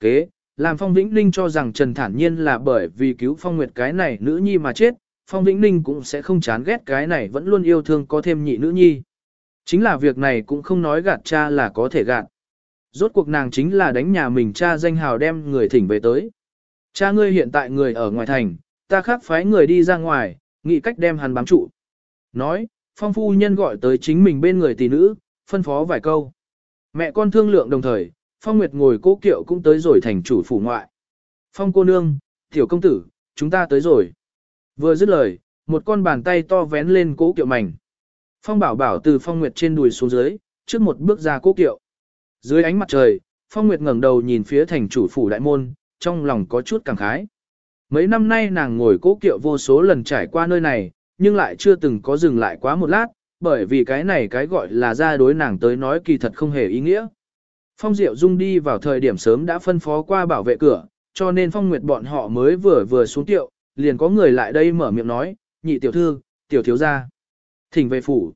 kế, làm Phong Vĩnh Ninh cho rằng Trần Thản Nhiên là bởi vì cứu Phong Nguyệt cái này nữ nhi mà chết, Phong Vĩnh Ninh cũng sẽ không chán ghét cái này vẫn luôn yêu thương có thêm nhị nữ nhi. Chính là việc này cũng không nói gạt cha là có thể gạt. Rốt cuộc nàng chính là đánh nhà mình cha danh hào đem người thỉnh về tới. Cha ngươi hiện tại người ở ngoài thành, ta khác phái người đi ra ngoài, nghĩ cách đem hắn bám trụ. Nói, phong phu nhân gọi tới chính mình bên người tỷ nữ, phân phó vài câu. Mẹ con thương lượng đồng thời, phong nguyệt ngồi cố kiệu cũng tới rồi thành chủ phủ ngoại. Phong cô nương, tiểu công tử, chúng ta tới rồi. Vừa dứt lời, một con bàn tay to vén lên cố kiệu mảnh. Phong bảo bảo từ phong nguyệt trên đùi xuống dưới, trước một bước ra cố kiệu. Dưới ánh mặt trời, phong nguyệt ngẩng đầu nhìn phía thành chủ phủ đại môn, trong lòng có chút cảm khái. Mấy năm nay nàng ngồi cố kiệu vô số lần trải qua nơi này, nhưng lại chưa từng có dừng lại quá một lát, bởi vì cái này cái gọi là ra đối nàng tới nói kỳ thật không hề ý nghĩa. Phong Diệu Dung đi vào thời điểm sớm đã phân phó qua bảo vệ cửa, cho nên Phong Nguyệt bọn họ mới vừa vừa xuống tiệu, liền có người lại đây mở miệng nói, nhị tiểu thư, tiểu thiếu gia, thỉnh về phủ.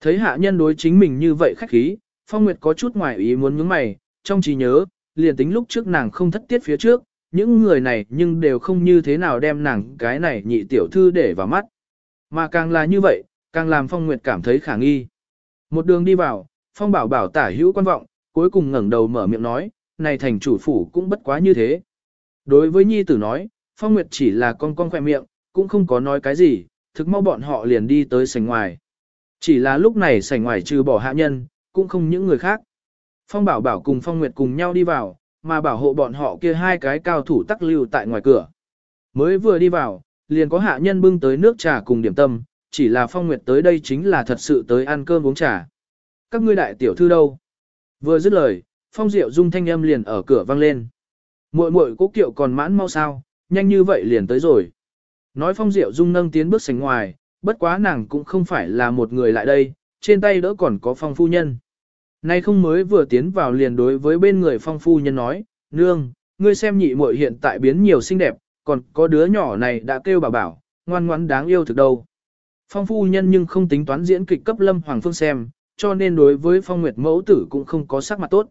Thấy hạ nhân đối chính mình như vậy khách khí, Phong Nguyệt có chút ngoài ý muốn nhướng mày, trong trí nhớ, liền tính lúc trước nàng không thất tiết phía trước, những người này nhưng đều không như thế nào đem nàng cái này nhị tiểu thư để vào mắt. Mà càng là như vậy, càng làm Phong Nguyệt cảm thấy khả nghi. Một đường đi vào, Phong bảo bảo tả hữu quan vọng, cuối cùng ngẩng đầu mở miệng nói, này thành chủ phủ cũng bất quá như thế. Đối với nhi tử nói, Phong Nguyệt chỉ là con con khỏe miệng, cũng không có nói cái gì, thực mau bọn họ liền đi tới sảnh ngoài. Chỉ là lúc này sảnh ngoài trừ bỏ hạ nhân, cũng không những người khác. Phong Bảo Bảo cùng Phong Nguyệt cùng nhau đi vào, mà bảo hộ bọn họ kia hai cái cao thủ tắc lưu tại ngoài cửa. Mới vừa đi vào, liền có hạ nhân bưng tới nước trà cùng điểm tâm, chỉ là Phong Nguyệt tới đây chính là thật sự tới ăn cơm uống trà. Các ngươi đại tiểu thư đâu? Vừa dứt lời, Phong Diệu Dung thanh âm liền ở cửa vang lên. Muội muội cố kiệu còn mãn mau sao, nhanh như vậy liền tới rồi. Nói Phong Diệu Dung nâng tiến bước sánh ngoài, bất quá nàng cũng không phải là một người lại đây, trên tay đỡ còn có Phong Phu Nhân. Nay không mới vừa tiến vào liền đối với bên người Phong Phu Nhân nói, Nương, ngươi xem nhị muội hiện tại biến nhiều xinh đẹp, còn có đứa nhỏ này đã kêu bà bảo, ngoan ngoãn đáng yêu thực đâu. Phong Phu Nhân nhưng không tính toán diễn kịch cấp Lâm Hoàng Phương xem, cho nên đối với Phong Nguyệt mẫu tử cũng không có sắc mặt tốt.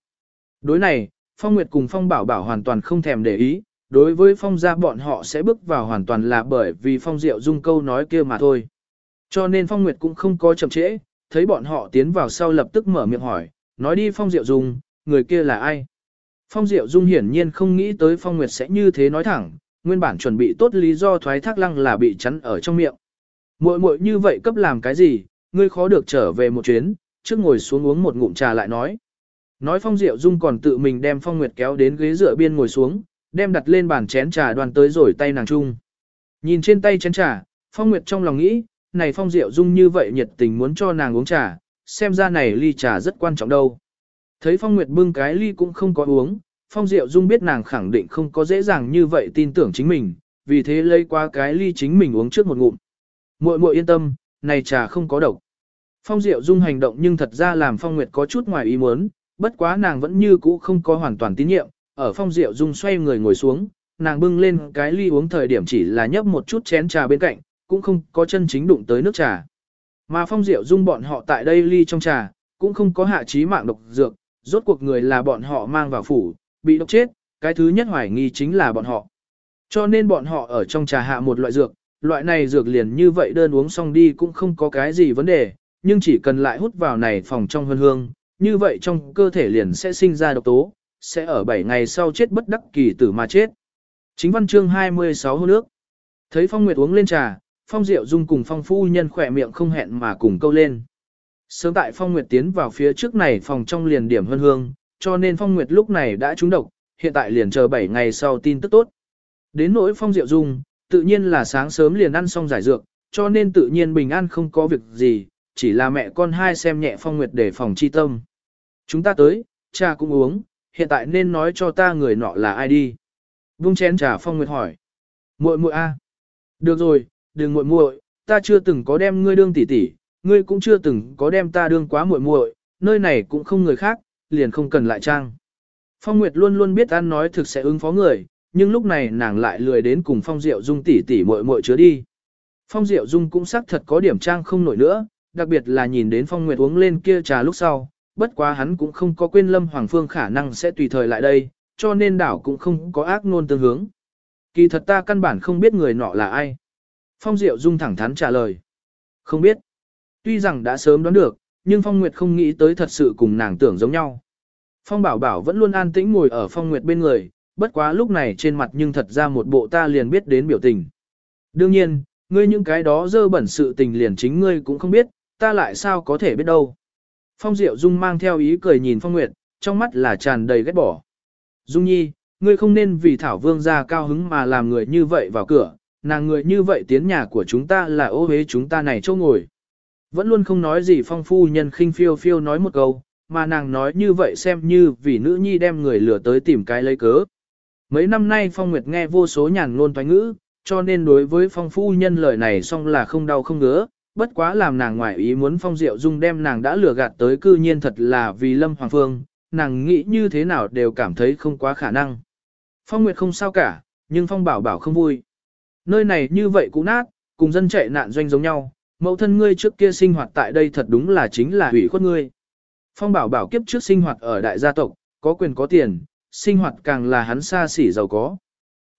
Đối này, Phong Nguyệt cùng Phong Bảo Bảo hoàn toàn không thèm để ý, đối với Phong gia bọn họ sẽ bước vào hoàn toàn là bởi vì Phong Diệu Dung câu nói kia mà thôi. Cho nên Phong Nguyệt cũng không có chậm trễ, thấy bọn họ tiến vào sau lập tức mở miệng hỏi, nói đi Phong Diệu Dung, người kia là ai? Phong Diệu Dung hiển nhiên không nghĩ tới Phong Nguyệt sẽ như thế nói thẳng, nguyên bản chuẩn bị tốt lý do thoái thác lăng là bị chắn ở trong miệng. Muội muội như vậy cấp làm cái gì, ngươi khó được trở về một chuyến, trước ngồi xuống uống một ngụm trà lại nói. Nói Phong Diệu Dung còn tự mình đem Phong Nguyệt kéo đến ghế dựa biên ngồi xuống, đem đặt lên bàn chén trà đoàn tới rồi tay nàng chung. Nhìn trên tay chén trà, Phong Nguyệt trong lòng nghĩ, này Phong Diệu Dung như vậy nhiệt tình muốn cho nàng uống trà, xem ra này ly trà rất quan trọng đâu. Thấy Phong Nguyệt bưng cái ly cũng không có uống, Phong Diệu Dung biết nàng khẳng định không có dễ dàng như vậy tin tưởng chính mình, vì thế lấy qua cái ly chính mình uống trước một ngụm. Muội muội yên tâm, này trà không có độc. Phong Diệu Dung hành động nhưng thật ra làm Phong Nguyệt có chút ngoài ý muốn, bất quá nàng vẫn như cũ không có hoàn toàn tín nhiệm, ở Phong Diệu Dung xoay người ngồi xuống, nàng bưng lên cái ly uống thời điểm chỉ là nhấp một chút chén trà bên cạnh, cũng không có chân chính đụng tới nước trà. Mà Phong Diệu Dung bọn họ tại đây ly trong trà, cũng không có hạ chí mạng độc dược, rốt cuộc người là bọn họ mang vào phủ, bị độc chết, cái thứ nhất hoài nghi chính là bọn họ. Cho nên bọn họ ở trong trà hạ một loại dược, loại này dược liền như vậy đơn uống xong đi cũng không có cái gì vấn đề, nhưng chỉ cần lại hút vào này phòng trong hương hương, như vậy trong cơ thể liền sẽ sinh ra độc tố, sẽ ở 7 ngày sau chết bất đắc kỳ tử mà chết. Chính văn chương 26 hôn nước. Thấy Phong Nguyệt uống lên trà, Phong Diệu Dung cùng Phong Phu Nhân khỏe miệng không hẹn mà cùng câu lên. Sớm tại Phong Nguyệt tiến vào phía trước này phòng trong liền điểm hương hương, cho nên Phong Nguyệt lúc này đã trúng độc, hiện tại liền chờ 7 ngày sau tin tức tốt. Đến nỗi Phong Diệu Dung, tự nhiên là sáng sớm liền ăn xong giải dược, cho nên tự nhiên bình an không có việc gì, chỉ là mẹ con hai xem nhẹ Phong Nguyệt để phòng chi tâm. Chúng ta tới, cha cũng uống, hiện tại nên nói cho ta người nọ là ai đi. Vung chén trà Phong Nguyệt hỏi. muội muội a. Được rồi, đừng muội muội, ta chưa từng có đem ngươi đương tỷ tỷ, ngươi cũng chưa từng có đem ta đương quá muội muội, nơi này cũng không người khác, liền không cần lại trang. Phong Nguyệt luôn luôn biết ăn nói thực sẽ ứng phó người, nhưng lúc này nàng lại lười đến cùng Phong Diệu Dung tỷ tỷ muội muội chứa đi. Phong Diệu Dung cũng xác thật có điểm trang không nổi nữa, đặc biệt là nhìn đến Phong Nguyệt uống lên kia trà lúc sau, bất quá hắn cũng không có quên Lâm Hoàng Phương khả năng sẽ tùy thời lại đây, cho nên đảo cũng không có ác ngôn tương hướng. Kỳ thật ta căn bản không biết người nọ là ai. Phong Diệu Dung thẳng thắn trả lời. Không biết. Tuy rằng đã sớm đoán được, nhưng Phong Nguyệt không nghĩ tới thật sự cùng nàng tưởng giống nhau. Phong Bảo Bảo vẫn luôn an tĩnh ngồi ở Phong Nguyệt bên người, bất quá lúc này trên mặt nhưng thật ra một bộ ta liền biết đến biểu tình. Đương nhiên, ngươi những cái đó dơ bẩn sự tình liền chính ngươi cũng không biết, ta lại sao có thể biết đâu. Phong Diệu Dung mang theo ý cười nhìn Phong Nguyệt, trong mắt là tràn đầy ghét bỏ. Dung Nhi, ngươi không nên vì Thảo Vương gia cao hứng mà làm người như vậy vào cửa, nàng người như vậy tiến nhà của chúng ta là ô hế chúng ta này chỗ ngồi. Vẫn luôn không nói gì phong phu nhân khinh phiêu phiêu nói một câu, mà nàng nói như vậy xem như vì nữ nhi đem người lừa tới tìm cái lấy cớ. Mấy năm nay Phong Nguyệt nghe vô số nhàn ngôn toán ngữ, cho nên đối với Phong phu nhân lời này xong là không đau không ngứa, bất quá làm nàng ngoại ý muốn Phong Diệu Dung đem nàng đã lừa gạt tới cư nhiên thật là vì Lâm Hoàng Phương, nàng nghĩ như thế nào đều cảm thấy không quá khả năng. Phong Nguyệt không sao cả, nhưng Phong Bảo Bảo không vui. Nơi này như vậy cũ nát, cùng dân chạy nạn doanh giống nhau, mẫu thân ngươi trước kia sinh hoạt tại đây thật đúng là chính là hủy khuất ngươi. Phong Bảo Bảo kiếp trước sinh hoạt ở đại gia tộc, có quyền có tiền, sinh hoạt càng là hắn xa xỉ giàu có.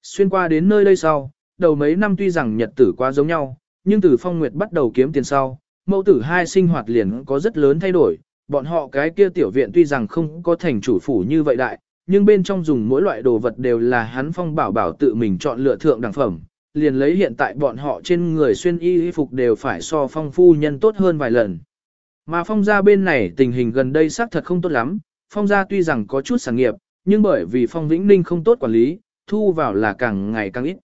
Xuyên qua đến nơi đây sau, đầu mấy năm tuy rằng nhật tử quá giống nhau, nhưng từ Phong Nguyệt bắt đầu kiếm tiền sau, mẫu tử hai sinh hoạt liền có rất lớn thay đổi, bọn họ cái kia tiểu viện tuy rằng không có thành chủ phủ như vậy đại, nhưng bên trong dùng mỗi loại đồ vật đều là hắn Phong Bảo Bảo tự mình chọn lựa thượng đẳng phẩm, liền lấy hiện tại bọn họ trên người xuyên y phục đều phải so Phong phu nhân tốt hơn vài lần. Mà Phong gia bên này tình hình gần đây xác thật không tốt lắm, Phong gia tuy rằng có chút sản nghiệp, nhưng bởi vì Phong Vĩnh Ninh không tốt quản lý, thu vào là càng ngày càng ít.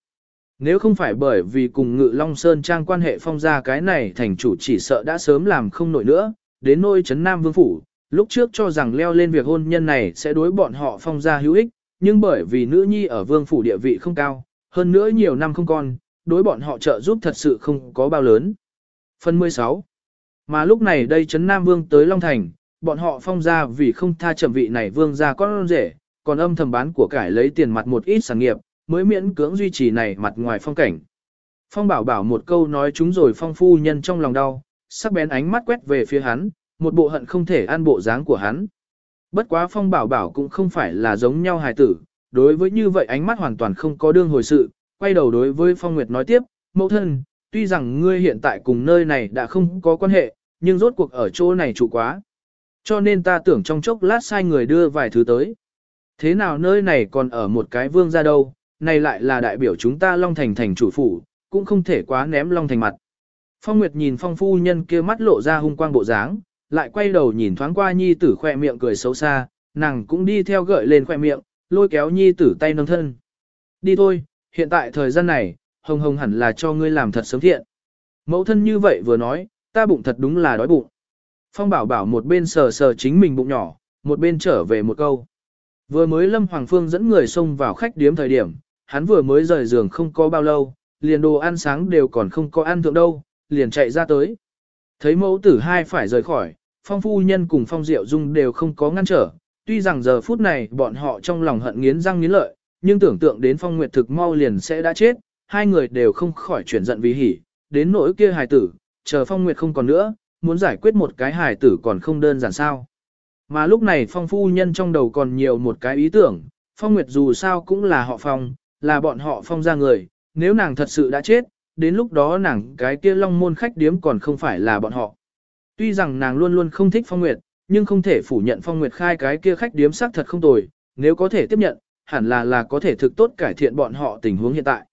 Nếu không phải bởi vì cùng Ngự Long Sơn trang quan hệ Phong gia cái này thành chủ chỉ sợ đã sớm làm không nổi nữa, đến nôi chấn Nam Vương Phủ, lúc trước cho rằng leo lên việc hôn nhân này sẽ đối bọn họ Phong gia hữu ích, nhưng bởi vì nữ nhi ở Vương Phủ địa vị không cao, hơn nữa nhiều năm không con, đối bọn họ trợ giúp thật sự không có bao lớn. Phần 16 Mà lúc này đây chấn Nam Vương tới Long Thành, bọn họ phong ra vì không tha chậm vị này vương ra con rể, còn âm thầm bán của cải lấy tiền mặt một ít sản nghiệp, mới miễn cưỡng duy trì này mặt ngoài phong cảnh. Phong bảo bảo một câu nói chúng rồi phong phu nhân trong lòng đau, sắc bén ánh mắt quét về phía hắn, một bộ hận không thể an bộ dáng của hắn. Bất quá phong bảo bảo cũng không phải là giống nhau hài tử, đối với như vậy ánh mắt hoàn toàn không có đương hồi sự, quay đầu đối với phong nguyệt nói tiếp, mẫu thân, tuy rằng ngươi hiện tại cùng nơi này đã không có quan hệ, nhưng rốt cuộc ở chỗ này trụ quá. Cho nên ta tưởng trong chốc lát sai người đưa vài thứ tới. Thế nào nơi này còn ở một cái vương ra đâu, này lại là đại biểu chúng ta Long Thành thành chủ phủ, cũng không thể quá ném Long Thành mặt. Phong Nguyệt nhìn phong phu nhân kia mắt lộ ra hung quang bộ dáng, lại quay đầu nhìn thoáng qua nhi tử khoe miệng cười xấu xa, nàng cũng đi theo gợi lên khoe miệng, lôi kéo nhi tử tay nâng thân. Đi thôi, hiện tại thời gian này, hồng hồng hẳn là cho ngươi làm thật sớm thiện. Mẫu thân như vậy vừa nói, ta bụng thật đúng là đói bụng. Phong bảo bảo một bên sờ sờ chính mình bụng nhỏ, một bên trở về một câu. Vừa mới Lâm Hoàng Phương dẫn người xông vào khách điếm thời điểm, hắn vừa mới rời giường không có bao lâu, liền đồ ăn sáng đều còn không có ăn thượng đâu, liền chạy ra tới. Thấy mẫu tử hai phải rời khỏi, phong phu nhân cùng phong diệu dung đều không có ngăn trở, tuy rằng giờ phút này bọn họ trong lòng hận nghiến răng nghiến lợi, nhưng tưởng tượng đến phong nguyệt thực mau liền sẽ đã chết, hai người đều không khỏi chuyển giận vì hỉ, đến nỗi kia hài tử, chờ phong nguyệt không còn nữa, muốn giải quyết một cái hài tử còn không đơn giản sao. Mà lúc này phong phu nhân trong đầu còn nhiều một cái ý tưởng, phong nguyệt dù sao cũng là họ phong, là bọn họ phong ra người, nếu nàng thật sự đã chết, đến lúc đó nàng cái kia long môn khách điếm còn không phải là bọn họ. Tuy rằng nàng luôn luôn không thích phong nguyệt, nhưng không thể phủ nhận phong nguyệt khai cái kia khách điếm xác thật không tồi, nếu có thể tiếp nhận, hẳn là là có thể thực tốt cải thiện bọn họ tình huống hiện tại.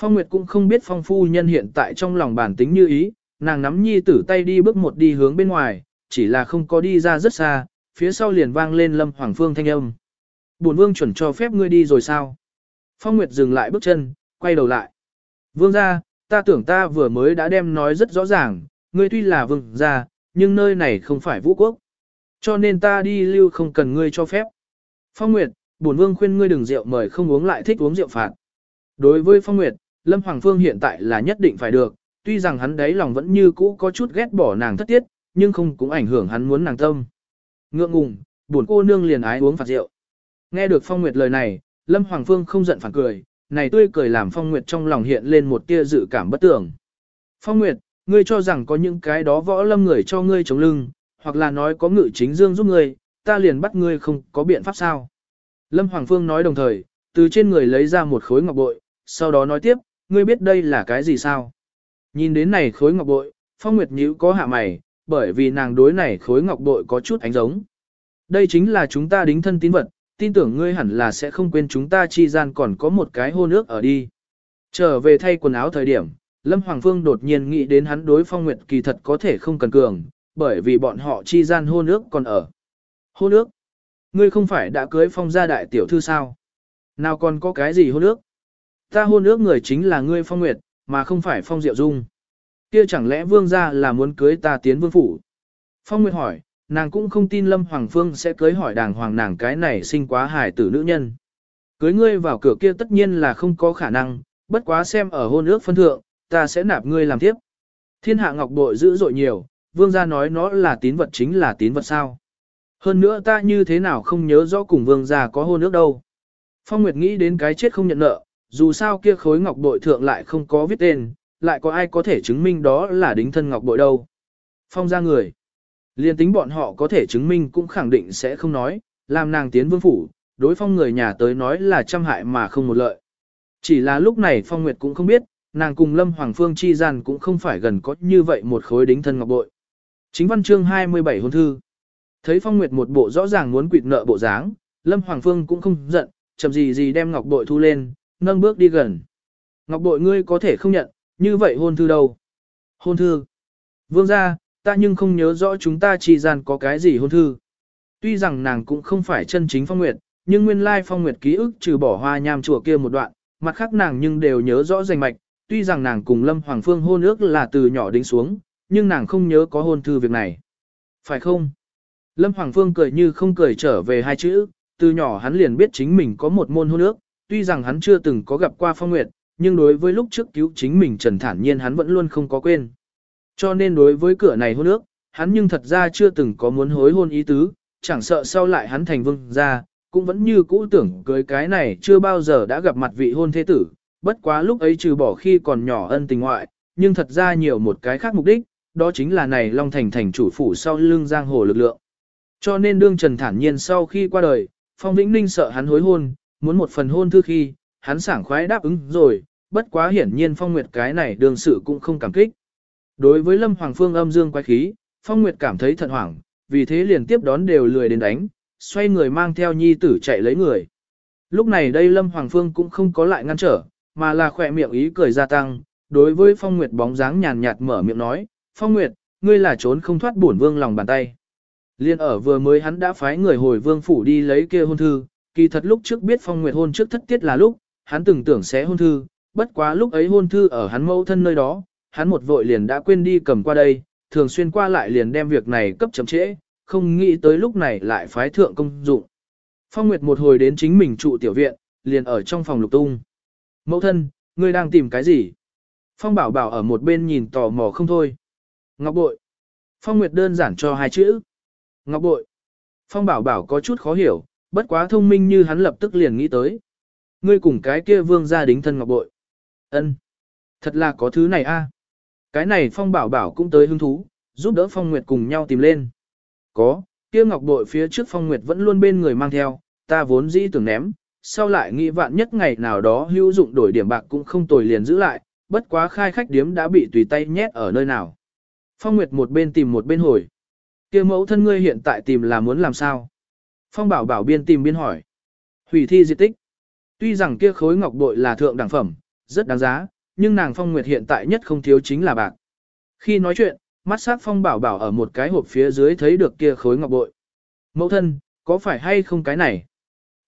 Phong Nguyệt cũng không biết phong phu nhân hiện tại trong lòng bản tính như ý, nàng nắm nhi tử tay đi bước một đi hướng bên ngoài, chỉ là không có đi ra rất xa, phía sau liền vang lên lâm hoàng phương thanh âm. Bổn vương chuẩn cho phép ngươi đi rồi sao? Phong Nguyệt dừng lại bước chân, quay đầu lại. Vương gia, ta tưởng ta vừa mới đã đem nói rất rõ ràng, ngươi tuy là vương gia, nhưng nơi này không phải vũ quốc. Cho nên ta đi lưu không cần ngươi cho phép. Phong Nguyệt, bổn vương khuyên ngươi đừng rượu mời không uống lại thích uống rượu phạt. Đối với Phong Nguyệt, Lâm Hoàng Phương hiện tại là nhất định phải được, tuy rằng hắn đấy lòng vẫn như cũ có chút ghét bỏ nàng thất tiết, nhưng không cũng ảnh hưởng hắn muốn nàng tâm. Ngượng ngùng, buồn cô nương liền ái uống phạt rượu. Nghe được Phong Nguyệt lời này, Lâm Hoàng Phương không giận phản cười, này tươi cười làm Phong Nguyệt trong lòng hiện lên một tia dự cảm bất tưởng. Phong Nguyệt, ngươi cho rằng có những cái đó võ lâm người cho ngươi chống lưng, hoặc là nói có ngự chính dương giúp ngươi, ta liền bắt ngươi không có biện pháp sao. Lâm Hoàng Phương nói đồng thời, từ trên người lấy ra một khối ngọc bội, sau đó nói tiếp, ngươi biết đây là cái gì sao? Nhìn đến này khối ngọc bội, Phong Nguyệt nhíu có hạ mày, bởi vì nàng đối này khối ngọc bội có chút ánh giống. Đây chính là chúng ta đính thân tín vật, tin tưởng ngươi hẳn là sẽ không quên chúng ta chi gian còn có một cái hôn ước ở đi. Trở về thay quần áo thời điểm, Lâm Hoàng Phương đột nhiên nghĩ đến hắn đối Phong Nguyệt kỳ thật có thể không cần cường, bởi vì bọn họ chi gian hôn ước còn ở. Hôn ước? Ngươi không phải đã cưới Phong gia đại tiểu thư sao? Nào còn có cái gì hôn ước? Ta hôn ước người chính là ngươi Phong Nguyệt, mà không phải Phong Diệu Dung. Kia chẳng lẽ vương gia là muốn cưới ta tiến vương phủ? Phong Nguyệt hỏi, nàng cũng không tin Lâm Hoàng Phương sẽ cưới hỏi đàng hoàng nàng cái này sinh quá hài tử nữ nhân. Cưới ngươi vào cửa kia tất nhiên là không có khả năng, bất quá xem ở hôn ước phân thượng, ta sẽ nạp ngươi làm tiếp. Thiên hạ ngọc bội dữ dội nhiều, vương gia nói nó là tín vật chính là tín vật sao. Hơn nữa ta như thế nào không nhớ rõ cùng vương gia có hôn ước đâu. Phong Nguyệt nghĩ đến cái chết không nhận nợ, dù sao kia khối ngọc bội thượng lại không có viết tên, lại có ai có thể chứng minh đó là đính thân ngọc bội đâu. Phong ra người. Liên tính bọn họ có thể chứng minh cũng khẳng định sẽ không nói, làm nàng tiến vương phủ, đối phong người nhà tới nói là trăm hại mà không một lợi. Chỉ là lúc này Phong Nguyệt cũng không biết, nàng cùng Lâm Hoàng Phương chi gian cũng không phải gần có như vậy một khối đính thân ngọc bội. Chính văn chương 27 hôn thư. Thấy Phong Nguyệt một bộ rõ ràng muốn quỵt nợ bộ dáng, Lâm Hoàng Phương cũng không giận, chậm gì gì đem ngọc bội thu lên, nâng bước đi gần. Ngọc bội ngươi có thể không nhận, như vậy hôn thư đâu? Hôn thư. Vương gia, ta nhưng không nhớ rõ chúng ta chi gian có cái gì hôn thư. Tuy rằng nàng cũng không phải chân chính Phong Nguyệt, nhưng nguyên lai Phong Nguyệt ký ức trừ bỏ hoa nham chùa kia một đoạn, mặt khác nàng nhưng đều nhớ rõ rành mạch, tuy rằng nàng cùng Lâm Hoàng Phương hôn ước là từ nhỏ đính xuống, nhưng nàng không nhớ có hôn thư việc này. Phải không? Lâm Hoàng Phương cười như không cười trở về hai chữ, từ nhỏ hắn liền biết chính mình có một môn hôn ước, tuy rằng hắn chưa từng có gặp qua Phong Nguyệt, nhưng đối với lúc trước cứu chính mình Trần Thản Nhiên hắn vẫn luôn không có quên. Cho nên đối với cửa này hôn ước, hắn nhưng thật ra chưa từng có muốn hối hôn ý tứ, chẳng sợ sau lại hắn thành vương gia, cũng vẫn như cũ tưởng cưới cái này chưa bao giờ đã gặp mặt vị hôn thế tử, bất quá lúc ấy trừ bỏ khi còn nhỏ ân tình ngoại, nhưng thật ra nhiều một cái khác mục đích, đó chính là này Long Thành thành chủ phủ sau lưng giang hồ lực lượng. Cho nên đương Trần thản nhiên sau khi qua đời, Phong Vĩnh Ninh sợ hắn hối hôn, muốn một phần hôn thư khi, hắn sảng khoái đáp ứng rồi, bất quá hiển nhiên Phong Nguyệt cái này đương sự cũng không cảm kích. Đối với Lâm Hoàng Phương âm dương quái khí, Phong Nguyệt cảm thấy thận hoảng, vì thế liền tiếp đón đều lười đến đánh, xoay người mang theo nhi tử chạy lấy người. Lúc này đây Lâm Hoàng Phương cũng không có lại ngăn trở, mà là khỏe miệng ý cười gia tăng, đối với Phong Nguyệt bóng dáng nhàn nhạt mở miệng nói, Phong Nguyệt, ngươi là trốn không thoát bổn vương lòng bàn tay. Liên ở vừa mới hắn đã phái người hồi vương phủ đi lấy kia hôn thư, kỳ thật lúc trước biết Phong Nguyệt hôn trước thất tiết là lúc, hắn từng tưởng sẽ hôn thư, bất quá lúc ấy hôn thư ở hắn mẫu thân nơi đó, hắn một vội liền đã quên đi cầm qua đây, thường xuyên qua lại liền đem việc này cấp chậm trễ, không nghĩ tới lúc này lại phái thượng công dụng. Phong Nguyệt một hồi đến chính mình trụ tiểu viện, liền ở trong phòng lục tung. Mẫu thân, ngươi đang tìm cái gì? Phong bảo bảo ở một bên nhìn tò mò không thôi. Ngọc bội. Phong Nguyệt đơn giản cho hai chữ. Ngọc bội. Phong bảo bảo có chút khó hiểu, bất quá thông minh như hắn lập tức liền nghĩ tới. Ngươi cùng cái kia vương gia đính thân ngọc bội. Ân, Thật là có thứ này a. Cái này Phong bảo bảo cũng tới hứng thú, giúp đỡ Phong Nguyệt cùng nhau tìm lên. Có, kia ngọc bội phía trước Phong Nguyệt vẫn luôn bên người mang theo, ta vốn dĩ tưởng ném, sau lại nghĩ vạn nhất ngày nào đó hữu dụng đổi điểm bạc cũng không tồi liền giữ lại, bất quá khai khách điếm đã bị tùy tay nhét ở nơi nào. Phong Nguyệt một bên tìm một bên hồi. kia mẫu thân ngươi hiện tại tìm là muốn làm sao? Phong bảo bảo biên tìm biên hỏi. Hủy thi di tích. Tuy rằng kia khối ngọc bội là thượng đẳng phẩm, rất đáng giá, nhưng nàng Phong Nguyệt hiện tại nhất không thiếu chính là bạc. Khi nói chuyện, mắt sắc Phong bảo bảo ở một cái hộp phía dưới thấy được kia khối ngọc bội. Mẫu thân, có phải hay không cái này?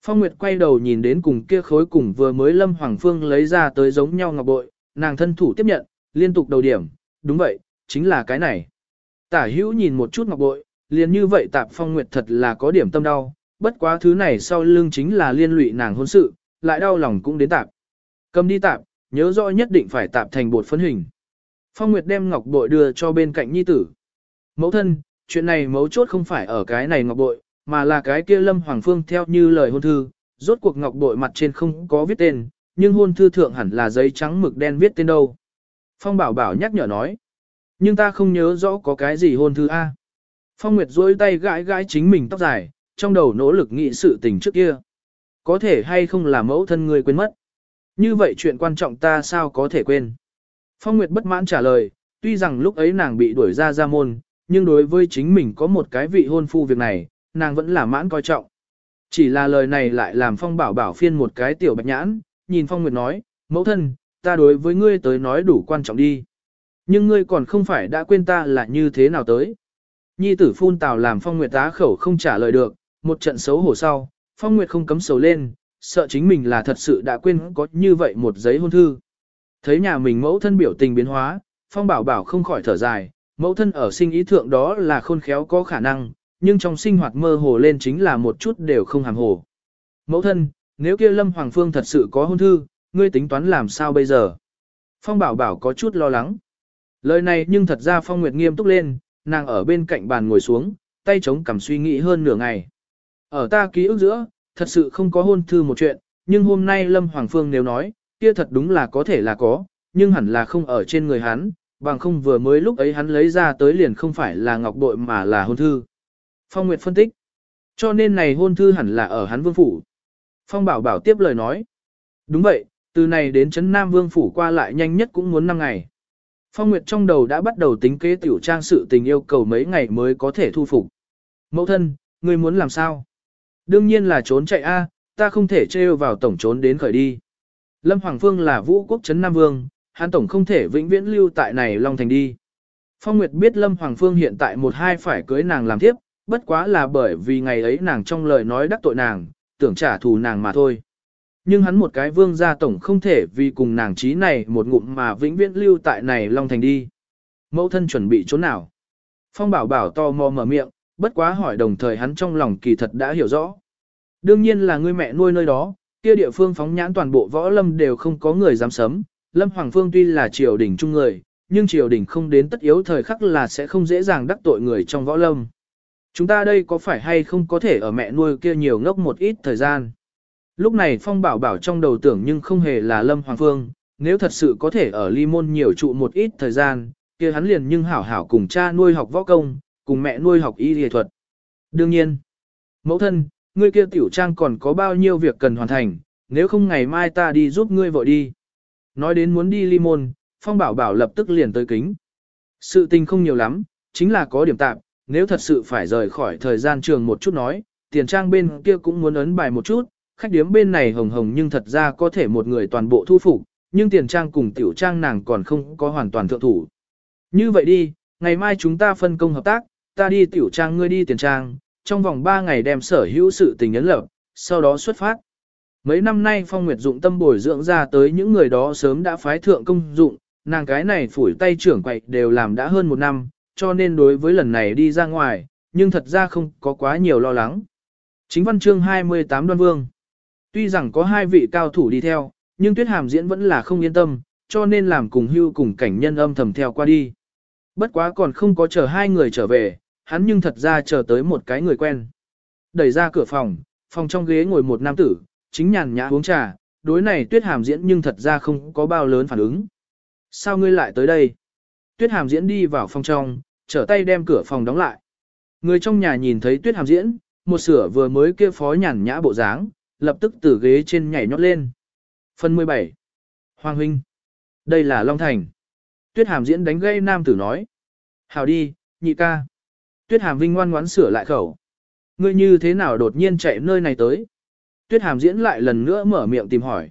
Phong Nguyệt quay đầu nhìn đến cùng kia khối cùng vừa mới Lâm Hoàng Phương lấy ra tới giống nhau ngọc bội, nàng thân thủ tiếp nhận, liên tục đầu điểm, đúng vậy, chính là cái này. Tả hữu nhìn một chút ngọc bội, liền như vậy tạp Phong Nguyệt thật là có điểm tâm đau, bất quá thứ này sau lưng chính là liên lụy nàng hôn sự, lại đau lòng cũng đến tạp. Cầm đi tạp, nhớ rõ nhất định phải tạp thành bột phấn hình. Phong Nguyệt đem ngọc bội đưa cho bên cạnh nhi tử. Mẫu thân, chuyện này mấu chốt không phải ở cái này ngọc bội, mà là cái kia Lâm Hoàng Phương theo như lời hôn thư, rốt cuộc ngọc bội mặt trên không có viết tên, nhưng hôn thư thượng hẳn là giấy trắng mực đen viết tên đâu. Phong Bảo Bảo nhắc nhở nói, nhưng ta không nhớ rõ có cái gì hôn thư A. Phong Nguyệt duỗi tay gãi gãi chính mình tóc dài, trong đầu nỗ lực nghĩ sự tình trước kia. Có thể hay không là mẫu thân người quên mất. Như vậy chuyện quan trọng ta sao có thể quên. Phong Nguyệt bất mãn trả lời, tuy rằng lúc ấy nàng bị đuổi ra ra môn, nhưng đối với chính mình có một cái vị hôn phu việc này, nàng vẫn là mãn coi trọng. Chỉ là lời này lại làm Phong Bảo Bảo phiên một cái tiểu bạch nhãn, nhìn Phong Nguyệt nói, mẫu thân, ta đối với ngươi tới nói đủ quan trọng đi. Nhưng ngươi còn không phải đã quên ta là như thế nào tới. Nhi tử phun tào làm Phong Nguyệt tá khẩu không trả lời được, một trận xấu hổ sau, Phong Nguyệt không cấm sầu lên, sợ chính mình là thật sự đã quên có như vậy một giấy hôn thư. Thấy nhà mình mẫu thân biểu tình biến hóa, Phong Bảo Bảo không khỏi thở dài, mẫu thân ở sinh ý thượng đó là khôn khéo có khả năng, nhưng trong sinh hoạt mơ hồ lên chính là một chút đều không hàm hồ. Mẫu thân, nếu kia Lâm Hoàng Phương thật sự có hôn thư, ngươi tính toán làm sao bây giờ? Phong Bảo Bảo có chút lo lắng. Lời này nhưng thật ra Phong Nguyệt nghiêm túc lên, nàng ở bên cạnh bàn ngồi xuống, tay chống cằm suy nghĩ hơn nửa ngày. Ở ta ký ức giữa, thật sự không có hôn thư một chuyện, nhưng hôm nay Lâm Hoàng Phương nếu nói, kia thật đúng là có thể là có, nhưng hẳn là không ở trên người hắn, bằng không vừa mới lúc ấy hắn lấy ra tới liền không phải là ngọc bội mà là hôn thư. Phong Nguyệt phân tích, cho nên này hôn thư hẳn là ở hắn vương phủ. Phong Bảo Bảo tiếp lời nói, đúng vậy, từ này đến Trấn Nam Vương phủ qua lại nhanh nhất cũng muốn 5 ngày. Phong Nguyệt trong đầu đã bắt đầu tính kế tiểu trang sự tình yêu cầu mấy ngày mới có thể thu phục. Mẫu thân, ngươi muốn làm sao? Đương nhiên là trốn chạy a, ta không thể trêu vào tổng trốn đến khởi đi. Lâm Hoàng Phương là vũ quốc trấn Nam Vương, hắn tổng không thể vĩnh viễn lưu tại này Long Thành đi. Phong Nguyệt biết Lâm Hoàng Phương hiện tại một hai phải cưới nàng làm tiếp, bất quá là bởi vì ngày ấy nàng trong lời nói đắc tội nàng, tưởng trả thù nàng mà thôi. Nhưng hắn một cái vương gia tổng không thể vì cùng nàng trí này một ngụm mà vĩnh viễn lưu tại này Long Thành đi. Mẫu thân chuẩn bị chỗ nào? Phong bảo bảo to mò mở miệng, bất quá hỏi đồng thời hắn trong lòng kỳ thật đã hiểu rõ. Đương nhiên là người mẹ nuôi nơi đó, kia địa phương phóng nhãn toàn bộ võ lâm đều không có người dám sấm. Lâm Hoàng Phương tuy là triều đình trung người, nhưng triều đình không đến tất yếu thời khắc là sẽ không dễ dàng đắc tội người trong võ lâm. Chúng ta đây có phải hay không có thể ở mẹ nuôi kia nhiều ngốc một ít thời gian. Lúc này Phong Bảo Bảo trong đầu tưởng nhưng không hề là Lâm Hoàng Phương, nếu thật sự có thể ở ly môn nhiều trụ một ít thời gian, kia hắn liền nhưng hảo hảo cùng cha nuôi học võ công, cùng mẹ nuôi học y y thuật. Đương nhiên, mẫu thân, ngươi kia tiểu trang còn có bao nhiêu việc cần hoàn thành, nếu không ngày mai ta đi giúp ngươi vội đi. Nói đến muốn đi ly môn, Phong Bảo Bảo lập tức liền tới kính. Sự tình không nhiều lắm, chính là có điểm tạm, nếu thật sự phải rời khỏi thời gian trường một chút nói, tiền trang bên kia cũng muốn ấn bài một chút, khách điếm bên này hồng hồng nhưng thật ra có thể một người toàn bộ thu phục, nhưng tiền trang cùng tiểu trang nàng còn không có hoàn toàn thượng thủ. Như vậy đi, ngày mai chúng ta phân công hợp tác, ta đi tiểu trang ngươi đi tiền trang, trong vòng 3 ngày đem sở hữu sự tình nhấn lập, sau đó xuất phát. Mấy năm nay Phong Nguyệt dụng tâm bồi dưỡng ra tới những người đó sớm đã phái thượng công dụng, nàng cái này phủi tay trưởng quậy đều làm đã hơn một năm, cho nên đối với lần này đi ra ngoài, nhưng thật ra không có quá nhiều lo lắng. Chính văn chương 28 đoan vương. Tuy rằng có hai vị cao thủ đi theo, nhưng tuyết hàm diễn vẫn là không yên tâm, cho nên làm cùng hưu cùng cảnh nhân âm thầm theo qua đi. Bất quá còn không có chờ hai người trở về, hắn nhưng thật ra chờ tới một cái người quen. Đẩy ra cửa phòng, phòng trong ghế ngồi một nam tử, chính nhàn nhã uống trà, đối này tuyết hàm diễn nhưng thật ra không có bao lớn phản ứng. Sao ngươi lại tới đây? Tuyết hàm diễn đi vào phòng trong, trở tay đem cửa phòng đóng lại. Người trong nhà nhìn thấy tuyết hàm diễn, một sửa vừa mới kia phó nhàn nhã bộ dáng, lập tức từ ghế trên nhảy nhót lên. Phần 17. Hoàng huynh. Đây là Long Thành. Tuyết hàm diễn đánh gây nam tử nói. Hào đi, nhị ca. Tuyết hàm vinh ngoan ngoãn sửa lại khẩu. Ngươi như thế nào đột nhiên chạy nơi này tới? Tuyết hàm diễn lại lần nữa mở miệng tìm hỏi.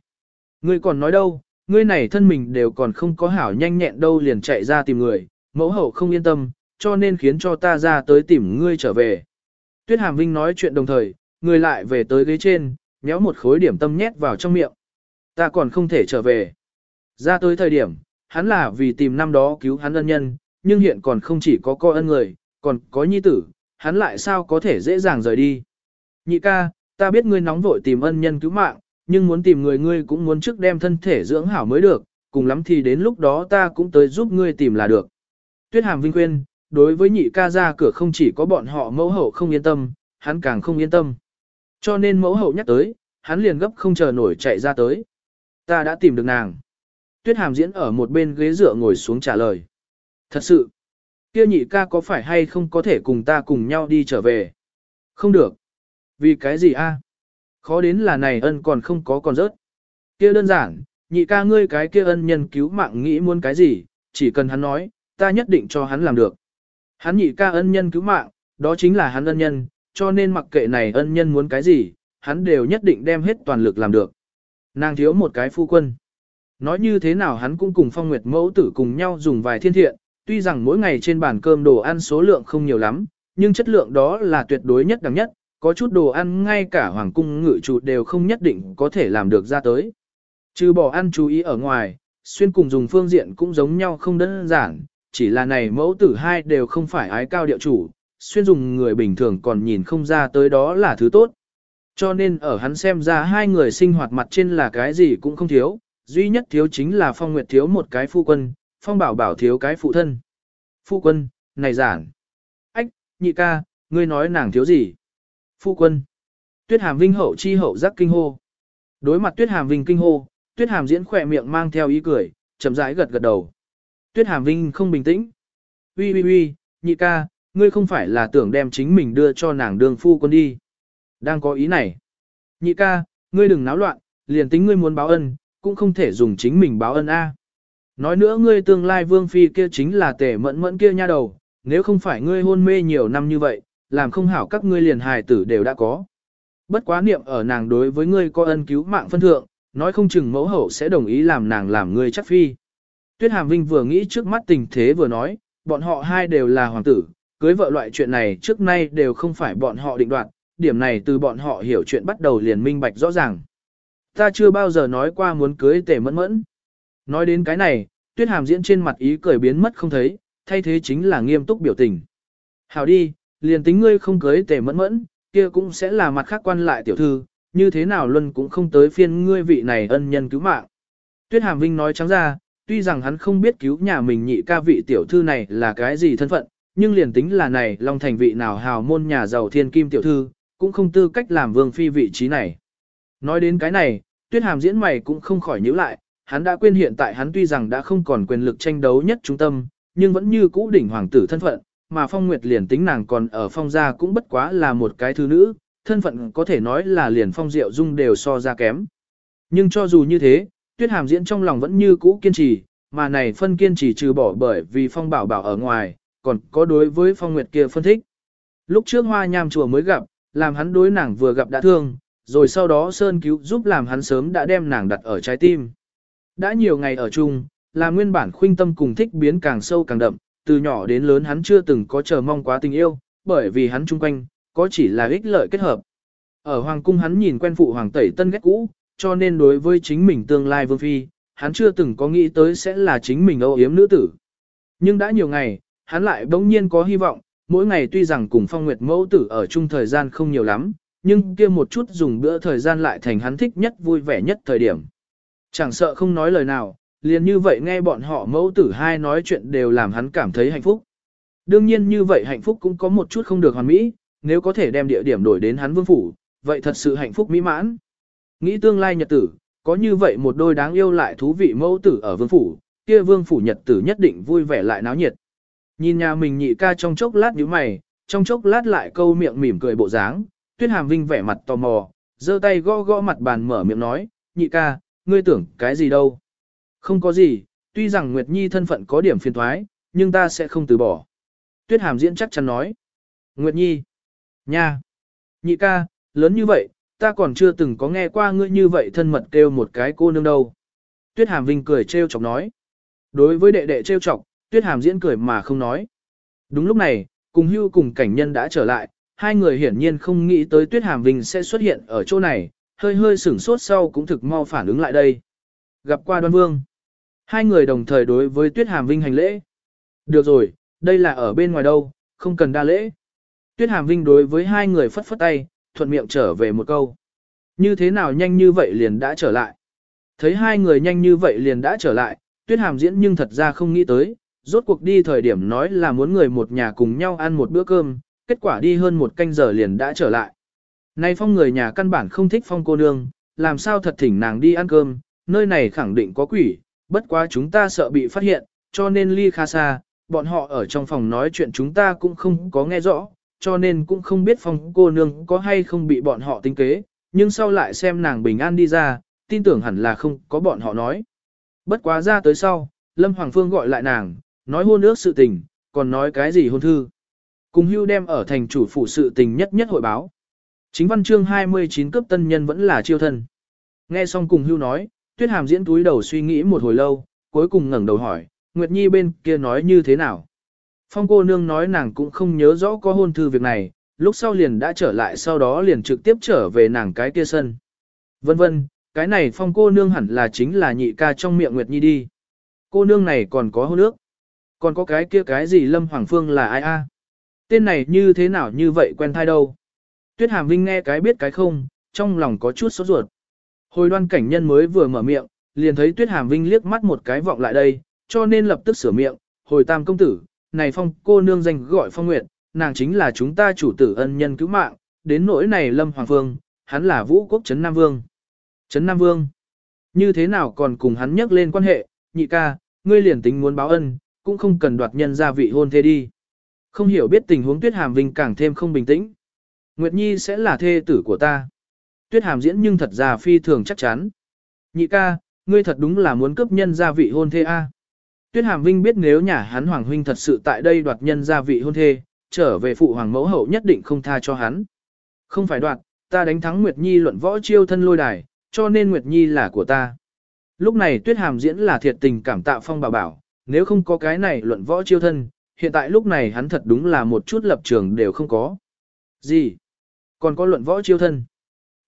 Ngươi còn nói đâu, ngươi này thân mình đều còn không có hảo nhanh nhẹn đâu liền chạy ra tìm người, mẫu hậu không yên tâm, cho nên khiến cho ta ra tới tìm ngươi trở về. Tuyết hàm vinh nói chuyện đồng thời, người lại về tới ghế trên, nhéo một khối điểm tâm nhét vào trong miệng. Ta còn không thể trở về. Ra tới thời điểm, hắn là vì tìm năm đó cứu hắn ân nhân, nhưng hiện còn không chỉ có co ân người, còn có nhi tử, hắn lại sao có thể dễ dàng rời đi. Nhị ca, ta biết ngươi nóng vội tìm ân nhân cứu mạng, nhưng muốn tìm người ngươi cũng muốn trước đem thân thể dưỡng hảo mới được, cùng lắm thì đến lúc đó ta cũng tới giúp ngươi tìm là được. Tuyết hàm vinh khuyên, đối với nhị ca ra cửa không chỉ có bọn họ mẫu hậu không yên tâm, hắn càng không yên tâm. Cho nên mẫu hậu nhắc tới, hắn liền gấp không chờ nổi chạy ra tới. Ta đã tìm được nàng. Tuyết hàm diễn ở một bên ghế dựa ngồi xuống trả lời. Thật sự, kia nhị ca có phải hay không có thể cùng ta cùng nhau đi trở về? Không được. Vì cái gì a? Khó đến là này ân còn không có còn rớt. kia đơn giản, nhị ca ngươi cái kia ân nhân cứu mạng nghĩ muốn cái gì, chỉ cần hắn nói, ta nhất định cho hắn làm được. Hắn nhị ca ân nhân cứu mạng, đó chính là hắn ân nhân, cho nên mặc kệ này ân nhân muốn cái gì, hắn đều nhất định đem hết toàn lực làm được. Nàng thiếu một cái phu quân. Nói như thế nào hắn cũng cùng phong nguyệt mẫu tử cùng nhau dùng vài thiên thiện, tuy rằng mỗi ngày trên bàn cơm đồ ăn số lượng không nhiều lắm, nhưng chất lượng đó là tuyệt đối nhất đẳng nhất, có chút đồ ăn ngay cả hoàng cung ngự chủ đều không nhất định có thể làm được ra tới. Trừ bỏ ăn chú ý ở ngoài, xuyên cùng dùng phương diện cũng giống nhau không đơn giản, chỉ là này mẫu tử hai đều không phải ái cao điệu chủ, xuyên dùng người bình thường còn nhìn không ra tới đó là thứ tốt. Cho nên ở hắn xem ra hai người sinh hoạt mặt trên là cái gì cũng không thiếu, duy nhất thiếu chính là Phong Nguyệt thiếu một cái phu quân, Phong Bảo Bảo thiếu cái phụ thân. Phu quân, này giản. Ách, nhị ca, ngươi nói nàng thiếu gì? Phu quân. Tuyết Hàm Vinh hậu chi hậu giác kinh hô. Đối mặt Tuyết Hàm Vinh kinh hô, Tuyết Hàm diễn khỏe miệng mang theo ý cười, chậm rãi gật gật đầu. Tuyết Hàm Vinh không bình tĩnh. Ui ui ui, nhị ca, ngươi không phải là tưởng đem chính mình đưa cho nàng đường phu quân đi. Đang có ý này. Nhị ca, ngươi đừng náo loạn, liền tính ngươi muốn báo ân, cũng không thể dùng chính mình báo ân A. Nói nữa ngươi tương lai vương phi kia chính là tể mẫn mẫn kia nha đầu, nếu không phải ngươi hôn mê nhiều năm như vậy, làm không hảo các ngươi liền hài tử đều đã có. Bất quá niệm ở nàng đối với ngươi có ân cứu mạng phân thượng, nói không chừng mẫu hậu sẽ đồng ý làm nàng làm ngươi chắc phi. Tuyết Hàm Vinh vừa nghĩ trước mắt tình thế vừa nói, bọn họ hai đều là hoàng tử, cưới vợ loại chuyện này trước nay đều không phải bọn họ định đoạt, điểm này từ bọn họ hiểu chuyện bắt đầu liền minh bạch rõ ràng. Ta chưa bao giờ nói qua muốn cưới tể mẫn mẫn. Nói đến cái này, tuyết hàm diễn trên mặt ý cười biến mất không thấy, thay thế chính là nghiêm túc biểu tình. Hảo đi, liền tính ngươi không cưới tể mẫn mẫn, kia cũng sẽ là mặt khác quan lại tiểu thư, như thế nào luân cũng không tới phiên ngươi vị này ân nhân cứu mạng. Tuyết hàm vinh nói trắng ra, tuy rằng hắn không biết cứu nhà mình nhị ca vị tiểu thư này là cái gì thân phận, nhưng liền tính là này Long Thành vị nào hào môn nhà giàu thiên kim tiểu thư, cũng không tư cách làm vương phi vị trí này. Nói đến cái này, tuyết hàm diễn mày cũng không khỏi nhíu lại, hắn đã quên hiện tại hắn tuy rằng đã không còn quyền lực tranh đấu nhất trung tâm, nhưng vẫn như cũ đỉnh hoàng tử thân phận, mà phong nguyệt liền tính nàng còn ở phong gia cũng bất quá là một cái thứ nữ, thân phận có thể nói là liền phong diệu dung đều so ra kém. Nhưng cho dù như thế, tuyết hàm diễn trong lòng vẫn như cũ kiên trì, mà này phân kiên trì trừ bỏ bởi vì phong bảo bảo ở ngoài, còn có đối với phong nguyệt kia phân thích. Lúc trước hoa nham chùa mới gặp, làm hắn đối nàng vừa gặp đã thương, rồi sau đó Sơn cứu giúp làm hắn sớm đã đem nàng đặt ở trái tim. Đã nhiều ngày ở chung, là nguyên bản khuynh tâm cùng thích biến càng sâu càng đậm, từ nhỏ đến lớn hắn chưa từng có chờ mong quá tình yêu, bởi vì hắn chung quanh, có chỉ là ích lợi kết hợp. Ở Hoàng cung hắn nhìn quen phụ Hoàng Tẩy Tân ghét cũ, cho nên đối với chính mình tương lai vương phi, hắn chưa từng có nghĩ tới sẽ là chính mình âu yếm nữ tử. Nhưng đã nhiều ngày, hắn lại bỗng nhiên có hy vọng, mỗi ngày tuy rằng cùng phong nguyệt mẫu tử ở chung thời gian không nhiều lắm, nhưng kia một chút dùng bữa thời gian lại thành hắn thích nhất vui vẻ nhất thời điểm. Chẳng sợ không nói lời nào, liền như vậy nghe bọn họ mẫu tử hai nói chuyện đều làm hắn cảm thấy hạnh phúc. Đương nhiên như vậy hạnh phúc cũng có một chút không được hoàn mỹ, nếu có thể đem địa điểm đổi đến hắn vương phủ, vậy thật sự hạnh phúc mỹ mãn. Nghĩ tương lai nhật tử, có như vậy một đôi đáng yêu lại thú vị mẫu tử ở vương phủ, kia vương phủ nhật tử nhất định vui vẻ lại náo nhiệt. Nhìn nhà mình nhị ca trong chốc lát nhíu mày, trong chốc lát lại câu miệng mỉm cười bộ dáng, tuyết hàm vinh vẻ mặt tò mò, giơ tay gõ gõ mặt bàn mở miệng nói, nhị ca, ngươi tưởng cái gì đâu. Không có gì, tuy rằng Nguyệt Nhi thân phận có điểm phiền thoái, nhưng ta sẽ không từ bỏ. Tuyết hàm diễn chắc chắn nói. Nguyệt Nhi. Nha. Nhị ca, lớn như vậy, ta còn chưa từng có nghe qua ngươi như vậy thân mật kêu một cái cô nương đâu. Tuyết hàm vinh cười trêu chọc nói. Đối với đệ đệ trêu chọc, tuyết hàm diễn cười mà không nói. Đúng lúc này, cùng hưu cùng cảnh nhân đã trở lại, hai người hiển nhiên không nghĩ tới tuyết hàm vinh sẽ xuất hiện ở chỗ này, hơi hơi sửng sốt sau cũng thực mau phản ứng lại đây. Gặp qua đoan vương. Hai người đồng thời đối với tuyết hàm vinh hành lễ. Được rồi, đây là ở bên ngoài đâu, không cần đa lễ. Tuyết hàm vinh đối với hai người phất phất tay, thuận miệng trở về một câu. Như thế nào nhanh như vậy liền đã trở lại. Thấy hai người nhanh như vậy liền đã trở lại, tuyết hàm diễn nhưng thật ra không nghĩ tới, rốt cuộc đi thời điểm nói là muốn người một nhà cùng nhau ăn một bữa cơm, kết quả đi hơn một canh giờ liền đã trở lại. Nay phong người nhà căn bản không thích phong cô nương, làm sao thật thỉnh nàng đi ăn cơm, nơi này khẳng định có quỷ, bất quá chúng ta sợ bị phát hiện, cho nên ly khá xa, bọn họ ở trong phòng nói chuyện chúng ta cũng không có nghe rõ, cho nên cũng không biết phong cô nương có hay không bị bọn họ tính kế, nhưng sau lại xem nàng bình an đi ra, tin tưởng hẳn là không có bọn họ nói. Bất quá ra tới sau, Lâm Hoàng Phương gọi lại nàng, nói hôn ước sự tình, còn nói cái gì hôn thư. Cùng hưu đem ở thành chủ phụ sự tình nhất nhất hội báo. Chính văn chương 29 cấp tân nhân vẫn là chiêu thân. Nghe xong cùng hưu nói, tuyết hàm diễn túi đầu suy nghĩ một hồi lâu, cuối cùng ngẩng đầu hỏi, Nguyệt Nhi bên kia nói như thế nào? Phong cô nương nói nàng cũng không nhớ rõ có hôn thư việc này, lúc sau liền đã trở lại sau đó liền trực tiếp trở về nàng cái kia sân. Vân vân, cái này phong cô nương hẳn là chính là nhị ca trong miệng Nguyệt Nhi đi. Cô nương này còn có hôn nước. Còn có cái kia cái gì Lâm Hoàng Phương là ai a? Tên này như thế nào như vậy quen thai đâu? Tuyết Hàm Vinh nghe cái biết cái không, trong lòng có chút sốt ruột. Hồi đoan cảnh nhân mới vừa mở miệng, liền thấy Tuyết Hàm Vinh liếc mắt một cái vọng lại đây, cho nên lập tức sửa miệng, hồi tam công tử, này phong cô nương danh gọi phong nguyệt, nàng chính là chúng ta chủ tử ân nhân cứu mạng, đến nỗi này Lâm Hoàng Phương, hắn là vũ quốc Trấn Nam Vương. Trấn Nam Vương, như thế nào còn cùng hắn nhắc lên quan hệ, nhị ca, ngươi liền tính muốn báo ân, cũng không cần đoạt nhân gia vị hôn thế đi. Không hiểu biết tình huống Tuyết Hàm Vinh càng thêm không bình tĩnh. Nguyệt Nhi sẽ là thê tử của ta. Tuyết Hàm diễn nhưng thật ra phi thường chắc chắn. Nhị ca, ngươi thật đúng là muốn cướp nhân gia vị hôn thê a. Tuyết Hàm Vinh biết nếu nhà hắn Hoàng Huynh thật sự tại đây đoạt nhân gia vị hôn thê, trở về phụ hoàng mẫu hậu nhất định không tha cho hắn. Không phải đoạt, ta đánh thắng Nguyệt Nhi luận võ chiêu thân lôi đài, cho nên Nguyệt Nhi là của ta. Lúc này Tuyết Hàm diễn là thiệt tình cảm tạ Phong Bảo Bảo, nếu không có cái này luận võ chiêu thân, hiện tại lúc này hắn thật đúng là một chút lập trường đều không có. Gì? Còn có luận võ chiêu thân?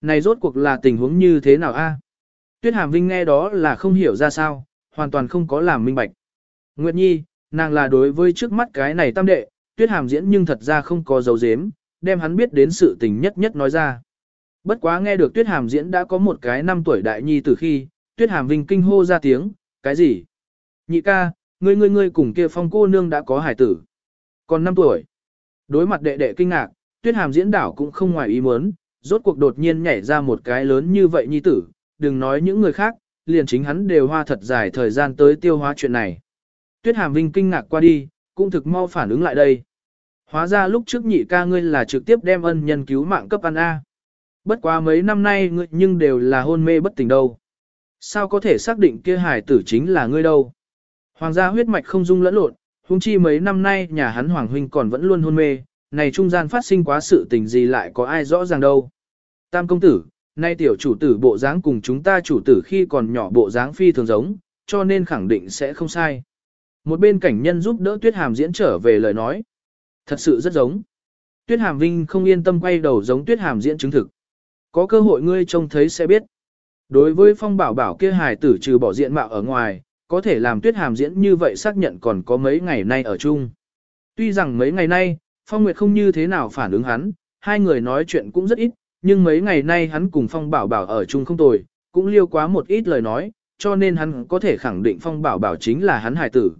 Này rốt cuộc là tình huống như thế nào a? Tuyết Hàm Vinh nghe đó là không hiểu ra sao, hoàn toàn không có làm minh bạch. Nguyệt Nhi, nàng là đối với trước mắt cái này tam đệ, Tuyết Hàm diễn nhưng thật ra không có dấu dếm, đem hắn biết đến sự tình nhất nhất nói ra. Bất quá nghe được Tuyết Hàm diễn đã có một cái năm tuổi đại nhi từ khi, Tuyết Hàm Vinh kinh hô ra tiếng, cái gì? Nhị ca, ngươi ngươi ngươi cùng kia phong cô nương đã có hải tử. Còn năm tuổi. Đối mặt đệ đệ kinh ngạc, Tuyết Hàm diễn đảo cũng không ngoài ý muốn, rốt cuộc đột nhiên nhảy ra một cái lớn như vậy nhi tử, đừng nói những người khác, liền chính hắn đều hoa thật dài thời gian tới tiêu hóa chuyện này. Tuyết Hàm Vinh kinh ngạc qua đi, cũng thực mau phản ứng lại đây. Hóa ra lúc trước nhị ca ngươi là trực tiếp đem ân nhân cứu mạng cấp ăn A. Bất quá mấy năm nay ngươi nhưng đều là hôn mê bất tỉnh đâu. Sao có thể xác định kia hải tử chính là ngươi đâu? Hoàng gia huyết mạch không dung lẫn lộn, huống chi mấy năm nay nhà hắn hoàng huynh còn vẫn luôn hôn mê, này trung gian phát sinh quá sự tình gì lại có ai rõ ràng đâu. Tam công tử, nay tiểu chủ tử bộ dáng cùng chúng ta chủ tử khi còn nhỏ bộ dáng phi thường giống, cho nên khẳng định sẽ không sai. Một bên cảnh nhân giúp đỡ Tuyết Hàm diễn trở về lời nói. Thật sự rất giống. Tuyết Hàm Vinh không yên tâm quay đầu giống Tuyết Hàm diễn chứng thực. Có cơ hội ngươi trông thấy sẽ biết. Đối với phong bảo bảo kia hài tử trừ bỏ diện mạo ở ngoài, có thể làm Tuyết Hàm diễn như vậy xác nhận còn có mấy ngày nay ở chung. Tuy rằng mấy ngày nay, Phong Nguyệt không như thế nào phản ứng hắn, hai người nói chuyện cũng rất ít, nhưng mấy ngày nay hắn cùng Phong Bảo Bảo ở chung không tồi, cũng liêu quá một ít lời nói, cho nên hắn có thể khẳng định Phong Bảo Bảo chính là hắn hài tử.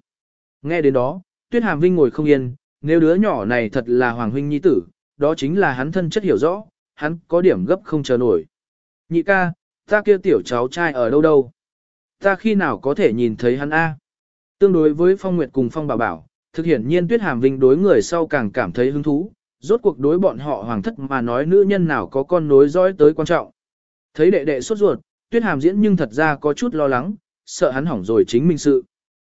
Nghe đến đó, Tuyết Hàm Vinh ngồi không yên, nếu đứa nhỏ này thật là Hoàng Huynh Nhi tử, đó chính là hắn thân chất hiểu rõ, hắn có điểm gấp không chờ nổi. Nhị ca, ta kia tiểu cháu trai ở đâu đâu? Ta khi nào có thể nhìn thấy hắn A? Tương đối với Phong Nguyệt cùng Phong Bảo Bảo, thực hiện nhiên Tuyết Hàm Vinh đối người sau càng cảm thấy hứng thú, rốt cuộc đối bọn họ hoàng thất mà nói nữ nhân nào có con nối dõi tới quan trọng. Thấy đệ đệ sốt ruột, Tuyết Hàm diễn nhưng thật ra có chút lo lắng, sợ hắn hỏng rồi chính mình sự.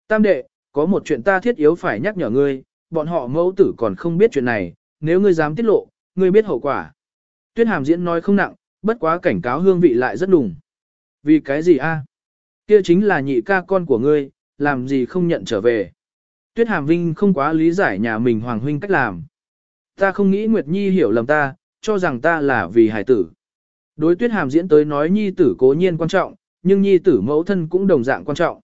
Tam đệ, có một chuyện ta thiết yếu phải nhắc nhở ngươi, bọn họ mẫu tử còn không biết chuyện này, nếu ngươi dám tiết lộ, ngươi biết hậu quả. Tuyết Hàm diễn nói không nặng, bất quá cảnh cáo hương vị lại rất đùng. Vì cái gì a? Kia chính là nhị ca con của ngươi, làm gì không nhận trở về. Tuyết Hàm Vinh không quá lý giải nhà mình Hoàng Huynh cách làm. Ta không nghĩ Nguyệt Nhi hiểu lầm ta, cho rằng ta là vì hải tử. Đối Tuyết Hàm diễn tới nói Nhi tử cố nhiên quan trọng, nhưng Nhi tử mẫu thân cũng đồng dạng quan trọng.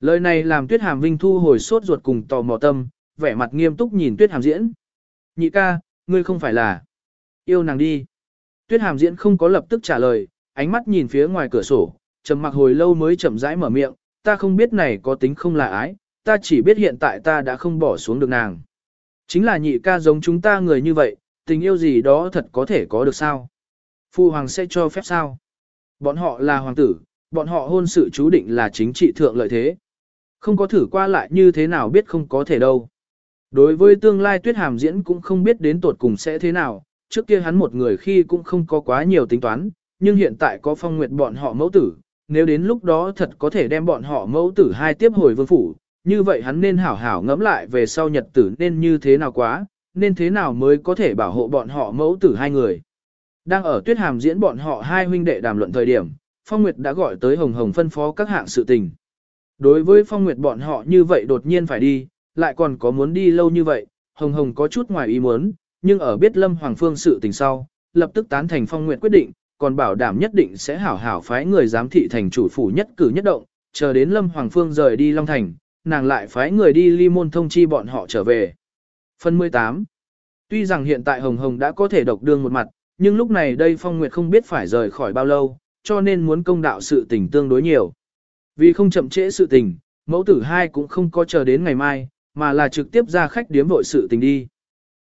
Lời này làm Tuyết Hàm Vinh thu hồi sốt ruột cùng tò mò tâm, vẻ mặt nghiêm túc nhìn Tuyết Hàm diễn. Nhị ca, ngươi không phải là yêu nàng đi. Tuyết Hàm diễn không có lập tức trả lời, ánh mắt nhìn phía ngoài cửa sổ, trầm mặc hồi lâu mới chậm rãi mở miệng, ta không biết này có tính không là ái, ta chỉ biết hiện tại ta đã không bỏ xuống được nàng. Chính là nhị ca giống chúng ta người như vậy, tình yêu gì đó thật có thể có được sao? Phu hoàng sẽ cho phép sao? Bọn họ là hoàng tử, bọn họ hôn sự chú định là chính trị thượng lợi thế. Không có thử qua lại như thế nào biết không có thể đâu. Đối với tương lai tuyết hàm diễn cũng không biết đến tột cùng sẽ thế nào, trước kia hắn một người khi cũng không có quá nhiều tính toán, nhưng hiện tại có phong nguyệt bọn họ mẫu tử, nếu đến lúc đó thật có thể đem bọn họ mẫu tử hai tiếp hồi vương phủ, như vậy hắn nên hảo hảo ngẫm lại về sau nhật tử nên như thế nào quá, nên thế nào mới có thể bảo hộ bọn họ mẫu tử hai người. Đang ở tuyết hàm diễn bọn họ hai huynh đệ đàm luận thời điểm, Phong Nguyệt đã gọi tới Hồng Hồng phân phó các hạng sự tình. Đối với Phong Nguyệt bọn họ như vậy đột nhiên phải đi, lại còn có muốn đi lâu như vậy, Hồng Hồng có chút ngoài ý muốn, nhưng ở biết Lâm Hoàng Phương sự tình sau, lập tức tán thành Phong Nguyệt quyết định, còn bảo đảm nhất định sẽ hảo hảo phái người giám thị thành chủ phủ nhất cử nhất động, chờ đến Lâm Hoàng Phương rời đi Long Thành, nàng lại phái người đi ly môn thông chi bọn họ trở về. Phần 18 Tuy rằng hiện tại Hồng Hồng đã có thể độc đương một mặt, nhưng lúc này đây Phong Nguyệt không biết phải rời khỏi bao lâu, cho nên muốn công đạo sự tình tương đối nhiều. Vì không chậm trễ sự tình, mẫu tử hai cũng không có chờ đến ngày mai, mà là trực tiếp ra khách điếm vội sự tình đi.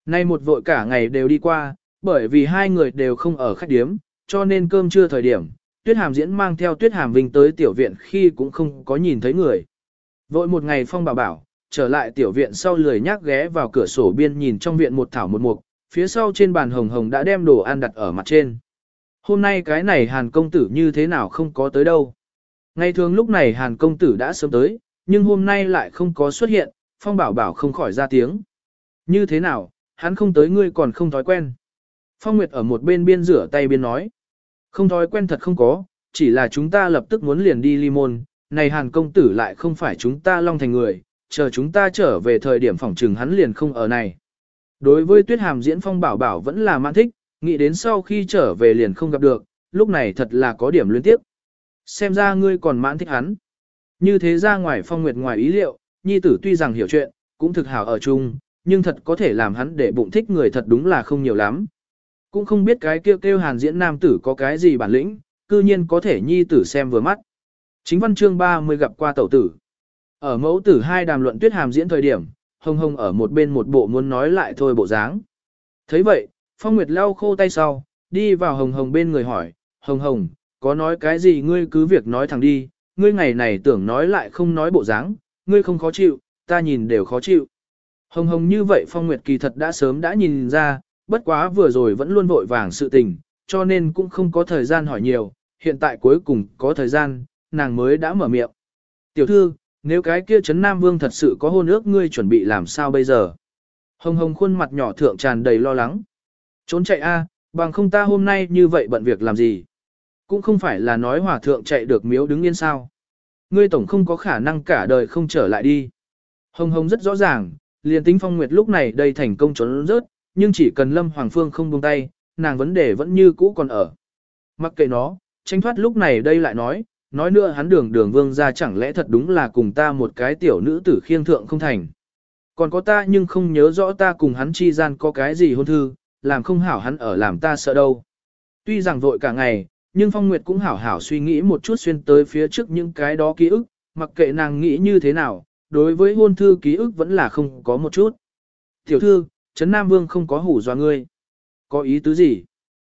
Nay một vội cả ngày đều đi qua, bởi vì hai người đều không ở khách điếm, cho nên cơm trưa thời điểm, Tuyết Hàm diễn mang theo Tuyết Hàm Vinh tới tiểu viện khi cũng không có nhìn thấy người. Vội một ngày Phong bảo bảo, trở lại tiểu viện sau lười nhác ghé vào cửa sổ biên nhìn trong viện một thảo một mục, phía sau trên bàn hồng hồng đã đem đồ ăn đặt ở mặt trên. Hôm nay cái này Hàn công tử như thế nào không có tới đâu. Ngày thường lúc này Hàn công tử đã sớm tới, nhưng hôm nay lại không có xuất hiện, Phong bảo bảo không khỏi ra tiếng. Như thế nào, hắn không tới ngươi còn không thói quen. Phong Nguyệt ở một bên biên rửa tay biên nói. Không thói quen thật không có, chỉ là chúng ta lập tức muốn liền đi ly môn, này Hàn công tử lại không phải chúng ta long thành người, chờ chúng ta trở về thời điểm phòng trừng hắn liền không ở này. Đối với tuyết hàm diễn phong bảo bảo vẫn là mãn thích, nghĩ đến sau khi trở về liền không gặp được, lúc này thật là có điểm luyến tiếp. Xem ra ngươi còn mãn thích hắn. Như thế ra ngoài phong nguyệt ngoài ý liệu, nhi tử tuy rằng hiểu chuyện, cũng thực hảo ở chung, nhưng thật có thể làm hắn để bụng thích người thật đúng là không nhiều lắm. Cũng không biết cái kêu kêu hàn diễn nam tử có cái gì bản lĩnh, cư nhiên có thể nhi tử xem vừa mắt. Chính văn chương 30 gặp qua tẩu tử. Ở mẫu tử hai đàm luận tuyết hàm diễn thời điểm, hồng hồng ở một bên một bộ muốn nói lại thôi bộ dáng. thấy vậy, Phong Nguyệt lau khô tay sau, đi vào hồng hồng bên người hỏi, hồng hồng, có nói cái gì ngươi cứ việc nói thẳng đi, ngươi ngày này tưởng nói lại không nói bộ dáng, ngươi không khó chịu, ta nhìn đều khó chịu. Hồng hồng như vậy Phong Nguyệt kỳ thật đã sớm đã nhìn ra, bất quá vừa rồi vẫn luôn vội vàng sự tình, cho nên cũng không có thời gian hỏi nhiều, hiện tại cuối cùng có thời gian, nàng mới đã mở miệng. Tiểu thư, nếu cái kia Trấn Nam Vương thật sự có hôn ước ngươi chuẩn bị làm sao bây giờ? Hồng hồng khuôn mặt nhỏ thượng tràn đầy lo lắng. Trốn chạy a, bằng không ta hôm nay như vậy bận việc làm gì? Cũng không phải là nói hòa thượng chạy được miếu đứng yên sao. Ngươi tổng không có khả năng cả đời không trở lại đi. Hồng hồng rất rõ ràng, liền tính phong nguyệt lúc này đây thành công trốn rớt, nhưng chỉ cần Lâm Hoàng Phương không buông tay, nàng vấn đề vẫn như cũ còn ở. Mặc kệ nó, tranh thoát lúc này đây lại nói, nói nữa hắn đường đường vương ra chẳng lẽ thật đúng là cùng ta một cái tiểu nữ tử khiêng thượng không thành. Còn có ta nhưng không nhớ rõ ta cùng hắn chi gian có cái gì hôn thư, làm không hảo hắn ở làm ta sợ đâu. Tuy rằng vội cả ngày, nhưng Phong Nguyệt cũng hảo hảo suy nghĩ một chút xuyên tới phía trước những cái đó ký ức, mặc kệ nàng nghĩ như thế nào, đối với hôn thư ký ức vẫn là không có một chút. Tiểu thư, Trấn Nam Vương không có hủ dọa ngươi. Có ý tứ gì?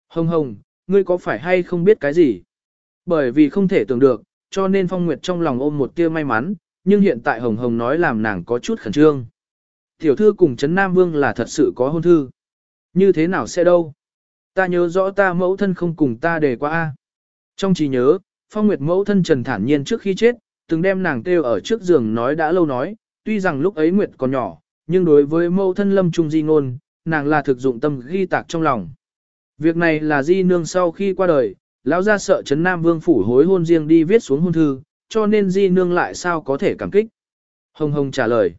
Hồng hồng, ngươi có phải hay không biết cái gì? Bởi vì không thể tưởng được, cho nên Phong Nguyệt trong lòng ôm một tia may mắn, nhưng hiện tại Hồng Hồng nói làm nàng có chút khẩn trương. Tiểu thư cùng Trấn Nam Vương là thật sự có hôn thư. Như thế nào sẽ đâu? Ta nhớ rõ ta mẫu thân không cùng ta đề qua A. Trong trí nhớ, Phong Nguyệt mẫu thân Trần thản nhiên trước khi chết, từng đem nàng kêu ở trước giường nói đã lâu nói, tuy rằng lúc ấy Nguyệt còn nhỏ, nhưng đối với mẫu thân lâm trung di ngôn, nàng là thực dụng tâm ghi tạc trong lòng. Việc này là di nương sau khi qua đời, lão ra sợ Trấn Nam Vương phủ hối hôn riêng đi viết xuống hôn thư, cho nên di nương lại sao có thể cảm kích. Hồng Hồng trả lời.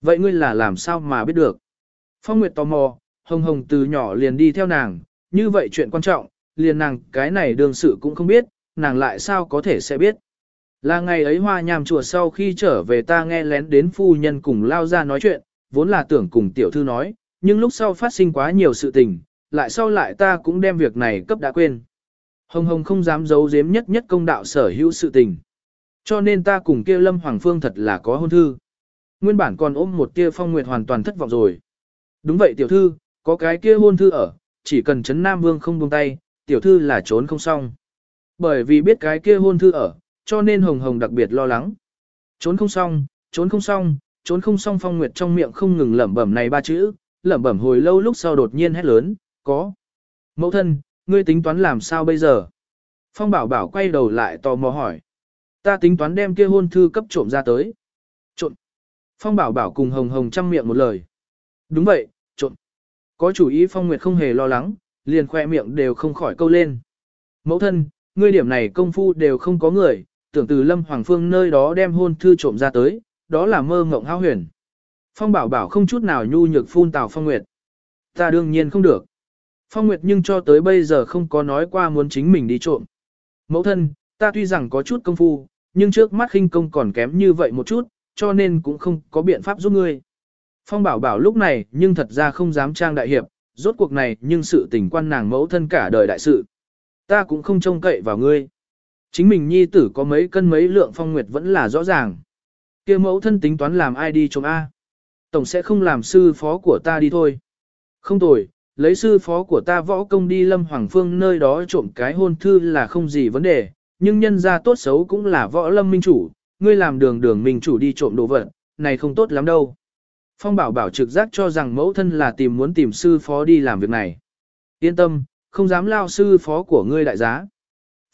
Vậy ngươi là làm sao mà biết được? Phong Nguyệt tò mò, Hồng Hồng từ nhỏ liền đi theo nàng, như vậy chuyện quan trọng, liền nàng cái này đương sự cũng không biết, nàng lại sao có thể sẽ biết. Là ngày ấy hoa nhàm chùa sau khi trở về ta nghe lén đến phu nhân cùng lao ra nói chuyện, vốn là tưởng cùng tiểu thư nói, nhưng lúc sau phát sinh quá nhiều sự tình, lại sau lại ta cũng đem việc này cấp đã quên. Hồng Hồng không dám giấu giếm nhất nhất công đạo sở hữu sự tình. Cho nên ta cùng kia Lâm Hoàng Phương thật là có hôn thư. Nguyên bản còn ôm một kia phong nguyệt hoàn toàn thất vọng rồi. Đúng vậy tiểu thư, có cái kia hôn thư ở, chỉ cần Trấn Nam Vương không buông tay, tiểu thư là trốn không xong. Bởi vì biết cái kia hôn thư ở, cho nên Hồng Hồng đặc biệt lo lắng. Trốn không xong, trốn không xong, trốn không xong phong nguyệt trong miệng không ngừng lẩm bẩm này ba chữ, lẩm bẩm hồi lâu lúc sau đột nhiên hét lớn, có. Mẫu thân, ngươi tính toán làm sao bây giờ? Phong bảo bảo quay đầu lại tò mò hỏi. Ta tính toán đem kia hôn thư cấp trộm ra tới. Trộm. Phong bảo bảo cùng hồng hồng chăm miệng một lời. Đúng vậy, trộm. Có chủ ý Phong Nguyệt không hề lo lắng, liền khoe miệng đều không khỏi câu lên. Mẫu thân, ngươi điểm này công phu đều không có người, tưởng từ Lâm Hoàng Phương nơi đó đem hôn thư trộm ra tới, đó là mơ ngộng hao huyền. Phong bảo bảo không chút nào nhu nhược phun tào Phong Nguyệt. Ta đương nhiên không được. Phong Nguyệt nhưng cho tới bây giờ không có nói qua muốn chính mình đi trộm. Mẫu thân, ta tuy rằng có chút công phu, nhưng trước mắt khinh công còn kém như vậy một chút, cho nên cũng không có biện pháp giúp ngươi. Phong bảo bảo lúc này nhưng thật ra không dám trang đại hiệp, rốt cuộc này nhưng sự tình quan nàng mẫu thân cả đời đại sự. Ta cũng không trông cậy vào ngươi. Chính mình nhi tử có mấy cân mấy lượng phong nguyệt vẫn là rõ ràng. kia mẫu thân tính toán làm ai đi trộm A. Tổng sẽ không làm sư phó của ta đi thôi. Không tồi, lấy sư phó của ta võ công đi lâm hoàng phương nơi đó trộm cái hôn thư là không gì vấn đề, nhưng nhân ra tốt xấu cũng là võ lâm minh chủ, ngươi làm đường đường minh chủ đi trộm đồ vật, này không tốt lắm đâu. Phong bảo bảo trực giác cho rằng mẫu thân là tìm muốn tìm sư phó đi làm việc này. Yên tâm, không dám lao sư phó của ngươi đại giá.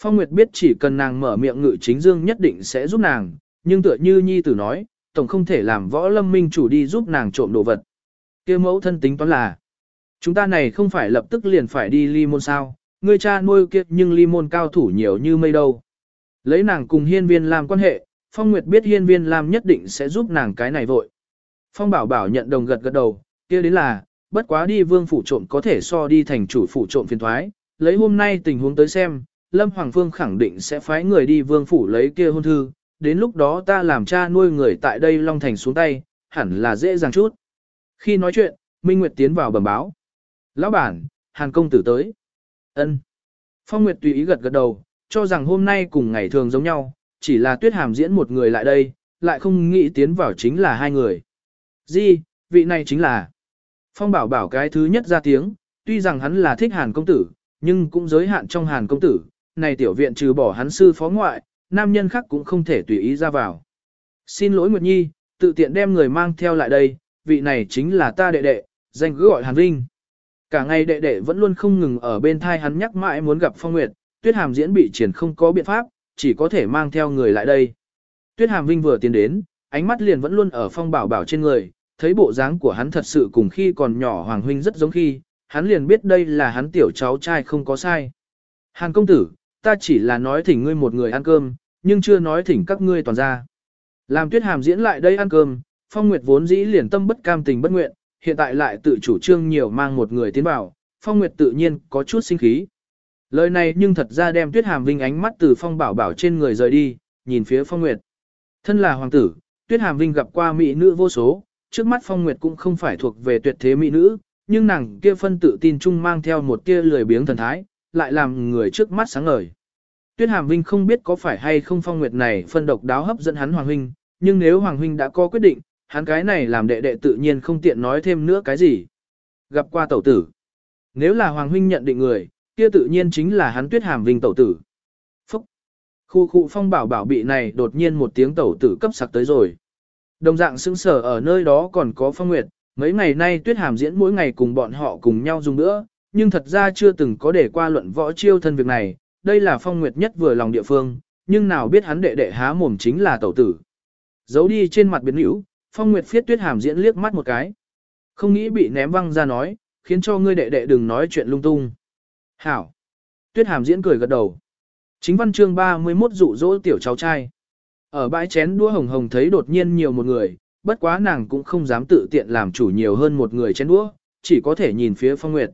Phong Nguyệt biết chỉ cần nàng mở miệng ngự chính dương nhất định sẽ giúp nàng, nhưng tựa như nhi tử nói, tổng không thể làm võ lâm minh chủ đi giúp nàng trộm đồ vật. kia mẫu thân tính toán là, chúng ta này không phải lập tức liền phải đi ly môn sao, ngươi cha nuôi kiệt nhưng ly môn cao thủ nhiều như mây đâu. Lấy nàng cùng hiên viên làm quan hệ, Phong Nguyệt biết hiên viên làm nhất định sẽ giúp nàng cái này vội. Phong bảo bảo nhận đồng gật gật đầu, kia đến là, bất quá đi vương phủ trộm có thể so đi thành chủ phủ trộm phiền thoái, lấy hôm nay tình huống tới xem, Lâm Hoàng Phương khẳng định sẽ phái người đi vương phủ lấy kia hôn thư, đến lúc đó ta làm cha nuôi người tại đây Long Thành xuống tay, hẳn là dễ dàng chút. Khi nói chuyện, Minh Nguyệt tiến vào bẩm báo. Lão bản, Hàn công tử tới. ân Phong Nguyệt tùy ý gật gật đầu, cho rằng hôm nay cùng ngày thường giống nhau, chỉ là tuyết hàm diễn một người lại đây, lại không nghĩ tiến vào chính là hai người. Di, vị này chính là. Phong bảo bảo cái thứ nhất ra tiếng, tuy rằng hắn là thích hàn công tử, nhưng cũng giới hạn trong hàn công tử, này tiểu viện trừ bỏ hắn sư phó ngoại, nam nhân khác cũng không thể tùy ý ra vào. Xin lỗi Nguyệt Nhi, tự tiện đem người mang theo lại đây, vị này chính là ta đệ đệ, danh cứ gọi Hàn Vinh. Cả ngày đệ đệ vẫn luôn không ngừng ở bên thai hắn nhắc mãi muốn gặp Phong Nguyệt, Tuyết Hàm diễn bị triển không có biện pháp, chỉ có thể mang theo người lại đây. Tuyết Hàm Vinh vừa tiến đến, ánh mắt liền vẫn luôn ở Phong Bảo Bảo trên người, thấy bộ dáng của hắn thật sự cùng khi còn nhỏ Hoàng Huynh rất giống khi, hắn liền biết đây là hắn tiểu cháu trai không có sai. Hàn công tử, ta chỉ là nói thỉnh ngươi một người ăn cơm, nhưng chưa nói thỉnh các ngươi toàn ra. Làm tuyết hàm diễn lại đây ăn cơm, Phong Nguyệt vốn dĩ liền tâm bất cam tình bất nguyện, hiện tại lại tự chủ trương nhiều mang một người tiến vào, Phong Nguyệt tự nhiên có chút sinh khí. Lời này nhưng thật ra đem tuyết hàm vinh ánh mắt từ Phong Bảo Bảo trên người rời đi, nhìn phía Phong Nguyệt. Thân là hoàng tử, tuyết hàm vinh gặp qua mỹ nữ vô số, trước mắt Phong Nguyệt cũng không phải thuộc về tuyệt thế mỹ nữ, nhưng nàng kia phân tự tin chung mang theo một tia lười biếng thần thái, lại làm người trước mắt sáng ngời. Tuyết Hàm Vinh không biết có phải hay không Phong Nguyệt này phân độc đáo hấp dẫn hắn Hoàng Huynh, nhưng nếu Hoàng Huynh đã có quyết định, hắn cái này làm đệ đệ tự nhiên không tiện nói thêm nữa cái gì. Gặp qua tẩu tử. Nếu là Hoàng Huynh nhận định người, kia tự nhiên chính là hắn Tuyết Hàm Vinh tẩu tử. Phúc. Khu khu phong bảo bảo bị này đột nhiên một tiếng tẩu tử cấp sặc tới rồi. Đồng dạng sững sở ở nơi đó còn có Phong Nguyệt, mấy ngày nay Tuyết Hàm diễn mỗi ngày cùng bọn họ cùng nhau dùng nữa, nhưng thật ra chưa từng có để qua luận võ chiêu thân việc này, đây là Phong Nguyệt nhất vừa lòng địa phương, nhưng nào biết hắn đệ đệ há mồm chính là tẩu tử. Giấu đi trên mặt biến hữu, Phong Nguyệt phiết Tuyết Hàm diễn liếc mắt một cái. Không nghĩ bị ném văng ra nói, khiến cho ngươi đệ đệ đừng nói chuyện lung tung. Hảo. Tuyết Hàm diễn cười gật đầu. Chính văn chương 31 dụ dỗ tiểu cháu trai. Ở bãi chén đũa hồng hồng thấy đột nhiên nhiều một người, bất quá nàng cũng không dám tự tiện làm chủ nhiều hơn một người chén đũa, chỉ có thể nhìn phía Phong Nguyệt.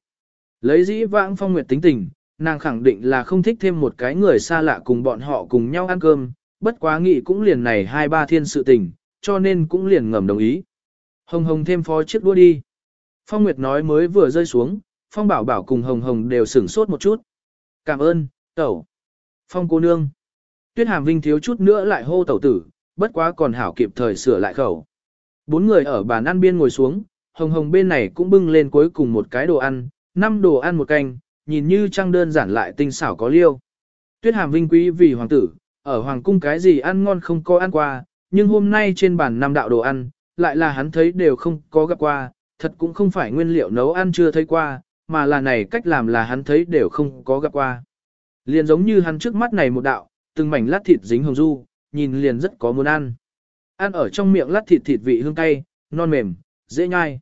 Lấy dĩ vãng Phong Nguyệt tính tình, nàng khẳng định là không thích thêm một cái người xa lạ cùng bọn họ cùng nhau ăn cơm, bất quá nghĩ cũng liền này hai ba thiên sự tình, cho nên cũng liền ngầm đồng ý. Hồng Hồng thêm phó chiếc đua đi. Phong Nguyệt nói mới vừa rơi xuống, Phong Bảo Bảo cùng Hồng Hồng đều sửng sốt một chút. Cảm ơn, tẩu. Phong cô nương. Tuyết Hàm Vinh thiếu chút nữa lại hô tẩu tử, bất quá còn hảo kịp thời sửa lại khẩu. Bốn người ở bàn ăn biên ngồi xuống, Hồng Hồng bên này cũng bưng lên cuối cùng một cái đồ ăn, năm đồ ăn một canh, nhìn như trăng đơn giản lại tinh xảo có liêu. Tuyết Hàm Vinh quý vì hoàng tử, ở hoàng cung cái gì ăn ngon không có ăn qua, nhưng hôm nay trên bàn năm đạo đồ ăn, lại là hắn thấy đều không có gặp qua, thật cũng không phải nguyên liệu nấu ăn chưa thấy qua, mà là này cách làm là hắn thấy đều không có gặp qua. Liền giống như hắn trước mắt này một đạo, từng mảnh lát thịt dính hồng du, nhìn liền rất có muốn ăn. Ăn ở trong miệng lát thịt thịt vị hương cay, non mềm, dễ nhai.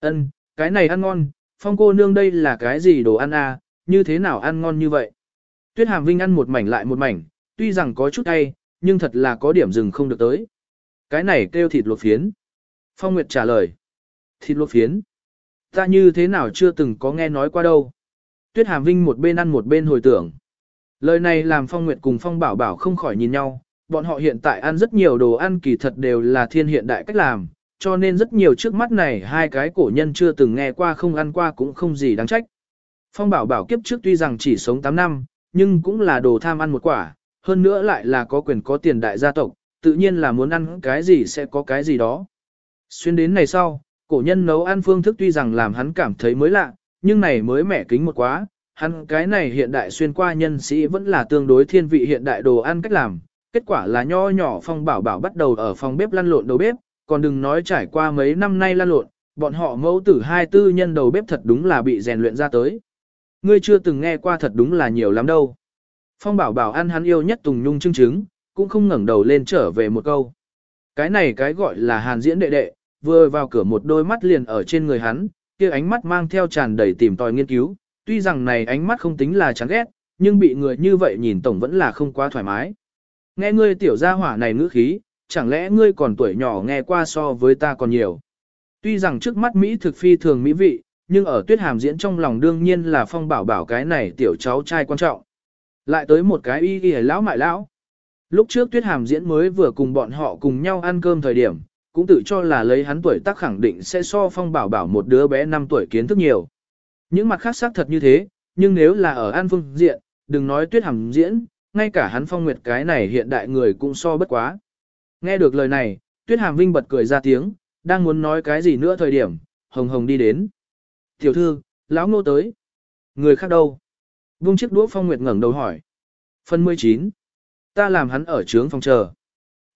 Ân, cái này ăn ngon, phong cô nương đây là cái gì đồ ăn à, như thế nào ăn ngon như vậy. Tuyết Hàm Vinh ăn một mảnh lại một mảnh, tuy rằng có chút cay, nhưng thật là có điểm dừng không được tới. Cái này kêu thịt luộc phiến. Phong Nguyệt trả lời. Thịt luộc phiến. Ta như thế nào chưa từng có nghe nói qua đâu. Tuyết Hàm Vinh một bên ăn một bên hồi tưởng. Lời này làm Phong Nguyệt cùng Phong Bảo Bảo không khỏi nhìn nhau, bọn họ hiện tại ăn rất nhiều đồ ăn kỳ thật đều là thiên hiện đại cách làm, cho nên rất nhiều trước mắt này hai cái cổ nhân chưa từng nghe qua không ăn qua cũng không gì đáng trách. Phong Bảo Bảo kiếp trước tuy rằng chỉ sống 8 năm, nhưng cũng là đồ tham ăn một quả, hơn nữa lại là có quyền có tiền đại gia tộc, tự nhiên là muốn ăn cái gì sẽ có cái gì đó. Xuyên đến này sau, cổ nhân nấu ăn phương thức tuy rằng làm hắn cảm thấy mới lạ, nhưng này mới mẻ kính một quá, hắn cái này hiện đại xuyên qua nhân sĩ vẫn là tương đối thiên vị hiện đại đồ ăn cách làm, kết quả là nho nhỏ phong bảo bảo bắt đầu ở phòng bếp lăn lộn đầu bếp, còn đừng nói trải qua mấy năm nay lăn lộn, bọn họ mẫu tử hai tư nhân đầu bếp thật đúng là bị rèn luyện ra tới. Ngươi chưa từng nghe qua thật đúng là nhiều lắm đâu. Phong bảo bảo ăn hắn yêu nhất tùng nhung trưng trứng, cũng không ngẩng đầu lên trở về một câu. Cái này cái gọi là hàn diễn đệ đệ, vừa vào cửa một đôi mắt liền ở trên người hắn, kia ánh mắt mang theo tràn đầy tìm tòi nghiên cứu, tuy rằng này ánh mắt không tính là chán ghét, nhưng bị người như vậy nhìn tổng vẫn là không quá thoải mái. Nghe ngươi tiểu gia hỏa này ngữ khí, chẳng lẽ ngươi còn tuổi nhỏ nghe qua so với ta còn nhiều. Tuy rằng trước mắt Mỹ thực phi thường mỹ vị, nhưng ở tuyết hàm diễn trong lòng đương nhiên là phong bảo bảo cái này tiểu cháu trai quan trọng. Lại tới một cái y y lão mại lão. Lúc trước tuyết hàm diễn mới vừa cùng bọn họ cùng nhau ăn cơm thời điểm, cũng tự cho là lấy hắn tuổi tác khẳng định sẽ so phong bảo bảo một đứa bé 5 tuổi kiến thức nhiều. Những mặt khác xác thật như thế, nhưng nếu là ở an phương diện, đừng nói tuyết hàm diễn, ngay cả hắn phong nguyệt cái này hiện đại người cũng so bất quá. Nghe được lời này, tuyết hàm vinh bật cười ra tiếng, đang muốn nói cái gì nữa thời điểm, hồng hồng đi đến. Tiểu thư, lão ngô tới. Người khác đâu? Vung chiếc đũa phong nguyệt ngẩng đầu hỏi. Phần 19. Ta làm hắn ở trướng phòng chờ.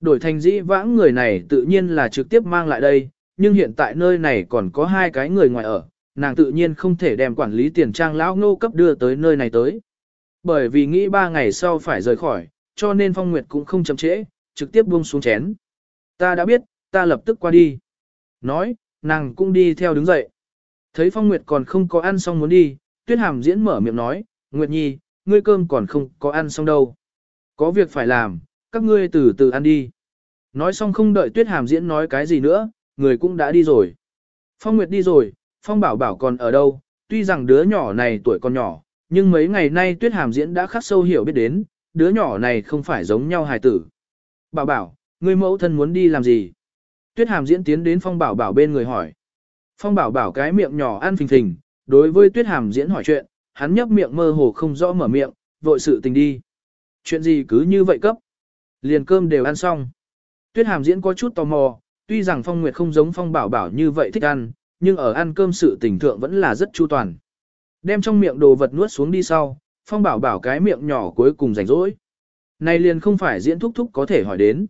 Đổi thành dĩ vãng người này tự nhiên là trực tiếp mang lại đây, nhưng hiện tại nơi này còn có hai cái người ngoài ở, nàng tự nhiên không thể đem quản lý tiền trang lão ngô cấp đưa tới nơi này tới. Bởi vì nghĩ ba ngày sau phải rời khỏi, cho nên Phong Nguyệt cũng không chậm trễ, trực tiếp buông xuống chén. Ta đã biết, ta lập tức qua đi. Nói, nàng cũng đi theo đứng dậy. Thấy Phong Nguyệt còn không có ăn xong muốn đi, Tuyết Hàm diễn mở miệng nói, Nguyệt Nhi, ngươi cơm còn không có ăn xong đâu. Có việc phải làm, các ngươi từ từ ăn đi. Nói xong không đợi Tuyết Hàm diễn nói cái gì nữa, người cũng đã đi rồi. Phong Nguyệt đi rồi, Phong Bảo Bảo còn ở đâu, tuy rằng đứa nhỏ này tuổi còn nhỏ, nhưng mấy ngày nay Tuyết Hàm diễn đã khắc sâu hiểu biết đến, đứa nhỏ này không phải giống nhau hài tử. Bảo Bảo, ngươi mẫu thân muốn đi làm gì? Tuyết Hàm diễn tiến đến Phong Bảo Bảo bên người hỏi. Phong Bảo Bảo cái miệng nhỏ ăn phình phình, đối với Tuyết Hàm diễn hỏi chuyện, hắn nhấp miệng mơ hồ không rõ mở miệng, vội sự tình đi. Chuyện gì cứ như vậy cấp? Liền cơm đều ăn xong. Tuyết Hàm diễn có chút tò mò, tuy rằng Phong Nguyệt không giống Phong Bảo Bảo như vậy thích ăn, nhưng ở ăn cơm sự tình thượng vẫn là rất chu toàn. Đem trong miệng đồ vật nuốt xuống đi sau, Phong Bảo Bảo cái miệng nhỏ cuối cùng rảnh rỗi. Này liền không phải diễn thúc thúc có thể hỏi đến.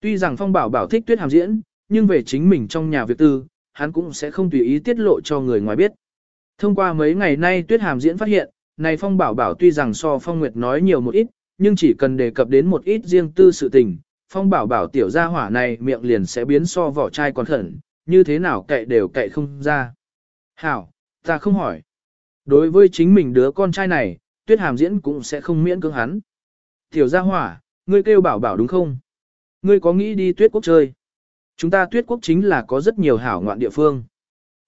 Tuy rằng Phong Bảo Bảo thích Tuyết Hàm diễn, nhưng về chính mình trong nhà việc tư, hắn cũng sẽ không tùy ý tiết lộ cho người ngoài biết. Thông qua mấy ngày nay Tuyết Hàm diễn phát hiện, này Phong Bảo Bảo tuy rằng so Phong Nguyệt nói nhiều một ít, nhưng chỉ cần đề cập đến một ít riêng tư sự tình, Phong Bảo Bảo tiểu gia hỏa này miệng liền sẽ biến so vỏ chai còn khẩn, như thế nào cậy đều cậy không ra. Hảo, ta không hỏi. Đối với chính mình đứa con trai này, Tuyết Hàm diễn cũng sẽ không miễn cưỡng hắn. Tiểu gia hỏa, ngươi kêu Bảo Bảo đúng không? Ngươi có nghĩ đi Tuyết Quốc chơi? Chúng ta Tuyết Quốc chính là có rất nhiều hảo ngoạn địa phương.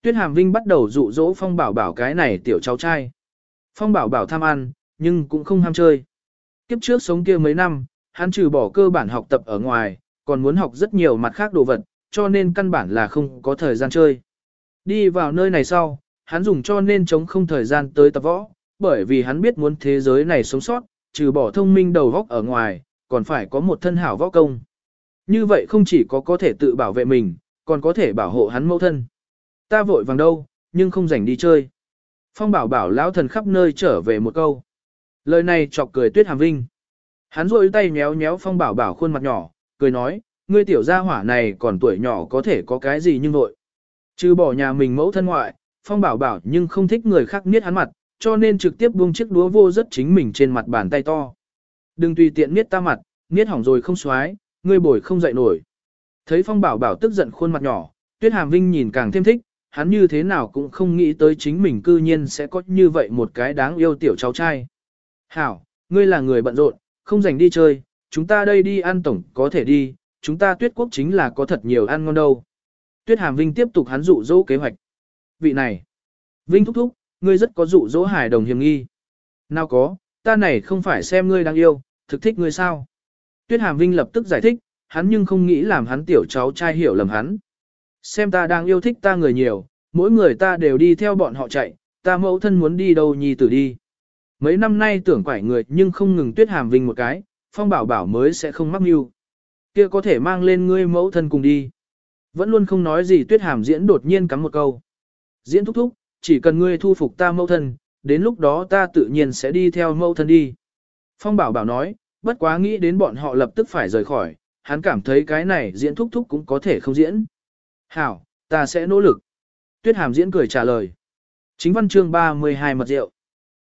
Tuyết Hàm Vinh bắt đầu dụ dỗ Phong Bảo Bảo cái này tiểu cháu trai. Phong Bảo Bảo tham ăn, nhưng cũng không ham chơi. Kiếp trước sống kia mấy năm, hắn trừ bỏ cơ bản học tập ở ngoài, còn muốn học rất nhiều mặt khác đồ vật, cho nên căn bản là không có thời gian chơi. Đi vào nơi này sau, hắn dùng cho nên chống không thời gian tới tập võ, bởi vì hắn biết muốn thế giới này sống sót, trừ bỏ thông minh đầu góc ở ngoài, còn phải có một thân hảo võ công. Như vậy không chỉ có có thể tự bảo vệ mình, còn có thể bảo hộ hắn mẫu thân. Ta vội vàng đâu, nhưng không rảnh đi chơi. Phong bảo bảo lão thần khắp nơi trở về một câu. Lời này chọc cười tuyết hàm vinh. Hắn rôi tay nhéo nhéo phong bảo bảo khuôn mặt nhỏ, cười nói, ngươi tiểu gia hỏa này còn tuổi nhỏ có thể có cái gì nhưng vội. Trừ bỏ nhà mình mẫu thân ngoại, phong bảo bảo nhưng không thích người khác niết hắn mặt, cho nên trực tiếp buông chiếc đúa vô rất chính mình trên mặt bàn tay to. Đừng tùy tiện niết ta mặt, niết hỏng rồi không xoái, ngươi bồi không dậy nổi. Thấy Phong Bảo Bảo tức giận khuôn mặt nhỏ, Tuyết Hàm Vinh nhìn càng thêm thích, hắn như thế nào cũng không nghĩ tới chính mình cư nhiên sẽ có như vậy một cái đáng yêu tiểu cháu trai. Hảo, ngươi là người bận rộn, không dành đi chơi, chúng ta đây đi ăn tổng có thể đi, chúng ta tuyết quốc chính là có thật nhiều ăn ngon đâu. Tuyết Hàm Vinh tiếp tục hắn dụ dỗ kế hoạch. Vị này, Vinh thúc thúc, ngươi rất có dụ dỗ hải đồng hiểm nghi. Nào có, ta này không phải xem ngươi đang yêu, thực thích ngươi sao. Tuyết Hàm Vinh lập tức giải thích, hắn nhưng không nghĩ làm hắn tiểu cháu trai hiểu lầm hắn. Xem ta đang yêu thích ta người nhiều, mỗi người ta đều đi theo bọn họ chạy, ta mẫu thân muốn đi đâu nhi tử đi. Mấy năm nay tưởng quải người nhưng không ngừng tuyết hàm vinh một cái, phong bảo bảo mới sẽ không mắc mưu. Kia có thể mang lên ngươi mẫu thân cùng đi. Vẫn luôn không nói gì tuyết hàm diễn đột nhiên cắm một câu. Diễn thúc thúc, chỉ cần ngươi thu phục ta mẫu thân, đến lúc đó ta tự nhiên sẽ đi theo mẫu thân đi. Phong bảo bảo nói, bất quá nghĩ đến bọn họ lập tức phải rời khỏi, hắn cảm thấy cái này diễn thúc thúc cũng có thể không diễn. Hảo, ta sẽ nỗ lực. Tuyết hàm diễn cười trả lời. Chính văn chương 32 mật rượu.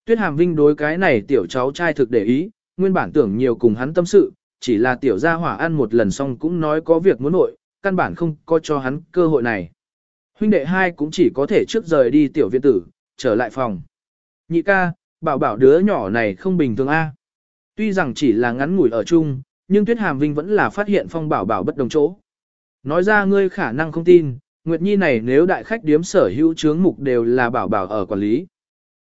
Tuyết hàm vinh đối cái này tiểu cháu trai thực để ý, nguyên bản tưởng nhiều cùng hắn tâm sự, chỉ là tiểu gia hỏa ăn một lần xong cũng nói có việc muốn nội, căn bản không có cho hắn cơ hội này. Huynh đệ hai cũng chỉ có thể trước rời đi tiểu viện tử, trở lại phòng. Nhị ca, bảo bảo đứa nhỏ này không bình thường a. Tuy rằng chỉ là ngắn ngủi ở chung, nhưng Tuyết Hàm Vinh vẫn là phát hiện phong bảo bảo bất đồng chỗ. Nói ra ngươi khả năng không tin, Nguyệt Nhi này nếu đại khách điếm sở hữu chướng mục đều là bảo bảo ở quản lý.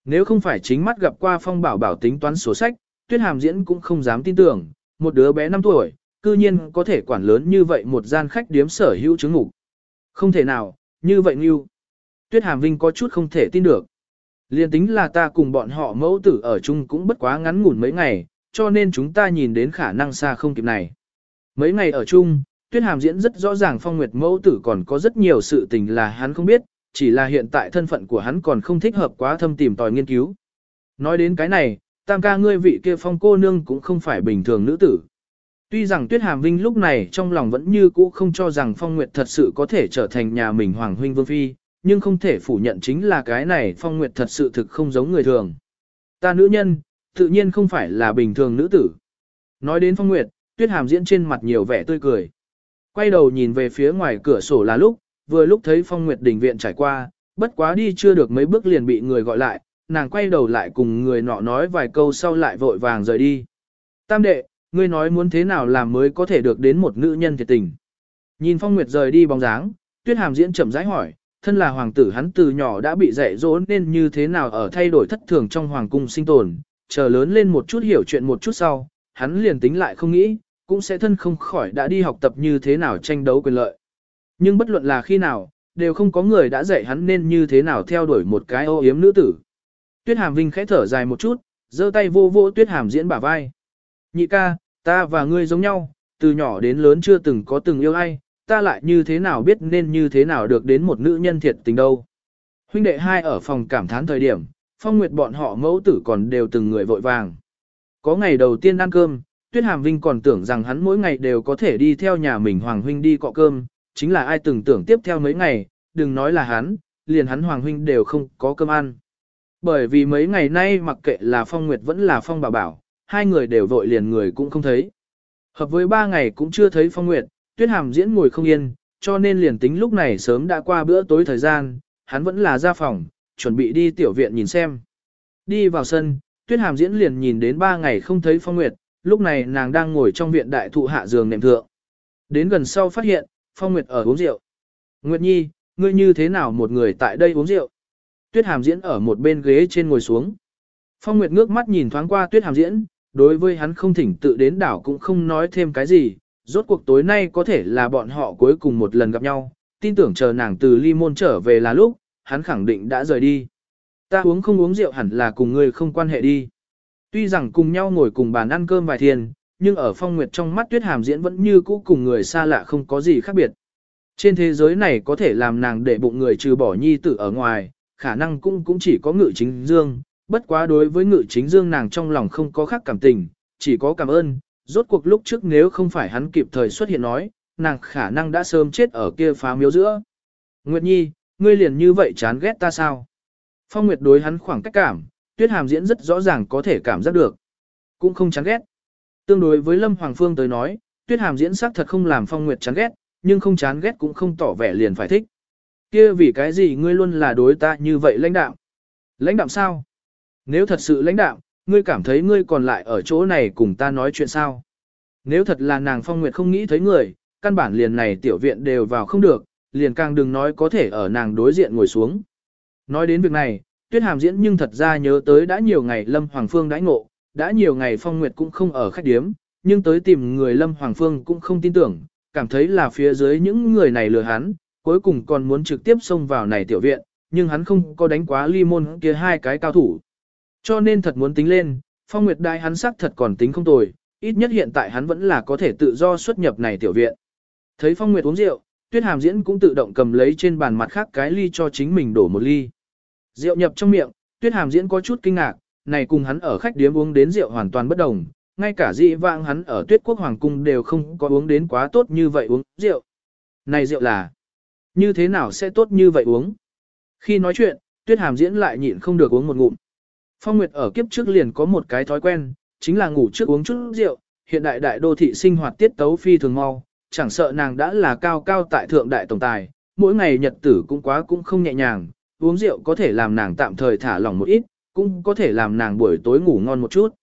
Nếu không phải chính mắt gặp qua phong bảo bảo tính toán sổ sách, Tuyết Hàm diễn cũng không dám tin tưởng, một đứa bé 5 tuổi, cư nhiên có thể quản lớn như vậy một gian khách điếm sở hữu chướng mục. Không thể nào, như vậy Ngưu. Tuyết Hàm Vinh có chút không thể tin được. Liên tính là ta cùng bọn họ mẫu tử ở chung cũng bất quá ngắn ngủn mấy ngày, cho nên chúng ta nhìn đến khả năng xa không kịp này. Mấy ngày ở chung, Tuyết Hàm diễn rất rõ ràng Phong Nguyệt mẫu tử còn có rất nhiều sự tình là hắn không biết, chỉ là hiện tại thân phận của hắn còn không thích hợp quá thâm tìm tòi nghiên cứu. Nói đến cái này, tam ca ngươi vị kia Phong cô nương cũng không phải bình thường nữ tử. Tuy rằng Tuyết Hàm Vinh lúc này trong lòng vẫn như cũ không cho rằng Phong Nguyệt thật sự có thể trở thành nhà mình Hoàng Huynh Vương Phi, nhưng không thể phủ nhận chính là cái này Phong Nguyệt thật sự thực không giống người thường. Ta nữ nhân, tự nhiên không phải là bình thường nữ tử. Nói đến Phong Nguyệt, Tuyết Hàm diễn trên mặt nhiều vẻ tươi cười. Quay đầu nhìn về phía ngoài cửa sổ là lúc, vừa lúc thấy Phong Nguyệt đỉnh viện trải qua, bất quá đi chưa được mấy bước liền bị người gọi lại, nàng quay đầu lại cùng người nọ nói vài câu sau lại vội vàng rời đi. Tam đệ, ngươi nói muốn thế nào làm mới có thể được đến một nữ nhân thiệt tình. Nhìn Phong Nguyệt rời đi bóng dáng, Tuyết Hàm diễn chậm rãi hỏi, thân là hoàng tử hắn từ nhỏ đã bị dạy dỗ nên như thế nào ở thay đổi thất thường trong hoàng cung sinh tồn, chờ lớn lên một chút hiểu chuyện một chút sau, hắn liền tính lại không nghĩ, cũng sẽ thân không khỏi đã đi học tập như thế nào tranh đấu quyền lợi. Nhưng bất luận là khi nào, đều không có người đã dạy hắn nên như thế nào theo đuổi một cái ô yếm nữ tử. Tuyết Hàm Vinh khẽ thở dài một chút, giơ tay vô vô Tuyết Hàm diễn bả vai. Nhị ca, ta và ngươi giống nhau, từ nhỏ đến lớn chưa từng có từng yêu ai, ta lại như thế nào biết nên như thế nào được đến một nữ nhân thiệt tình đâu. Huynh đệ hai ở phòng cảm thán thời điểm, phong nguyệt bọn họ mẫu tử còn đều từng người vội vàng. Có ngày đầu tiên ăn cơm, Tuyết Hàm Vinh còn tưởng rằng hắn mỗi ngày đều có thể đi theo nhà mình Hoàng Huynh đi cọ cơm, chính là ai từng tưởng tiếp theo mấy ngày, đừng nói là hắn, liền hắn Hoàng Huynh đều không có cơm ăn. Bởi vì mấy ngày nay mặc kệ là Phong Nguyệt vẫn là Phong Bảo Bảo, hai người đều vội liền người cũng không thấy. Hợp với ba ngày cũng chưa thấy Phong Nguyệt, Tuyết Hàm diễn ngồi không yên, cho nên liền tính lúc này sớm đã qua bữa tối thời gian, hắn vẫn là ra phòng, chuẩn bị đi tiểu viện nhìn xem. Đi vào sân, Tuyết Hàm diễn liền nhìn đến ba ngày không thấy Phong Nguyệt, lúc này nàng đang ngồi trong viện đại thụ hạ giường nệm thượng. Đến gần sau phát hiện, Phong Nguyệt ở uống rượu. Nguyệt Nhi, ngươi như thế nào một người tại đây uống rượu? Tuyết Hàm diễn ở một bên ghế trên ngồi xuống. Phong Nguyệt ngước mắt nhìn thoáng qua Tuyết Hàm diễn, đối với hắn không thỉnh tự đến đảo cũng không nói thêm cái gì, rốt cuộc tối nay có thể là bọn họ cuối cùng một lần gặp nhau, tin tưởng chờ nàng từ ly môn trở về là lúc, hắn khẳng định đã rời đi. Ta uống không uống rượu hẳn là cùng ngươi không quan hệ đi. Tuy rằng cùng nhau ngồi cùng bàn ăn cơm vài thiên, nhưng ở phong nguyệt trong mắt tuyết hàm diễn vẫn như cũ cùng người xa lạ không có gì khác biệt. Trên thế giới này có thể làm nàng để bụng người trừ bỏ nhi tử ở ngoài, khả năng cũng cũng chỉ có ngự chính dương, bất quá đối với ngự chính dương nàng trong lòng không có khác cảm tình, chỉ có cảm ơn, rốt cuộc lúc trước nếu không phải hắn kịp thời xuất hiện nói, nàng khả năng đã sớm chết ở kia phá miếu giữa. Nguyệt Nhi, ngươi liền như vậy chán ghét ta sao? Phong Nguyệt đối hắn khoảng cách cảm, Tuyết Hàm diễn rất rõ ràng có thể cảm giác được. Cũng không chán ghét. Tương đối với Lâm Hoàng Phương tới nói, Tuyết Hàm diễn sắc thật không làm Phong Nguyệt chán ghét, nhưng không chán ghét cũng không tỏ vẻ liền phải thích. Kia vì cái gì ngươi luôn là đối ta như vậy lãnh đạm? Lãnh đạm sao? Nếu thật sự lãnh đạm, ngươi cảm thấy ngươi còn lại ở chỗ này cùng ta nói chuyện sao? Nếu thật là nàng Phong Nguyệt không nghĩ thấy người, căn bản liền này tiểu viện đều vào không được, liền càng đừng nói có thể ở nàng đối diện ngồi xuống. Nói đến việc này, Tuyết Hàm diễn nhưng thật ra nhớ tới đã nhiều ngày Lâm Hoàng Phương đãi ngộ, đã nhiều ngày Phong Nguyệt cũng không ở khách điếm, nhưng tới tìm người Lâm Hoàng Phương cũng không tin tưởng, cảm thấy là phía dưới những người này lừa hắn, cuối cùng còn muốn trực tiếp xông vào này tiểu viện, nhưng hắn không có đánh quá ly môn kia hai cái cao thủ. Cho nên thật muốn tính lên, Phong Nguyệt đại hắn sắc thật còn tính không tồi, ít nhất hiện tại hắn vẫn là có thể tự do xuất nhập này tiểu viện. Thấy Phong Nguyệt uống rượu, Tuyết Hàm Diễn cũng tự động cầm lấy trên bàn mặt khác cái ly cho chính mình đổ một ly. Rượu nhập trong miệng, Tuyết Hàm Diễn có chút kinh ngạc, này cùng hắn ở khách điếm uống đến rượu hoàn toàn bất đồng, ngay cả dị vãng hắn ở Tuyết Quốc Hoàng cung đều không có uống đến quá tốt như vậy uống rượu. Này rượu là như thế nào sẽ tốt như vậy uống? Khi nói chuyện, Tuyết Hàm Diễn lại nhịn không được uống một ngụm. Phong Nguyệt ở kiếp trước liền có một cái thói quen, chính là ngủ trước uống chút rượu, hiện đại đại đô thị sinh hoạt tiết tấu phi thường mau, chẳng sợ nàng đã là cao cao tại thượng đại tổng tài, mỗi ngày nhật tử cũng quá cũng không nhẹ nhàng, uống rượu có thể làm nàng tạm thời thả lỏng một ít, cũng có thể làm nàng buổi tối ngủ ngon một chút.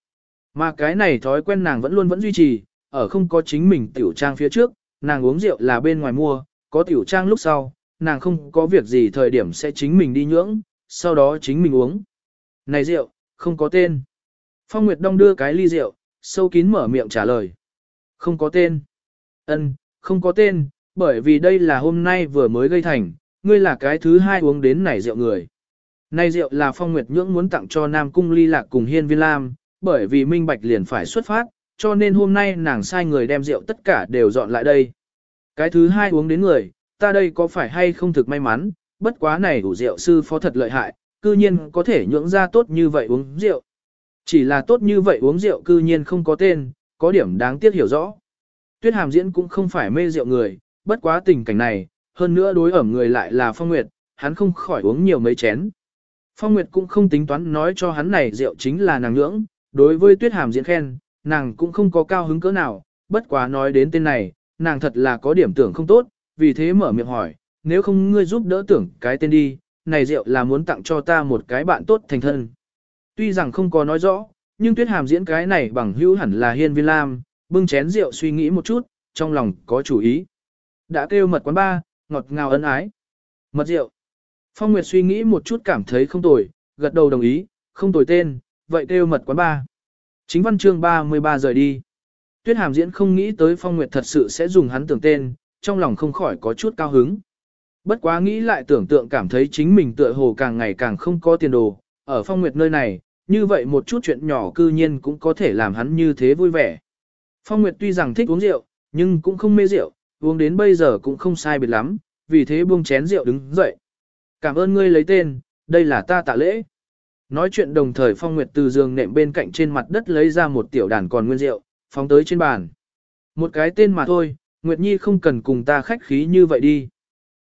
Mà cái này thói quen nàng vẫn luôn vẫn duy trì, ở không có chính mình tiểu trang phía trước, nàng uống rượu là bên ngoài mua, có tiểu trang lúc sau, nàng không có việc gì thời điểm sẽ chính mình đi nhưỡng, sau đó chính mình uống. Này rượu, không có tên. Phong Nguyệt Đông đưa cái ly rượu, sâu kín mở miệng trả lời. Không có tên. Ân, không có tên, bởi vì đây là hôm nay vừa mới gây thành, ngươi là cái thứ hai uống đến này rượu người. Này rượu là Phong Nguyệt Nhưỡng muốn tặng cho Nam Cung Ly Lạc cùng Hiên Viên Lam, bởi vì Minh Bạch liền phải xuất phát, cho nên hôm nay nàng sai người đem rượu tất cả đều dọn lại đây. Cái thứ hai uống đến người, ta đây có phải hay không thực may mắn, bất quá này đủ rượu sư phó thật lợi hại, cư nhiên có thể nhưỡng ra tốt như vậy uống rượu. Chỉ là tốt như vậy uống rượu cư nhiên không có tên, có điểm đáng tiếc hiểu rõ. Tuyết hàm diễn cũng không phải mê rượu người, bất quá tình cảnh này, hơn nữa đối ẩm người lại là Phong Nguyệt, hắn không khỏi uống nhiều mấy chén. Phong Nguyệt cũng không tính toán nói cho hắn này rượu chính là nàng ngưỡng, đối với Tuyết hàm diễn khen, nàng cũng không có cao hứng cỡ nào, bất quá nói đến tên này, nàng thật là có điểm tưởng không tốt, vì thế mở miệng hỏi, nếu không ngươi giúp đỡ tưởng cái tên đi, này rượu là muốn tặng cho ta một cái bạn tốt thành thân. Tuy rằng không có nói rõ, nhưng tuyết hàm diễn cái này bằng hữu hẳn là hiên viên lam, bưng chén rượu suy nghĩ một chút, trong lòng có chủ ý. Đã kêu mật quán ba, ngọt ngào ân ái. Mật rượu. Phong Nguyệt suy nghĩ một chút cảm thấy không tồi, gật đầu đồng ý, không tồi tên, vậy kêu mật quán ba. Chính văn chương 33 rời đi. Tuyết hàm diễn không nghĩ tới Phong Nguyệt thật sự sẽ dùng hắn tưởng tên, trong lòng không khỏi có chút cao hứng. Bất quá nghĩ lại tưởng tượng cảm thấy chính mình tựa hồ càng ngày càng không có tiền đồ, ở Phong Nguyệt nơi này, như vậy một chút chuyện nhỏ cư nhiên cũng có thể làm hắn như thế vui vẻ. Phong Nguyệt tuy rằng thích uống rượu, nhưng cũng không mê rượu, uống đến bây giờ cũng không sai biệt lắm, vì thế buông chén rượu đứng dậy. Cảm ơn ngươi lấy tên, đây là ta tạ lễ. Nói chuyện đồng thời Phong Nguyệt từ giường nệm bên cạnh trên mặt đất lấy ra một tiểu đàn còn nguyên rượu, phóng tới trên bàn. Một cái tên mà thôi, Nguyệt Nhi không cần cùng ta khách khí như vậy đi.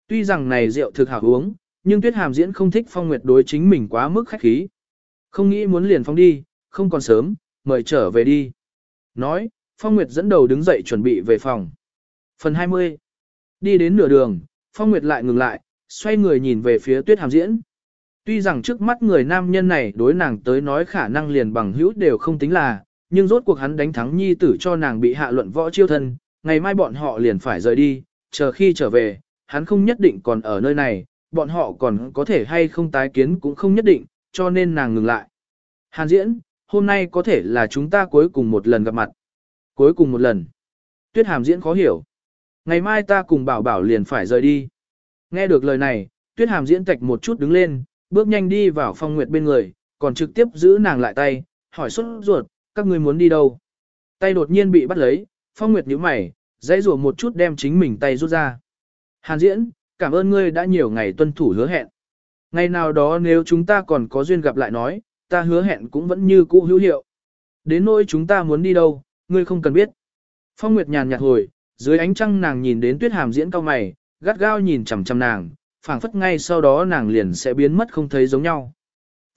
Tuy rằng này rượu thực hảo uống, nhưng Tuyết Hàm diễn không thích Phong Nguyệt đối chính mình quá mức khách khí. Không nghĩ muốn liền phong đi, không còn sớm, mời trở về đi. Nói, Phong Nguyệt dẫn đầu đứng dậy chuẩn bị về phòng. Phần 20 Đi đến nửa đường, Phong Nguyệt lại ngừng lại, xoay người nhìn về phía Tuyết Hàm diễn. Tuy rằng trước mắt người nam nhân này đối nàng tới nói khả năng liền bằng hữu đều không tính là, nhưng rốt cuộc hắn đánh thắng nhi tử cho nàng bị hạ luận võ chiêu thân, ngày mai bọn họ liền phải rời đi, chờ khi trở về, hắn không nhất định còn ở nơi này, bọn họ còn có thể hay không tái kiến cũng không nhất định, cho nên nàng ngừng lại. Hàn diễn, hôm nay có thể là chúng ta cuối cùng một lần gặp mặt. Cuối cùng một lần. Tuyết hàm diễn khó hiểu. Ngày mai ta cùng bảo bảo liền phải rời đi. Nghe được lời này, tuyết hàm diễn tạch một chút đứng lên, bước nhanh đi vào phong nguyệt bên người, còn trực tiếp giữ nàng lại tay, hỏi xuất ruột, các ngươi muốn đi đâu? Tay đột nhiên bị bắt lấy, phong nguyệt nhíu mày, dãy rủa một chút đem chính mình tay rút ra. Hàn diễn, cảm ơn ngươi đã nhiều ngày tuân thủ hứa hẹn. Ngày nào đó nếu chúng ta còn có duyên gặp lại nói, ta hứa hẹn cũng vẫn như cũ hữu hiệu. Đến nỗi chúng ta muốn đi đâu, ngươi không cần biết. Phong Nguyệt nhàn nhạt hồi, dưới ánh trăng nàng nhìn đến tuyết hàm diễn cao mày, gắt gao nhìn chằm chằm nàng, phảng phất ngay sau đó nàng liền sẽ biến mất không thấy giống nhau.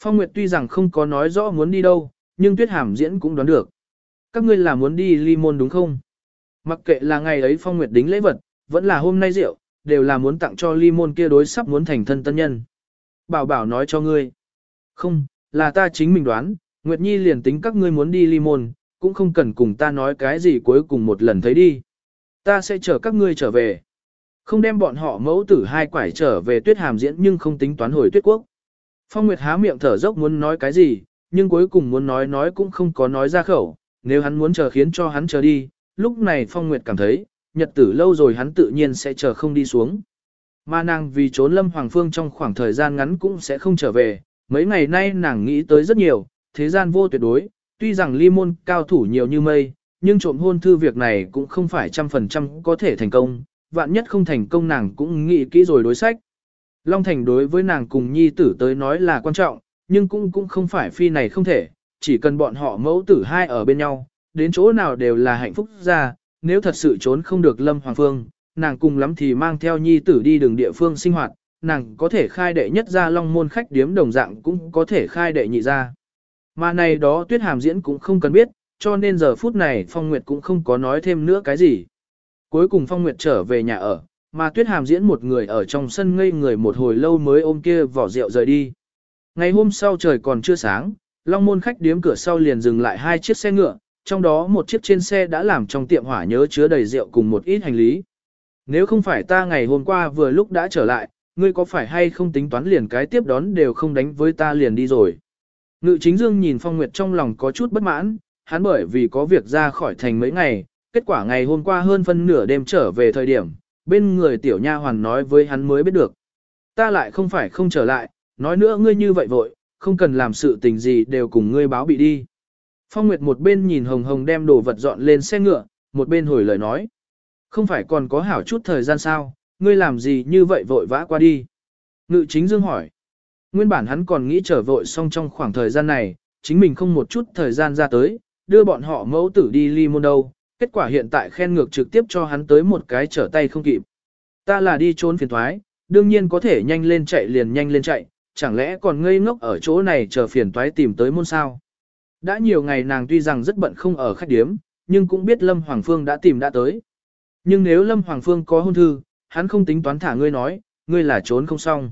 Phong Nguyệt tuy rằng không có nói rõ muốn đi đâu, nhưng Tuyết Hàm diễn cũng đoán được. Các ngươi là muốn đi ly môn đúng không? Mặc kệ là ngày ấy Phong Nguyệt đính lễ vật, vẫn là hôm nay rượu, đều là muốn tặng cho ly môn kia đối sắp muốn thành thân tân nhân. Bảo bảo nói cho ngươi. Không, là ta chính mình đoán, Nguyệt Nhi liền tính các ngươi muốn đi ly môn, cũng không cần cùng ta nói cái gì cuối cùng một lần thấy đi. Ta sẽ chờ các ngươi trở về. Không đem bọn họ mẫu tử hai quải trở về tuyết hàm diễn nhưng không tính toán hồi tuyết quốc. Phong Nguyệt há miệng thở dốc muốn nói cái gì, nhưng cuối cùng muốn nói nói cũng không có nói ra khẩu, nếu hắn muốn chờ khiến cho hắn chờ đi, lúc này Phong Nguyệt cảm thấy, nhật tử lâu rồi hắn tự nhiên sẽ chờ không đi xuống. Mà nàng vì trốn Lâm Hoàng Phương trong khoảng thời gian ngắn cũng sẽ không trở về, mấy ngày nay nàng nghĩ tới rất nhiều, thế gian vô tuyệt đối, tuy rằng ly môn cao thủ nhiều như mây, nhưng trộm hôn thư việc này cũng không phải trăm phần trăm có thể thành công, vạn nhất không thành công nàng cũng nghĩ kỹ rồi đối sách. Long Thành đối với nàng cùng nhi tử tới nói là quan trọng, nhưng cũng cũng không phải phi này không thể, chỉ cần bọn họ mẫu tử hai ở bên nhau, đến chỗ nào đều là hạnh phúc ra, nếu thật sự trốn không được Lâm Hoàng Phương, nàng cùng lắm thì mang theo nhi tử đi đường địa phương sinh hoạt, nàng có thể khai đệ nhất ra long môn khách điếm đồng dạng cũng có thể khai đệ nhị ra. Mà này đó tuyết hàm diễn cũng không cần biết, cho nên giờ phút này Phong Nguyệt cũng không có nói thêm nữa cái gì. Cuối cùng Phong Nguyệt trở về nhà ở, mà tuyết hàm diễn một người ở trong sân ngây người một hồi lâu mới ôm kia vỏ rượu rời đi. Ngày hôm sau trời còn chưa sáng, Long môn khách điếm cửa sau liền dừng lại hai chiếc xe ngựa, trong đó một chiếc trên xe đã làm trong tiệm hỏa nhớ chứa đầy rượu cùng một ít hành lý. Nếu không phải ta ngày hôm qua vừa lúc đã trở lại, ngươi có phải hay không tính toán liền cái tiếp đón đều không đánh với ta liền đi rồi. Ngự chính dương nhìn Phong Nguyệt trong lòng có chút bất mãn, hắn bởi vì có việc ra khỏi thành mấy ngày, kết quả ngày hôm qua hơn phân nửa đêm trở về thời điểm, bên người tiểu nha hoàn nói với hắn mới biết được. Ta lại không phải không trở lại, nói nữa ngươi như vậy vội, không cần làm sự tình gì đều cùng ngươi báo bị đi. Phong Nguyệt một bên nhìn Hồng Hồng đem đồ vật dọn lên xe ngựa, một bên hồi lời nói. Không phải còn có hảo chút thời gian sao, ngươi làm gì như vậy vội vã qua đi. Ngự chính dương hỏi. Nguyên bản hắn còn nghĩ trở vội xong trong khoảng thời gian này, chính mình không một chút thời gian ra tới, đưa bọn họ mẫu tử đi ly môn đâu. Kết quả hiện tại khen ngược trực tiếp cho hắn tới một cái trở tay không kịp. Ta là đi trốn phiền thoái, đương nhiên có thể nhanh lên chạy liền nhanh lên chạy, chẳng lẽ còn ngây ngốc ở chỗ này chờ phiền toái tìm tới môn sao. Đã nhiều ngày nàng tuy rằng rất bận không ở khách điếm, nhưng cũng biết Lâm Hoàng Phương đã tìm đã tới. Nhưng nếu Lâm Hoàng Phương có hôn thư, hắn không tính toán thả ngươi nói, ngươi là trốn không xong.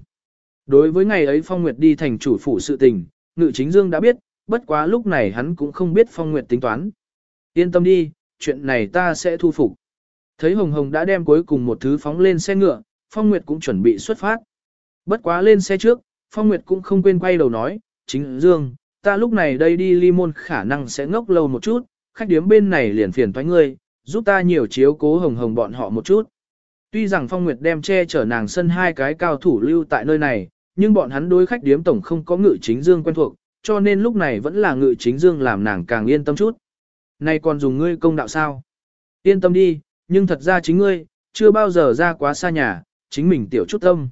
Đối với ngày ấy Phong Nguyệt đi thành chủ phủ sự tình, Ngự Chính Dương đã biết, bất quá lúc này hắn cũng không biết Phong Nguyệt tính toán. Yên tâm đi, chuyện này ta sẽ thu phục. Thấy Hồng Hồng đã đem cuối cùng một thứ phóng lên xe ngựa, Phong Nguyệt cũng chuẩn bị xuất phát. Bất quá lên xe trước, Phong Nguyệt cũng không quên quay đầu nói, Chính Dương, ta lúc này đây đi ly môn khả năng sẽ ngốc lâu một chút, khách điếm bên này liền phiền toái ngươi, giúp ta nhiều chiếu cố Hồng Hồng bọn họ một chút. Tuy rằng Phong Nguyệt đem che chở nàng sân hai cái cao thủ lưu tại nơi này, nhưng bọn hắn đối khách điếm tổng không có ngự chính dương quen thuộc, cho nên lúc này vẫn là ngự chính dương làm nàng càng yên tâm chút. nay còn dùng ngươi công đạo sao? Yên tâm đi, nhưng thật ra chính ngươi, chưa bao giờ ra quá xa nhà, chính mình tiểu chút tâm.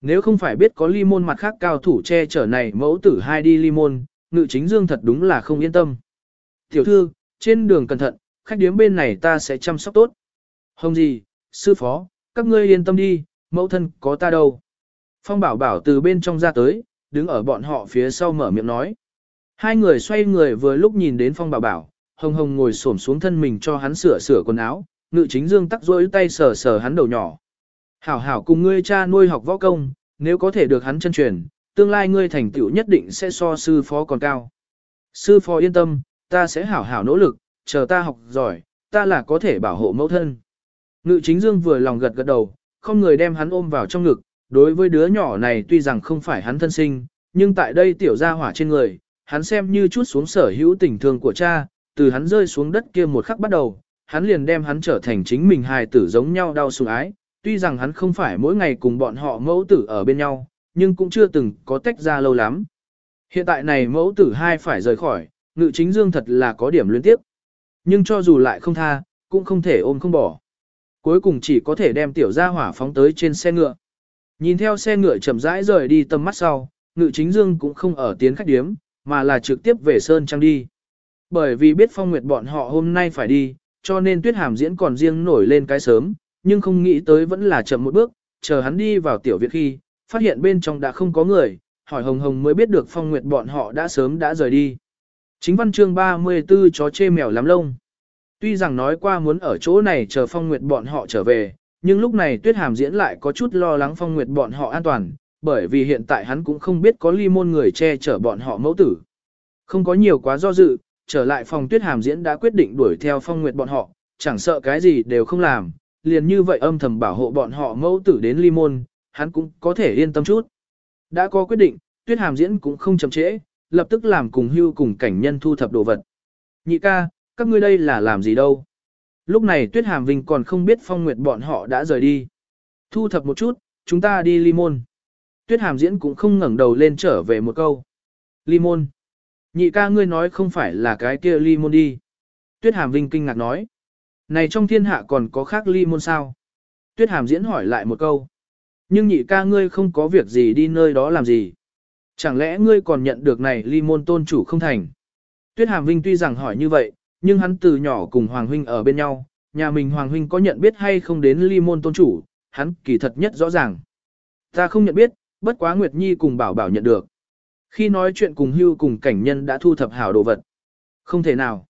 Nếu không phải biết có ly môn mặt khác cao thủ che chở này mẫu tử hai đi ly môn, ngự chính dương thật đúng là không yên tâm. Tiểu thư, trên đường cẩn thận, khách điếm bên này ta sẽ chăm sóc tốt. Hồng gì, sư phó, các ngươi yên tâm đi, mẫu thân có ta đâu. Phong bảo bảo từ bên trong ra tới, đứng ở bọn họ phía sau mở miệng nói. Hai người xoay người vừa lúc nhìn đến phong bảo bảo, hồng hồng ngồi xổm xuống thân mình cho hắn sửa sửa quần áo, ngự chính dương tắc rối tay sờ sờ hắn đầu nhỏ. Hảo hảo cùng ngươi cha nuôi học võ công, nếu có thể được hắn chân truyền, tương lai ngươi thành tựu nhất định sẽ so sư phó còn cao. Sư phó yên tâm, ta sẽ hảo hảo nỗ lực, chờ ta học giỏi, ta là có thể bảo hộ mẫu thân. Ngự chính dương vừa lòng gật gật đầu, không người đem hắn ôm vào trong ngực, đối với đứa nhỏ này tuy rằng không phải hắn thân sinh, nhưng tại đây tiểu gia hỏa trên người, hắn xem như chút xuống sở hữu tình thương của cha, từ hắn rơi xuống đất kia một khắc bắt đầu, hắn liền đem hắn trở thành chính mình hài tử giống nhau đau sủng ái, tuy rằng hắn không phải mỗi ngày cùng bọn họ mẫu tử ở bên nhau, nhưng cũng chưa từng có tách ra lâu lắm. Hiện tại này mẫu tử hai phải rời khỏi, ngự chính dương thật là có điểm liên tiếp. Nhưng cho dù lại không tha, cũng không thể ôm không bỏ. Cuối cùng chỉ có thể đem tiểu gia hỏa phóng tới trên xe ngựa. Nhìn theo xe ngựa chậm rãi rời đi tầm mắt sau, ngự chính dương cũng không ở tiến khách điếm, mà là trực tiếp về Sơn Trang đi. Bởi vì biết phong nguyệt bọn họ hôm nay phải đi, cho nên tuyết hàm diễn còn riêng nổi lên cái sớm, nhưng không nghĩ tới vẫn là chậm một bước, chờ hắn đi vào tiểu viện khi, phát hiện bên trong đã không có người, hỏi Hồng Hồng mới biết được Phong Nguyệt bọn họ đã sớm đã rời đi. Chính văn chương 34 chó chê mèo lắm lông. Tuy rằng nói qua muốn ở chỗ này chờ Phong Nguyệt bọn họ trở về, nhưng lúc này Tuyết Hàm diễn lại có chút lo lắng Phong Nguyệt bọn họ an toàn, bởi vì hiện tại hắn cũng không biết có ly môn người che chở bọn họ mẫu tử. Không có nhiều quá do dự, trở lại phòng Tuyết Hàm diễn đã quyết định đuổi theo Phong Nguyệt bọn họ, chẳng sợ cái gì đều không làm, liền như vậy âm thầm bảo hộ bọn họ mẫu tử đến ly môn, hắn cũng có thể yên tâm chút. Đã có quyết định, Tuyết Hàm diễn cũng không chậm trễ, lập tức làm cùng hưu cùng cảnh nhân thu thập đồ vật. Nhị ca, các ngươi đây là làm gì đâu? Lúc này Tuyết Hàm Vinh còn không biết Phong Nguyệt bọn họ đã rời đi. Thu thập một chút, chúng ta đi ly môn. Tuyết Hàm diễn cũng không ngẩng đầu lên trở về một câu. Ly môn. Nhị ca ngươi nói không phải là cái kia ly môn đi. Tuyết Hàm Vinh kinh ngạc nói. Này trong thiên hạ còn có khác ly môn sao? Tuyết Hàm diễn hỏi lại một câu. Nhưng nhị ca ngươi không có việc gì đi nơi đó làm gì. Chẳng lẽ ngươi còn nhận được này ly môn tôn chủ không thành? Tuyết Hàm Vinh tuy rằng hỏi như vậy, nhưng hắn từ nhỏ cùng Hoàng Huynh ở bên nhau, nhà mình Hoàng Huynh có nhận biết hay không đến ly môn tôn chủ, hắn kỳ thật nhất rõ ràng. Ta không nhận biết, bất quá Nguyệt Nhi cùng bảo bảo nhận được. Khi nói chuyện cùng hưu cùng cảnh nhân đã thu thập hảo đồ vật. Không thể nào.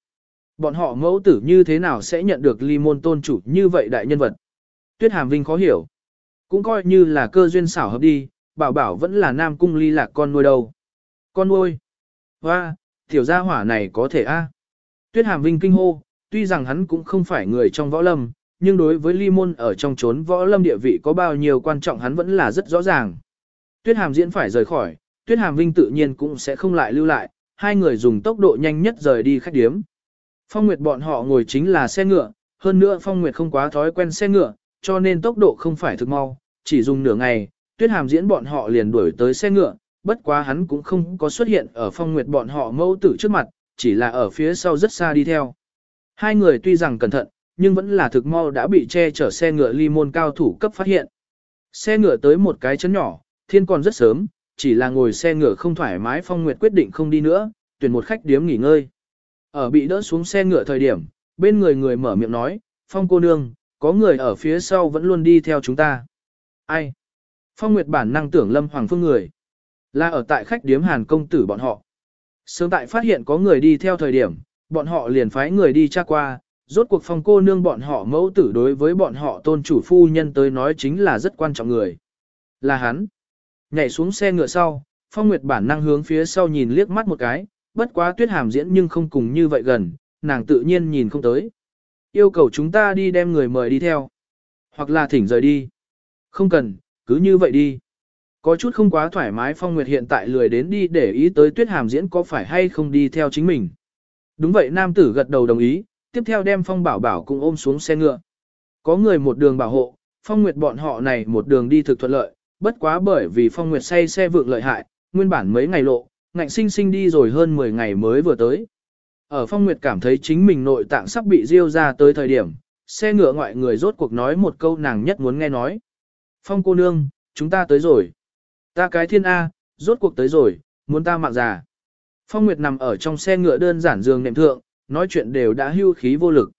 Bọn họ mẫu tử như thế nào sẽ nhận được ly môn tôn chủ như vậy đại nhân vật. Tuyết Hàm Vinh khó hiểu. Cũng coi như là cơ duyên xảo hợp đi, bảo bảo vẫn là nam cung ly lạc con nuôi đâu. Con nuôi. Hoa, tiểu gia hỏa này có thể a. Tuyết Hàm Vinh kinh hô, tuy rằng hắn cũng không phải người trong võ lâm, nhưng đối với ly môn ở trong chốn võ lâm địa vị có bao nhiêu quan trọng hắn vẫn là rất rõ ràng. Tuyết Hàm diễn phải rời khỏi, Tuyết Hàm Vinh tự nhiên cũng sẽ không lại lưu lại, hai người dùng tốc độ nhanh nhất rời đi khách điếm. Phong Nguyệt bọn họ ngồi chính là xe ngựa, hơn nữa Phong Nguyệt không quá thói quen xe ngựa, cho nên tốc độ không phải thực mau, chỉ dùng nửa ngày, Tuyết Hàm diễn bọn họ liền đuổi tới xe ngựa, bất quá hắn cũng không có xuất hiện ở Phong Nguyệt bọn họ mâu tử trước mặt, chỉ là ở phía sau rất xa đi theo. Hai người tuy rằng cẩn thận, nhưng vẫn là thực mau đã bị che chở xe ngựa ly môn cao thủ cấp phát hiện. Xe ngựa tới một cái chấn nhỏ, thiên còn rất sớm, chỉ là ngồi xe ngựa không thoải mái Phong Nguyệt quyết định không đi nữa, tuyển một khách điếm nghỉ ngơi. Ở bị đỡ xuống xe ngựa thời điểm, bên người người mở miệng nói, Phong cô nương, có người ở phía sau vẫn luôn đi theo chúng ta. Ai? Phong Nguyệt bản năng tưởng Lâm Hoàng Phương người. Là ở tại khách điếm Hàn công tử bọn họ. Sớm tại phát hiện có người đi theo thời điểm, bọn họ liền phái người đi tra qua, rốt cuộc phong cô nương bọn họ mẫu tử đối với bọn họ tôn chủ phu nhân tới nói chính là rất quan trọng người. Là hắn. Nhảy xuống xe ngựa sau, phong nguyệt bản năng hướng phía sau nhìn liếc mắt một cái, bất quá tuyết hàm diễn nhưng không cùng như vậy gần, nàng tự nhiên nhìn không tới. Yêu cầu chúng ta đi đem người mời đi theo. Hoặc là thỉnh rời đi. Không cần, cứ như vậy đi. Có chút không quá thoải mái Phong Nguyệt hiện tại lười đến đi để ý tới Tuyết Hàm diễn có phải hay không đi theo chính mình. Đúng vậy nam tử gật đầu đồng ý, tiếp theo đem Phong Bảo Bảo cùng ôm xuống xe ngựa. Có người một đường bảo hộ, Phong Nguyệt bọn họ này một đường đi thực thuận lợi, bất quá bởi vì Phong Nguyệt say xe vượng lợi hại, nguyên bản mấy ngày lộ, ngạnh sinh sinh đi rồi hơn 10 ngày mới vừa tới. Ở Phong Nguyệt cảm thấy chính mình nội tạng sắp bị riêu ra tới thời điểm, xe ngựa ngoại người rốt cuộc nói một câu nàng nhất muốn nghe nói. Phong cô nương, chúng ta tới rồi. Ta cái thiên A, rốt cuộc tới rồi, muốn ta mạng già. Phong Nguyệt nằm ở trong xe ngựa đơn giản giường nệm thượng, nói chuyện đều đã hưu khí vô lực.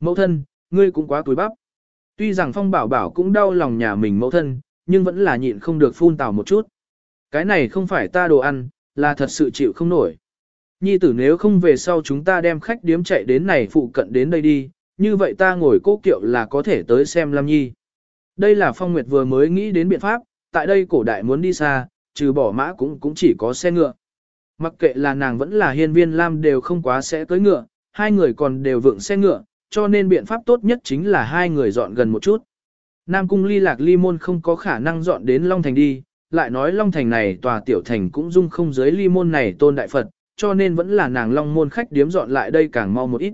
Mẫu thân, ngươi cũng quá túi bắp. Tuy rằng Phong Bảo Bảo cũng đau lòng nhà mình mẫu thân, nhưng vẫn là nhịn không được phun tào một chút. Cái này không phải ta đồ ăn, là thật sự chịu không nổi. Nhi tử nếu không về sau chúng ta đem khách điếm chạy đến này phụ cận đến đây đi, như vậy ta ngồi cố kiệu là có thể tới xem Lam Nhi. Đây là Phong Nguyệt vừa mới nghĩ đến biện pháp, tại đây cổ đại muốn đi xa, trừ bỏ mã cũng cũng chỉ có xe ngựa. Mặc kệ là nàng vẫn là hiên viên lam đều không quá sẽ tới ngựa, hai người còn đều vượng xe ngựa, cho nên biện pháp tốt nhất chính là hai người dọn gần một chút. Nam cung ly lạc ly môn không có khả năng dọn đến Long Thành đi, lại nói Long Thành này tòa tiểu thành cũng dung không giới ly môn này tôn đại Phật, cho nên vẫn là nàng Long môn khách điếm dọn lại đây càng mau một ít.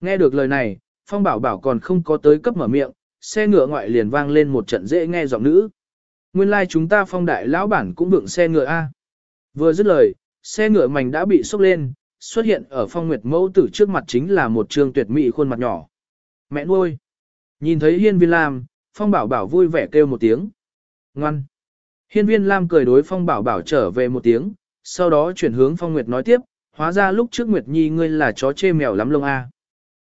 Nghe được lời này, Phong Bảo Bảo còn không có tới cấp mở miệng, xe ngựa ngoại liền vang lên một trận dễ nghe giọng nữ. Nguyên lai like chúng ta phong đại lão bản cũng vượng xe ngựa A. Vừa dứt lời, xe ngựa mảnh đã bị sốc lên, xuất hiện ở phong nguyệt mẫu tử trước mặt chính là một trương tuyệt mỹ khuôn mặt nhỏ. Mẹ nuôi. Nhìn thấy hiên viên lam, phong bảo bảo vui vẻ kêu một tiếng. Ngoan. Hiên viên lam cười đối phong bảo bảo trở về một tiếng, sau đó chuyển hướng phong nguyệt nói tiếp, hóa ra lúc trước nguyệt nhi ngươi là chó chê mèo lắm lông A.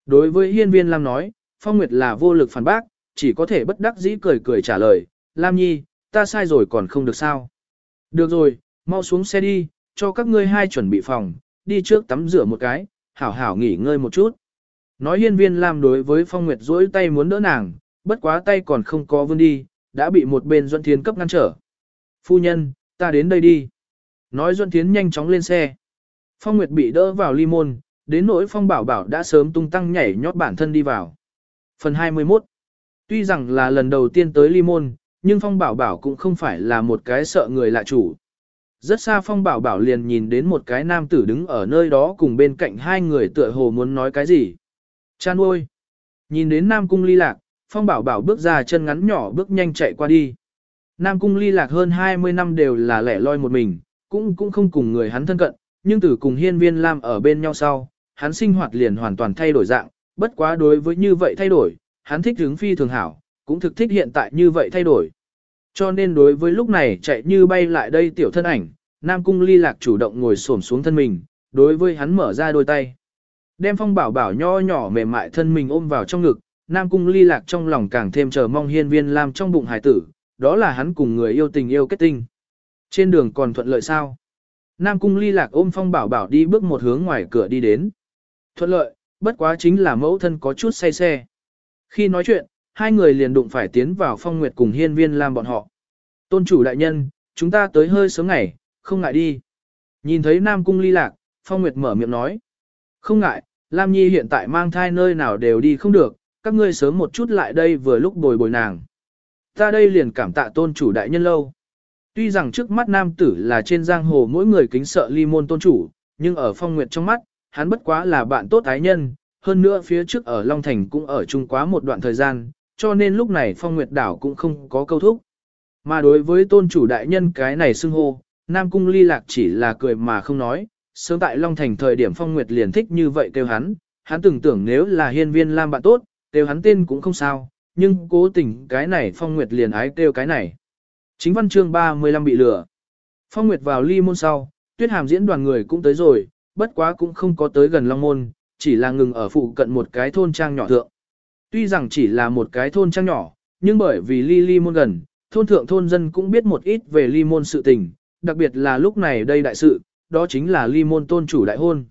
Đối với hiên viên lam nói, phong nguyệt là vô lực phản bác, chỉ có thể bất đắc dĩ cười cười trả lời, lam nhi, ta sai rồi còn không được sao. Được rồi, mau xuống xe đi, cho các ngươi hai chuẩn bị phòng, đi trước tắm rửa một cái, hảo hảo nghỉ ngơi một chút. Nói hiên viên Lam đối với Phong Nguyệt duỗi tay muốn đỡ nàng, bất quá tay còn không có vươn đi, đã bị một bên Duân Thiến cấp ngăn trở. Phu nhân, ta đến đây đi. Nói Duân Thiến nhanh chóng lên xe. Phong Nguyệt bị đỡ vào ly môn, đến nỗi Phong Bảo Bảo đã sớm tung tăng nhảy nhót bản thân đi vào. Phần 21 Tuy rằng là lần đầu tiên tới ly môn, nhưng Phong Bảo Bảo cũng không phải là một cái sợ người lạ chủ. Rất xa Phong Bảo Bảo liền nhìn đến một cái nam tử đứng ở nơi đó cùng bên cạnh hai người tựa hồ muốn nói cái gì. Chan ôi! Nhìn đến Nam Cung ly lạc, Phong Bảo Bảo bước ra chân ngắn nhỏ bước nhanh chạy qua đi. Nam Cung ly lạc hơn 20 năm đều là lẻ loi một mình, cũng cũng không cùng người hắn thân cận, nhưng từ cùng hiên viên Lam ở bên nhau sau, hắn sinh hoạt liền hoàn toàn thay đổi dạng, bất quá đối với như vậy thay đổi, hắn thích hướng phi thường hảo, cũng thực thích hiện tại như vậy thay đổi. Cho nên đối với lúc này chạy như bay lại đây tiểu thân ảnh, Nam Cung ly lạc chủ động ngồi xổm xuống thân mình, đối với hắn mở ra đôi tay. Đem phong bảo bảo nho nhỏ mềm mại thân mình ôm vào trong ngực, Nam Cung ly lạc trong lòng càng thêm chờ mong hiên viên làm trong bụng hải tử, đó là hắn cùng người yêu tình yêu kết tinh. Trên đường còn thuận lợi sao? Nam Cung ly lạc ôm phong bảo bảo đi bước một hướng ngoài cửa đi đến. Thuận lợi, bất quá chính là mẫu thân có chút say xe. Khi nói chuyện, hai người liền đụng phải tiến vào phong nguyệt cùng hiên viên Lam bọn họ. Tôn chủ đại nhân, chúng ta tới hơi sớm ngày, không ngại đi. Nhìn thấy Nam Cung ly lạc, phong nguyệt mở miệng nói. Không ngại, Lam Nhi hiện tại mang thai nơi nào đều đi không được, các ngươi sớm một chút lại đây vừa lúc bồi bồi nàng. Ta đây liền cảm tạ tôn chủ đại nhân lâu. Tuy rằng trước mắt nam tử là trên giang hồ mỗi người kính sợ ly môn tôn chủ, nhưng ở phong nguyệt trong mắt, hắn bất quá là bạn tốt ái nhân, hơn nữa phía trước ở Long Thành cũng ở chung quá một đoạn thời gian, cho nên lúc này phong nguyệt đảo cũng không có câu thúc. Mà đối với tôn chủ đại nhân cái này xưng hô, Nam Cung ly lạc chỉ là cười mà không nói, sớm tại Long Thành thời điểm phong nguyệt liền thích như vậy kêu hắn, hắn tưởng tưởng nếu là hiên viên lam bạn tốt, kêu hắn tên cũng không sao, nhưng cố tình cái này phong nguyệt liền ái kêu cái này. Chính văn chương 35 bị lừa. Phong nguyệt vào ly môn sau, tuyết hàm diễn đoàn người cũng tới rồi, bất quá cũng không có tới gần long môn, chỉ là ngừng ở phụ cận một cái thôn trang nhỏ thượng. Tuy rằng chỉ là một cái thôn trang nhỏ, nhưng bởi vì ly ly môn gần, thôn thượng thôn dân cũng biết một ít về ly môn sự tình, đặc biệt là lúc này đây đại sự, đó chính là ly môn tôn chủ đại hôn.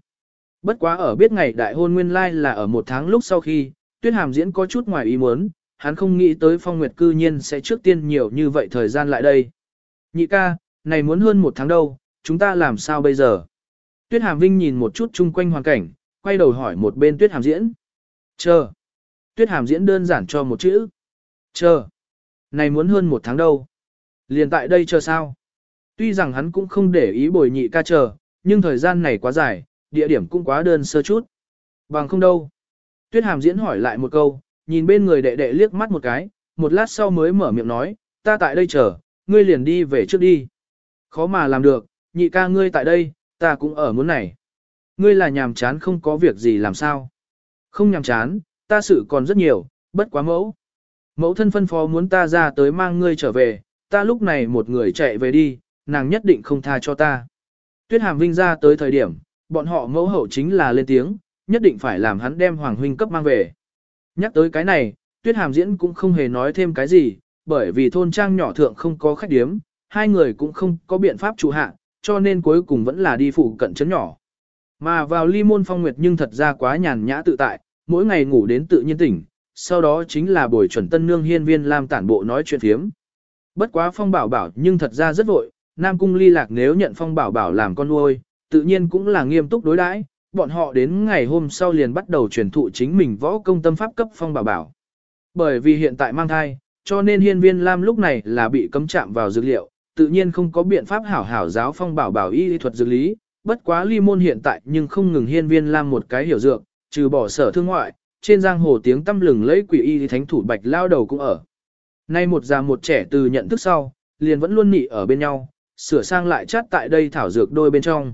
Bất quá ở biết ngày đại hôn nguyên lai là ở một tháng lúc sau khi, tuyết hàm diễn có chút ngoài ý muốn, hắn không nghĩ tới phong nguyệt cư nhiên sẽ trước tiên nhiều như vậy thời gian lại đây. Nhị ca, này muốn hơn một tháng đâu, chúng ta làm sao bây giờ? Tuyết hàm vinh nhìn một chút chung quanh hoàn cảnh, quay đầu hỏi một bên tuyết hàm diễn. Chờ. Tuyết hàm diễn đơn giản cho một chữ. Chờ. Này muốn hơn một tháng đâu. Liền tại đây chờ sao? Tuy rằng hắn cũng không để ý bồi nhị ca chờ, nhưng thời gian này quá dài, địa điểm cũng quá đơn sơ chút. Bằng không đâu. Tuyết hàm diễn hỏi lại một câu, nhìn bên người đệ đệ liếc mắt một cái, một lát sau mới mở miệng nói, ta tại đây chờ, ngươi liền đi về trước đi. Khó mà làm được, nhị ca ngươi tại đây, ta cũng ở muốn này. Ngươi là nhàm chán không có việc gì làm sao. Không nhàm chán, ta sự còn rất nhiều, bất quá mẫu. Mẫu thân phân phó muốn ta ra tới mang ngươi trở về, ta lúc này một người chạy về đi, nàng nhất định không tha cho ta. Tuyết hàm vinh ra tới thời điểm, bọn họ mẫu hậu chính là lên tiếng, nhất định phải làm hắn đem Hoàng Huynh cấp mang về. Nhắc tới cái này, Tuyết Hàm Diễn cũng không hề nói thêm cái gì, bởi vì thôn trang nhỏ thượng không có khách điếm, hai người cũng không có biện pháp trụ hạ, cho nên cuối cùng vẫn là đi phụ cận trấn nhỏ. Mà vào ly môn phong nguyệt nhưng thật ra quá nhàn nhã tự tại, mỗi ngày ngủ đến tự nhiên tỉnh, sau đó chính là buổi chuẩn tân nương hiên viên làm tản bộ nói chuyện phiếm. Bất quá phong bảo bảo nhưng thật ra rất vội, Nam Cung ly lạc nếu nhận phong bảo bảo làm con nuôi, tự nhiên cũng là nghiêm túc đối đãi, bọn họ đến ngày hôm sau liền bắt đầu truyền thụ chính mình võ công tâm pháp cấp phong bảo bảo. Bởi vì hiện tại mang thai, cho nên hiên viên Lam lúc này là bị cấm chạm vào dược liệu, tự nhiên không có biện pháp hảo hảo giáo phong bảo bảo y thuật dược lý, bất quá ly môn hiện tại nhưng không ngừng hiên viên Lam một cái hiểu dược, trừ bỏ sở thương ngoại, trên giang hồ tiếng tâm lừng lấy quỷ y thánh thủ bạch lao đầu cũng ở. Nay một già một trẻ từ nhận thức sau, liền vẫn luôn nị ở bên nhau, sửa sang lại chát tại đây thảo dược đôi bên trong.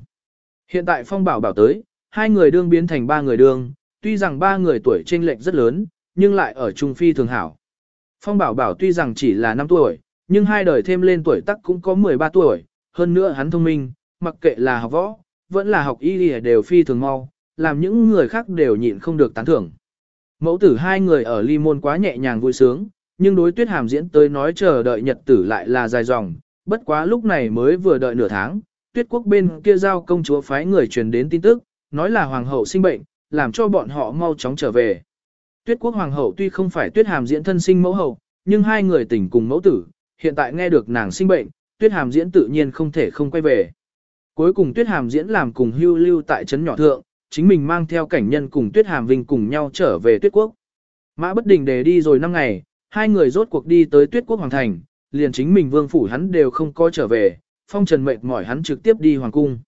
Hiện tại phong bảo bảo tới, hai người đương biến thành ba người đương, tuy rằng ba người tuổi chênh lệch rất lớn, nhưng lại ở trung phi thường hảo. Phong bảo bảo tuy rằng chỉ là 5 tuổi, nhưng hai đời thêm lên tuổi tắc cũng có 13 tuổi, hơn nữa hắn thông minh, mặc kệ là học võ, vẫn là học y đều phi thường mau, làm những người khác đều nhịn không được tán thưởng. Mẫu tử hai người ở ly môn quá nhẹ nhàng vui sướng, nhưng đối tuyết hàm diễn tới nói chờ đợi nhật tử lại là dài dòng, bất quá lúc này mới vừa đợi nửa tháng, tuyết quốc bên kia giao công chúa phái người truyền đến tin tức, nói là hoàng hậu sinh bệnh, làm cho bọn họ mau chóng trở về. Tuyết quốc hoàng hậu tuy không phải tuyết hàm diễn thân sinh mẫu hậu, nhưng hai người tình cùng mẫu tử, hiện tại nghe được nàng sinh bệnh, tuyết hàm diễn tự nhiên không thể không quay về. Cuối cùng tuyết hàm diễn làm cùng hưu lưu tại trấn nhỏ thượng, chính mình mang theo cảnh nhân cùng tuyết hàm vinh cùng nhau trở về tuyết quốc. Mã bất đình để đi rồi năm ngày, hai người rốt cuộc đi tới tuyết quốc hoàng thành, liền chính mình vương phủ hắn đều không có trở về, phong trần mệt mỏi hắn trực tiếp đi hoàng cung.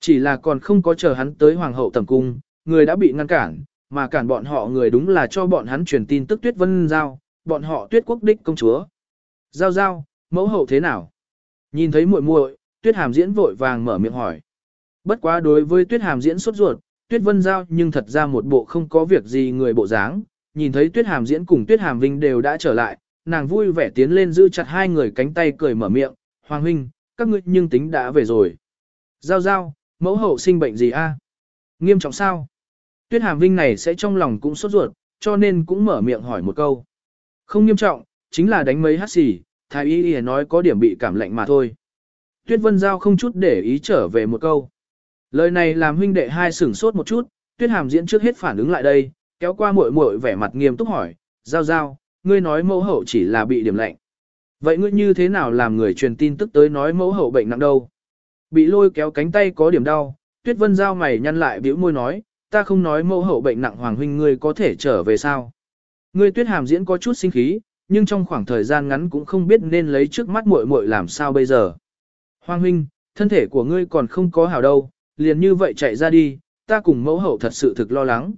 Chỉ là còn không có chờ hắn tới hoàng hậu tầm cung, người đã bị ngăn cản, mà cản bọn họ người đúng là cho bọn hắn truyền tin tức tuyết vân giao, bọn họ tuyết quốc đích công chúa. Giao giao, mẫu hậu thế nào? Nhìn thấy muội muội, tuyết hàm diễn vội vàng mở miệng hỏi. Bất quá đối với tuyết hàm diễn sốt ruột, tuyết vân giao nhưng thật ra một bộ không có việc gì người bộ dáng, nhìn thấy tuyết hàm diễn cùng tuyết hàm vinh đều đã trở lại, nàng vui vẻ tiến lên giữ chặt hai người cánh tay cười mở miệng, Hoàng huynh, các ngươi nhưng tính đã về rồi. Giao giao, mẫu hậu sinh bệnh gì a? Nghiêm trọng sao? Tuyết hàm vinh này sẽ trong lòng cũng sốt ruột, cho nên cũng mở miệng hỏi một câu. Không nghiêm trọng, chính là đánh mấy hát xì, thái y y nói có điểm bị cảm lạnh mà thôi. Tuyết vân giao không chút để ý trở về một câu. Lời này làm huynh đệ hai sửng sốt một chút, tuyết hàm diễn trước hết phản ứng lại đây, kéo qua muội muội vẻ mặt nghiêm túc hỏi, giao giao, ngươi nói mẫu hậu chỉ là bị điểm lạnh. Vậy ngươi như thế nào làm người truyền tin tức tới nói mẫu hậu bệnh nặng đâu? Bị lôi kéo cánh tay có điểm đau, tuyết vân giao mày nhăn lại bĩu môi nói, ta không nói mẫu hậu bệnh nặng hoàng huynh ngươi có thể trở về sao? Ngươi tuyết hàm diễn có chút sinh khí, nhưng trong khoảng thời gian ngắn cũng không biết nên lấy trước mắt muội muội làm sao bây giờ. Hoàng huynh, thân thể của ngươi còn không có hảo đâu, liền như vậy chạy ra đi, ta cùng mẫu hậu thật sự thực lo lắng.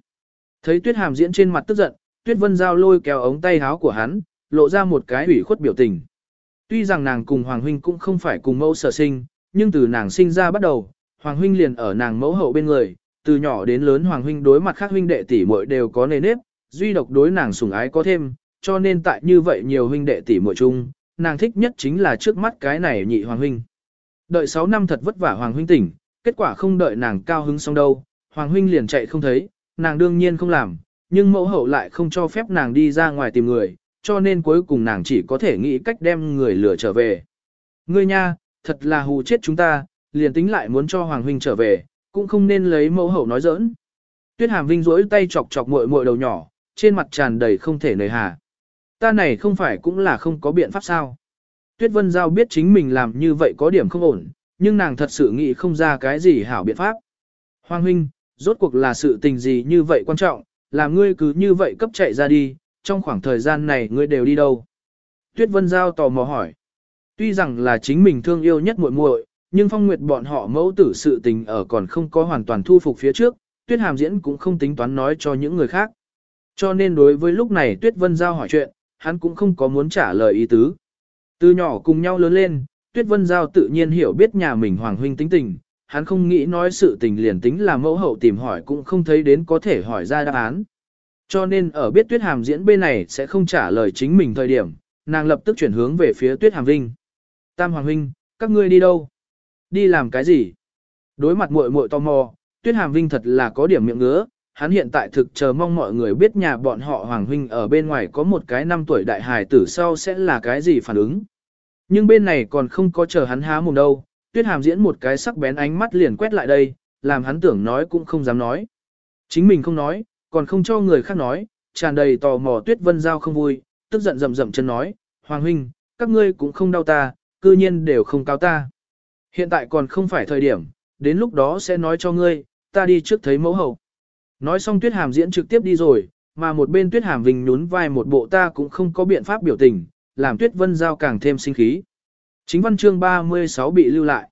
Thấy tuyết hàm diễn trên mặt tức giận, tuyết vân giao lôi kéo ống tay háo của hắn, lộ ra một cái ủy khuất biểu tình. Tuy rằng nàng cùng Hoàng huynh cũng không phải cùng mẫu sở sinh, nhưng từ nàng sinh ra bắt đầu, Hoàng huynh liền ở nàng mẫu hậu bên người, từ nhỏ đến lớn Hoàng huynh đối mặt khác huynh đệ tỷ muội đều có nề nếp, duy độc đối nàng sủng ái có thêm, cho nên tại như vậy nhiều huynh đệ tỷ muội chung, nàng thích nhất chính là trước mắt cái này nhị Hoàng huynh. Đợi 6 năm thật vất vả Hoàng huynh tỉnh, kết quả không đợi nàng cao hứng xong đâu, Hoàng huynh liền chạy không thấy, nàng đương nhiên không làm, nhưng mẫu hậu lại không cho phép nàng đi ra ngoài tìm người, cho nên cuối cùng nàng chỉ có thể nghĩ cách đem người lừa trở về. Ngươi nha, thật là hù chết chúng ta, liền tính lại muốn cho Hoàng huynh trở về, cũng không nên lấy mẫu hậu nói giỡn. Tuyết Hàm Vinh rỗi tay chọc chọc muội muội đầu nhỏ, trên mặt tràn đầy không thể nời hà. Ta này không phải cũng là không có biện pháp sao. Tuyết Vân Giao biết chính mình làm như vậy có điểm không ổn, nhưng nàng thật sự nghĩ không ra cái gì hảo biện pháp. Hoàng huynh, rốt cuộc là sự tình gì như vậy quan trọng, làm ngươi cứ như vậy cấp chạy ra đi, trong khoảng thời gian này ngươi đều đi đâu? Tuyết Vân Giao tò mò hỏi. Tuy rằng là chính mình thương yêu nhất muội muội, nhưng phong nguyệt bọn họ mẫu tử sự tình ở còn không có hoàn toàn thu phục phía trước, Tuyết Hàm Diễn cũng không tính toán nói cho những người khác. Cho nên đối với lúc này Tuyết Vân Giao hỏi chuyện, hắn cũng không có muốn trả lời ý tứ. Từ nhỏ cùng nhau lớn lên, Tuyết Vân Giao tự nhiên hiểu biết nhà mình Hoàng Huynh tính tình, hắn không nghĩ nói sự tình liền tính là mẫu hậu tìm hỏi cũng không thấy đến có thể hỏi ra đáp án. Cho nên ở biết Tuyết Hàm diễn bên này sẽ không trả lời chính mình thời điểm, nàng lập tức chuyển hướng về phía Tuyết Hàm Vinh. Tam Hoàng Huynh, các ngươi đi đâu? Đi làm cái gì? Đối mặt muội muội tò mò, Tuyết Hàm Vinh thật là có điểm miệng ngứa, hắn hiện tại thực chờ mong mọi người biết nhà bọn họ Hoàng Huynh ở bên ngoài có một cái năm tuổi đại hài tử sau sẽ là cái gì phản ứng. Nhưng bên này còn không có chờ hắn há mồm đâu, Tuyết Hàm diễn một cái sắc bén ánh mắt liền quét lại đây, làm hắn tưởng nói cũng không dám nói. Chính mình không nói, còn không cho người khác nói, tràn đầy tò mò Tuyết Vân Giao không vui, tức giận rầm rầm chân nói, Hoàng huynh, các ngươi cũng không đau ta, cư nhiên đều không cao ta. Hiện tại còn không phải thời điểm, đến lúc đó sẽ nói cho ngươi, ta đi trước thấy mẫu hậu. Nói xong Tuyết Hàm diễn trực tiếp đi rồi, mà một bên Tuyết Hàm Vinh nhún vai một bộ ta cũng không có biện pháp biểu tình, làm Tuyết Vân Giao càng thêm sinh khí. Chính văn chương 36 bị lưu lại.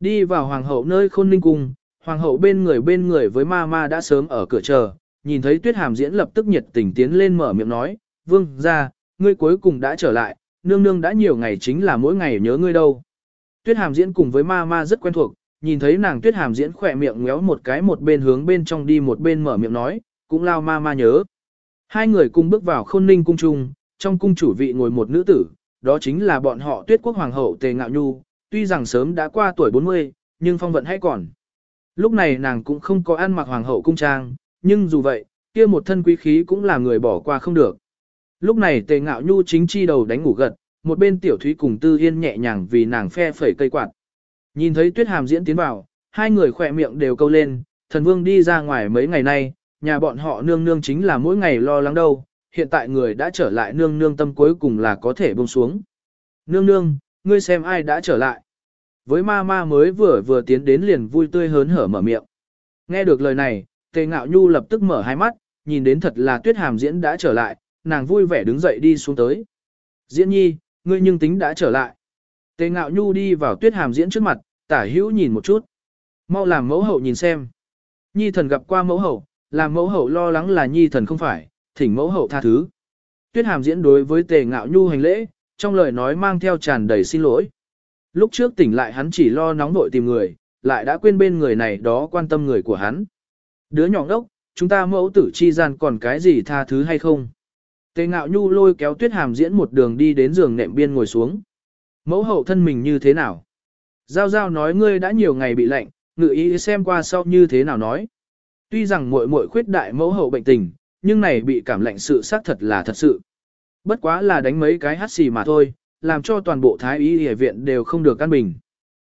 Đi vào hoàng hậu nơi khôn ninh cung, hoàng hậu bên người bên người với ma ma đã sớm ở cửa chờ, nhìn thấy tuyết hàm diễn lập tức nhiệt tình tiến lên mở miệng nói, vương ra, ngươi cuối cùng đã trở lại, nương nương đã nhiều ngày chính là mỗi ngày nhớ ngươi đâu. Tuyết hàm diễn cùng với ma ma rất quen thuộc, nhìn thấy nàng tuyết hàm diễn khỏe miệng ngéo một cái một bên hướng bên trong đi một bên mở miệng nói, cũng lao ma ma nhớ. Hai người cùng bước vào khôn ninh cung trung, trong cung chủ vị ngồi một nữ tử, đó chính là bọn họ tuyết quốc hoàng hậu Tề Ngạo Nhu, tuy rằng sớm đã qua tuổi 40, nhưng phong vận hay còn. Lúc này nàng cũng không có ăn mặc hoàng hậu cung trang, nhưng dù vậy, kia một thân quý khí cũng là người bỏ qua không được. Lúc này Tề Ngạo Nhu chính chi đầu đánh ngủ gật, một bên tiểu thúy cùng tư yên nhẹ nhàng vì nàng phe phẩy cây quạt. Nhìn thấy tuyết hàm diễn tiến vào, hai người khỏe miệng đều câu lên, thần vương đi ra ngoài mấy ngày nay, nhà bọn họ nương nương chính là mỗi ngày lo lắng đâu, hiện tại người đã trở lại nương nương tâm cuối cùng là có thể buông xuống. Nương nương, ngươi xem ai đã trở lại. Với ma ma mới vừa vừa tiến đến liền vui tươi hớn hở mở miệng. Nghe được lời này, tề ngạo nhu lập tức mở hai mắt, nhìn đến thật là tuyết hàm diễn đã trở lại, nàng vui vẻ đứng dậy đi xuống tới. Diễn nhi, ngươi nhưng tính đã trở lại. Tề ngạo nhu đi vào tuyết hàm diễn trước mặt, tả hữu nhìn một chút. Mau làm mẫu hậu nhìn xem. Nhi thần gặp qua mẫu hậu, làm mẫu hậu lo lắng là nhi thần không phải, thỉnh mẫu hậu tha thứ. Tuyết hàm diễn đối với tề ngạo nhu hành lễ, trong lời nói mang theo tràn đầy xin lỗi. Lúc trước tỉnh lại hắn chỉ lo nóng nội tìm người, lại đã quên bên người này đó quan tâm người của hắn. Đứa nhỏ đốc, chúng ta mẫu tử chi gian còn cái gì tha thứ hay không? Tề ngạo nhu lôi kéo tuyết hàm diễn một đường đi đến giường nệm biên ngồi xuống. Mẫu hậu thân mình như thế nào? Giao giao nói ngươi đã nhiều ngày bị lạnh, ngự ý xem qua sau như thế nào nói. Tuy rằng muội muội khuyết đại mẫu hậu bệnh tình, nhưng này bị cảm lạnh sự xác thật là thật sự. Bất quá là đánh mấy cái hát xì mà thôi, làm cho toàn bộ thái y y viện đều không được căn bình.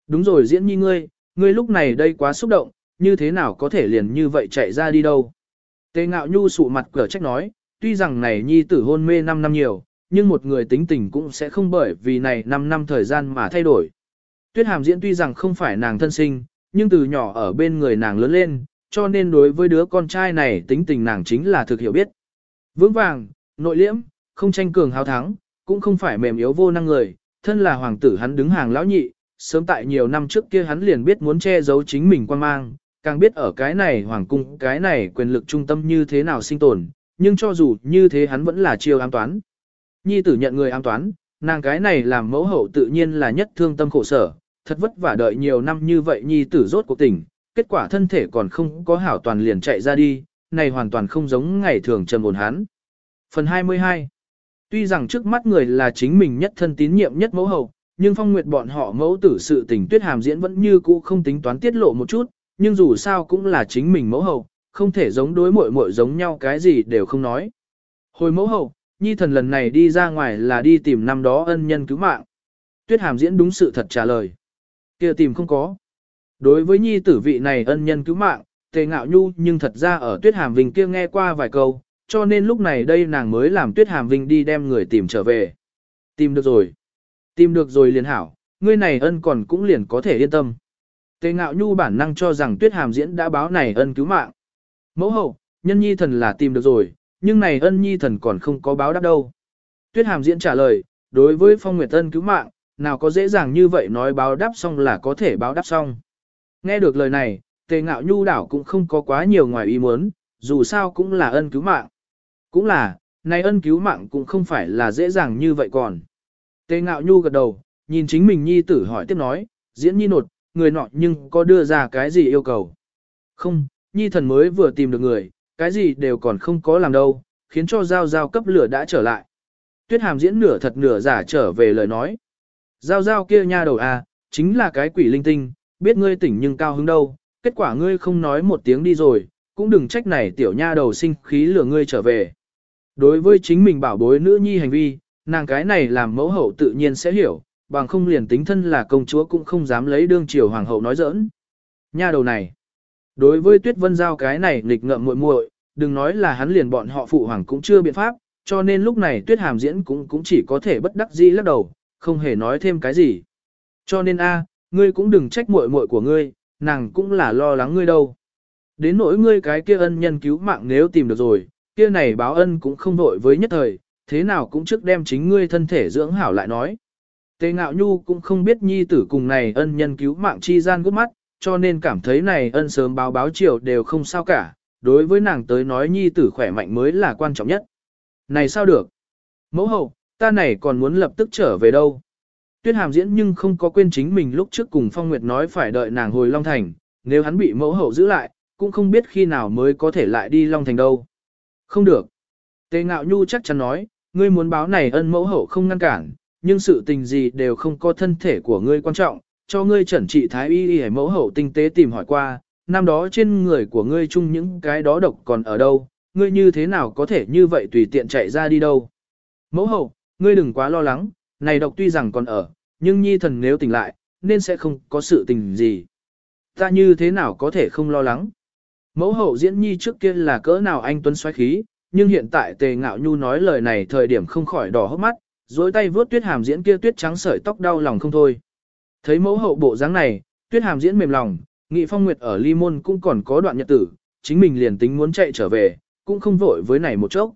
Đúng rồi diễn nhi ngươi, ngươi lúc này đây quá xúc động, như thế nào có thể liền như vậy chạy ra đi đâu. Tề ngạo nhu sụ mặt cửa trách nói, tuy rằng này nhi tử hôn mê 5 năm nhiều, nhưng một người tính tình cũng sẽ không bởi vì này 5 năm thời gian mà thay đổi. Tuyết hàm diễn tuy rằng không phải nàng thân sinh, nhưng từ nhỏ ở bên người nàng lớn lên, cho nên đối với đứa con trai này tính tình nàng chính là thực hiểu biết. Vững vàng, nội liễm, không tranh cường hào thắng, cũng không phải mềm yếu vô năng người, thân là hoàng tử hắn đứng hàng lão nhị, sớm tại nhiều năm trước kia hắn liền biết muốn che giấu chính mình quan mang, càng biết ở cái này hoàng cung cái này quyền lực trung tâm như thế nào sinh tồn, nhưng cho dù như thế hắn vẫn là chiêu ám toán. Nhi tử nhận người ám toán, nàng cái này làm mẫu hậu tự nhiên là nhất thương tâm khổ sở, thật vất vả đợi nhiều năm như vậy nhi tử rốt cuộc tỉnh, kết quả thân thể còn không có hảo toàn liền chạy ra đi, này hoàn toàn không giống ngày thường trầm ổn hắn. Phần 22 Tuy rằng trước mắt người là chính mình nhất thân tín nhiệm nhất mẫu hậu, nhưng phong nguyệt bọn họ mẫu tử sự tình tuyết hàm diễn vẫn như cũ không tính toán tiết lộ một chút, nhưng dù sao cũng là chính mình mẫu hậu, không thể giống đối muội muội giống nhau cái gì đều không nói. Hồi mẫu hậu, nhi thần lần này đi ra ngoài là đi tìm năm đó ân nhân cứu mạng. Tuyết hàm diễn đúng sự thật trả lời. kia tìm không có. Đối với nhi tử vị này ân nhân cứu mạng, tề ngạo nhu nhưng thật ra ở tuyết hàm vinh kia nghe qua vài câu, cho nên lúc này đây nàng mới làm tuyết hàm vinh đi đem người tìm trở về. Tìm được rồi. Tìm được rồi liền hảo, ngươi này ân còn cũng liền có thể yên tâm. Tề ngạo nhu bản năng cho rằng tuyết hàm diễn đã báo này ân cứu mạng. Mẫu hậu, nhân nhi thần là tìm được rồi, nhưng này ân nhi thần còn không có báo đáp đâu. Tuyết hàm diễn trả lời, đối với phong nguyệt ân cứu mạng, nào có dễ dàng như vậy nói báo đáp xong là có thể báo đáp xong. Nghe được lời này, tề ngạo nhu đảo cũng không có quá nhiều ngoài ý muốn, dù sao cũng là ân cứu mạng. Cũng là, này ân cứu mạng cũng không phải là dễ dàng như vậy còn. Tề ngạo nhu gật đầu, nhìn chính mình nhi tử hỏi tiếp nói, diễn nhi nột, người nọ nhưng có đưa ra cái gì yêu cầu. Không, nhi thần mới vừa tìm được người, cái gì đều còn không có làm đâu, khiến cho giao giao cấp lửa đã trở lại. Tuyết hàm diễn nửa thật nửa giả trở về lời nói. Giao giao kia nha đầu à, chính là cái quỷ linh tinh, biết ngươi tỉnh nhưng cao hứng đâu, kết quả ngươi không nói một tiếng đi rồi, cũng đừng trách này tiểu nha đầu sinh khí lừa ngươi trở về. Đối với chính mình bảo bối nữ nhi hành vi, nàng cái này làm mẫu hậu tự nhiên sẽ hiểu, bằng không liền tính thân là công chúa cũng không dám lấy đương triều hoàng hậu nói giỡn. Nha đầu này, đối với tuyết vân giao cái này nghịch ngợm muội muội, đừng nói là hắn liền bọn họ phụ hoàng cũng chưa biện pháp, cho nên lúc này tuyết hàm diễn cũng cũng chỉ có thể bất đắc dĩ lắc đầu, không hề nói thêm cái gì. Cho nên a, ngươi cũng đừng trách muội muội của ngươi, nàng cũng là lo lắng ngươi đâu. Đến nỗi ngươi cái kia ân nhân cứu mạng nếu tìm được rồi, kia này báo ân cũng không vội với nhất thời, thế nào cũng trước đem chính ngươi thân thể dưỡng hảo lại nói. Tề ngạo nhu cũng không biết nhi tử cùng này ân nhân cứu mạng chi gian gút mắt, cho nên cảm thấy này ân sớm báo báo chiều đều không sao cả, đối với nàng tới nói nhi tử khỏe mạnh mới là quan trọng nhất. Này sao được? Mẫu hậu, ta này còn muốn lập tức trở về đâu? Tuyết hàm diễn nhưng không có quên chính mình lúc trước cùng Phong Nguyệt nói phải đợi nàng hồi Long Thành, nếu hắn bị mẫu hậu giữ lại, cũng không biết khi nào mới có thể lại đi Long Thành đâu. Không được. Tề ngạo nhu chắc chắn nói, ngươi muốn báo này ân mẫu hậu không ngăn cản, nhưng sự tình gì đều không có thân thể của ngươi quan trọng, cho ngươi chuẩn trị thái y y mẫu hậu tinh tế tìm hỏi qua, năm đó trên người của ngươi chung những cái đó độc còn ở đâu, ngươi như thế nào có thể như vậy tùy tiện chạy ra đi đâu. Mẫu hậu, ngươi đừng quá lo lắng, này độc tuy rằng còn ở, nhưng nhi thần nếu tỉnh lại, nên sẽ không có sự tình gì. Ta như thế nào có thể không lo lắng. Mẫu hậu diễn nhi trước kia là cỡ nào anh tuấn xoáy khí, nhưng hiện tại tề ngạo nhu nói lời này thời điểm không khỏi đỏ hốc mắt, dối tay vướt tuyết hàm diễn kia tuyết trắng sợi tóc đau lòng không thôi. Thấy mẫu hậu bộ dáng này, tuyết hàm diễn mềm lòng, nghị phong nguyệt ở ly môn cũng còn có đoạn nhật tử, chính mình liền tính muốn chạy trở về, cũng không vội với này một chốc.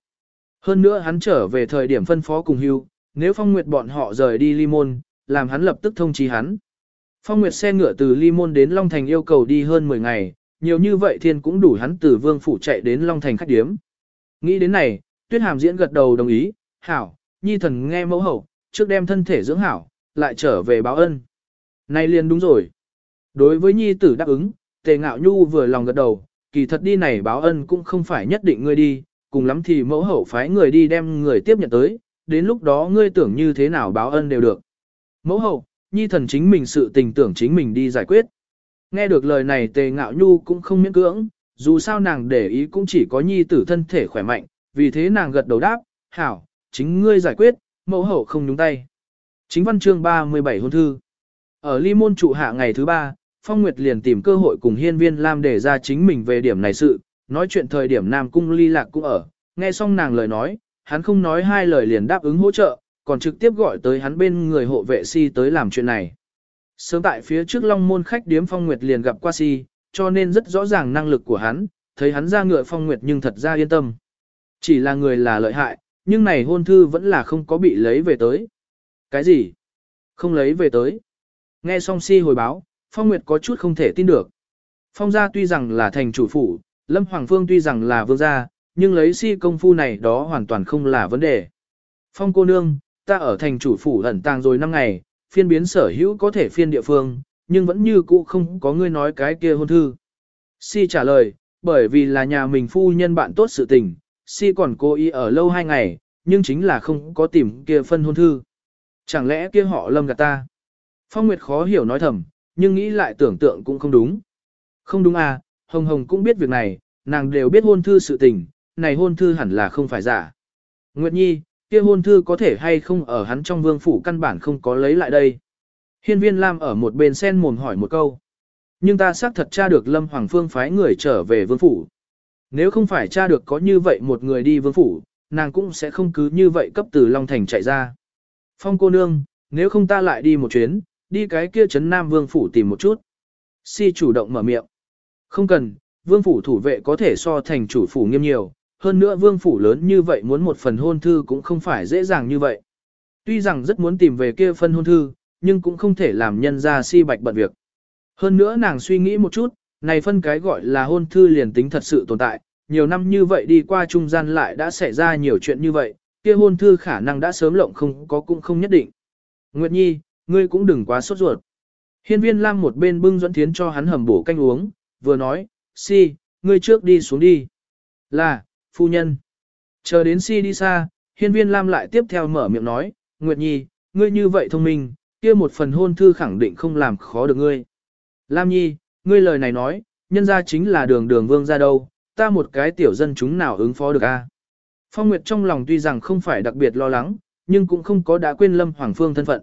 Hơn nữa hắn trở về thời điểm phân phó cùng hưu, nếu phong nguyệt bọn họ rời đi ly môn, làm hắn lập tức thông trí hắn. Phong nguyệt xe ngựa từ ly môn đến Long Thành yêu cầu đi hơn 10 ngày, nhiều như vậy thiên cũng đủ hắn từ vương phủ chạy đến Long Thành khách điếm. Nghĩ đến này, tuyết hàm diễn gật đầu đồng ý, hảo, nhi thần nghe mẫu hậu, trước đem thân thể dưỡng hảo, lại trở về báo ân. nay liền đúng rồi. Đối với nhi tử đáp ứng, tề ngạo nhu vừa lòng gật đầu, kỳ thật đi này báo ân cũng không phải nhất định ngươi đi, cùng lắm thì mẫu hậu phái người đi đem người tiếp nhận tới, đến lúc đó ngươi tưởng như thế nào báo ân đều được. Mẫu hậu, nhi thần chính mình sự tình tưởng chính mình đi giải quyết. Nghe được lời này tề ngạo nhu cũng không miễn cưỡng, dù sao nàng để ý cũng chỉ có nhi tử thân thể khỏe mạnh, vì thế nàng gật đầu đáp, hảo, chính ngươi giải quyết, mẫu hậu không nhúng tay. Chính văn chương 37 hôn thư. Ở ly môn trụ hạ ngày thứ ba, Phong Nguyệt liền tìm cơ hội cùng hiên viên Lam để ra chính mình về điểm này sự, nói chuyện thời điểm Nam Cung ly lạc cũng ở, nghe xong nàng lời nói, hắn không nói hai lời liền đáp ứng hỗ trợ, còn trực tiếp gọi tới hắn bên người hộ vệ si tới làm chuyện này. Sớm tại phía trước Long Môn khách điếm Phong Nguyệt liền gặp qua si, cho nên rất rõ ràng năng lực của hắn, thấy hắn ra ngựa Phong Nguyệt nhưng thật ra yên tâm. Chỉ là người là lợi hại, nhưng này hôn thư vẫn là không có bị lấy về tới. Cái gì? Không lấy về tới. Nghe xong si hồi báo, Phong Nguyệt có chút không thể tin được. Phong gia tuy rằng là thành chủ phủ, Lâm Hoàng Phương tuy rằng là vương gia, nhưng lấy si công phu này đó hoàn toàn không là vấn đề. Phong cô nương, ta ở thành chủ phủ ẩn tàng rồi 5 ngày, phiên biến sở hữu có thể phiên địa phương, nhưng vẫn như cũ không có ngươi nói cái kia hôn thư. Si trả lời, bởi vì là nhà mình phu nhân bạn tốt sự tình, Si còn cố ý ở lâu hai ngày, nhưng chính là không có tìm kia phân hôn thư. Chẳng lẽ kia họ lâm gạt ta? Phong Nguyệt khó hiểu nói thầm, nhưng nghĩ lại tưởng tượng cũng không đúng. Không đúng à, Hồng Hồng cũng biết việc này, nàng đều biết hôn thư sự tình, này hôn thư hẳn là không phải giả. Nguyệt Nhi, kia hôn thư có thể hay không ở hắn trong vương phủ căn bản không có lấy lại đây. Hiên viên Lam ở một bên sen mồm hỏi một câu. Nhưng ta xác thật tra được Lâm Hoàng Phương phái người trở về vương phủ. Nếu không phải tra được có như vậy một người đi vương phủ, nàng cũng sẽ không cứ như vậy cấp từ Long Thành chạy ra. Phong cô nương, nếu không ta lại đi một chuyến, đi cái kia trấn Nam Vương Phủ tìm một chút. Si chủ động mở miệng. Không cần, Vương Phủ thủ vệ có thể so thành chủ phủ nghiêm nhiều, hơn nữa Vương Phủ lớn như vậy muốn một phần hôn thư cũng không phải dễ dàng như vậy. Tuy rằng rất muốn tìm về kia phân hôn thư, nhưng cũng không thể làm nhân ra si bạch bận việc. Hơn nữa nàng suy nghĩ một chút, này phân cái gọi là hôn thư liền tính thật sự tồn tại, nhiều năm như vậy đi qua trung gian lại đã xảy ra nhiều chuyện như vậy, kia hôn thư khả năng đã sớm lộng không có cũng không nhất định. Nguyệt Nhi, ngươi cũng đừng quá sốt ruột. Hiên viên Lam một bên bưng dẫn thiến cho hắn hầm bổ canh uống, vừa nói, si, ngươi trước đi xuống đi. Là, phu nhân. Chờ đến si đi xa, hiên viên Lam lại tiếp theo mở miệng nói, Nguyệt Nhi, ngươi như vậy thông minh, kia một phần hôn thư khẳng định không làm khó được ngươi. Lam Nhi, ngươi lời này nói, nhân ra chính là đường đường vương ra đâu, ta một cái tiểu dân chúng nào ứng phó được a? Phong Nguyệt trong lòng tuy rằng không phải đặc biệt lo lắng, nhưng cũng không có đã quên Lâm Hoàng Phương thân phận.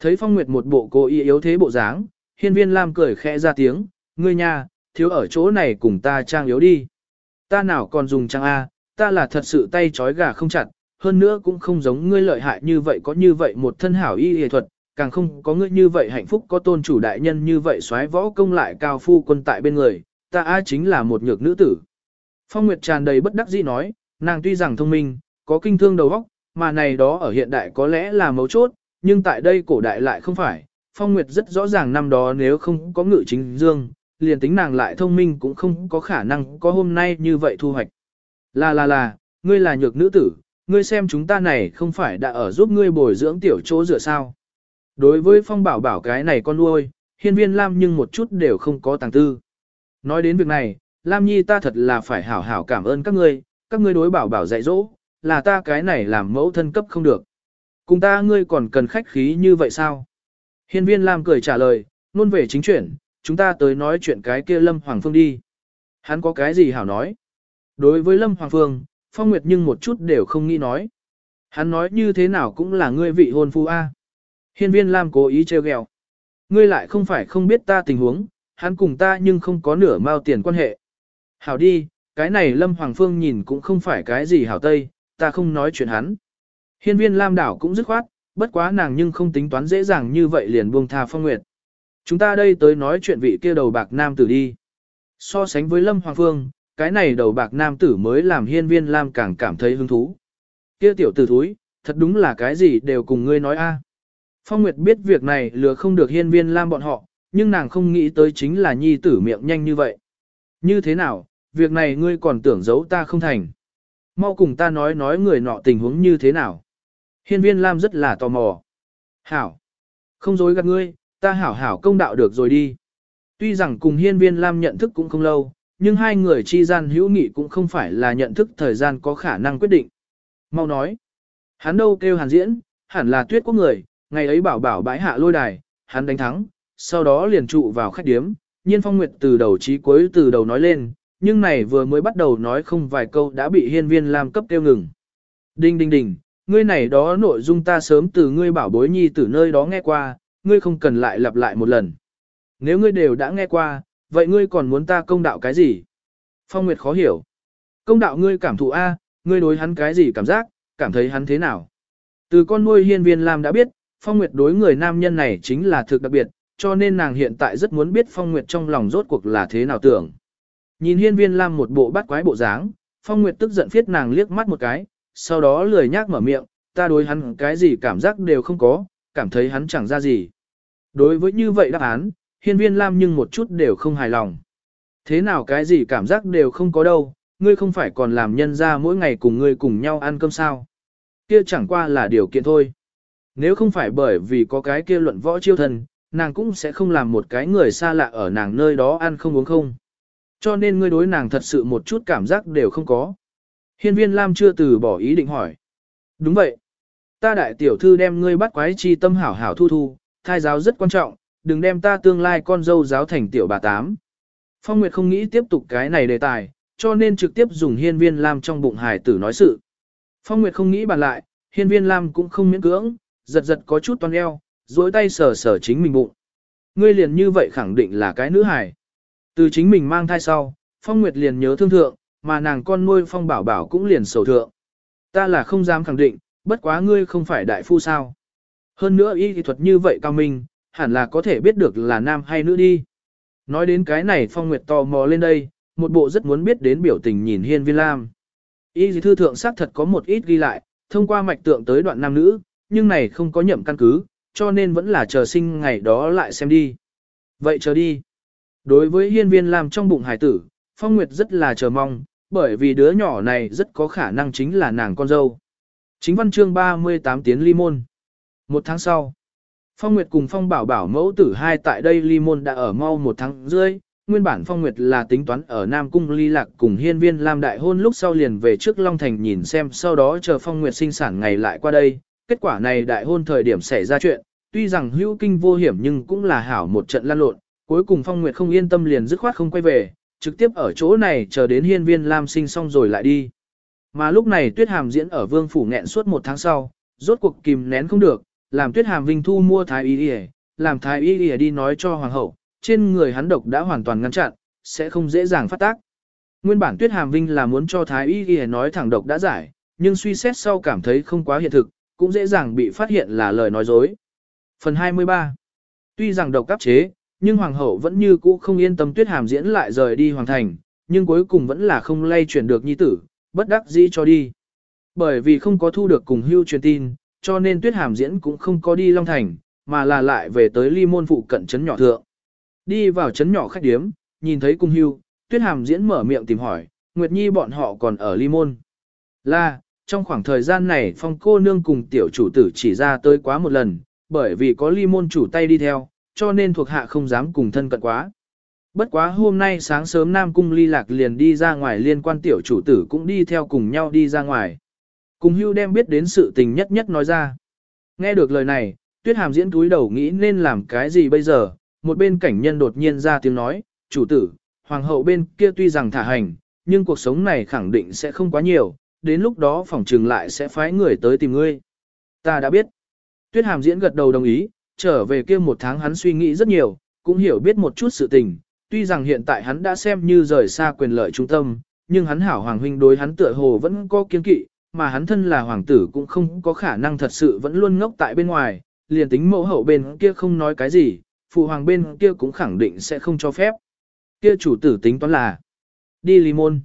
Thấy Phong Nguyệt một bộ cố ý yếu thế bộ dáng, hiên viên Lam cười khẽ ra tiếng, ngươi nha, thiếu ở chỗ này cùng ta trang yếu đi. Ta nào còn dùng trang A, ta là thật sự tay trói gà không chặt, hơn nữa cũng không giống ngươi lợi hại như vậy có như vậy một thân hảo y y thuật, càng không có ngươi như vậy hạnh phúc có tôn chủ đại nhân như vậy xoáy võ công lại cao phu quân tại bên người, ta A chính là một nhược nữ tử. Phong Nguyệt tràn đầy bất đắc dĩ nói, nàng tuy rằng thông minh, có kinh thương đầu óc, mà này đó ở hiện đại có lẽ là mấu chốt, nhưng tại đây cổ đại lại không phải. Phong Nguyệt rất rõ ràng năm đó nếu không có ngự chính dương, liền tính nàng lại thông minh cũng không có khả năng có hôm nay như vậy thu hoạch. Là là là, ngươi là nhược nữ tử, ngươi xem chúng ta này không phải đã ở giúp ngươi bồi dưỡng tiểu chỗ dựa sao. Đối với Phong bảo bảo cái này con nuôi, hiên viên Lam nhưng một chút đều không có tàng tư. Nói đến việc này, Lam Nhi ta thật là phải hảo hảo cảm ơn các ngươi, các ngươi đối bảo bảo dạy dỗ, là ta cái này làm mẫu thân cấp không được. Cùng ta ngươi còn cần khách khí như vậy sao? Hiên viên Lam cười trả lời, luôn về chính chuyện, chúng ta tới nói chuyện cái kia Lâm Hoàng Phương đi. Hắn có cái gì hảo nói? Đối với Lâm Hoàng Phương, Phong Nguyệt nhưng một chút đều không nghĩ nói. Hắn nói như thế nào cũng là ngươi vị hôn phu A. Hiên viên Lam cố ý trêu ghẹo. Ngươi lại không phải không biết ta tình huống, hắn cùng ta nhưng không có nửa mao tiền quan hệ. Hảo đi, cái này Lâm Hoàng Phương nhìn cũng không phải cái gì hảo tây, ta không nói chuyện hắn. Hiên viên Lam đảo cũng dứt khoát, bất quá nàng nhưng không tính toán dễ dàng như vậy liền buông tha phong nguyệt. Chúng ta đây tới nói chuyện vị kia đầu bạc nam tử đi. So sánh với Lâm Hoàng Phương, cái này đầu bạc nam tử mới làm hiên viên Lam càng cảm thấy hứng thú. Kia tiểu tử thúi, thật đúng là cái gì đều cùng ngươi nói a. Phong Nguyệt biết việc này lừa không được hiên viên Lam bọn họ, nhưng nàng không nghĩ tới chính là nhi tử miệng nhanh như vậy. Như thế nào, việc này ngươi còn tưởng giấu ta không thành. Mau cùng ta nói nói người nọ tình huống như thế nào. Hiên viên Lam rất là tò mò. Hảo. Không dối gạt ngươi, ta hảo hảo công đạo được rồi đi. Tuy rằng cùng hiên viên Lam nhận thức cũng không lâu, nhưng hai người chi gian hữu nghị cũng không phải là nhận thức thời gian có khả năng quyết định. Mau nói. Hắn đâu kêu hàn diễn, hẳn là tuyết quốc người, ngày ấy bảo bảo bãi hạ lôi đài, hắn đánh thắng, sau đó liền trụ vào khách điếm, nhiên phong nguyệt từ đầu chí cuối từ đầu nói lên, nhưng này vừa mới bắt đầu nói không vài câu đã bị hiên viên Lam cấp kêu ngừng. Đinh đinh đinh, ngươi này đó nội dung ta sớm từ ngươi bảo bối nhi từ nơi đó nghe qua, ngươi không cần lại lặp lại một lần. Nếu ngươi đều đã nghe qua, vậy ngươi còn muốn ta công đạo cái gì? Phong Nguyệt khó hiểu. Công đạo ngươi cảm thụ A, ngươi đối hắn cái gì cảm giác, cảm thấy hắn thế nào? Từ con nuôi hiên viên Lam đã biết, Phong Nguyệt đối người nam nhân này chính là thực đặc biệt, cho nên nàng hiện tại rất muốn biết Phong Nguyệt trong lòng rốt cuộc là thế nào tưởng. Nhìn hiên viên Lam một bộ bắt quái bộ dáng, Phong Nguyệt tức giận phiết nàng liếc mắt một cái, sau đó lười nhác mở miệng, ta đối hắn cái gì cảm giác đều không có, cảm thấy hắn chẳng ra gì. Đối với như vậy đáp án, hiên viên Lam nhưng một chút đều không hài lòng. Thế nào cái gì cảm giác đều không có đâu, ngươi không phải còn làm nhân ra mỗi ngày cùng ngươi cùng nhau ăn cơm sao. Kia chẳng qua là điều kiện thôi. Nếu không phải bởi vì có cái kia luận võ chiêu thần, nàng cũng sẽ không làm một cái người xa lạ ở nàng nơi đó ăn không uống không. Cho nên ngươi đối nàng thật sự một chút cảm giác đều không có. Hiên viên Lam chưa từ bỏ ý định hỏi. Đúng vậy. Ta đại tiểu thư đem ngươi bắt quái chi tâm hảo hảo thu thu, thai giáo rất quan trọng, đừng đem ta tương lai con dâu giáo thành tiểu bà tám. Phong Nguyệt không nghĩ tiếp tục cái này đề tài, cho nên trực tiếp dùng hiên viên Lam trong bụng hài tử nói sự. Phong Nguyệt không nghĩ bàn lại, hiên viên Lam cũng không miễn cưỡng, giật giật có chút toan eo, duỗi tay sờ sờ chính mình bụng. Ngươi liền như vậy khẳng định là cái nữ hài. Từ chính mình mang thai sau, Phong Nguyệt liền nhớ thương thượng, mà nàng con nuôi Phong Bảo Bảo cũng liền sầu thượng. Ta là không dám khẳng định, bất quá ngươi không phải đại phu sao. Hơn nữa y kỹ thuật như vậy cao minh, hẳn là có thể biết được là nam hay nữ đi. Nói đến cái này Phong Nguyệt tò mò lên đây, một bộ rất muốn biết đến biểu tình nhìn Hiên Viên Lam. Y thư thượng xác thật có một ít ghi lại, thông qua mạch tượng tới đoạn nam nữ, nhưng này không có nhậm căn cứ, cho nên vẫn là chờ sinh ngày đó lại xem đi. Vậy chờ đi. Đối với Hiên Viên Lam trong bụng hải tử, Phong Nguyệt rất là chờ mong, bởi vì đứa nhỏ này rất có khả năng chính là nàng con dâu. Chính văn chương 38 tiến ly môn. Một tháng sau, Phong Nguyệt cùng Phong Bảo Bảo mẫu tử hai tại đây ly môn đã ở mau một tháng rưỡi. Nguyên bản Phong Nguyệt là tính toán ở Nam Cung ly lạc cùng hiên viên làm đại hôn lúc sau liền về trước Long Thành nhìn xem sau đó chờ Phong Nguyệt sinh sản ngày lại qua đây. Kết quả này đại hôn thời điểm xảy ra chuyện, tuy rằng hữu kinh vô hiểm nhưng cũng là hảo một trận lan lộn. Cuối cùng Phong Nguyệt không yên tâm liền dứt khoát không quay về, trực tiếp ở chỗ này chờ đến hiên viên Lam sinh xong rồi lại đi. Mà lúc này Tuyết Hàm diễn ở Vương Phủ nghẹn suốt một tháng sau, rốt cuộc kìm nén không được, làm Tuyết Hàm Vinh thu mua Thái Y Y, làm Thái Y Y đi nói cho Hoàng hậu, trên người hắn độc đã hoàn toàn ngăn chặn, sẽ không dễ dàng phát tác. Nguyên bản Tuyết Hàm Vinh là muốn cho Thái Y Y nói thẳng độc đã giải, nhưng suy xét sau cảm thấy không quá hiện thực, cũng dễ dàng bị phát hiện là lời nói dối. Phần 23 Tuy rằng độc cấp chế, nhưng Hoàng hậu vẫn như cũ không yên tâm Tuyết Hàm diễn lại rời đi Hoàng thành, nhưng cuối cùng vẫn là không lay chuyển được nhi tử, bất đắc dĩ cho đi. Bởi vì không có thu được cùng hưu truyền tin, cho nên tuyết hàm diễn cũng không có đi Long Thành, mà là lại về tới ly môn phụ cận trấn nhỏ thượng. Đi vào trấn nhỏ khách điếm, nhìn thấy cung hưu, tuyết hàm diễn mở miệng tìm hỏi, Nguyệt Nhi bọn họ còn ở ly môn. Là, trong khoảng thời gian này phong cô nương cùng tiểu chủ tử chỉ ra tới quá một lần, bởi vì có ly môn chủ tay đi theo, cho nên thuộc hạ không dám cùng thân cận quá. Bất quá hôm nay sáng sớm Nam Cung ly lạc liền đi ra ngoài liên quan tiểu chủ tử cũng đi theo cùng nhau đi ra ngoài. Cùng hưu đem biết đến sự tình nhất nhất nói ra. Nghe được lời này, tuyết hàm diễn túi đầu nghĩ nên làm cái gì bây giờ, một bên cảnh nhân đột nhiên ra tiếng nói, chủ tử, hoàng hậu bên kia tuy rằng thả hành, nhưng cuộc sống này khẳng định sẽ không quá nhiều, đến lúc đó phòng trừng lại sẽ phái người tới tìm ngươi. Ta đã biết. Tuyết hàm diễn gật đầu đồng ý, trở về kia một tháng hắn suy nghĩ rất nhiều, cũng hiểu biết một chút sự tình, tuy rằng hiện tại hắn đã xem như rời xa quyền lợi trung tâm, nhưng hắn hảo hoàng huynh đối hắn tựa hồ vẫn có kiên kỵ, mà hắn thân là hoàng tử cũng không có khả năng thật sự vẫn luôn ngốc tại bên ngoài, liền tính mẫu hậu bên kia không nói cái gì, phụ hoàng bên kia cũng khẳng định sẽ không cho phép. Kia chủ tử tính toán là đi ly môn.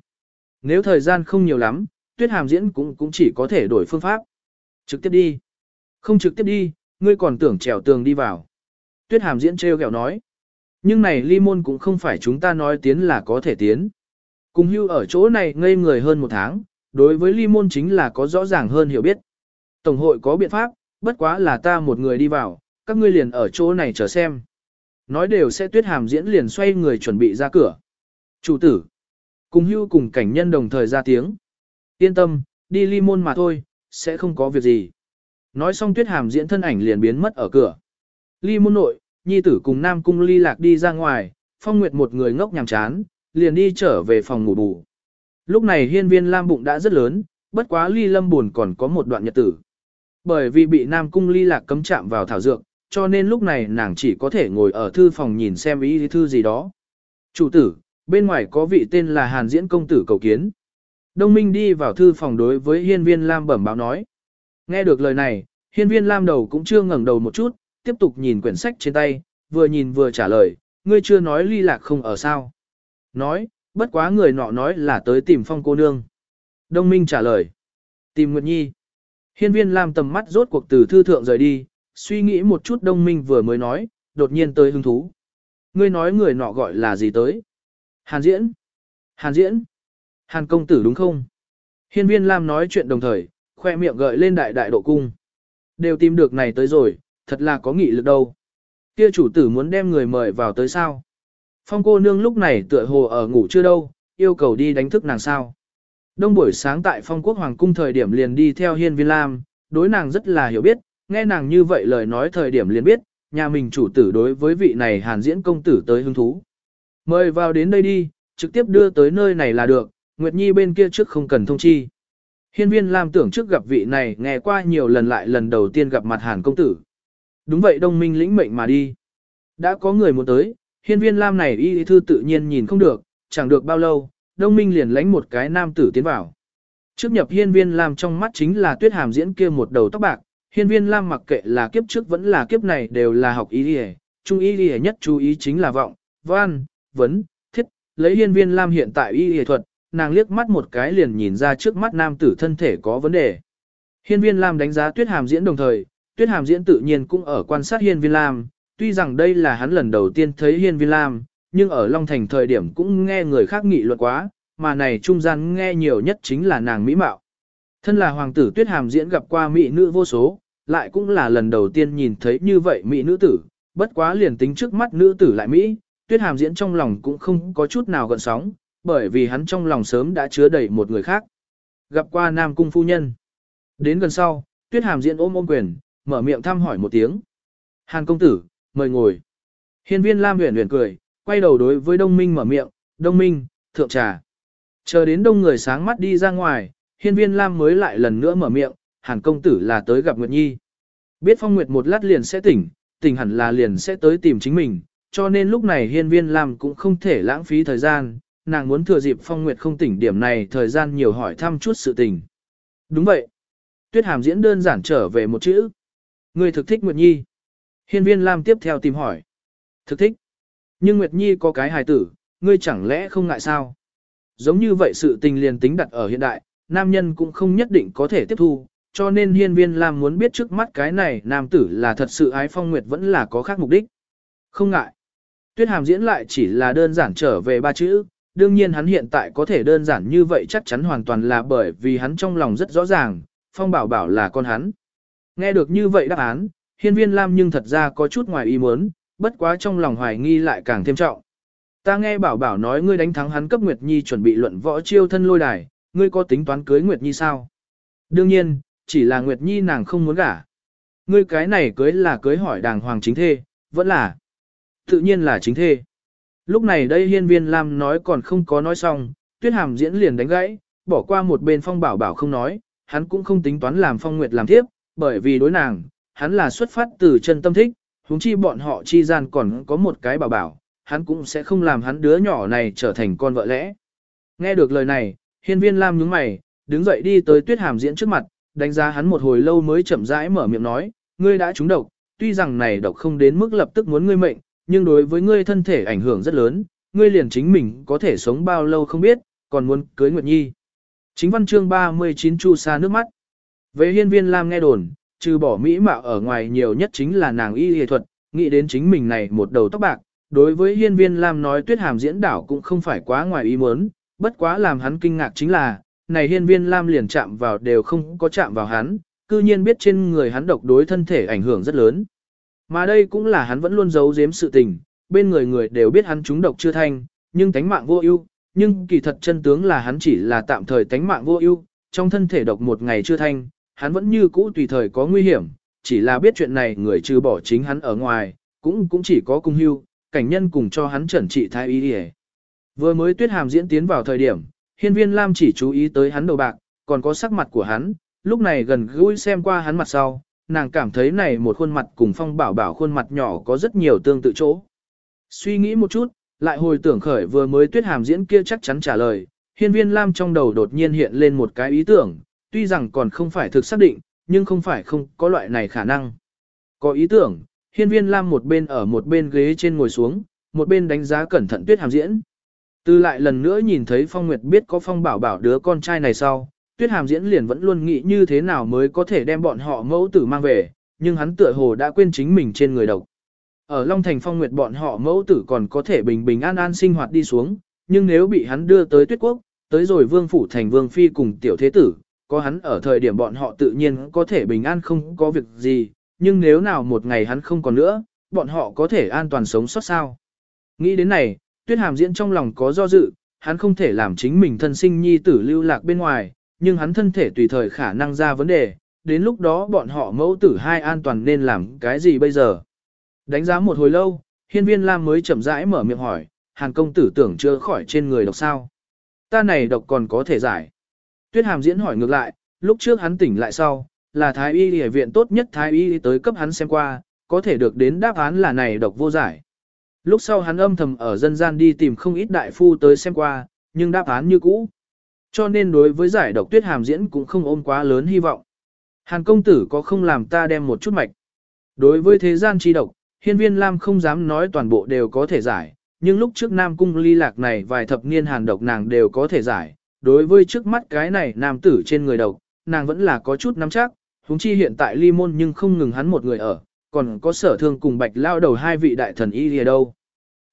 Nếu thời gian không nhiều lắm, tuyết hàm diễn cũng cũng chỉ có thể đổi phương pháp. Trực tiếp đi. Không trực tiếp đi, ngươi còn tưởng trèo tường đi vào. Tuyết hàm diễn treo kẹo nói. Nhưng này ly môn cũng không phải chúng ta nói tiến là có thể tiến. Cùng hưu ở chỗ này ngây người hơn một tháng, đối với ly môn chính là có rõ ràng hơn hiểu biết. Tổng hội có biện pháp, bất quá là ta một người đi vào, các ngươi liền ở chỗ này chờ xem. Nói đều sẽ tuyết hàm diễn liền xoay người chuẩn bị ra cửa. Chủ tử. Cùng hưu cùng cảnh nhân đồng thời ra tiếng. Yên tâm, đi ly môn mà thôi, sẽ không có việc gì. Nói xong tuyết hàm diễn thân ảnh liền biến mất ở cửa. Ly môn nội, nhi tử cùng nam cung ly lạc đi ra ngoài, phong nguyệt một người ngốc nhàm chán, liền đi trở về phòng ngủ bù. Lúc này hiên viên lam bụng đã rất lớn, bất quá ly lâm buồn còn có một đoạn nhật tử. Bởi vì bị nam cung ly lạc cấm chạm vào thảo dược, cho nên lúc này nàng chỉ có thể ngồi ở thư phòng nhìn xem ý thư gì đó. Chủ tử, bên ngoài có vị tên là Hàn Diễn Công Tử cầu kiến. Đông Minh đi vào thư phòng đối với hiên viên Lam bẩm báo nói. Nghe được lời này, hiên viên Lam đầu cũng chưa ngẩng đầu một chút, tiếp tục nhìn quyển sách trên tay, vừa nhìn vừa trả lời, ngươi chưa nói ly lạc không ở sao. Nói, bất quá người nọ nói là tới tìm phong cô nương. Đông Minh trả lời, tìm Nguyệt Nhi. Hiên viên Lam tầm mắt rốt cuộc từ thư thượng rời đi, suy nghĩ một chút Đông Minh vừa mới nói, đột nhiên tới hứng thú. Ngươi nói người nọ gọi là gì tới? Hàn diễn. Hàn diễn. Hàn công tử đúng không? Hiên viên Lam nói chuyện đồng thời, khoe miệng gợi lên đại đại độ cung. Đều tìm được này tới rồi, thật là có nghị lực đâu. Kia chủ tử muốn đem người mời vào tới sao? Phong cô nương lúc này tựa hồ ở ngủ chưa đâu, yêu cầu đi đánh thức nàng sao. Đông buổi sáng tại phong quốc hoàng cung thời điểm liền đi theo hiên viên lam, đối nàng rất là hiểu biết, nghe nàng như vậy lời nói thời điểm liền biết, nhà mình chủ tử đối với vị này hàn diễn công tử tới hứng thú. Mời vào đến đây đi, trực tiếp đưa tới nơi này là được, Nguyệt Nhi bên kia trước không cần thông chi. Hiên viên Lam tưởng trước gặp vị này nghe qua nhiều lần lại lần đầu tiên gặp mặt hàn công tử. Đúng vậy đông minh lĩnh mệnh mà đi. Đã có người muốn tới, hiên viên Lam này y thư tự nhiên nhìn không được, chẳng được bao lâu, đông minh liền lánh một cái nam tử tiến vào. Trước nhập hiên viên Lam trong mắt chính là tuyết hàm diễn kia một đầu tóc bạc, hiên viên Lam mặc kệ là kiếp trước vẫn là kiếp này đều là học y đi trung y đi nhất chú ý chính là vọng, văn, vấn, thiết, lấy hiên viên Lam hiện tại y y thuật, nàng liếc mắt một cái liền nhìn ra trước mắt nam tử thân thể có vấn đề. Hiên viên Lam đánh giá tuyết hàm diễn đồng thời, tuyết hàm diễn tự nhiên cũng ở quan sát hiên viên Lam, tuy rằng đây là hắn lần đầu tiên thấy hiên viên Lam, nhưng ở Long Thành thời điểm cũng nghe người khác nghị luận quá, mà này trung gian nghe nhiều nhất chính là nàng mỹ mạo. Thân là hoàng tử tuyết hàm diễn gặp qua mỹ nữ vô số, lại cũng là lần đầu tiên nhìn thấy như vậy mỹ nữ tử, bất quá liền tính trước mắt nữ tử lại mỹ, tuyết hàm diễn trong lòng cũng không có chút nào gợn sóng, bởi vì hắn trong lòng sớm đã chứa đầy một người khác. Gặp qua Nam Cung phu nhân. Đến gần sau, tuyết hàm diễn ôm ôm quyền, mở miệng thăm hỏi một tiếng. Hàn công tử, mời ngồi. Hiên viên Lam huyền huyền cười, quay đầu đối với Đông Minh mở miệng, Đông Minh, thượng trà. Chờ đến đông người sáng mắt đi ra ngoài, hiên viên Lam mới lại lần nữa mở miệng, Hàn công tử là tới gặp Nguyệt Nhi. Biết Phong Nguyệt một lát liền sẽ tỉnh, tỉnh hẳn là liền sẽ tới tìm chính mình, cho nên lúc này hiên viên Lam cũng không thể lãng phí thời gian, nàng muốn thừa dịp Phong Nguyệt không tỉnh điểm này thời gian nhiều hỏi thăm chút sự tình. Đúng vậy. Tuyết Hàm diễn đơn giản trở về một chữ. Ngươi thực thích Nguyệt Nhi. Hiên viên Lam tiếp theo tìm hỏi. Thực thích. Nhưng Nguyệt Nhi có cái hài tử, ngươi chẳng lẽ không ngại sao? Giống như vậy sự tình liền tính đặt ở hiện đại, nam nhân cũng không nhất định có thể tiếp thu, cho nên hiên viên Lam muốn biết trước mắt cái này nam tử là thật sự ái phong nguyệt vẫn là có khác mục đích. Không ngại. Tuyết hàm diễn lại chỉ là đơn giản trở về ba chữ, đương nhiên hắn hiện tại có thể đơn giản như vậy chắc chắn hoàn toàn là bởi vì hắn trong lòng rất rõ ràng, phong bảo bảo là con hắn. Nghe được như vậy đáp án, hiên viên Lam nhưng thật ra có chút ngoài ý muốn, bất quá trong lòng hoài nghi lại càng thêm trọng. Ta nghe bảo bảo nói ngươi đánh thắng hắn cấp Nguyệt Nhi chuẩn bị luận võ chiêu thân lôi đài, ngươi có tính toán cưới Nguyệt Nhi sao? Đương nhiên, chỉ là Nguyệt Nhi nàng không muốn gả. Ngươi cái này cưới là cưới hỏi đàng hoàng chính thê, vẫn là. Tự nhiên là chính thê. Lúc này đây hiên viên Lam nói còn không có nói xong, tuyết hàm diễn liền đánh gãy, bỏ qua một bên phong bảo bảo không nói, hắn cũng không tính toán làm phong nguyệt làm tiếp, bởi vì đối nàng, hắn là xuất phát từ chân tâm thích, huống chi bọn họ chi gian còn có một cái bảo bảo, hắn cũng sẽ không làm hắn đứa nhỏ này trở thành con vợ lẽ. Nghe được lời này, hiên viên Lam nhướng mày, đứng dậy đi tới tuyết hàm diễn trước mặt, đánh giá hắn một hồi lâu mới chậm rãi mở miệng nói, ngươi đã trúng độc, tuy rằng này độc không đến mức lập tức muốn ngươi mệnh, nhưng đối với ngươi thân thể ảnh hưởng rất lớn, ngươi liền chính mình có thể sống bao lâu không biết, còn muốn cưới Nguyệt Nhi. Chính văn chương 39 chu sa nước mắt. Về hiên viên Lam nghe đồn, trừ bỏ mỹ mạo ở ngoài nhiều nhất chính là nàng y y thuật, nghĩ đến chính mình này một đầu tóc bạc. Đối với hiên viên Lam nói tuyết hàm diễn đảo cũng không phải quá ngoài ý muốn, bất quá làm hắn kinh ngạc chính là, này hiên viên Lam liền chạm vào đều không có chạm vào hắn, cư nhiên biết trên người hắn độc đối thân thể ảnh hưởng rất lớn. Mà đây cũng là hắn vẫn luôn giấu giếm sự tình, bên người người đều biết hắn trúng độc chưa thanh, nhưng tánh mạng vô ưu, nhưng kỳ thật chân tướng là hắn chỉ là tạm thời tánh mạng vô ưu, trong thân thể độc một ngày chưa thanh, hắn vẫn như cũ tùy thời có nguy hiểm, chỉ là biết chuyện này người trừ bỏ chính hắn ở ngoài, cũng cũng chỉ có cung hưu, cảnh nhân cùng cho hắn chuẩn trị thái y đi Vừa mới tuyết hàm diễn tiến vào thời điểm, hiên viên Lam chỉ chú ý tới hắn đầu bạc, còn có sắc mặt của hắn, lúc này gần gũi xem qua hắn mặt sau, nàng cảm thấy này một khuôn mặt cùng phong bảo bảo khuôn mặt nhỏ có rất nhiều tương tự chỗ. Suy nghĩ một chút, lại hồi tưởng khởi vừa mới tuyết hàm diễn kia chắc chắn trả lời, hiên viên Lam trong đầu đột nhiên hiện lên một cái ý tưởng, tuy rằng còn không phải thực xác định, nhưng không phải không có loại này khả năng. Có ý tưởng, hiên viên Lam một bên ở một bên ghế trên ngồi xuống, một bên đánh giá cẩn thận tuyết hàm diễn. Từ lại lần nữa nhìn thấy Phong Nguyệt biết có Phong bảo bảo đứa con trai này sau, tuyết hàm diễn liền vẫn luôn nghĩ như thế nào mới có thể đem bọn họ mẫu tử mang về, nhưng hắn tựa hồ đã quên chính mình trên người độc. Ở Long Thành Phong Nguyệt bọn họ mẫu tử còn có thể bình bình an an sinh hoạt đi xuống, nhưng nếu bị hắn đưa tới tuyết quốc, tới rồi vương phủ thành vương phi cùng tiểu thế tử, có hắn ở thời điểm bọn họ tự nhiên có thể bình an không có việc gì, nhưng nếu nào một ngày hắn không còn nữa, bọn họ có thể an toàn sống sót sao. Nghĩ đến này, tuyết hàm diễn trong lòng có do dự, hắn không thể làm chính mình thân sinh nhi tử lưu lạc bên ngoài, nhưng hắn thân thể tùy thời khả năng ra vấn đề, đến lúc đó bọn họ mẫu tử hai an toàn nên làm cái gì bây giờ. Đánh giá một hồi lâu, hiên viên Lam mới chậm rãi mở miệng hỏi, hàn công tử tưởng chưa khỏi trên người độc sao. Ta này độc còn có thể giải. Tuyết hàm diễn hỏi ngược lại, lúc trước hắn tỉnh lại sau, là thái y y viện tốt nhất thái y tới cấp hắn xem qua, có thể được đến đáp án là này độc vô giải. Lúc sau hắn âm thầm ở dân gian đi tìm không ít đại phu tới xem qua, nhưng đáp án như cũ. Cho nên đối với giải độc tuyết hàm diễn cũng không ôm quá lớn hy vọng. Hàn công tử có không làm ta đem một chút mạch. Đối với thế gian chi độc, hiên viên Lam không dám nói toàn bộ đều có thể giải, nhưng lúc trước Nam Cung ly lạc này vài thập niên hàn độc nàng đều có thể giải. Đối với trước mắt cái này nam tử trên người độc, nàng vẫn là có chút nắm chắc, huống chi hiện tại ly môn nhưng không ngừng hắn một người ở, còn có sở thương cùng bạch lao đầu hai vị đại thần y lìa đâu.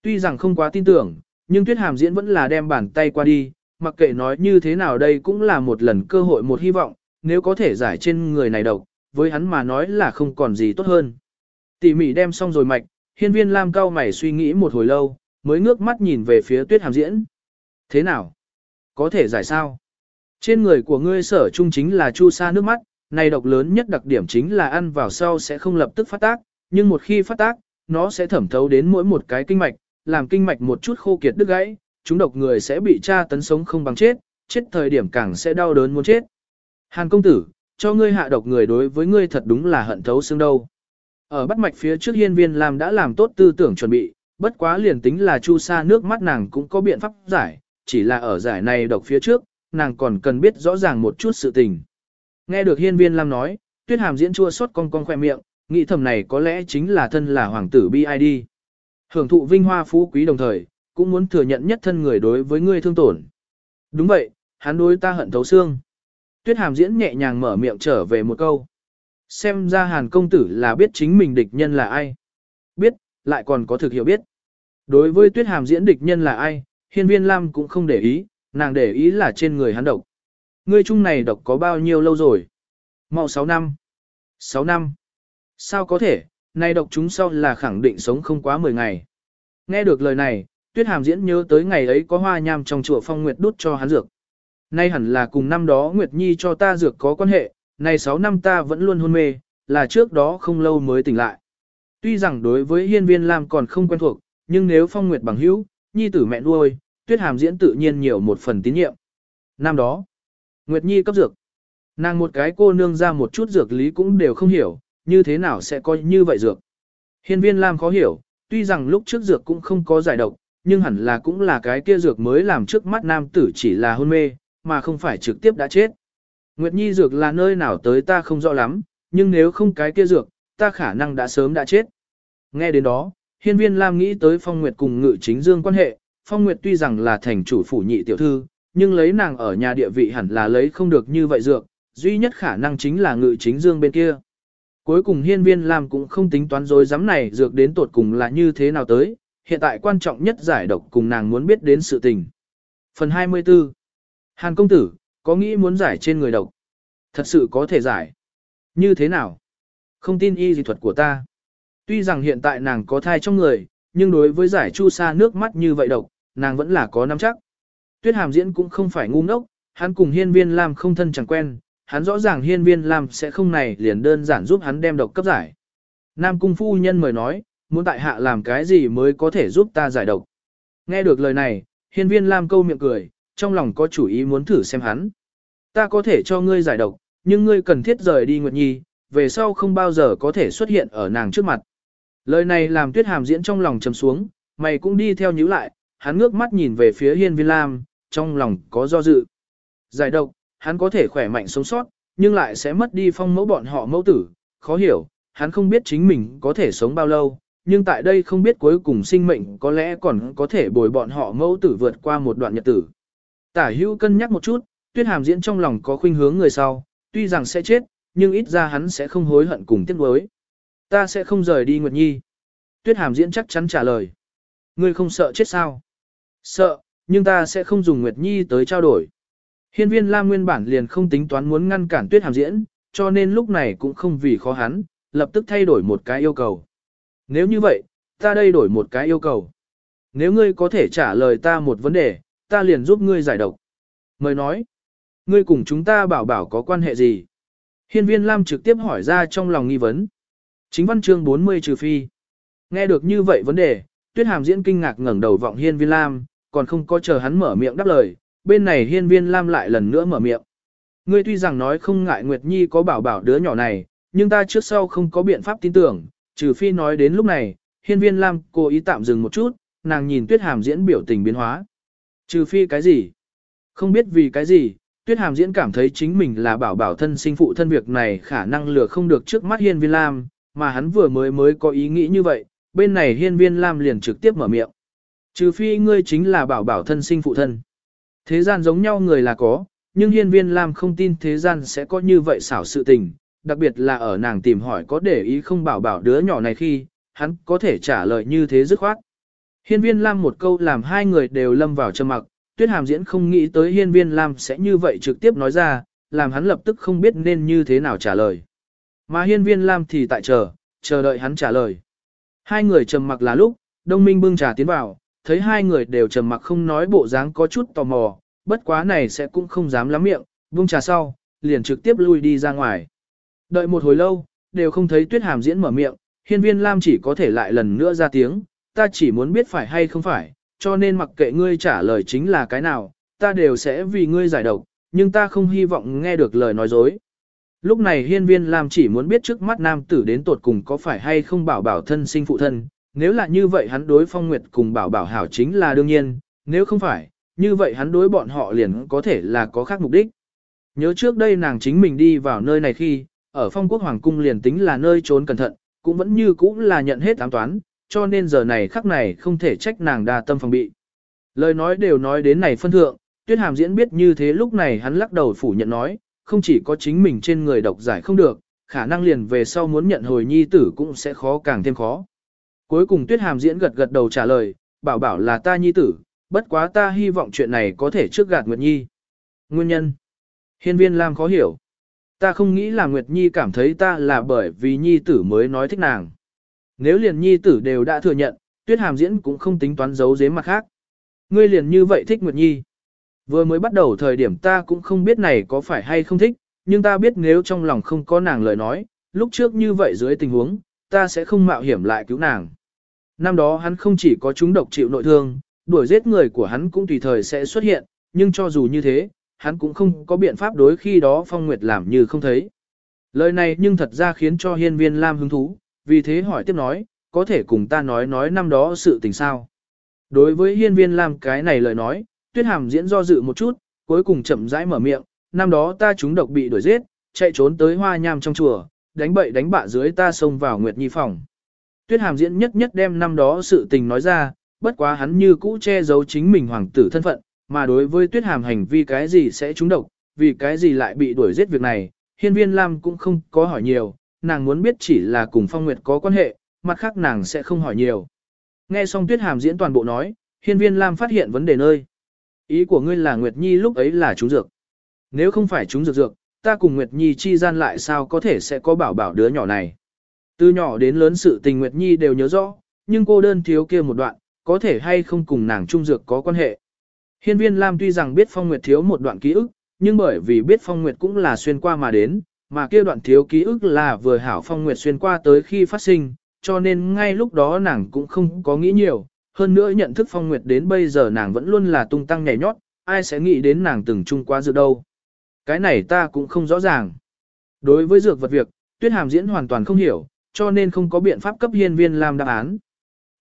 Tuy rằng không quá tin tưởng, nhưng tuyết hàm diễn vẫn là đem bàn tay qua đi, mặc kệ nói như thế nào đây cũng là một lần cơ hội một hy vọng, nếu có thể giải trên người này độc, với hắn mà nói là không còn gì tốt hơn. Tỉ mỉ đem xong rồi mạch, hiên viên Lam cao mày suy nghĩ một hồi lâu, mới ngước mắt nhìn về phía tuyết hàm diễn. Thế nào? Có thể giải sao? Trên người của ngươi sở trung chính là chu sa nước mắt, này độc lớn nhất đặc điểm chính là ăn vào sau sẽ không lập tức phát tác, nhưng một khi phát tác, nó sẽ thẩm thấu đến mỗi một cái kinh mạch, làm kinh mạch một chút khô kiệt đứt gãy, chúng độc người sẽ bị tra tấn sống không bằng chết, chết thời điểm càng sẽ đau đớn muốn chết. Hàn công tử, cho ngươi hạ độc người đối với ngươi thật đúng là hận thấu xương đâu. Ở bắt mạch phía trước hiên viên làm đã làm tốt tư tưởng chuẩn bị, bất quá liền tính là chu sa nước mắt nàng cũng có biện pháp giải, chỉ là ở giải này độc phía trước, nàng còn cần biết rõ ràng một chút sự tình. Nghe được hiên viên Lam nói, tuyết hàm diễn chua xót con con khoe miệng, nghĩ thầm này có lẽ chính là thân là hoàng tử BID. Hưởng thụ vinh hoa phú quý đồng thời, cũng muốn thừa nhận nhất thân người đối với ngươi thương tổn. Đúng vậy, hắn đối ta hận thấu xương. Tuyết hàm diễn nhẹ nhàng mở miệng trở về một câu. Xem ra hàn công tử là biết chính mình địch nhân là ai. Biết, lại còn có thực hiểu biết. Đối với tuyết hàm diễn địch nhân là ai, hiên viên Lam cũng không để ý, nàng để ý là trên người hắn độc. Ngươi chung này độc có bao nhiêu lâu rồi? Mau 6 năm. 6 năm. Sao có thể, Nay độc chúng sau là khẳng định sống không quá 10 ngày. Nghe được lời này, Tuyết Hàm diễn nhớ tới ngày ấy có hoa nham trong chùa Phong Nguyệt đút cho hắn dược. Nay hẳn là cùng năm đó Nguyệt Nhi cho ta dược có quan hệ, Nay 6 năm ta vẫn luôn hôn mê, là trước đó không lâu mới tỉnh lại. Tuy rằng đối với hiên viên Lam còn không quen thuộc, nhưng nếu Phong Nguyệt bằng hữu, Nhi tử mẹ nuôi, Tuyết Hàm diễn tự nhiên nhiều một phần tín nhiệm. Năm đó, Nguyệt Nhi cấp dược. Nàng một cái cô nương ra một chút dược lý cũng đều không hiểu, như thế nào sẽ coi như vậy dược. Hiên viên Lam khó hiểu, tuy rằng lúc trước dược cũng không có giải độc, nhưng hẳn là cũng là cái kia dược mới làm trước mắt nam tử chỉ là hôn mê, mà không phải trực tiếp đã chết. Nguyệt Nhi dược là nơi nào tới ta không rõ lắm, nhưng nếu không cái kia dược, ta khả năng đã sớm đã chết. Nghe đến đó, hiên viên Lam nghĩ tới Phong Nguyệt cùng ngự chính dương quan hệ, Phong Nguyệt tuy rằng là thành chủ phủ nhị tiểu thư, nhưng lấy nàng ở nhà địa vị hẳn là lấy không được như vậy dược, duy nhất khả năng chính là ngự chính dương bên kia. Cuối cùng hiên viên Lam cũng không tính toán dối dám này dược đến tột cùng là như thế nào tới, hiện tại quan trọng nhất giải độc cùng nàng muốn biết đến sự tình. Phần 24 Hàn công tử, có nghĩ muốn giải trên người độc? Thật sự có thể giải. Như thế nào? Không tin y dị thuật của ta. Tuy rằng hiện tại nàng có thai trong người, nhưng đối với giải chu sa nước mắt như vậy độc, nàng vẫn là có nắm chắc. Tuyết hàm diễn cũng không phải ngu ngốc, hắn cùng hiên viên Lam không thân chẳng quen, hắn rõ ràng hiên viên Lam sẽ không này liền đơn giản giúp hắn đem độc cấp giải. Nam cung phu nhân mời nói, muốn tại hạ làm cái gì mới có thể giúp ta giải độc. Nghe được lời này, hiên viên Lam câu miệng cười, trong lòng có chủ ý muốn thử xem hắn. Ta có thể cho ngươi giải độc, nhưng ngươi cần thiết rời đi Nguyệt Nhi, về sau không bao giờ có thể xuất hiện ở nàng trước mặt. Lời này làm tuyết hàm diễn trong lòng trầm xuống, mày cũng đi theo nhíu lại, hắn ngước mắt nhìn về phía hiên viên Lam, trong lòng có do dự. Giải độc, hắn có thể khỏe mạnh sống sót, nhưng lại sẽ mất đi phong mẫu bọn họ mẫu tử, khó hiểu, hắn không biết chính mình có thể sống bao lâu, nhưng tại đây không biết cuối cùng sinh mệnh có lẽ còn có thể bồi bọn họ mẫu tử vượt qua một đoạn nhật tử. Tả hữu cân nhắc một chút, tuyết hàm diễn trong lòng có khuynh hướng người sau, tuy rằng sẽ chết, nhưng ít ra hắn sẽ không hối hận cùng tiếc nuối. Ta sẽ không rời đi Nguyệt Nhi. Tuyết hàm diễn chắc chắn trả lời. Ngươi không sợ chết sao? Sợ, nhưng ta sẽ không dùng Nguyệt Nhi tới trao đổi. Hiên viên Lam nguyên bản liền không tính toán muốn ngăn cản tuyết hàm diễn, cho nên lúc này cũng không vì khó hắn, lập tức thay đổi một cái yêu cầu. Nếu như vậy, ta đây đổi một cái yêu cầu. Nếu ngươi có thể trả lời ta một vấn đề, ta liền giúp ngươi giải độc. Mời nói, ngươi cùng chúng ta bảo bảo có quan hệ gì? Hiên viên Lam trực tiếp hỏi ra trong lòng nghi vấn. Chính văn chương 40 trừ phi. Nghe được như vậy vấn đề, tuyết hàm diễn kinh ngạc ngẩng đầu vọng hiên viên Lam, còn không có chờ hắn mở miệng đáp lời, bên này hiên viên Lam lại lần nữa mở miệng. Ngươi tuy rằng nói không ngại Nguyệt Nhi có bảo bảo đứa nhỏ này, nhưng ta trước sau không có biện pháp tin tưởng, trừ phi nói đến lúc này, hiên viên Lam cố ý tạm dừng một chút, nàng nhìn tuyết hàm diễn biểu tình biến hóa. Trừ phi cái gì? Không biết vì cái gì, tuyết hàm diễn cảm thấy chính mình là bảo bảo thân sinh phụ thân việc này khả năng lừa không được trước mắt hiên viên Lam, mà hắn vừa mới mới có ý nghĩ như vậy, bên này hiên viên Lam liền trực tiếp mở miệng. Trừ phi ngươi chính là bảo bảo thân sinh phụ thân. Thế gian giống nhau người là có, nhưng hiên viên Lam không tin thế gian sẽ có như vậy xảo sự tình, đặc biệt là ở nàng tìm hỏi có để ý không bảo bảo đứa nhỏ này khi, hắn có thể trả lời như thế dứt khoát. Hiên viên Lam một câu làm hai người đều lâm vào trầm mặc, tuyết hàm diễn không nghĩ tới hiên viên Lam sẽ như vậy trực tiếp nói ra, làm hắn lập tức không biết nên như thế nào trả lời. Mà hiên viên Lam thì tại chờ, chờ đợi hắn trả lời. Hai người trầm mặc là lúc, đông minh bưng trà tiến vào, thấy hai người đều trầm mặc không nói bộ dáng có chút tò mò, bất quá này sẽ cũng không dám lắm miệng, bưng trà sau, liền trực tiếp lui đi ra ngoài. Đợi một hồi lâu, đều không thấy tuyết hàm diễn mở miệng, hiên viên Lam chỉ có thể lại lần nữa ra tiếng, ta chỉ muốn biết phải hay không phải, cho nên mặc kệ ngươi trả lời chính là cái nào, ta đều sẽ vì ngươi giải độc, nhưng ta không hy vọng nghe được lời nói dối. Lúc này hiên viên làm chỉ muốn biết trước mắt nam tử đến tột cùng có phải hay không bảo bảo thân sinh phụ thân, nếu là như vậy hắn đối phong nguyệt cùng bảo bảo hảo chính là đương nhiên, nếu không phải, như vậy hắn đối bọn họ liền có thể là có khác mục đích. Nhớ trước đây nàng chính mình đi vào nơi này khi, ở phong quốc hoàng cung liền tính là nơi trốn cẩn thận, cũng vẫn như cũ là nhận hết ám toán, cho nên giờ này khắc này không thể trách nàng đa tâm phòng bị. Lời nói đều nói đến này phân thượng, tuyết hàm diễn biết như thế lúc này hắn lắc đầu phủ nhận nói, không chỉ có chính mình trên người độc giải không được, khả năng liền về sau muốn nhận hồi nhi tử cũng sẽ khó càng thêm khó. Cuối cùng tuyết hàm diễn gật gật đầu trả lời, bảo bảo là ta nhi tử, bất quá ta hy vọng chuyện này có thể trước gạt Nguyệt Nhi. Nguyên nhân Hiên viên Lam khó hiểu. Ta không nghĩ là Nguyệt Nhi cảm thấy ta là bởi vì Nhi tử mới nói thích nàng. Nếu liền Nhi tử đều đã thừa nhận, tuyết hàm diễn cũng không tính toán giấu giếm mặt khác. Ngươi liền như vậy thích Nguyệt Nhi. Vừa mới bắt đầu thời điểm ta cũng không biết này có phải hay không thích, nhưng ta biết nếu trong lòng không có nàng lời nói, lúc trước như vậy dưới tình huống, ta sẽ không mạo hiểm lại cứu nàng. Năm đó hắn không chỉ có chúng độc chịu nội thương, đuổi giết người của hắn cũng tùy thời sẽ xuất hiện, nhưng cho dù như thế, hắn cũng không có biện pháp đối khi đó Phong Nguyệt làm như không thấy. Lời này nhưng thật ra khiến cho hiên viên Lam hứng thú, vì thế hỏi tiếp nói, có thể cùng ta nói nói năm đó sự tình sao. Đối với hiên viên Lam cái này lời nói, tuyết hàm diễn do dự một chút, cuối cùng chậm rãi mở miệng, năm đó ta chúng độc bị đuổi giết, chạy trốn tới hoa nham trong chùa, đánh bậy đánh bạ dưới ta xông vào Nguyệt Nhi phòng. Tuyết hàm diễn nhất nhất đem năm đó sự tình nói ra, bất quá hắn như cũ che giấu chính mình hoàng tử thân phận, mà đối với tuyết hàm hành vi cái gì sẽ trúng độc, vì cái gì lại bị đuổi giết việc này, hiên viên Lam cũng không có hỏi nhiều, nàng muốn biết chỉ là cùng phong nguyệt có quan hệ, mặt khác nàng sẽ không hỏi nhiều. Nghe xong tuyết hàm diễn toàn bộ nói, hiên viên Lam phát hiện vấn đề nơi. Ý của ngươi là Nguyệt Nhi lúc ấy là trúng dược. Nếu không phải trúng dược dược, ta cùng Nguyệt Nhi chi gian lại sao có thể sẽ có bảo bảo đứa nhỏ này. Từ nhỏ đến lớn sự tình Nguyệt Nhi đều nhớ rõ, nhưng cô đơn thiếu kia một đoạn, có thể hay không cùng nàng trung dược có quan hệ. Hiên viên Lam tuy rằng biết Phong Nguyệt thiếu một đoạn ký ức, nhưng bởi vì biết Phong Nguyệt cũng là xuyên qua mà đến, mà kia đoạn thiếu ký ức là vừa hảo Phong Nguyệt xuyên qua tới khi phát sinh, cho nên ngay lúc đó nàng cũng không có nghĩ nhiều, hơn nữa nhận thức Phong Nguyệt đến bây giờ nàng vẫn luôn là tung tăng nhảy nhót, ai sẽ nghĩ đến nàng từng chung qua dược đâu. Cái này ta cũng không rõ ràng. Đối với dược vật việc, Tuyết Hàm diễn hoàn toàn không hiểu, cho nên không có biện pháp cấp hiên viên làm đáp án.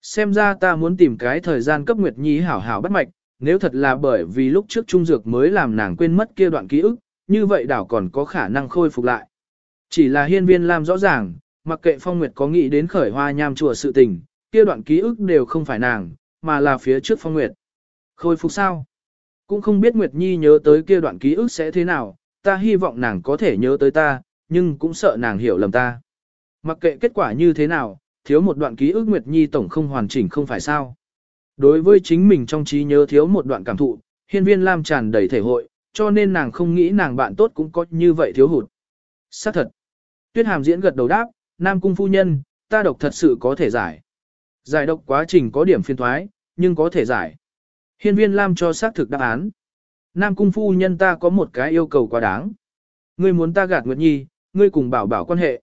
Xem ra ta muốn tìm cái thời gian cấp Nguyệt Nhi hảo hảo bắt mạch, nếu thật là bởi vì lúc trước trung dược mới làm nàng quên mất kia đoạn ký ức, như vậy đảo còn có khả năng khôi phục lại. Chỉ là hiên viên Lam rõ ràng, mặc kệ Phong Nguyệt có nghĩ đến khởi hoa nham chùa sự tình, kia đoạn ký ức đều không phải nàng, mà là phía trước Phong Nguyệt. Khôi phục sao? Cũng không biết Nguyệt Nhi nhớ tới kia đoạn ký ức sẽ thế nào, ta hy vọng nàng có thể nhớ tới ta, nhưng cũng sợ nàng hiểu lầm ta. Mặc kệ kết quả như thế nào, thiếu một đoạn ký ức Nguyệt Nhi tổng không hoàn chỉnh không phải sao. Đối với chính mình trong trí nhớ thiếu một đoạn cảm thụ, hiên viên Lam tràn đầy thể hội, cho nên nàng không nghĩ nàng bạn tốt cũng có như vậy thiếu hụt. Xác thật. Tuyết hàm diễn gật đầu đáp, Nam Cung phu nhân, ta độc thật sự có thể giải. Giải độc quá trình có điểm phiên thoái, nhưng có thể giải. Hiên viên Lam cho xác thực đáp án. Nam Cung phu nhân ta có một cái yêu cầu quá đáng. Ngươi muốn ta gạt Nguyệt Nhi, ngươi cùng bảo bảo quan hệ.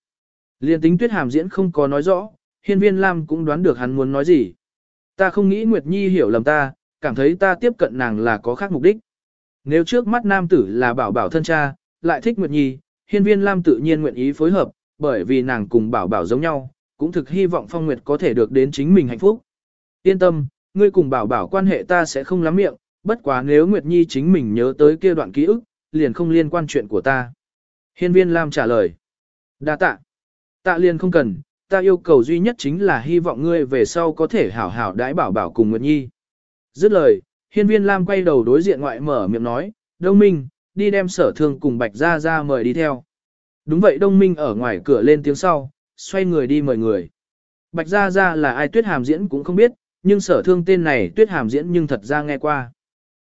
Liên tính tuyết hàm diễn không có nói rõ, hiên viên Lam cũng đoán được hắn muốn nói gì. Ta không nghĩ Nguyệt Nhi hiểu lầm ta, cảm thấy ta tiếp cận nàng là có khác mục đích. Nếu trước mắt nam tử là bảo bảo thân cha, lại thích Nguyệt Nhi, hiên viên Lam tự nhiên nguyện ý phối hợp, bởi vì nàng cùng bảo bảo giống nhau, cũng thực hy vọng Phong Nguyệt có thể được đến chính mình hạnh phúc. Yên tâm, ngươi cùng bảo bảo quan hệ ta sẽ không lắm miệng, bất quá nếu Nguyệt Nhi chính mình nhớ tới kia đoạn ký ức, liền không liên quan chuyện của ta. Hiên viên Lam trả lời. đa tạ. Tạ liền không cần, ta yêu cầu duy nhất chính là hy vọng ngươi về sau có thể hảo hảo đãi bảo bảo cùng Nguyệt Nhi. Dứt lời, hiên viên Lam quay đầu đối diện ngoại mở miệng nói, Đông Minh, đi đem sở thương cùng Bạch Gia Gia mời đi theo. Đúng vậy Đông Minh ở ngoài cửa lên tiếng sau, xoay người đi mời người. Bạch Gia Gia là ai tuyết hàm diễn cũng không biết, nhưng sở thương tên này tuyết hàm diễn nhưng thật ra nghe qua.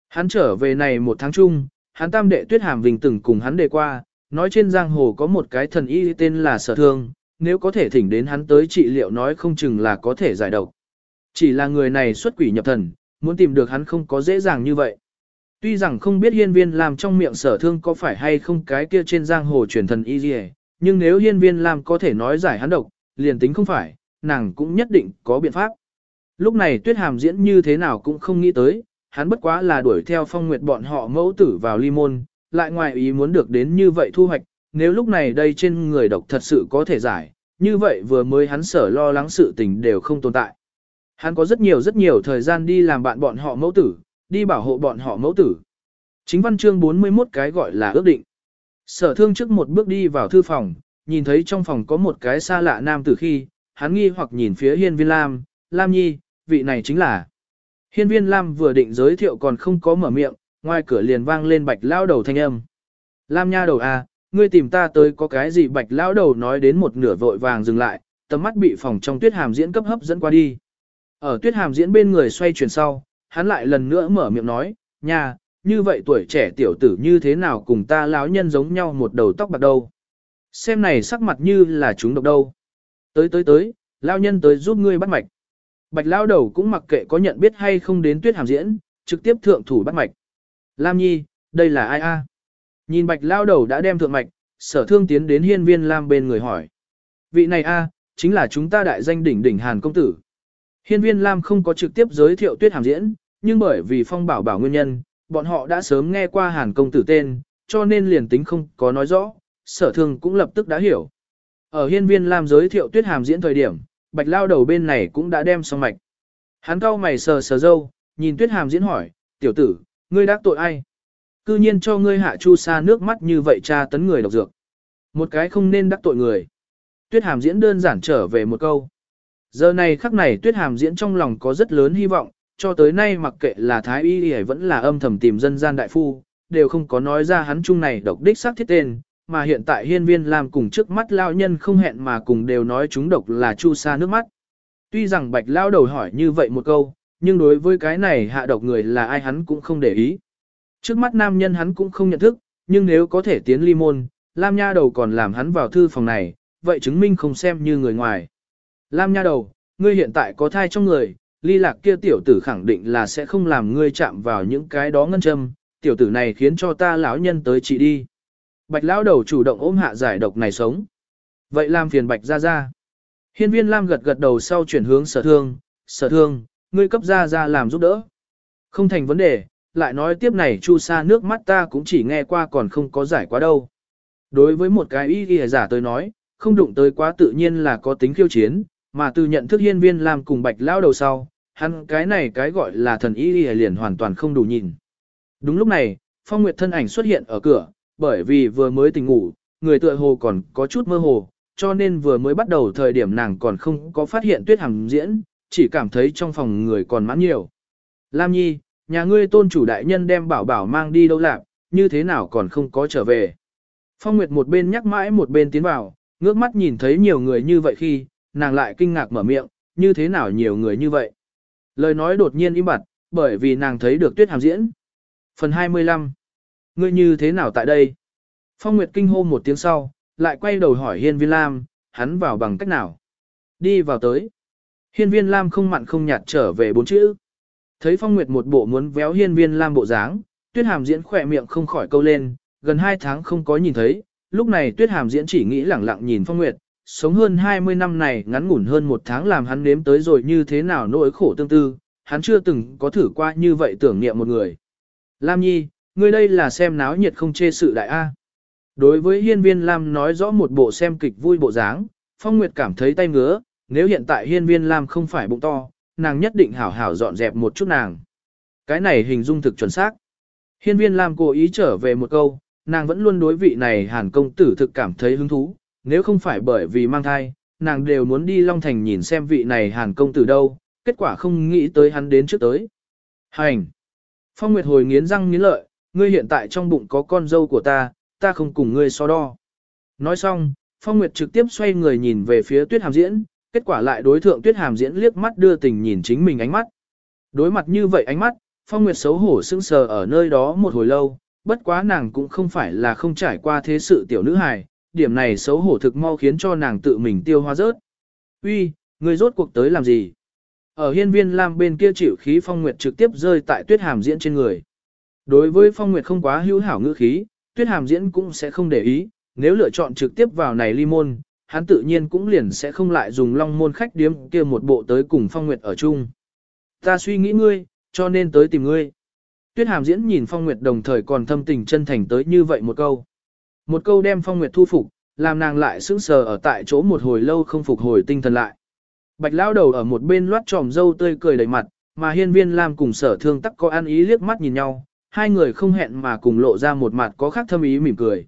Hắn trở về này một tháng chung, hắn tam đệ tuyết hàm vinh từng cùng hắn đề qua, nói trên giang hồ có một cái thần y tên là sở thương, nếu có thể thỉnh đến hắn tới trị liệu nói không chừng là có thể giải độc. Chỉ là người này xuất quỷ nhập thần, muốn tìm được hắn không có dễ dàng như vậy. Tuy rằng không biết hiên viên làm trong miệng sở thương có phải hay không cái kia trên giang hồ truyền thần y gì nhưng nếu hiên viên Lam có thể nói giải hắn độc, liền tính không phải, nàng cũng nhất định có biện pháp. Lúc này tuyết hàm diễn như thế nào cũng không nghĩ tới, hắn bất quá là đuổi theo phong nguyệt bọn họ mẫu tử vào ly môn, lại ngoài ý muốn được đến như vậy thu hoạch, nếu lúc này đây trên người độc thật sự có thể giải, như vậy vừa mới hắn sở lo lắng sự tình đều không tồn tại. Hắn có rất nhiều rất nhiều thời gian đi làm bạn bọn họ mẫu tử, đi bảo hộ bọn họ mẫu tử. Chính văn chương 41 cái gọi là ước định. Sở thương trước một bước đi vào thư phòng, nhìn thấy trong phòng có một cái xa lạ nam tử khi, hắn nghi hoặc nhìn phía hiên viên Lam, Lam Nhi, vị này chính là. Hiên viên Lam vừa định giới thiệu còn không có mở miệng, ngoài cửa liền vang lên bạch lao đầu thanh âm. Lam nha đầu à, ngươi tìm ta tới có cái gì bạch lão đầu nói đến một nửa vội vàng dừng lại, tầm mắt bị phòng trong tuyết hàm diễn cấp hấp dẫn qua đi. Ở tuyết hàm diễn bên người xoay chuyển sau, hắn lại lần nữa mở miệng nói, nha, như vậy tuổi trẻ tiểu tử như thế nào cùng ta lão nhân giống nhau một đầu tóc bạc đâu. Xem này sắc mặt như là chúng độc đâu. Tới tới tới, lão nhân tới giúp ngươi bắt mạch. Bạch lão đầu cũng mặc kệ có nhận biết hay không đến tuyết hàm diễn, trực tiếp thượng thủ bắt mạch. Lam nhi, đây là ai a? Nhìn bạch lão đầu đã đem thượng mạch, sở thương tiến đến hiên viên lam bên người hỏi. Vị này a, chính là chúng ta đại danh đỉnh đỉnh hàn công tử. Hiên viên lam không có trực tiếp giới thiệu tuyết hàm diễn, nhưng bởi vì phong bảo bảo nguyên nhân, bọn họ đã sớm nghe qua hàn công tử tên, cho nên liền tính không có nói rõ, sở thương cũng lập tức đã hiểu. Ở hiên viên Lam giới thiệu tuyết hàm diễn thời điểm, bạch lao đầu bên này cũng đã đem xong mạch. Hắn cau mày sờ sờ dâu, nhìn tuyết hàm diễn hỏi, tiểu tử, ngươi đắc tội ai? Cư nhiên cho ngươi hạ chu sa nước mắt như vậy tra tấn người độc dược. Một cái không nên đắc tội người. Tuyết hàm diễn đơn giản trở về một câu. Giờ này khắc này tuyết hàm diễn trong lòng có rất lớn hy vọng, cho tới nay mặc kệ là thái y hay vẫn là âm thầm tìm dân gian đại phu, đều không có nói ra hắn chung này độc đích xác thiết tên, mà hiện tại hiên viên làm cùng trước mắt lao nhân không hẹn mà cùng đều nói chúng độc là chu sa nước mắt. Tuy rằng bạch lao đầu hỏi như vậy một câu, nhưng đối với cái này hạ độc người là ai hắn cũng không để ý. Trước mắt nam nhân hắn cũng không nhận thức, nhưng nếu có thể tiến ly môn, Lam Nha đầu còn làm hắn vào thư phòng này, vậy chứng minh không xem như người ngoài. Lam Nha đầu, ngươi hiện tại có thai trong người, ly lạc kia tiểu tử khẳng định là sẽ không làm ngươi chạm vào những cái đó ngân châm, tiểu tử này khiến cho ta lão nhân tới chị đi. Bạch lão đầu chủ động ôm hạ giải độc này sống. Vậy làm phiền bạch ra ra. Hiên viên Lam gật gật đầu sau chuyển hướng sở thương, sở thương, ngươi cấp ra ra làm giúp đỡ. Không thành vấn đề, lại nói tiếp này chu sa nước mắt ta cũng chỉ nghe qua còn không có giải quá đâu. Đối với một cái ý ghi giả tới nói, không đụng tới quá tự nhiên là có tính khiêu chiến, mà từ nhận thức hiên viên lam cùng bạch lão đầu sau, hắn cái này cái gọi là thần y liền hoàn toàn không đủ nhìn. Đúng lúc này, phong nguyệt thân ảnh xuất hiện ở cửa, bởi vì vừa mới tỉnh ngủ, người tựa hồ còn có chút mơ hồ, cho nên vừa mới bắt đầu thời điểm nàng còn không có phát hiện tuyết hằng diễn, chỉ cảm thấy trong phòng người còn mãn nhiều. Lam Nhi, nhà ngươi tôn chủ đại nhân đem bảo bảo mang đi đâu lạc, như thế nào còn không có trở về. Phong Nguyệt một bên nhắc mãi một bên tiến vào, ngước mắt nhìn thấy nhiều người như vậy khi, nàng lại kinh ngạc mở miệng, như thế nào nhiều người như vậy. Lời nói đột nhiên im bặt, bởi vì nàng thấy được tuyết hàm diễn. Phần 25 Ngươi như thế nào tại đây? Phong Nguyệt kinh hô một tiếng sau, lại quay đầu hỏi Hiên Viên Lam, hắn vào bằng cách nào? Đi vào tới. Hiên Viên Lam không mặn không nhạt trở về bốn chữ. Thấy Phong Nguyệt một bộ muốn véo Hiên Viên Lam bộ dáng, Tuyết Hàm diễn khỏe miệng không khỏi câu lên, gần hai tháng không có nhìn thấy, lúc này Tuyết Hàm diễn chỉ nghĩ lẳng lặng nhìn Phong Nguyệt, sống hơn 20 năm này ngắn ngủn hơn một tháng làm hắn nếm tới rồi như thế nào nỗi khổ tương tư, hắn chưa từng có thử qua như vậy tưởng niệm một người. Lam Nhi, ngươi đây là xem náo nhiệt không chê sự đại A. Đối với hiên viên Lam nói rõ một bộ xem kịch vui bộ dáng, Phong Nguyệt cảm thấy tay ngứa, nếu hiện tại hiên viên Lam không phải bụng to, nàng nhất định hảo hảo dọn dẹp một chút nàng. Cái này hình dung thực chuẩn xác. Hiên viên Lam cố ý trở về một câu, nàng vẫn luôn đối vị này hàn công tử thực cảm thấy hứng thú, nếu không phải bởi vì mang thai, nàng đều muốn đi Long Thành nhìn xem vị này hàn công tử đâu, kết quả không nghĩ tới hắn đến trước tới. Hành! Phong Nguyệt hồi nghiến răng nghiến lợi, ngươi hiện tại trong bụng có con dâu của ta, ta không cùng ngươi so đo. Nói xong, Phong Nguyệt trực tiếp xoay người nhìn về phía Tuyết Hàm Diễn, kết quả lại đối thượng Tuyết Hàm Diễn liếc mắt đưa tình nhìn chính mình ánh mắt. Đối mặt như vậy ánh mắt, Phong Nguyệt xấu hổ sững sờ ở nơi đó một hồi lâu, bất quá nàng cũng không phải là không trải qua thế sự tiểu nữ hài, điểm này xấu hổ thực mau khiến cho nàng tự mình tiêu hóa rớt. Uy, ngươi rốt cuộc tới làm gì? Ở hiên viên Lam bên kia chịu khí Phong Nguyệt trực tiếp rơi tại Tuyết Hàm Diễn trên người. Đối với Phong Nguyệt không quá hữu hảo ngữ khí, Tuyết Hàm Diễn cũng sẽ không để ý, nếu lựa chọn trực tiếp vào này ly môn, hắn tự nhiên cũng liền sẽ không lại dùng long môn khách điếm kia một bộ tới cùng Phong Nguyệt ở chung. Ta suy nghĩ ngươi, cho nên tới tìm ngươi. Tuyết Hàm Diễn nhìn Phong Nguyệt đồng thời còn thâm tình chân thành tới như vậy một câu. Một câu đem Phong Nguyệt thu phục, làm nàng lại sững sờ ở tại chỗ một hồi lâu không phục hồi tinh thần lại. Bạch lao đầu ở một bên loát tròm dâu tươi cười đầy mặt, mà hiên viên Lam cùng sở thương tắc có ăn ý liếc mắt nhìn nhau, hai người không hẹn mà cùng lộ ra một mặt có khác thâm ý mỉm cười.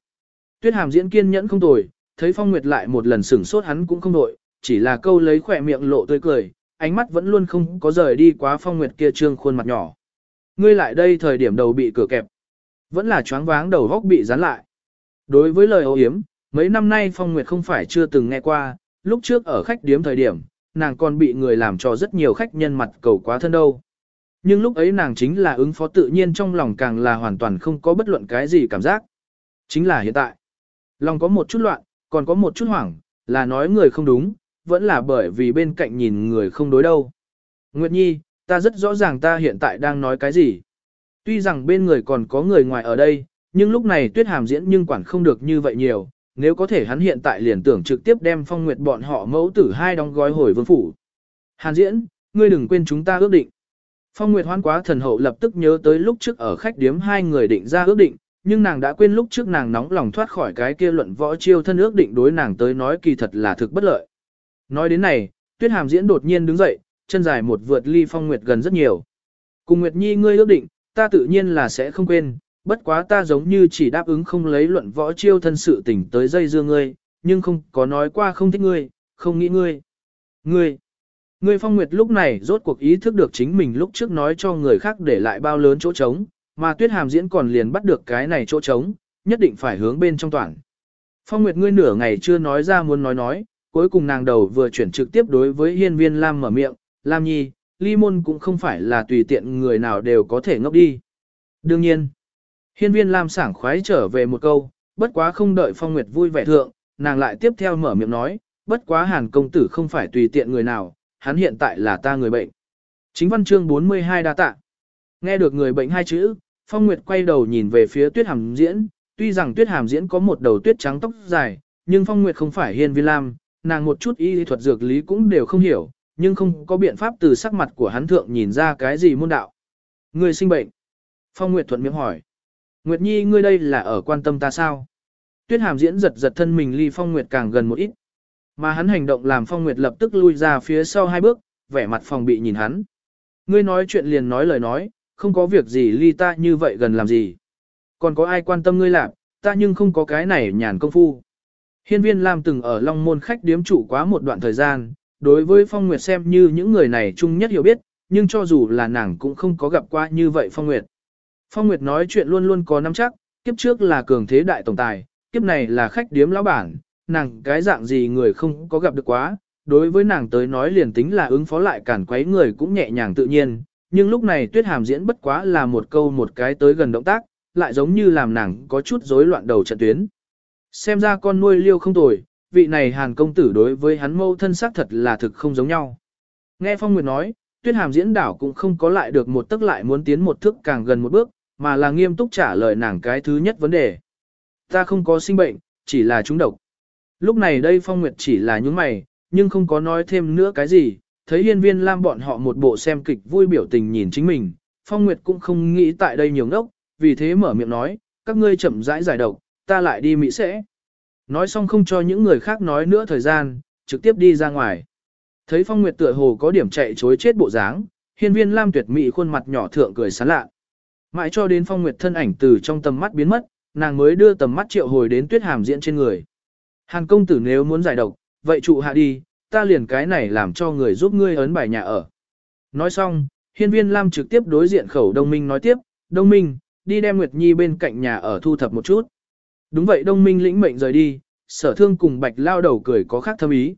Tuyết hàm diễn kiên nhẫn không tồi, thấy phong nguyệt lại một lần sửng sốt hắn cũng không đội, chỉ là câu lấy khỏe miệng lộ tươi cười, ánh mắt vẫn luôn không có rời đi quá phong nguyệt kia trương khuôn mặt nhỏ. Ngươi lại đây thời điểm đầu bị cửa kẹp, vẫn là choáng váng đầu góc bị dán lại. Đối với lời ô hiếm, mấy năm nay phong nguyệt không phải chưa từng nghe qua, lúc trước ở khách điếm thời điểm, nàng còn bị người làm cho rất nhiều khách nhân mặt cầu quá thân đâu. Nhưng lúc ấy nàng chính là ứng phó tự nhiên trong lòng càng là hoàn toàn không có bất luận cái gì cảm giác. Chính là hiện tại. Lòng có một chút loạn, còn có một chút hoảng, là nói người không đúng, vẫn là bởi vì bên cạnh nhìn người không đối đâu. Nguyệt Nhi, ta rất rõ ràng ta hiện tại đang nói cái gì. Tuy rằng bên người còn có người ngoài ở đây, nhưng lúc này tuyết hàm diễn nhưng quản không được như vậy nhiều, nếu có thể hắn hiện tại liền tưởng trực tiếp đem phong nguyệt bọn họ mẫu tử hai đóng gói hồi vương phủ. Hàn diễn, ngươi đừng quên chúng ta ước định. Phong Nguyệt hoan quá thần hậu lập tức nhớ tới lúc trước ở khách điếm hai người định ra ước định, nhưng nàng đã quên lúc trước nàng nóng lòng thoát khỏi cái kia luận võ chiêu thân ước định đối nàng tới nói kỳ thật là thực bất lợi. Nói đến này, Tuyết Hàm diễn đột nhiên đứng dậy, chân dài một vượt ly Phong Nguyệt gần rất nhiều. Cùng Nguyệt Nhi ngươi ước định, ta tự nhiên là sẽ không quên, bất quá ta giống như chỉ đáp ứng không lấy luận võ chiêu thân sự tình tới dây dưa ngươi, nhưng không có nói qua không thích ngươi, không nghĩ ngươi. Ngươi, ngươi Phong Nguyệt lúc này rốt cuộc ý thức được chính mình lúc trước nói cho người khác để lại bao lớn chỗ trống, mà Tuyết Hàm diễn còn liền bắt được cái này chỗ trống, nhất định phải hướng bên trong toàn. Phong Nguyệt ngươi nửa ngày chưa nói ra muốn nói nói, cuối cùng nàng đầu vừa chuyển trực tiếp đối với hiên viên Lam mở miệng, Lam Nhi, ly môn cũng không phải là tùy tiện người nào đều có thể ngốc đi. Đương nhiên, hiên viên Lam sảng khoái trở về một câu, bất quá không đợi Phong Nguyệt vui vẻ thượng, nàng lại tiếp theo mở miệng nói, bất quá hàn công tử không phải tùy tiện người nào, hắn hiện tại là ta người bệnh. Chính văn chương 42 đa tạ. Nghe được người bệnh hai chữ, Phong Nguyệt quay đầu nhìn về phía tuyết hàm diễn, tuy rằng tuyết hàm diễn có một đầu tuyết trắng tóc dài, nhưng Phong Nguyệt không phải hiên vi lam, nàng một chút y thuật dược lý cũng đều không hiểu, nhưng không có biện pháp từ sắc mặt của hắn thượng nhìn ra cái gì môn đạo. Người sinh bệnh. Phong Nguyệt thuận miệng hỏi. Nguyệt Nhi ngươi đây là ở quan tâm ta sao? Tuyết hàm diễn giật giật thân mình ly Phong Nguyệt càng gần một ít. Mà hắn hành động làm Phong Nguyệt lập tức lui ra phía sau hai bước, vẻ mặt phòng bị nhìn hắn. Ngươi nói chuyện liền nói lời nói, không có việc gì ly ta như vậy gần làm gì. Còn có ai quan tâm ngươi làm, ta nhưng không có cái này nhàn công phu. Hiên viên Lam từng ở Long Môn khách điếm trụ quá một đoạn thời gian, đối với Phong Nguyệt xem như những người này chung nhất hiểu biết, nhưng cho dù là nàng cũng không có gặp qua như vậy Phong Nguyệt. Phong Nguyệt nói chuyện luôn luôn có nắm chắc, kiếp trước là cường thế đại tổng tài, kiếp này là khách điếm lão bản, nàng cái dạng gì người không có gặp được quá, đối với nàng tới nói liền tính là ứng phó lại cản quấy người cũng nhẹ nhàng tự nhiên, nhưng lúc này tuyết hàm diễn bất quá là một câu một cái tới gần động tác, lại giống như làm nàng có chút rối loạn đầu trận tuyến. Xem ra con nuôi liêu không tồi, vị này hàn công tử đối với hắn mâu thân xác thật là thực không giống nhau. Nghe Phong Nguyệt nói, tuyết hàm diễn đảo cũng không có lại được một tức lại muốn tiến một thước càng gần một bước, mà là nghiêm túc trả lời nàng cái thứ nhất vấn đề. Ta không có sinh bệnh, chỉ là trúng độc. Lúc này đây Phong Nguyệt chỉ là những mày, nhưng không có nói thêm nữa cái gì, thấy hiên viên lam bọn họ một bộ xem kịch vui biểu tình nhìn chính mình, Phong Nguyệt cũng không nghĩ tại đây nhiều ngốc, vì thế mở miệng nói, các ngươi chậm rãi giải độc, ta lại đi Mỹ sẽ. Nói xong không cho những người khác nói nữa thời gian, trực tiếp đi ra ngoài. Thấy Phong Nguyệt tựa hồ có điểm chạy chối chết bộ dáng, hiên viên lam tuyệt mỹ khuôn mặt nhỏ thượng cười sán lạ. Mãi cho đến Phong Nguyệt thân ảnh từ trong tầm mắt biến mất, nàng mới đưa tầm mắt triệu hồi đến tuyết hàm diễn trên người. Hàn công tử nếu muốn giải độc, vậy trụ hạ đi, ta liền cái này làm cho người giúp ngươi ấn bài nhà ở. Nói xong, hiên viên Lam trực tiếp đối diện khẩu đông minh nói tiếp, đông minh, đi đem Nguyệt Nhi bên cạnh nhà ở thu thập một chút. Đúng vậy đông minh lĩnh mệnh rời đi, sở thương cùng bạch lao đầu cười có khác thâm ý.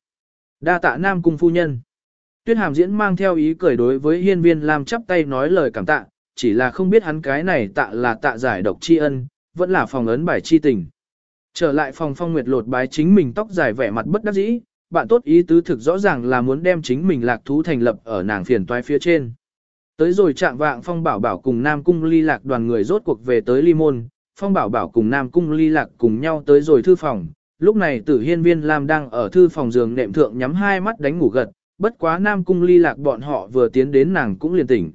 Đa tạ nam cung phu nhân. Tuyết hàm diễn mang theo ý cười đối với hiên viên Lam chắp tay nói lời cảm tạ, chỉ là không biết hắn cái này tạ là tạ giải độc tri ân, vẫn là phòng ấn bài chi tình. Trở lại phòng phong nguyệt lột bái chính mình tóc dài vẻ mặt bất đắc dĩ, bạn tốt ý tứ thực rõ ràng là muốn đem chính mình lạc thú thành lập ở nàng phiền toái phía trên. Tới rồi trạng vạng phong bảo bảo cùng Nam Cung ly lạc đoàn người rốt cuộc về tới ly môn, phong bảo bảo cùng Nam Cung ly lạc cùng nhau tới rồi thư phòng. Lúc này tử hiên viên Lam đang ở thư phòng giường nệm thượng nhắm hai mắt đánh ngủ gật, bất quá Nam Cung ly lạc bọn họ vừa tiến đến nàng cũng liền tỉnh.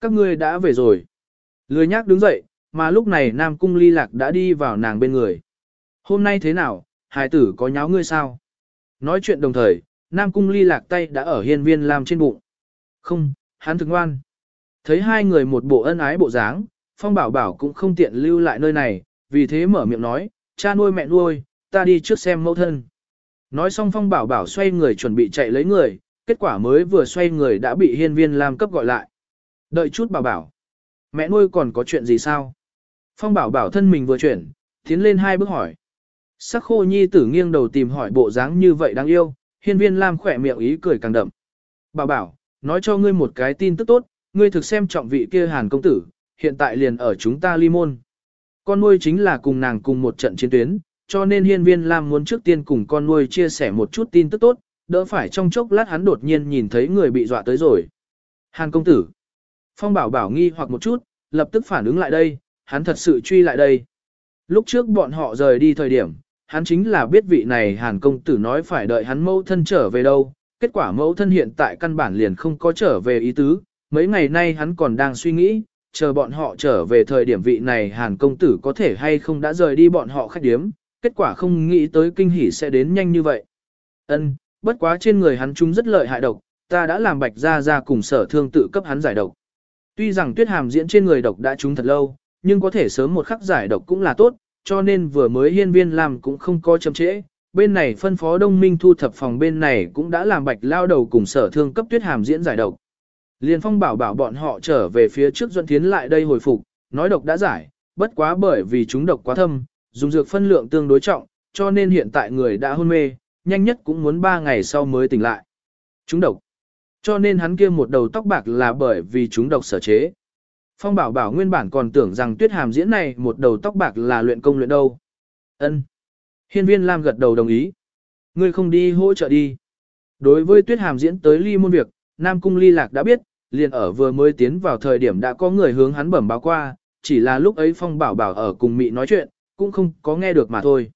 Các ngươi đã về rồi. Lười nhác đứng dậy, mà lúc này Nam Cung ly lạc đã đi vào nàng bên người. Hôm nay thế nào, hài tử có nháo ngươi sao? Nói chuyện đồng thời, Nam Cung ly lạc tay đã ở hiên viên Lam trên bụng. Không, hắn thực ngoan. Thấy hai người một bộ ân ái bộ dáng, Phong Bảo Bảo cũng không tiện lưu lại nơi này, vì thế mở miệng nói, cha nuôi mẹ nuôi, ta đi trước xem mẫu thân. Nói xong Phong Bảo Bảo xoay người chuẩn bị chạy lấy người, kết quả mới vừa xoay người đã bị hiên viên Lam cấp gọi lại. Đợi chút Bảo Bảo. Mẹ nuôi còn có chuyện gì sao? Phong Bảo Bảo thân mình vừa chuyển, tiến lên hai bước hỏi. Sắc khô nhi tử nghiêng đầu tìm hỏi bộ dáng như vậy đáng yêu, hiên viên Lam khỏe miệng ý cười càng đậm. Bảo bảo, nói cho ngươi một cái tin tức tốt, ngươi thực xem trọng vị kia hàn công tử, hiện tại liền ở chúng ta ly môn. Con nuôi chính là cùng nàng cùng một trận chiến tuyến, cho nên hiên viên Lam muốn trước tiên cùng con nuôi chia sẻ một chút tin tức tốt, đỡ phải trong chốc lát hắn đột nhiên nhìn thấy người bị dọa tới rồi. Hàn công tử. Phong bảo bảo nghi hoặc một chút, lập tức phản ứng lại đây, hắn thật sự truy lại đây. Lúc trước bọn họ rời đi thời điểm, hắn chính là biết vị này hàn công tử nói phải đợi hắn mẫu thân trở về đâu, kết quả mẫu thân hiện tại căn bản liền không có trở về ý tứ, mấy ngày nay hắn còn đang suy nghĩ, chờ bọn họ trở về thời điểm vị này hàn công tử có thể hay không đã rời đi bọn họ khách điếm, kết quả không nghĩ tới kinh hỉ sẽ đến nhanh như vậy. Ân, bất quá trên người hắn chúng rất lợi hại độc, ta đã làm bạch ra ra cùng sở thương tự cấp hắn giải độc. Tuy rằng tuyết hàm diễn trên người độc đã trúng thật lâu, nhưng có thể sớm một khắc giải độc cũng là tốt, cho nên vừa mới hiên viên làm cũng không có chậm trễ. Bên này phân phó đông minh thu thập phòng bên này cũng đã làm bạch lao đầu cùng sở thương cấp tuyết hàm diễn giải độc. Liên phong bảo bảo bọn họ trở về phía trước Duẫn Thiến lại đây hồi phục, nói độc đã giải, bất quá bởi vì chúng độc quá thâm, dùng dược phân lượng tương đối trọng, cho nên hiện tại người đã hôn mê, nhanh nhất cũng muốn 3 ngày sau mới tỉnh lại. Chúng độc. Cho nên hắn kia một đầu tóc bạc là bởi vì chúng độc sở chế. Phong bảo bảo nguyên bản còn tưởng rằng tuyết hàm diễn này một đầu tóc bạc là luyện công luyện đâu. ân Hiên viên Lam gật đầu đồng ý. Ngươi không đi hỗ trợ đi. Đối với tuyết hàm diễn tới ly môn việc, Nam Cung ly lạc đã biết, liền ở vừa mới tiến vào thời điểm đã có người hướng hắn bẩm báo qua, chỉ là lúc ấy Phong bảo bảo ở cùng mị nói chuyện, cũng không có nghe được mà thôi.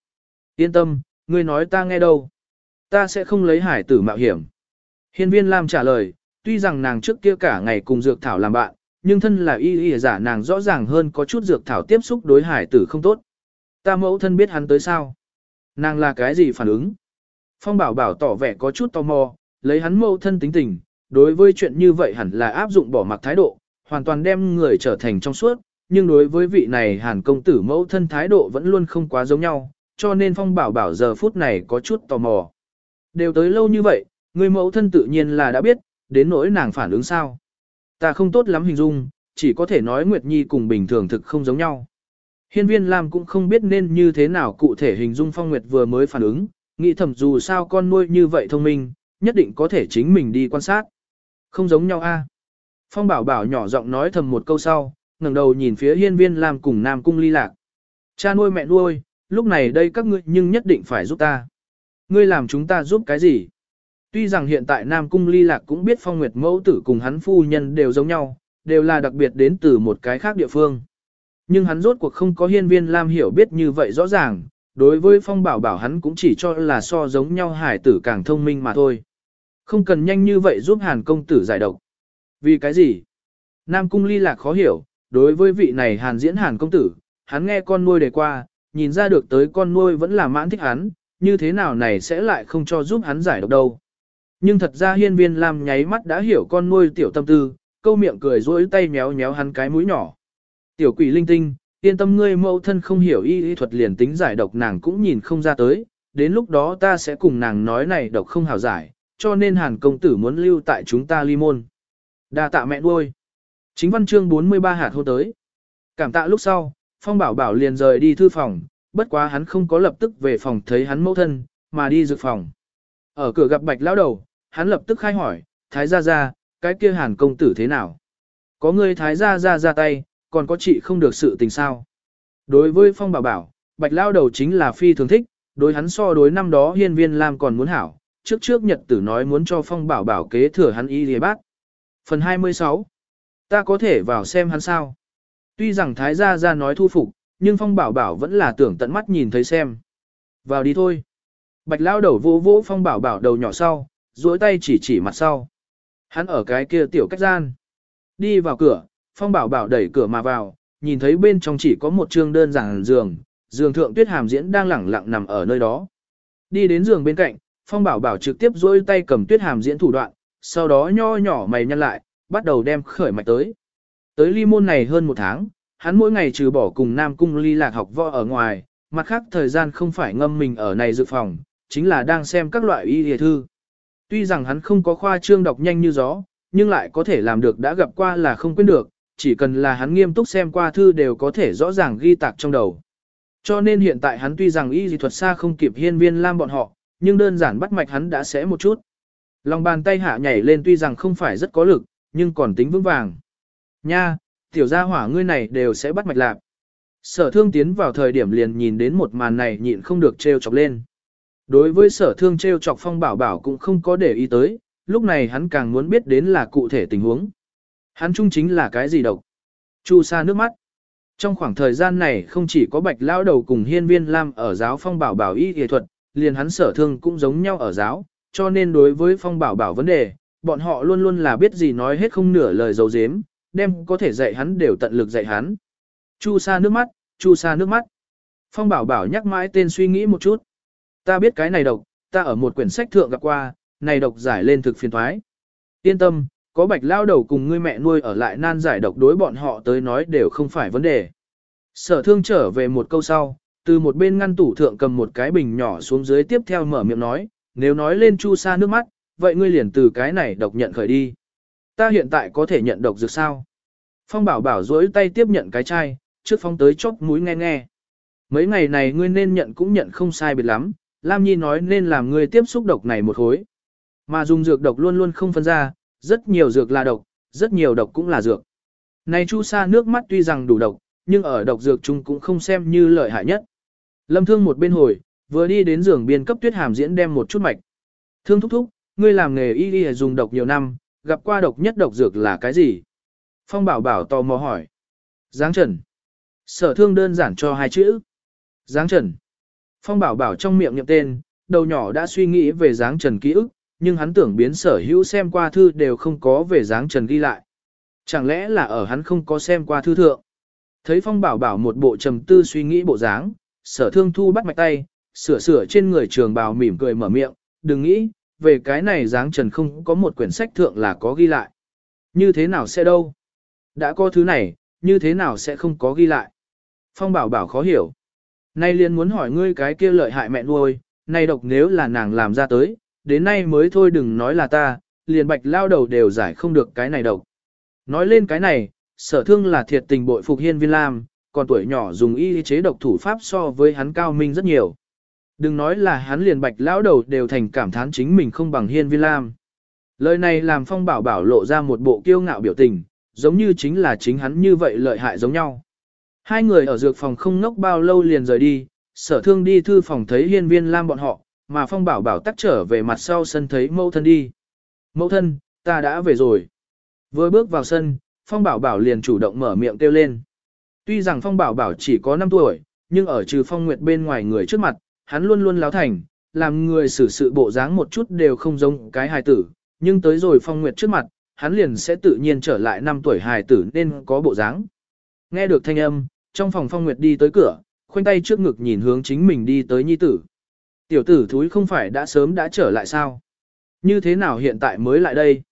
Yên tâm, ngươi nói ta nghe đâu. Ta sẽ không lấy hải tử mạo hiểm. Hiên viên Lam trả lời, tuy rằng nàng trước kia cả ngày cùng dược thảo làm bạn, nhưng thân là y y giả nàng rõ ràng hơn có chút dược thảo tiếp xúc đối hải tử không tốt. Ta mẫu thân biết hắn tới sao? Nàng là cái gì phản ứng? Phong bảo bảo tỏ vẻ có chút tò mò, lấy hắn mẫu thân tính tình, đối với chuyện như vậy hẳn là áp dụng bỏ mặc thái độ, hoàn toàn đem người trở thành trong suốt, nhưng đối với vị này hàn công tử mẫu thân thái độ vẫn luôn không quá giống nhau, cho nên phong bảo bảo giờ phút này có chút tò mò. Đều tới lâu như vậy, người mẫu thân tự nhiên là đã biết, đến nỗi nàng phản ứng sao. Ta không tốt lắm hình dung, chỉ có thể nói Nguyệt Nhi cùng bình thường thực không giống nhau. Hiên viên Lam cũng không biết nên như thế nào cụ thể hình dung Phong Nguyệt vừa mới phản ứng, nghĩ thầm dù sao con nuôi như vậy thông minh, nhất định có thể chính mình đi quan sát. Không giống nhau a. Phong bảo bảo nhỏ giọng nói thầm một câu sau, ngẩng đầu nhìn phía hiên viên Lam cùng Nam Cung ly lạc. Cha nuôi mẹ nuôi, lúc này đây các ngươi nhưng nhất định phải giúp ta. Ngươi làm chúng ta giúp cái gì? Tuy rằng hiện tại Nam Cung ly lạc cũng biết phong nguyệt mẫu tử cùng hắn phu nhân đều giống nhau, đều là đặc biệt đến từ một cái khác địa phương. Nhưng hắn rốt cuộc không có hiên viên Lam hiểu biết như vậy rõ ràng, đối với phong bảo bảo hắn cũng chỉ cho là so giống nhau hải tử càng thông minh mà thôi. Không cần nhanh như vậy giúp hàn công tử giải độc. Vì cái gì? Nam cung ly lạc khó hiểu, đối với vị này hàn diễn hàn công tử, hắn nghe con nuôi đề qua, nhìn ra được tới con nuôi vẫn là mãn thích hắn, như thế nào này sẽ lại không cho giúp hắn giải độc đâu. Nhưng thật ra hiên viên Lam nháy mắt đã hiểu con nuôi tiểu tâm tư, câu miệng cười rỗi tay méo méo hắn cái mũi nhỏ. Tiểu quỷ linh tinh, yên tâm ngươi mẫu thân không hiểu y y thuật liền tính giải độc nàng cũng nhìn không ra tới, đến lúc đó ta sẽ cùng nàng nói này độc không hảo giải, cho nên hàn công tử muốn lưu tại chúng ta ly môn. đa tạ mẹ nuôi. Chính văn chương 43 hạt hô tới. Cảm tạ lúc sau, Phong Bảo Bảo liền rời đi thư phòng, bất quá hắn không có lập tức về phòng thấy hắn mẫu thân, mà đi dược phòng. Ở cửa gặp Bạch lão đầu, hắn lập tức khai hỏi, Thái gia gia, cái kia hàn công tử thế nào? Có người Thái gia gia ra tay, còn có chị không được sự tình sao? Đối với Phong Bảo Bảo, Bạch lão đầu chính là phi thường thích, đối hắn so đối năm đó hiên viên Lam còn muốn hảo, trước trước nhật tử nói muốn cho Phong Bảo Bảo kế thừa hắn y lìa bác. Phần 26 Ta có thể vào xem hắn sao? Tuy rằng Thái Gia Gia nói thu phục, nhưng Phong Bảo Bảo vẫn là tưởng tận mắt nhìn thấy xem. Vào đi thôi. Bạch lao đầu vô vỗ Phong Bảo Bảo đầu nhỏ sau, duỗi tay chỉ chỉ mặt sau. Hắn ở cái kia tiểu cách gian. Đi vào cửa, Phong Bảo Bảo đẩy cửa mà vào, nhìn thấy bên trong chỉ có một trương đơn giản giường, giường thượng tuyết hàm diễn đang lẳng lặng nằm ở nơi đó. Đi đến giường bên cạnh, Phong Bảo Bảo trực tiếp duỗi tay cầm tuyết hàm diễn thủ đoạn, sau đó nho nhỏ mày nhăn lại, bắt đầu đem khởi mạch tới. Tới ly môn này hơn một tháng, hắn mỗi ngày trừ bỏ cùng Nam Cung ly lạc học võ ở ngoài, mặt khác thời gian không phải ngâm mình ở này dự phòng, chính là đang xem các loại y địa thư. Tuy rằng hắn không có khoa trương đọc nhanh như gió, nhưng lại có thể làm được đã gặp qua là không quên được, chỉ cần là hắn nghiêm túc xem qua thư đều có thể rõ ràng ghi tạc trong đầu. Cho nên hiện tại hắn tuy rằng y dị thuật xa không kịp hiên viên lam bọn họ, nhưng đơn giản bắt mạch hắn đã sẽ một chút. Lòng bàn tay hạ nhảy lên tuy rằng không phải rất có lực, nhưng còn tính vững vàng. Nha, tiểu gia hỏa ngươi này đều sẽ bắt mạch lạc. Sở thương tiến vào thời điểm liền nhìn đến một màn này nhịn không được trêu chọc lên. Đối với sở thương treo chọc phong bảo bảo cũng không có để ý tới, lúc này hắn càng muốn biết đến là cụ thể tình huống. Hắn trung chính là cái gì độc? Chu sa nước mắt. Trong khoảng thời gian này không chỉ có bạch lao đầu cùng hiên viên lam ở giáo phong bảo bảo y y thuật, liền hắn sở thương cũng giống nhau ở giáo, cho nên đối với phong bảo bảo vấn đề, bọn họ luôn luôn là biết gì nói hết không nửa lời dấu dếm, đem có thể dạy hắn đều tận lực dạy hắn. Chu sa nước mắt, chu sa nước mắt. Phong bảo bảo nhắc mãi tên suy nghĩ một chút. Ta biết cái này độc, ta ở một quyển sách thượng gặp qua, này độc giải lên thực phiền thoái. Yên tâm, có bạch lao đầu cùng ngươi mẹ nuôi ở lại nan giải độc đối bọn họ tới nói đều không phải vấn đề. Sở thương trở về một câu sau, từ một bên ngăn tủ thượng cầm một cái bình nhỏ xuống dưới tiếp theo mở miệng nói, nếu nói lên chu sa nước mắt, vậy ngươi liền từ cái này độc nhận khởi đi. Ta hiện tại có thể nhận độc dược sao? Phong bảo bảo dối tay tiếp nhận cái chai, trước phong tới chốc mũi nghe nghe. Mấy ngày này ngươi nên nhận cũng nhận không sai biệt lắm, Lam Nhi nói nên làm ngươi tiếp xúc độc này một khối. Mà dùng dược độc luôn luôn không phân ra, rất nhiều dược là độc, rất nhiều độc cũng là dược. Này chu sa nước mắt tuy rằng đủ độc, nhưng ở độc dược chung cũng không xem như lợi hại nhất. Lâm thương một bên hồi, vừa đi đến giường biên cấp tuyết hàm diễn đem một chút mạch. Thương thúc thúc, ngươi làm nghề y y dùng độc nhiều năm, gặp qua độc nhất độc dược là cái gì? Phong bảo bảo tò mò hỏi. Giáng trần. Sở thương đơn giản cho hai chữ. Giáng trần. Phong bảo bảo trong miệng nhậm tên, đầu nhỏ đã suy nghĩ về dáng trần ký ức, nhưng hắn tưởng biến sở hữu xem qua thư đều không có về dáng trần ghi lại. Chẳng lẽ là ở hắn không có xem qua thư thượng? Thấy phong bảo bảo một bộ trầm tư suy nghĩ bộ dáng, sở thương thu bắt mạch tay, sửa sửa trên người trường bào mỉm cười mở miệng, đừng nghĩ, về cái này dáng trần không có một quyển sách thượng là có ghi lại. Như thế nào sẽ đâu? Đã có thứ này, như thế nào sẽ không có ghi lại? Phong bảo bảo khó hiểu. Nay liền muốn hỏi ngươi cái kia lợi hại mẹ nuôi, nay độc nếu là nàng làm ra tới, đến nay mới thôi đừng nói là ta, liền bạch lao đầu đều giải không được cái này độc. Nói lên cái này, sở thương là thiệt tình bội phục hiên viên lam, còn tuổi nhỏ dùng y chế độc thủ pháp so với hắn cao minh rất nhiều. Đừng nói là hắn liền bạch lão đầu đều thành cảm thán chính mình không bằng hiên viên lam. Lời này làm phong bảo bảo lộ ra một bộ kiêu ngạo biểu tình, giống như chính là chính hắn như vậy lợi hại giống nhau. Hai người ở dược phòng không ngốc bao lâu liền rời đi, sở thương đi thư phòng thấy hiên viên lam bọn họ, mà phong bảo bảo tắt trở về mặt sau sân thấy mẫu thân đi. Mẫu thân, ta đã về rồi. Vừa bước vào sân, phong bảo bảo liền chủ động mở miệng kêu lên. Tuy rằng phong bảo bảo chỉ có 5 tuổi, nhưng ở trừ phong nguyệt bên ngoài người trước mặt, hắn luôn luôn láo thành, làm người xử sự bộ dáng một chút đều không giống cái hài tử, nhưng tới rồi phong nguyệt trước mặt, hắn liền sẽ tự nhiên trở lại 5 tuổi hài tử nên có bộ dáng. Nghe được thanh âm, trong phòng phong nguyệt đi tới cửa, khoanh tay trước ngực nhìn hướng chính mình đi tới nhi tử. Tiểu tử thúi không phải đã sớm đã trở lại sao? Như thế nào hiện tại mới lại đây?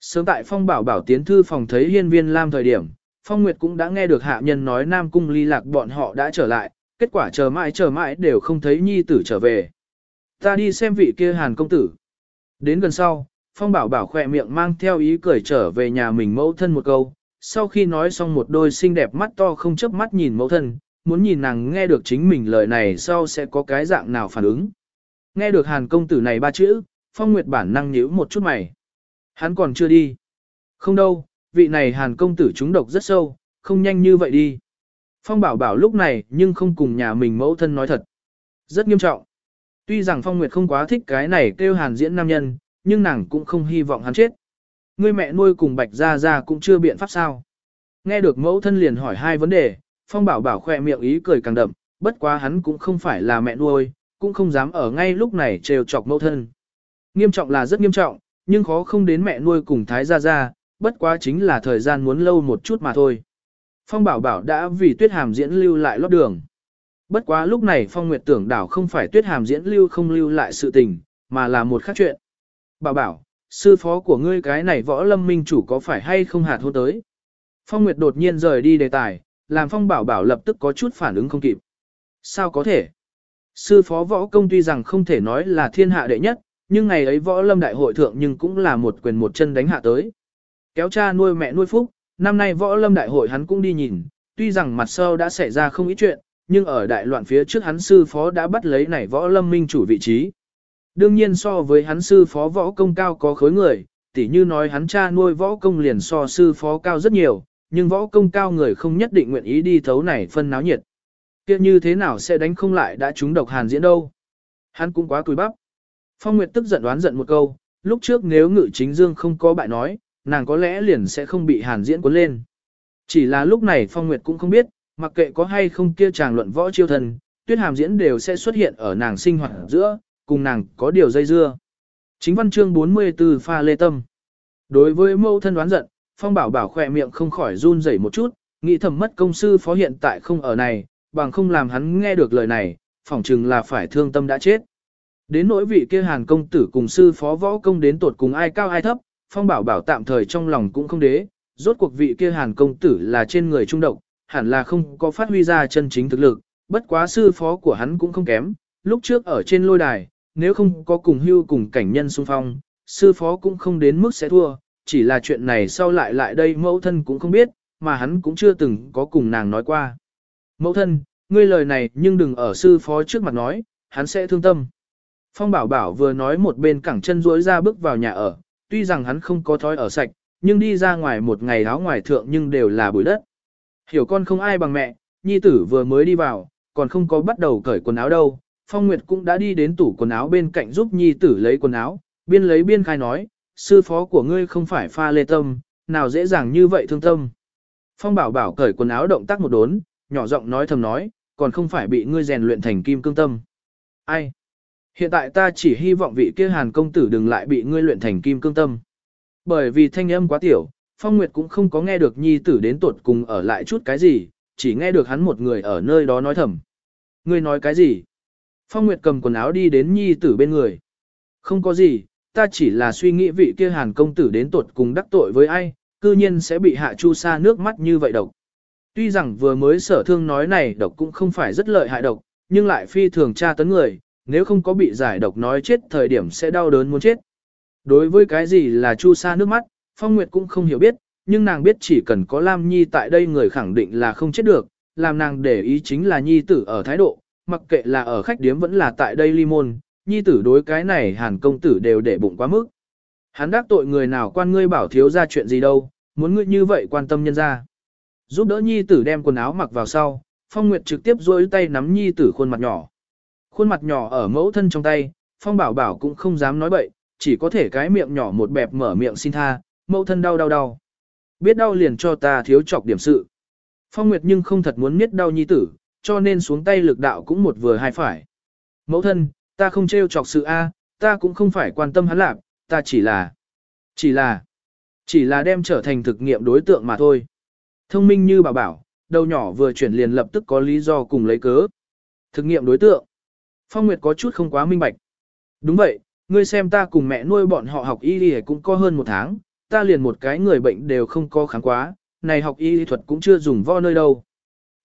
Sớm tại phong bảo bảo tiến thư phòng thấy hiên viên lam thời điểm, phong nguyệt cũng đã nghe được hạ nhân nói nam cung ly lạc bọn họ đã trở lại, kết quả chờ mãi chờ mãi đều không thấy nhi tử trở về. Ta đi xem vị kia hàn công tử. Đến gần sau, phong bảo bảo khỏe miệng mang theo ý cười trở về nhà mình mẫu thân một câu, sau khi nói xong một đôi xinh đẹp mắt to không chớp mắt nhìn mẫu thân, muốn nhìn nàng nghe được chính mình lời này sau sẽ có cái dạng nào phản ứng. Nghe được hàn công tử này ba chữ, phong nguyệt bản năng nhíu một chút mày. Hắn còn chưa đi. Không đâu, vị này hàn công tử trúng độc rất sâu, không nhanh như vậy đi. Phong bảo bảo lúc này nhưng không cùng nhà mình mẫu thân nói thật. Rất nghiêm trọng. Tuy rằng Phong Nguyệt không quá thích cái này kêu hàn diễn nam nhân, nhưng nàng cũng không hy vọng hắn chết. Ngươi mẹ nuôi cùng Bạch Gia Gia cũng chưa biện pháp sao. Nghe được mẫu thân liền hỏi hai vấn đề, Phong bảo bảo khoe miệng ý cười càng đậm, bất quá hắn cũng không phải là mẹ nuôi, cũng không dám ở ngay lúc này trêu chọc mẫu thân. Nghiêm trọng là rất nghiêm trọng, nhưng khó không đến mẹ nuôi cùng Thái Gia Gia, bất quá chính là thời gian muốn lâu một chút mà thôi. Phong bảo bảo đã vì tuyết hàm diễn lưu lại lót đường. Bất quá lúc này Phong Nguyệt tưởng đảo không phải tuyết hàm diễn lưu không lưu lại sự tình, mà là một khác chuyện. Bảo bảo, sư phó của ngươi cái này võ lâm minh chủ có phải hay không hạt hôn tới? Phong Nguyệt đột nhiên rời đi đề tài, làm Phong bảo bảo lập tức có chút phản ứng không kịp. Sao có thể? Sư phó võ công tuy rằng không thể nói là thiên hạ đệ nhất, nhưng ngày ấy võ lâm đại hội thượng nhưng cũng là một quyền một chân đánh hạ tới. Kéo cha nuôi mẹ nuôi phúc, năm nay võ lâm đại hội hắn cũng đi nhìn, tuy rằng mặt sau đã xảy ra không ít chuyện, nhưng ở đại loạn phía trước hắn sư phó đã bắt lấy này võ lâm minh chủ vị trí. Đương nhiên so với hắn sư phó võ công cao có khối người, tỉ như nói hắn cha nuôi võ công liền so sư phó cao rất nhiều, nhưng võ công cao người không nhất định nguyện ý đi thấu này phân náo nhiệt. Kia như thế nào sẽ đánh không lại đã trúng độc hàn diễn đâu. Hắn cũng quá cùi bắp. Phong Nguyệt tức giận đoán giận một câu, lúc trước nếu ngự chính dương không có bại nói, nàng có lẽ liền sẽ không bị hàn diễn cuốn lên. Chỉ là lúc này Phong Nguyệt cũng không biết, mặc kệ có hay không kia chàng luận võ chiêu thần, tuyết hàm diễn đều sẽ xuất hiện ở nàng sinh hoạt giữa, cùng nàng có điều dây dưa. Chính văn chương 44 pha lê tâm. Đối với mâu thân đoán giận, Phong Bảo Bảo khỏe miệng không khỏi run rẩy một chút, nghĩ thầm mất công sư phó hiện tại không ở này, bằng không làm hắn nghe được lời này, phỏng chừng là phải thương tâm đã chết. Đến nỗi vị kia hàn công tử cùng sư phó võ công đến tột cùng ai cao ai thấp, Phong Bảo Bảo tạm thời trong lòng cũng không đế, rốt cuộc vị kia hàn công tử là trên người trung độc, hẳn là không có phát huy ra chân chính thực lực, bất quá sư phó của hắn cũng không kém, lúc trước ở trên lôi đài, nếu không có cùng hưu cùng cảnh nhân xung phong, sư phó cũng không đến mức sẽ thua, chỉ là chuyện này sau lại lại đây mẫu thân cũng không biết, mà hắn cũng chưa từng có cùng nàng nói qua. Mẫu thân, ngươi lời này nhưng đừng ở sư phó trước mặt nói, hắn sẽ thương tâm. Phong bảo bảo vừa nói một bên cẳng chân duỗi ra bước vào nhà ở, tuy rằng hắn không có thói ở sạch, nhưng đi ra ngoài một ngày áo ngoài thượng nhưng đều là bụi đất. Hiểu con không ai bằng mẹ, nhi tử vừa mới đi vào, còn không có bắt đầu cởi quần áo đâu. Phong Nguyệt cũng đã đi đến tủ quần áo bên cạnh giúp nhi tử lấy quần áo, biên lấy biên khai nói, sư phó của ngươi không phải pha lê tâm, nào dễ dàng như vậy thương tâm. Phong bảo bảo cởi quần áo động tác một đốn, nhỏ giọng nói thầm nói, còn không phải bị ngươi rèn luyện thành kim cương tâm. Ai? Hiện tại ta chỉ hy vọng vị kia hàn công tử đừng lại bị ngươi luyện thành kim cương tâm. Bởi vì thanh âm quá tiểu, Phong Nguyệt cũng không có nghe được nhi tử đến tuột cùng ở lại chút cái gì, chỉ nghe được hắn một người ở nơi đó nói thầm. Ngươi nói cái gì? Phong Nguyệt cầm quần áo đi đến nhi tử bên người. Không có gì, ta chỉ là suy nghĩ vị kia hàn công tử đến tuột cùng đắc tội với ai, cư nhiên sẽ bị hạ chu sa nước mắt như vậy độc. Tuy rằng vừa mới sở thương nói này độc cũng không phải rất lợi hại độc, nhưng lại phi thường tra tấn người, nếu không có bị giải độc nói chết thời điểm sẽ đau đớn muốn chết. Đối với cái gì là chu sa nước mắt, Phong Nguyệt cũng không hiểu biết, nhưng nàng biết chỉ cần có Lam Nhi tại đây người khẳng định là không chết được, làm nàng để ý chính là Nhi tử ở thái độ, mặc kệ là ở khách điếm vẫn là tại đây ly môn, Nhi tử đối cái này hàn công tử đều để bụng quá mức. Hắn đắc tội người nào quan ngươi bảo thiếu ra chuyện gì đâu, muốn ngươi như vậy quan tâm nhân ra. Giúp đỡ Nhi tử đem quần áo mặc vào sau, Phong Nguyệt trực tiếp duỗi tay nắm Nhi tử khuôn mặt nhỏ. Khuôn mặt nhỏ ở mẫu thân trong tay, Phong Bảo Bảo cũng không dám nói bậy, chỉ có thể cái miệng nhỏ một bẹp mở miệng xin tha, mẫu thân đau đau đau. Biết đau liền cho ta thiếu chọc điểm sự. Phong Nguyệt nhưng không thật muốn biết đau nhi tử, cho nên xuống tay lực đạo cũng một vừa hai phải. Mẫu thân, ta không trêu chọc sự A, ta cũng không phải quan tâm hắn lạc, ta chỉ là, chỉ là, chỉ là đem trở thành thực nghiệm đối tượng mà thôi. Thông minh như bà bảo, đầu nhỏ vừa chuyển liền lập tức có lý do cùng lấy cớ. Thực nghiệm đối tượng. Phong Nguyệt có chút không quá minh bạch. Đúng vậy, ngươi xem ta cùng mẹ nuôi bọn họ học y y cũng có hơn một tháng, ta liền một cái người bệnh đều không có kháng quá, này học y thuật cũng chưa dùng vo nơi đâu.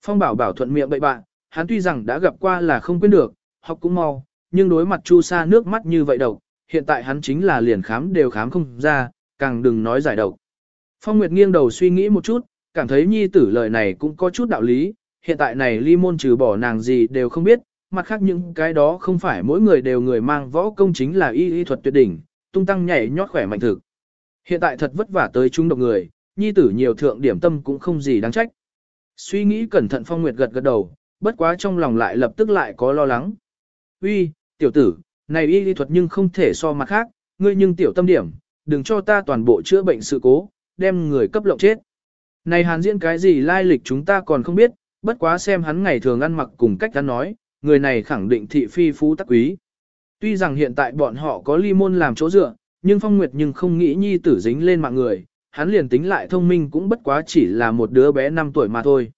Phong bảo bảo thuận miệng bậy bạn, hắn tuy rằng đã gặp qua là không quên được, học cũng mau, nhưng đối mặt chu sa nước mắt như vậy độc, hiện tại hắn chính là liền khám đều khám không ra, càng đừng nói giải độc. Phong Nguyệt nghiêng đầu suy nghĩ một chút, cảm thấy nhi tử lời này cũng có chút đạo lý, hiện tại này ly môn trừ bỏ nàng gì đều không biết, mặt khác những cái đó không phải mỗi người đều người mang võ công chính là y y thuật tuyệt đỉnh, tung tăng nhảy nhót khỏe mạnh thực. Hiện tại thật vất vả tới chung độc người, nhi tử nhiều thượng điểm tâm cũng không gì đáng trách. Suy nghĩ cẩn thận Phong Nguyệt gật gật đầu, bất quá trong lòng lại lập tức lại có lo lắng. Uy, tiểu tử, này y lý thuật nhưng không thể so mặt khác, ngươi nhưng tiểu tâm điểm, đừng cho ta toàn bộ chữa bệnh sự cố, đem người cấp lộng chết. Này hàn diễn cái gì lai lịch chúng ta còn không biết, bất quá xem hắn ngày thường ăn mặc cùng cách hắn nói, người này khẳng định thị phi phú tắc quý. Tuy rằng hiện tại bọn họ có ly môn làm chỗ dựa, nhưng Phong Nguyệt nhưng không nghĩ nhi tử dính lên mạng người, hắn liền tính lại thông minh cũng bất quá chỉ là một đứa bé 5 tuổi mà thôi.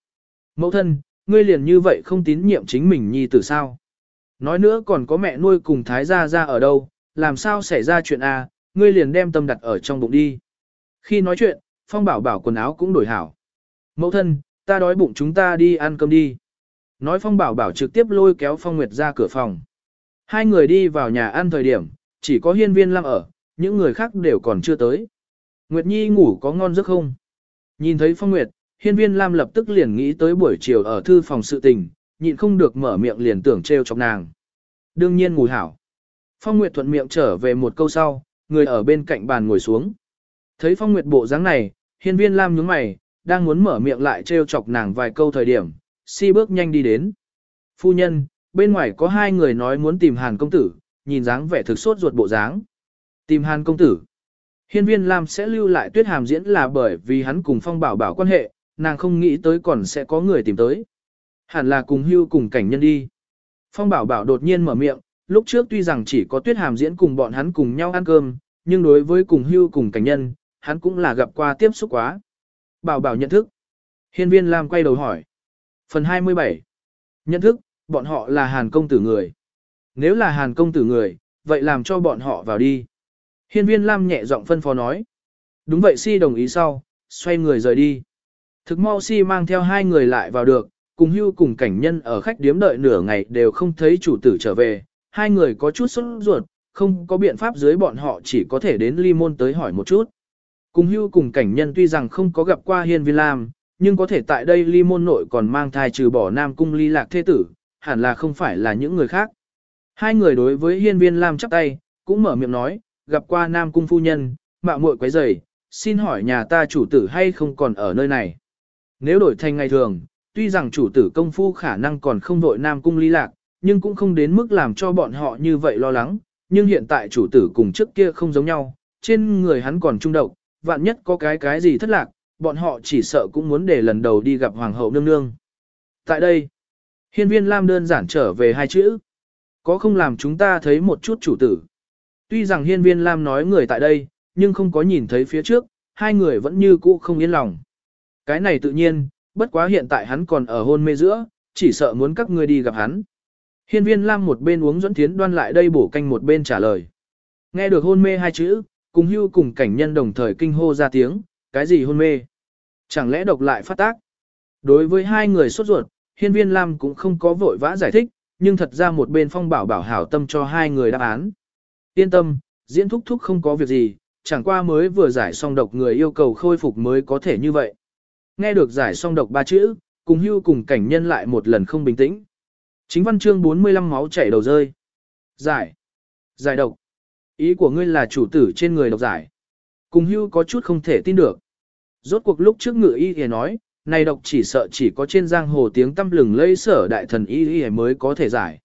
Mẫu thân, ngươi liền như vậy không tín nhiệm chính mình nhi tử sao? Nói nữa còn có mẹ nuôi cùng thái gia ra ở đâu, làm sao xảy ra chuyện A, ngươi liền đem tâm đặt ở trong bụng đi. Khi nói chuyện, Phong bảo bảo quần áo cũng đổi hảo. Mẫu thân, ta đói bụng chúng ta đi ăn cơm đi. Nói Phong bảo bảo trực tiếp lôi kéo Phong Nguyệt ra cửa phòng. Hai người đi vào nhà ăn thời điểm, chỉ có hiên viên lăng ở, những người khác đều còn chưa tới. Nguyệt Nhi ngủ có ngon giấc không? Nhìn thấy Phong Nguyệt, hiên viên Lam lập tức liền nghĩ tới buổi chiều ở thư phòng sự tình, nhịn không được mở miệng liền tưởng trêu chọc nàng. Đương nhiên ngủ hảo. Phong Nguyệt thuận miệng trở về một câu sau, người ở bên cạnh bàn ngồi xuống. Thấy Phong Nguyệt bộ dáng này, hiên viên Lam nhướng mày, đang muốn mở miệng lại trêu chọc nàng vài câu thời điểm, si bước nhanh đi đến. Phu nhân, bên ngoài có hai người nói muốn tìm Hàn công tử, nhìn dáng vẻ thực sốt ruột bộ dáng. Tìm Hàn công tử. Hiên viên Lam sẽ lưu lại tuyết hàm diễn là bởi vì hắn cùng phong bảo bảo quan hệ, nàng không nghĩ tới còn sẽ có người tìm tới. Hẳn là cùng hưu cùng cảnh nhân đi. Phong bảo bảo đột nhiên mở miệng, lúc trước tuy rằng chỉ có tuyết hàm diễn cùng bọn hắn cùng nhau ăn cơm, nhưng đối với cùng hưu cùng cảnh nhân, hắn cũng là gặp qua tiếp xúc quá. Bảo bảo nhận thức. Hiên viên Lam quay đầu hỏi. Phần 27. Nhận thức, bọn họ là Hàn công tử người. Nếu là Hàn công tử người, vậy làm cho bọn họ vào đi. Hiên viên Lam nhẹ giọng phân phó nói. Đúng vậy si đồng ý sau, xoay người rời đi. Thực mau si mang theo hai người lại vào được, cùng hưu cùng cảnh nhân ở khách điếm đợi nửa ngày đều không thấy chủ tử trở về, hai người có chút sốt ruột, không có biện pháp dưới bọn họ chỉ có thể đến ly môn tới hỏi một chút. Cùng hưu cùng cảnh nhân tuy rằng không có gặp qua hiên viên lam, nhưng có thể tại đây ly môn nội còn mang thai trừ bỏ nam cung ly lạc thế tử, hẳn là không phải là những người khác. Hai người đối với hiên viên lam chắp tay, cũng mở miệng nói, gặp qua nam cung phu nhân, mạo muội quấy rầy, xin hỏi nhà ta chủ tử hay không còn ở nơi này. Nếu đổi thành ngày thường, tuy rằng chủ tử công phu khả năng còn không đội nam cung ly lạc, nhưng cũng không đến mức làm cho bọn họ như vậy lo lắng, nhưng hiện tại chủ tử cùng trước kia không giống nhau, trên người hắn còn trung độc, vạn nhất có cái cái gì thất lạc, bọn họ chỉ sợ cũng muốn để lần đầu đi gặp hoàng hậu nương nương. Tại đây, hiên viên Lam đơn giản trở về hai chữ. Có không làm chúng ta thấy một chút chủ tử. Tuy rằng hiên viên Lam nói người tại đây, nhưng không có nhìn thấy phía trước, hai người vẫn như cũ không yên lòng. Cái này tự nhiên, bất quá hiện tại hắn còn ở hôn mê giữa, chỉ sợ muốn các ngươi đi gặp hắn. Hiên viên Lam một bên uống dẫn thiến đoan lại đây bổ canh một bên trả lời. Nghe được hôn mê hai chữ, cùng hưu cùng cảnh nhân đồng thời kinh hô ra tiếng, cái gì hôn mê? Chẳng lẽ độc lại phát tác? Đối với hai người sốt ruột, hiên viên Lam cũng không có vội vã giải thích, nhưng thật ra một bên phong bảo bảo hảo tâm cho hai người đáp án. Yên tâm, diễn thúc thúc không có việc gì, chẳng qua mới vừa giải xong độc người yêu cầu khôi phục mới có thể như vậy. Nghe được giải xong độc ba chữ, cùng hưu cùng cảnh nhân lại một lần không bình tĩnh. Chính văn chương 45 máu chảy đầu rơi. Giải. Giải độc. Ý của ngươi là chủ tử trên người độc giải. Cùng hưu có chút không thể tin được. Rốt cuộc lúc trước ngự y thì nói, này độc chỉ sợ chỉ có trên giang hồ tiếng tâm lừng lây sở đại thần y y mới có thể giải.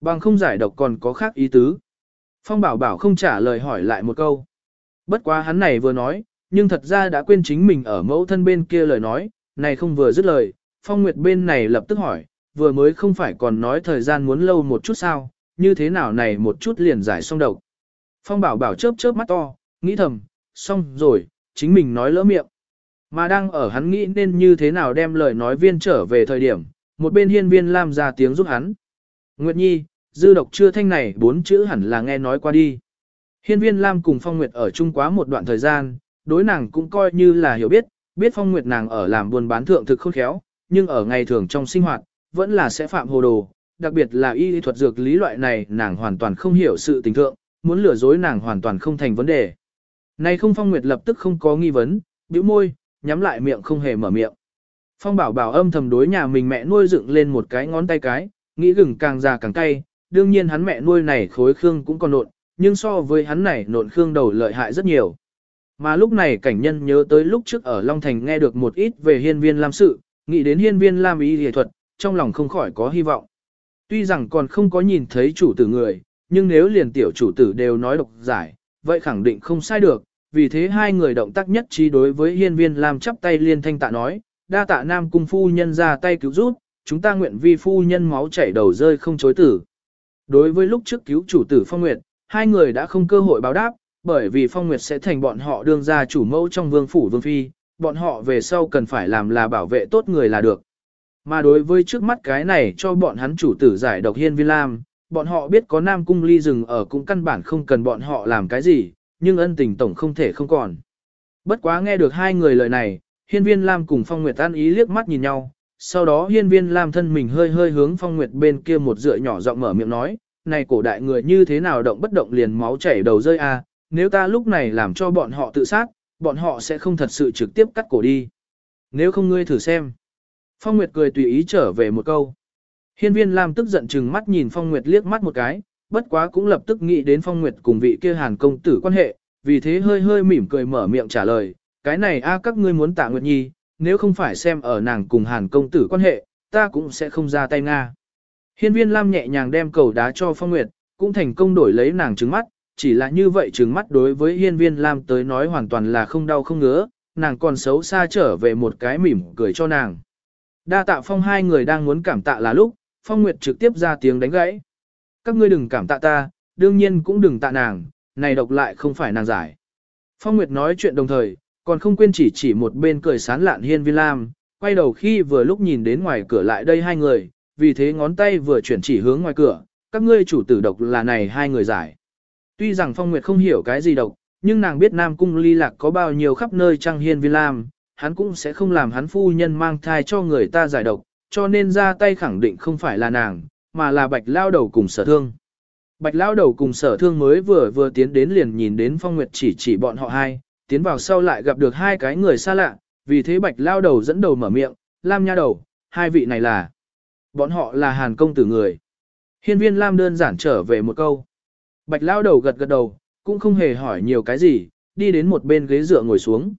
Bằng không giải độc còn có khác ý tứ. Phong bảo bảo không trả lời hỏi lại một câu. Bất quá hắn này vừa nói, nhưng thật ra đã quên chính mình ở mẫu thân bên kia lời nói, này không vừa dứt lời, Phong Nguyệt bên này lập tức hỏi, vừa mới không phải còn nói thời gian muốn lâu một chút sao, như thế nào này một chút liền giải xong độc. Phong bảo bảo chớp chớp mắt to, nghĩ thầm, xong rồi, chính mình nói lỡ miệng. Mà đang ở hắn nghĩ nên như thế nào đem lời nói viên trở về thời điểm, một bên hiên viên Lam ra tiếng giúp hắn. Nguyệt Nhi, dư độc chưa thanh này bốn chữ hẳn là nghe nói qua đi. Hiên viên Lam cùng Phong Nguyệt ở chung quá một đoạn thời gian, đối nàng cũng coi như là hiểu biết, biết Phong Nguyệt nàng ở làm buôn bán thượng thực khôn khéo, nhưng ở ngày thường trong sinh hoạt, vẫn là sẽ phạm hồ đồ, đặc biệt là y thuật dược lý loại này nàng hoàn toàn không hiểu sự tình thượng, muốn lừa dối nàng hoàn toàn không thành vấn đề. Này không Phong Nguyệt lập tức không có nghi vấn, bĩu môi, nhắm lại miệng không hề mở miệng. Phong bảo bảo âm thầm đối nhà mình mẹ nuôi dựng lên một cái ngón tay cái, nghĩ gừng càng già càng cay, đương nhiên hắn mẹ nuôi này khối khương cũng còn nộn, nhưng so với hắn này nộn khương đầu lợi hại rất nhiều. Mà lúc này cảnh nhân nhớ tới lúc trước ở Long Thành nghe được một ít về hiên viên Lam sự, nghĩ đến hiên viên Lam ý nghệ thuật, trong lòng không khỏi có hy vọng. Tuy rằng còn không có nhìn thấy chủ tử người, nhưng nếu liền tiểu chủ tử đều nói độc giải, vậy khẳng định không sai được, vì thế hai người động tác nhất trí đối với hiên viên Lam chắp tay liên thanh tạ nói, đa tạ nam cung phu nhân ra tay cứu giúp, chúng ta nguyện vi phu nhân máu chảy đầu rơi không chối tử. Đối với lúc trước cứu chủ tử Phong Nguyệt, hai người đã không cơ hội báo đáp, bởi vì Phong Nguyệt sẽ thành bọn họ đương ra chủ mẫu trong vương phủ vương phi, bọn họ về sau cần phải làm là bảo vệ tốt người là được. Mà đối với trước mắt cái này cho bọn hắn chủ tử giải độc hiên viên lam, bọn họ biết có nam cung ly rừng ở cũng căn bản không cần bọn họ làm cái gì, nhưng ân tình tổng không thể không còn. Bất quá nghe được hai người lời này, hiên viên lam cùng phong nguyệt an ý liếc mắt nhìn nhau, sau đó hiên viên lam thân mình hơi hơi hướng phong nguyệt bên kia một dựa nhỏ giọng mở miệng nói, này cổ đại người như thế nào động bất động liền máu chảy đầu rơi a à, nếu ta lúc này làm cho bọn họ tự sát, bọn họ sẽ không thật sự trực tiếp cắt cổ đi. Nếu không ngươi thử xem. Phong Nguyệt cười tùy ý trở về một câu. Hiên viên Lam tức giận chừng mắt nhìn Phong Nguyệt liếc mắt một cái, bất quá cũng lập tức nghĩ đến Phong Nguyệt cùng vị kia hàn công tử quan hệ, vì thế hơi hơi mỉm cười mở miệng trả lời, cái này a các ngươi muốn tạ Nguyệt Nhi, nếu không phải xem ở nàng cùng hàn công tử quan hệ, ta cũng sẽ không ra tay Nga. Hiên viên Lam nhẹ nhàng đem cầu đá cho Phong Nguyệt, cũng thành công đổi lấy nàng trứng mắt, chỉ là như vậy trứng mắt đối với hiên viên Lam tới nói hoàn toàn là không đau không ngứa, nàng còn xấu xa trở về một cái mỉm cười cho nàng. Đa tạ phong hai người đang muốn cảm tạ là lúc, phong nguyệt trực tiếp ra tiếng đánh gãy. Các ngươi đừng cảm tạ ta, đương nhiên cũng đừng tạ nàng, này độc lại không phải nàng giải. Phong nguyệt nói chuyện đồng thời, còn không quên chỉ chỉ một bên cười sán lạn hiên viên lam, quay đầu khi vừa lúc nhìn đến ngoài cửa lại đây hai người, vì thế ngón tay vừa chuyển chỉ hướng ngoài cửa, các ngươi chủ tử độc là này hai người giải. Tuy rằng Phong Nguyệt không hiểu cái gì độc, nhưng nàng biết Nam Cung ly lạc có bao nhiêu khắp nơi trăng hiên viên lam, hắn cũng sẽ không làm hắn phu nhân mang thai cho người ta giải độc, cho nên ra tay khẳng định không phải là nàng, mà là bạch lao đầu cùng sở thương. Bạch lao đầu cùng sở thương mới vừa vừa tiến đến liền nhìn đến Phong Nguyệt chỉ chỉ bọn họ hai, tiến vào sau lại gặp được hai cái người xa lạ, vì thế bạch lao đầu dẫn đầu mở miệng, Lam nha đầu, hai vị này là, bọn họ là hàn công tử người. Hiên viên Lam đơn giản trở về một câu. Bạch lao đầu gật gật đầu, cũng không hề hỏi nhiều cái gì, đi đến một bên ghế dựa ngồi xuống.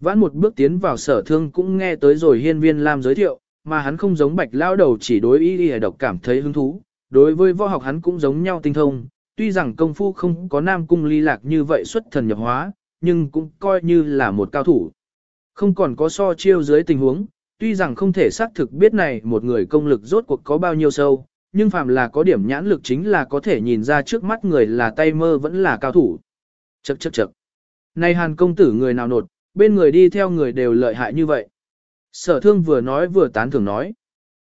Vãn một bước tiến vào sở thương cũng nghe tới rồi hiên viên Lam giới thiệu, mà hắn không giống bạch lao đầu chỉ đối ý y độc cảm thấy hứng thú, đối với võ học hắn cũng giống nhau tinh thông, tuy rằng công phu không có nam cung ly lạc như vậy xuất thần nhập hóa, nhưng cũng coi như là một cao thủ. Không còn có so chiêu dưới tình huống, tuy rằng không thể xác thực biết này một người công lực rốt cuộc có bao nhiêu sâu, nhưng phàm là có điểm nhãn lực chính là có thể nhìn ra trước mắt người là tay mơ vẫn là cao thủ. Chậc chậc chậc. Này hàn công tử người nào nột, bên người đi theo người đều lợi hại như vậy. Sở thương vừa nói vừa tán thưởng nói.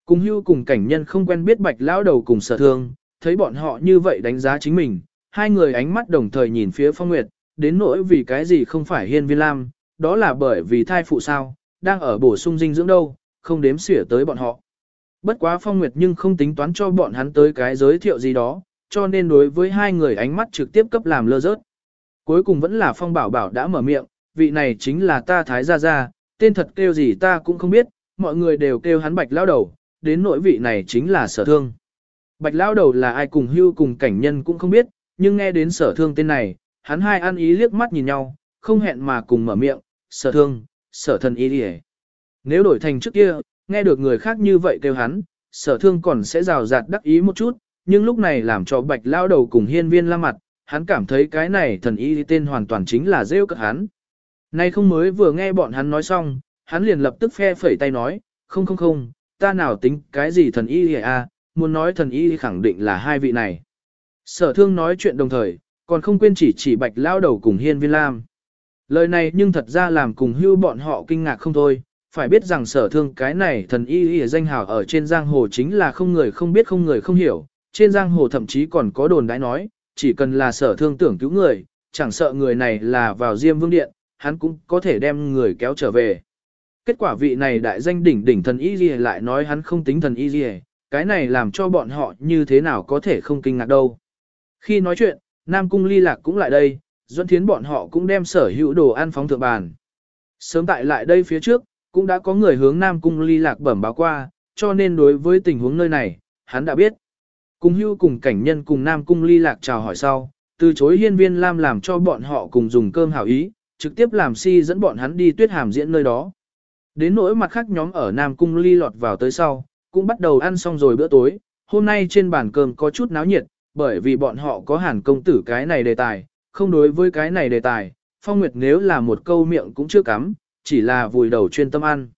Cùng hưu cùng cảnh nhân không quen biết bạch lão đầu cùng sở thương, thấy bọn họ như vậy đánh giá chính mình, hai người ánh mắt đồng thời nhìn phía phong nguyệt, đến nỗi vì cái gì không phải hiên viên lam, đó là bởi vì thai phụ sao, đang ở bổ sung dinh dưỡng đâu, không đếm xỉa tới bọn họ. Bất quá phong nguyệt nhưng không tính toán cho bọn hắn tới cái giới thiệu gì đó, cho nên đối với hai người ánh mắt trực tiếp cấp làm lơ rớt. Cuối cùng vẫn là phong bảo bảo đã mở miệng, vị này chính là ta thái gia gia, tên thật kêu gì ta cũng không biết, mọi người đều kêu hắn bạch lao đầu, đến nỗi vị này chính là sở thương. Bạch lao đầu là ai cùng hưu cùng cảnh nhân cũng không biết, nhưng nghe đến sở thương tên này, hắn hai ăn ý liếc mắt nhìn nhau, không hẹn mà cùng mở miệng, sở thương, sở thần ý đi Nếu đổi thành trước kia, nghe được người khác như vậy kêu hắn, sở thương còn sẽ rào rạt đắc ý một chút, nhưng lúc này làm cho bạch lao đầu cùng hiên viên la mặt, hắn cảm thấy cái này thần y tên hoàn toàn chính là rêu cất hắn. Nay không mới vừa nghe bọn hắn nói xong, hắn liền lập tức phe phẩy tay nói, không không không, ta nào tính cái gì thần y à, muốn nói thần y khẳng định là hai vị này. Sở thương nói chuyện đồng thời, còn không quên chỉ chỉ bạch lao đầu cùng hiên viên lam. Lời này nhưng thật ra làm cùng hưu bọn họ kinh ngạc không thôi, phải biết rằng sở thương cái này thần y y danh hào ở trên giang hồ chính là không người không biết không người không hiểu, trên giang hồ thậm chí còn có đồn đãi nói, chỉ cần là sở thương tưởng cứu người, chẳng sợ người này là vào diêm vương điện, hắn cũng có thể đem người kéo trở về. Kết quả vị này đại danh đỉnh đỉnh thần y y lại nói hắn không tính thần y y, cái này làm cho bọn họ như thế nào có thể không kinh ngạc đâu. Khi nói chuyện, Nam Cung ly lạc cũng lại đây, Duẫn Thiến bọn họ cũng đem sở hữu đồ ăn phóng thượng bàn. Sớm tại lại đây phía trước, cũng đã có người hướng Nam Cung ly lạc bẩm báo qua, cho nên đối với tình huống nơi này, hắn đã biết. Cùng hưu cùng cảnh nhân cùng Nam Cung ly lạc chào hỏi sau, từ chối hiên viên Lam làm cho bọn họ cùng dùng cơm hảo ý, trực tiếp làm si dẫn bọn hắn đi tuyết hàm diễn nơi đó. Đến nỗi mặt khác nhóm ở Nam Cung ly lọt vào tới sau, cũng bắt đầu ăn xong rồi bữa tối, hôm nay trên bàn cơm có chút náo nhiệt, bởi vì bọn họ có hàn công tử cái này đề tài, không đối với cái này đề tài, Phong Nguyệt nếu là một câu miệng cũng chưa cắm, chỉ là vùi đầu chuyên tâm ăn.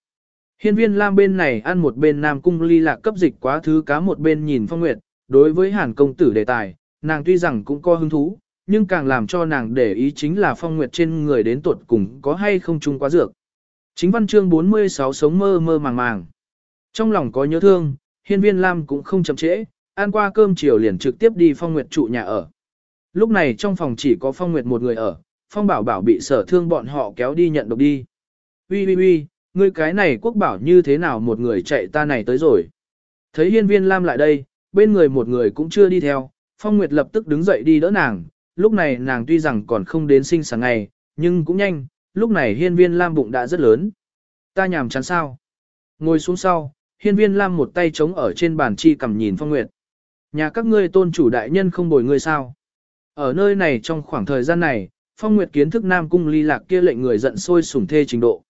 Hiên viên Lam bên này ăn một bên Nam Cung ly lạc cấp dịch quá thứ cá một bên nhìn Phong Nguyệt, đối với hàn công tử đề tài, nàng tuy rằng cũng có hứng thú, nhưng càng làm cho nàng để ý chính là Phong Nguyệt trên người đến tuột cùng có hay không chung quá dược. Chính văn chương 46 sống mơ mơ màng màng. Trong lòng có nhớ thương, hiên viên Lam cũng không chậm trễ, ăn qua cơm chiều liền trực tiếp đi Phong Nguyệt trụ nhà ở. Lúc này trong phòng chỉ có Phong Nguyệt một người ở, Phong Bảo Bảo bị sở thương bọn họ kéo đi nhận độc đi. Ui ui ui, ngươi cái này quốc bảo như thế nào một người chạy ta này tới rồi. Thấy hiên viên Lam lại đây, bên người một người cũng chưa đi theo, Phong Nguyệt lập tức đứng dậy đi đỡ nàng, lúc này nàng tuy rằng còn không đến sinh sáng ngày, nhưng cũng nhanh, lúc này hiên viên Lam bụng đã rất lớn. Ta nhàm chán sao? Ngồi xuống sau, hiên viên Lam một tay chống ở trên bàn chi cầm nhìn Phong Nguyệt. Nhà các ngươi tôn chủ đại nhân không bồi ngươi sao? Ở nơi này trong khoảng thời gian này, Phong Nguyệt kiến thức Nam Cung ly lạc kia lệnh người giận sôi sủng thê trình độ.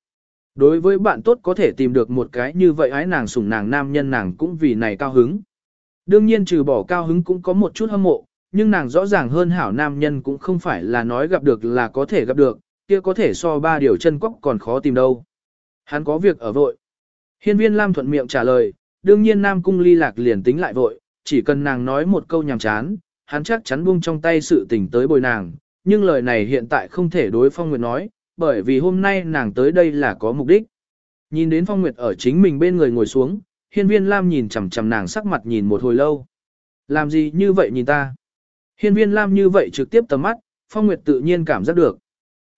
Đối với bạn tốt có thể tìm được một cái như vậy ái nàng sủng nàng nam nhân nàng cũng vì này cao hứng. Đương nhiên trừ bỏ cao hứng cũng có một chút hâm mộ, nhưng nàng rõ ràng hơn hảo nam nhân cũng không phải là nói gặp được là có thể gặp được, kia có thể so ba điều chân quốc còn khó tìm đâu. Hắn có việc ở vội. Hiên viên Lam thuận miệng trả lời, đương nhiên Nam Cung ly lạc liền tính lại vội, chỉ cần nàng nói một câu nhàm chán, hắn chắc chắn buông trong tay sự tình tới bồi nàng, nhưng lời này hiện tại không thể đối Phong Nguyệt nói, bởi vì hôm nay nàng tới đây là có mục đích. Nhìn đến Phong Nguyệt ở chính mình bên người ngồi xuống, hiên viên Lam nhìn chằm chằm nàng sắc mặt nhìn một hồi lâu. Làm gì như vậy nhìn ta? Hiên viên Lam như vậy trực tiếp tầm mắt, Phong Nguyệt tự nhiên cảm giác được.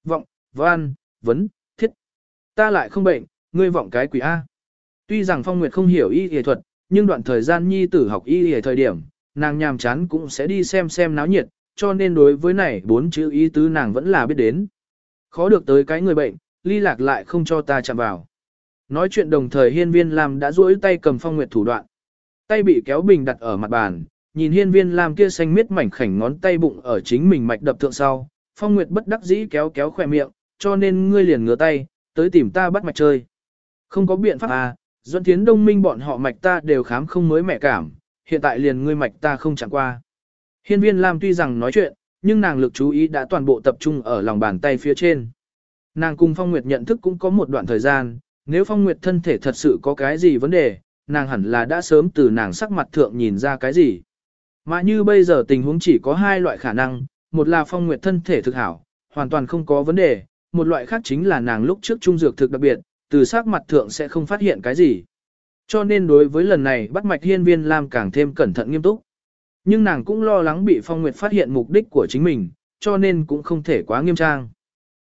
Vọng, van, vấn, thiết. Ta lại không bệnh, ngươi vọng cái quỷ A. Tuy rằng Phong Nguyệt không hiểu y y thuật, nhưng đoạn thời gian nhi tử học y ở thời điểm, nàng nhàm chán cũng sẽ đi xem xem náo nhiệt, cho nên đối với này bốn chữ ý tứ nàng vẫn là biết đến. Khó được tới cái người bệnh, ly lạc lại không cho ta chạm vào. Nói chuyện đồng thời hiên viên Lam đã duỗi tay cầm Phong Nguyệt thủ đoạn. Tay bị kéo bình đặt ở mặt bàn, nhìn hiên viên Lam kia xanh miết mảnh khảnh ngón tay bụng ở chính mình mạch đập thượng sau. Phong Nguyệt bất đắc dĩ kéo kéo khỏe miệng, cho nên ngươi liền ngửa tay, tới tìm ta bắt mạch chơi. Không có biện pháp à, Duẫn Thiến Đông Minh bọn họ mạch ta đều khám không mới mẹ cảm, hiện tại liền ngươi mạch ta không chẳng qua. Hiên viên Lam tuy rằng nói chuyện, nhưng nàng lực chú ý đã toàn bộ tập trung ở lòng bàn tay phía trên. Nàng cùng Phong Nguyệt nhận thức cũng có một đoạn thời gian, nếu Phong Nguyệt thân thể thật sự có cái gì vấn đề, nàng hẳn là đã sớm từ nàng sắc mặt thượng nhìn ra cái gì. Mà như bây giờ tình huống chỉ có hai loại khả năng, một là Phong Nguyệt thân thể thực hảo, hoàn toàn không có vấn đề, một loại khác chính là nàng lúc trước trung dược thực đặc biệt, từ sắc mặt thượng sẽ không phát hiện cái gì. Cho nên đối với lần này bắt mạch hiên viên Lam càng thêm cẩn thận nghiêm túc. Nhưng nàng cũng lo lắng bị Phong Nguyệt phát hiện mục đích của chính mình, cho nên cũng không thể quá nghiêm trang.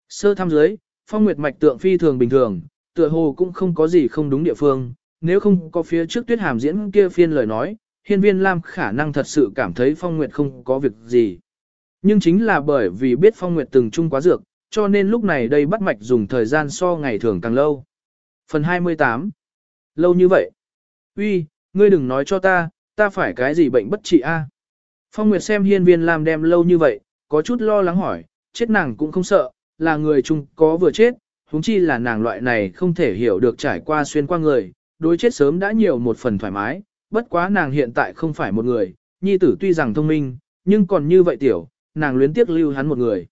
Sơ thăm dưới, Phong Nguyệt mạch tượng phi thường bình thường, tựa hồ cũng không có gì không đúng địa phương, nếu không có phía trước tuyết hàm diễn kia phiên lời nói, hiên viên Lam khả năng thật sự cảm thấy Phong Nguyệt không có việc gì. Nhưng chính là bởi vì biết Phong Nguyệt từng chung quá dược, cho nên lúc này đây bắt mạch dùng thời gian so ngày thường càng lâu. Phần 28 Lâu như vậy? Uy, ngươi đừng nói cho ta, ta phải cái gì bệnh bất trị a? Phong Nguyệt xem hiên viên Lam đem lâu như vậy, có chút lo lắng hỏi, chết nàng cũng không sợ, là người chung có vừa chết, huống chi là nàng loại này không thể hiểu được trải qua xuyên qua người, đối chết sớm đã nhiều một phần thoải mái, bất quá nàng hiện tại không phải một người, nhi tử tuy rằng thông minh, nhưng còn như vậy tiểu, nàng luyến tiếc lưu hắn một người.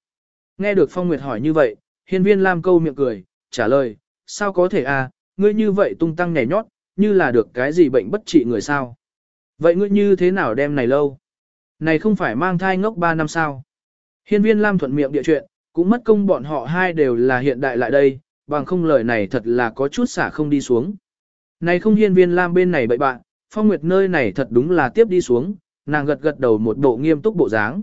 Nghe được Phong Nguyệt hỏi như vậy, hiên viên Lam câu miệng cười, trả lời, sao có thể à, ngươi như vậy tung tăng nhảy nhót, như là được cái gì bệnh bất trị người sao. Vậy ngươi như thế nào đem này lâu? Này không phải mang thai ngốc 3 năm sao? Hiên viên Lam thuận miệng địa chuyện, cũng mất công bọn họ hai đều là hiện đại lại đây, bằng không lời này thật là có chút xả không đi xuống. Này không hiên viên Lam bên này bậy bạn, phong nguyệt nơi này thật đúng là tiếp đi xuống, nàng gật gật đầu một bộ nghiêm túc bộ dáng.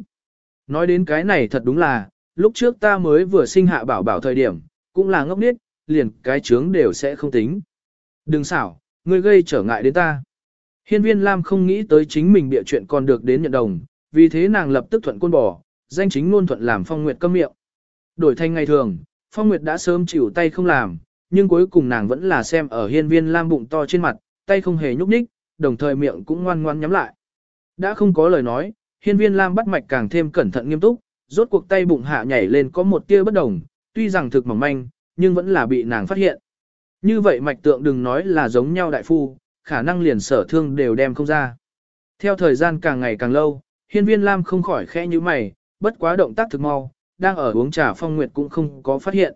Nói đến cái này thật đúng là, lúc trước ta mới vừa sinh hạ bảo bảo thời điểm, cũng là ngốc nít, liền cái chướng đều sẽ không tính. Đừng xảo, ngươi gây trở ngại đến ta. Hiên viên Lam không nghĩ tới chính mình bịa chuyện còn được đến nhận đồng, vì thế nàng lập tức thuận côn bỏ, danh chính luôn thuận làm Phong Nguyệt câm miệng. Đổi thành ngày thường, Phong Nguyệt đã sớm chịu tay không làm, nhưng cuối cùng nàng vẫn là xem ở hiên viên Lam bụng to trên mặt, tay không hề nhúc nhích, đồng thời miệng cũng ngoan ngoan nhắm lại. Đã không có lời nói, hiên viên Lam bắt mạch càng thêm cẩn thận nghiêm túc, rốt cuộc tay bụng hạ nhảy lên có một tia bất đồng, tuy rằng thực mỏng manh, nhưng vẫn là bị nàng phát hiện. Như vậy mạch tượng đừng nói là giống nhau đại phu, khả năng liền sở thương đều đem không ra. Theo thời gian càng ngày càng lâu, hiên viên Lam không khỏi khẽ như mày, bất quá động tác thực mau, đang ở uống trà phong nguyệt cũng không có phát hiện.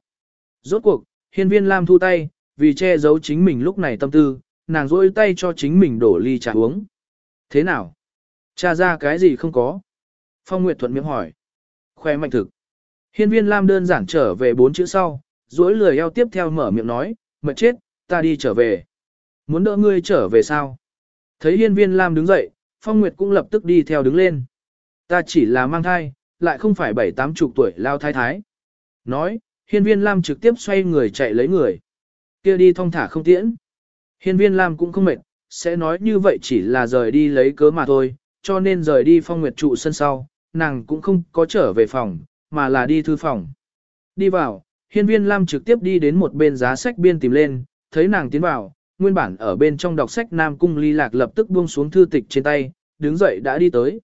Rốt cuộc, hiên viên Lam thu tay, vì che giấu chính mình lúc này tâm tư, nàng rôi tay cho chính mình đổ ly trà uống. Thế nào? Cha ra cái gì không có? Phong Nguyệt thuận miệng hỏi. Khoe mạnh thực. Hiên viên Lam đơn giản trở về bốn chữ sau, duỗi lười eo tiếp theo mở miệng nói, mệt chết, ta đi trở về. Muốn đỡ ngươi trở về sao? Thấy hiên viên Lam đứng dậy, Phong Nguyệt cũng lập tức đi theo đứng lên. Ta chỉ là mang thai, lại không phải bảy tám chục tuổi lao thái thái. Nói, hiên viên Lam trực tiếp xoay người chạy lấy người. kia đi thong thả không tiễn. Hiên viên Lam cũng không mệt, sẽ nói như vậy chỉ là rời đi lấy cớ mà thôi, cho nên rời đi Phong Nguyệt trụ sân sau, nàng cũng không có trở về phòng, mà là đi thư phòng. Đi vào, hiên viên Lam trực tiếp đi đến một bên giá sách biên tìm lên, thấy nàng tiến vào, nguyên bản ở bên trong đọc sách Nam Cung ly lạc lập tức buông xuống thư tịch trên tay, đứng dậy đã đi tới.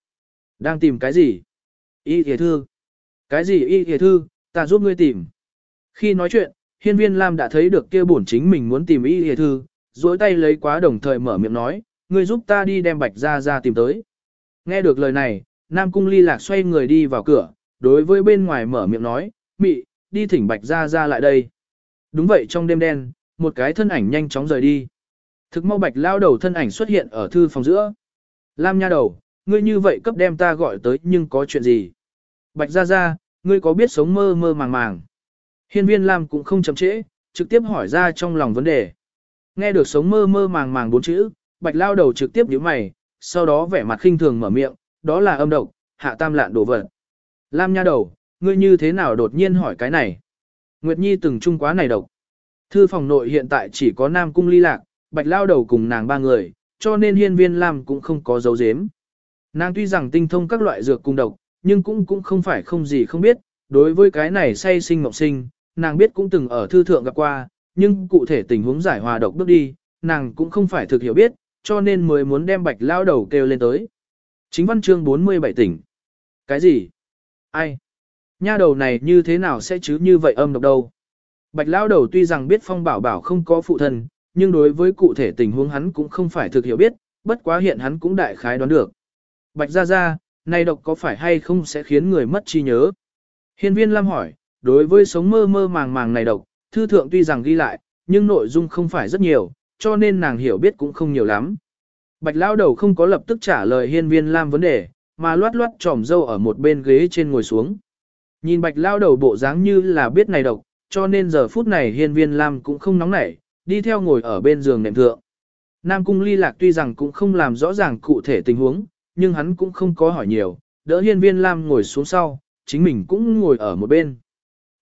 Đang tìm cái gì? Y thề thư. Cái gì y thề thư, ta giúp ngươi tìm. Khi nói chuyện, hiên viên Lam đã thấy được kia bổn chính mình muốn tìm y thề thư, duỗi tay lấy quá đồng thời mở miệng nói, ngươi giúp ta đi đem bạch ra ra tìm tới. Nghe được lời này, Nam Cung ly lạc xoay người đi vào cửa, đối với bên ngoài mở miệng nói, mị, đi thỉnh bạch gia gia lại đây. Đúng vậy trong đêm đen, một cái thân ảnh nhanh chóng rời đi. Thực mau bạch lao đầu thân ảnh xuất hiện ở thư phòng giữa. Lam nha đầu, ngươi như vậy cấp đem ta gọi tới nhưng có chuyện gì? Bạch gia gia ngươi có biết sống mơ mơ màng màng. Hiên viên Lam cũng không chậm trễ, trực tiếp hỏi ra trong lòng vấn đề. Nghe được sống mơ mơ màng màng bốn chữ, bạch lao đầu trực tiếp nhíu mày, sau đó vẻ mặt khinh thường mở miệng, đó là âm độc, hạ tam lạn đổ vật. Lam nha đầu, ngươi như thế nào đột nhiên hỏi cái này? Nguyệt Nhi từng trung quá này độc. Thư phòng nội hiện tại chỉ có Nam Cung ly lạc, bạch lao đầu cùng nàng ba người, cho nên hiên viên Lam cũng không có dấu dếm. Nàng tuy rằng tinh thông các loại dược cung độc, nhưng cũng cũng không phải không gì không biết, đối với cái này say sinh mộng sinh, nàng biết cũng từng ở thư thượng gặp qua, nhưng cụ thể tình huống giải hòa độc bước đi, nàng cũng không phải thực hiểu biết, cho nên mới muốn đem bạch lao đầu kêu lên tới. Chính văn chương 47 tỉnh. Cái gì? Ai? Nha đầu này như thế nào sẽ chứ như vậy âm độc đâu? Bạch lao đầu tuy rằng biết phong bảo bảo không có phụ thân, nhưng đối với cụ thể tình huống hắn cũng không phải thực hiểu biết, bất quá hiện hắn cũng đại khái đoán được. Bạch ra ra, này độc có phải hay không sẽ khiến người mất trí nhớ? Hiên viên Lam hỏi, đối với sống mơ mơ màng màng này độc, thư thượng tuy rằng ghi lại, nhưng nội dung không phải rất nhiều, cho nên nàng hiểu biết cũng không nhiều lắm. Bạch lao đầu không có lập tức trả lời hiên viên Lam vấn đề, mà loát loát tròm dâu ở một bên ghế trên ngồi xuống. Nhìn bạch lao đầu bộ dáng như là biết này độc, cho nên giờ phút này hiên viên Lam cũng không nóng nảy, đi theo ngồi ở bên giường nệm thượng. Nam cung ly lạc tuy rằng cũng không làm rõ ràng cụ thể tình huống, nhưng hắn cũng không có hỏi nhiều, đỡ hiên viên Lam ngồi xuống sau, chính mình cũng ngồi ở một bên.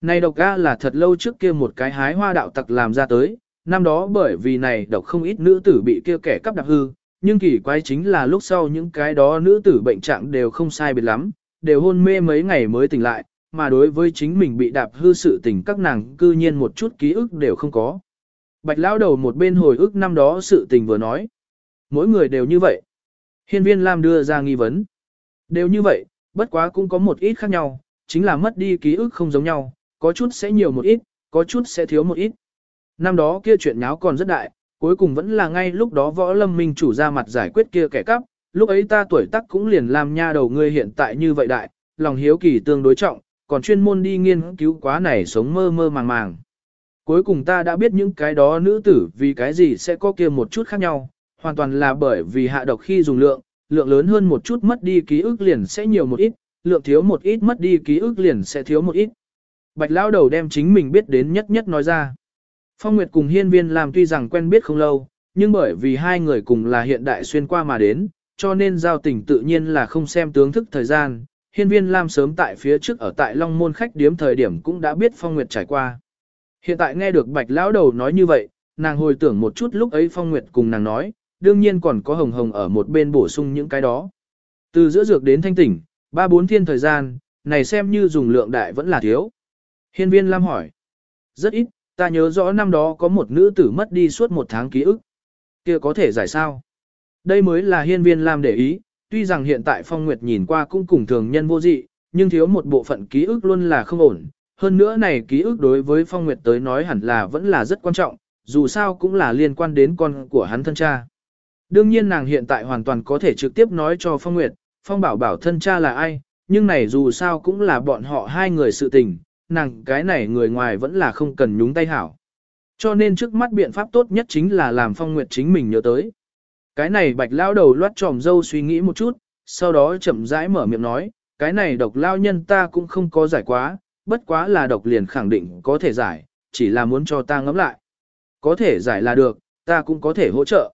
Này độc ga là thật lâu trước kia một cái hái hoa đạo tặc làm ra tới, năm đó bởi vì này độc không ít nữ tử bị kia kẻ cắp đạp hư, nhưng kỳ quái chính là lúc sau những cái đó nữ tử bệnh trạng đều không sai biệt lắm, đều hôn mê mấy ngày mới tỉnh lại, mà đối với chính mình bị đạp hư sự tình các nàng cư nhiên một chút ký ức đều không có. Bạch lão đầu một bên hồi ức năm đó sự tình vừa nói. Mỗi người đều như vậy. Hiên viên Lam đưa ra nghi vấn. Đều như vậy, bất quá cũng có một ít khác nhau, chính là mất đi ký ức không giống nhau, có chút sẽ nhiều một ít, có chút sẽ thiếu một ít. Năm đó kia chuyện nháo còn rất đại, cuối cùng vẫn là ngay lúc đó võ lâm minh chủ ra mặt giải quyết kia kẻ cắp, lúc ấy ta tuổi tác cũng liền làm nha đầu ngươi hiện tại như vậy đại, lòng hiếu kỳ tương đối trọng, còn chuyên môn đi nghiên cứu quá này sống mơ mơ màng màng. Cuối cùng ta đã biết những cái đó nữ tử vì cái gì sẽ có kia một chút khác nhau, hoàn toàn là bởi vì hạ độc khi dùng lượng, lượng lớn hơn một chút mất đi ký ức liền sẽ nhiều một ít, lượng thiếu một ít mất đi ký ức liền sẽ thiếu một ít. Bạch lão đầu đem chính mình biết đến nhất nhất nói ra. Phong Nguyệt cùng hiên viên làm tuy rằng quen biết không lâu, nhưng bởi vì hai người cùng là hiện đại xuyên qua mà đến, cho nên giao tình tự nhiên là không xem tướng thức thời gian. Hiên viên Lam sớm tại phía trước ở tại Long Môn khách điếm thời điểm cũng đã biết Phong Nguyệt trải qua. Hiện tại nghe được bạch lão đầu nói như vậy, nàng hồi tưởng một chút lúc ấy Phong Nguyệt cùng nàng nói, đương nhiên còn có hồng hồng ở một bên bổ sung những cái đó. Từ giữa dược đến thanh tỉnh, ba bốn thiên thời gian, này xem như dùng lượng đại vẫn là thiếu. Hiên viên Lam hỏi. Rất ít, ta nhớ rõ năm đó có một nữ tử mất đi suốt một tháng ký ức. kia có thể giải sao? Đây mới là hiên viên Lam để ý, tuy rằng hiện tại Phong Nguyệt nhìn qua cũng cùng thường nhân vô dị, nhưng thiếu một bộ phận ký ức luôn là không ổn. Hơn nữa này ký ức đối với Phong Nguyệt tới nói hẳn là vẫn là rất quan trọng, dù sao cũng là liên quan đến con của hắn thân cha. Đương nhiên nàng hiện tại hoàn toàn có thể trực tiếp nói cho Phong Nguyệt, Phong bảo bảo thân cha là ai, nhưng này dù sao cũng là bọn họ hai người sự tình, nàng cái này người ngoài vẫn là không cần nhúng tay hảo. Cho nên trước mắt biện pháp tốt nhất chính là làm Phong Nguyệt chính mình nhớ tới. Cái này bạch lao đầu loát tròm dâu suy nghĩ một chút, sau đó chậm rãi mở miệng nói, cái này độc lao nhân ta cũng không có giải quá, bất quá là độc liền khẳng định có thể giải, chỉ là muốn cho ta ngẫm lại. Có thể giải là được, ta cũng có thể hỗ trợ.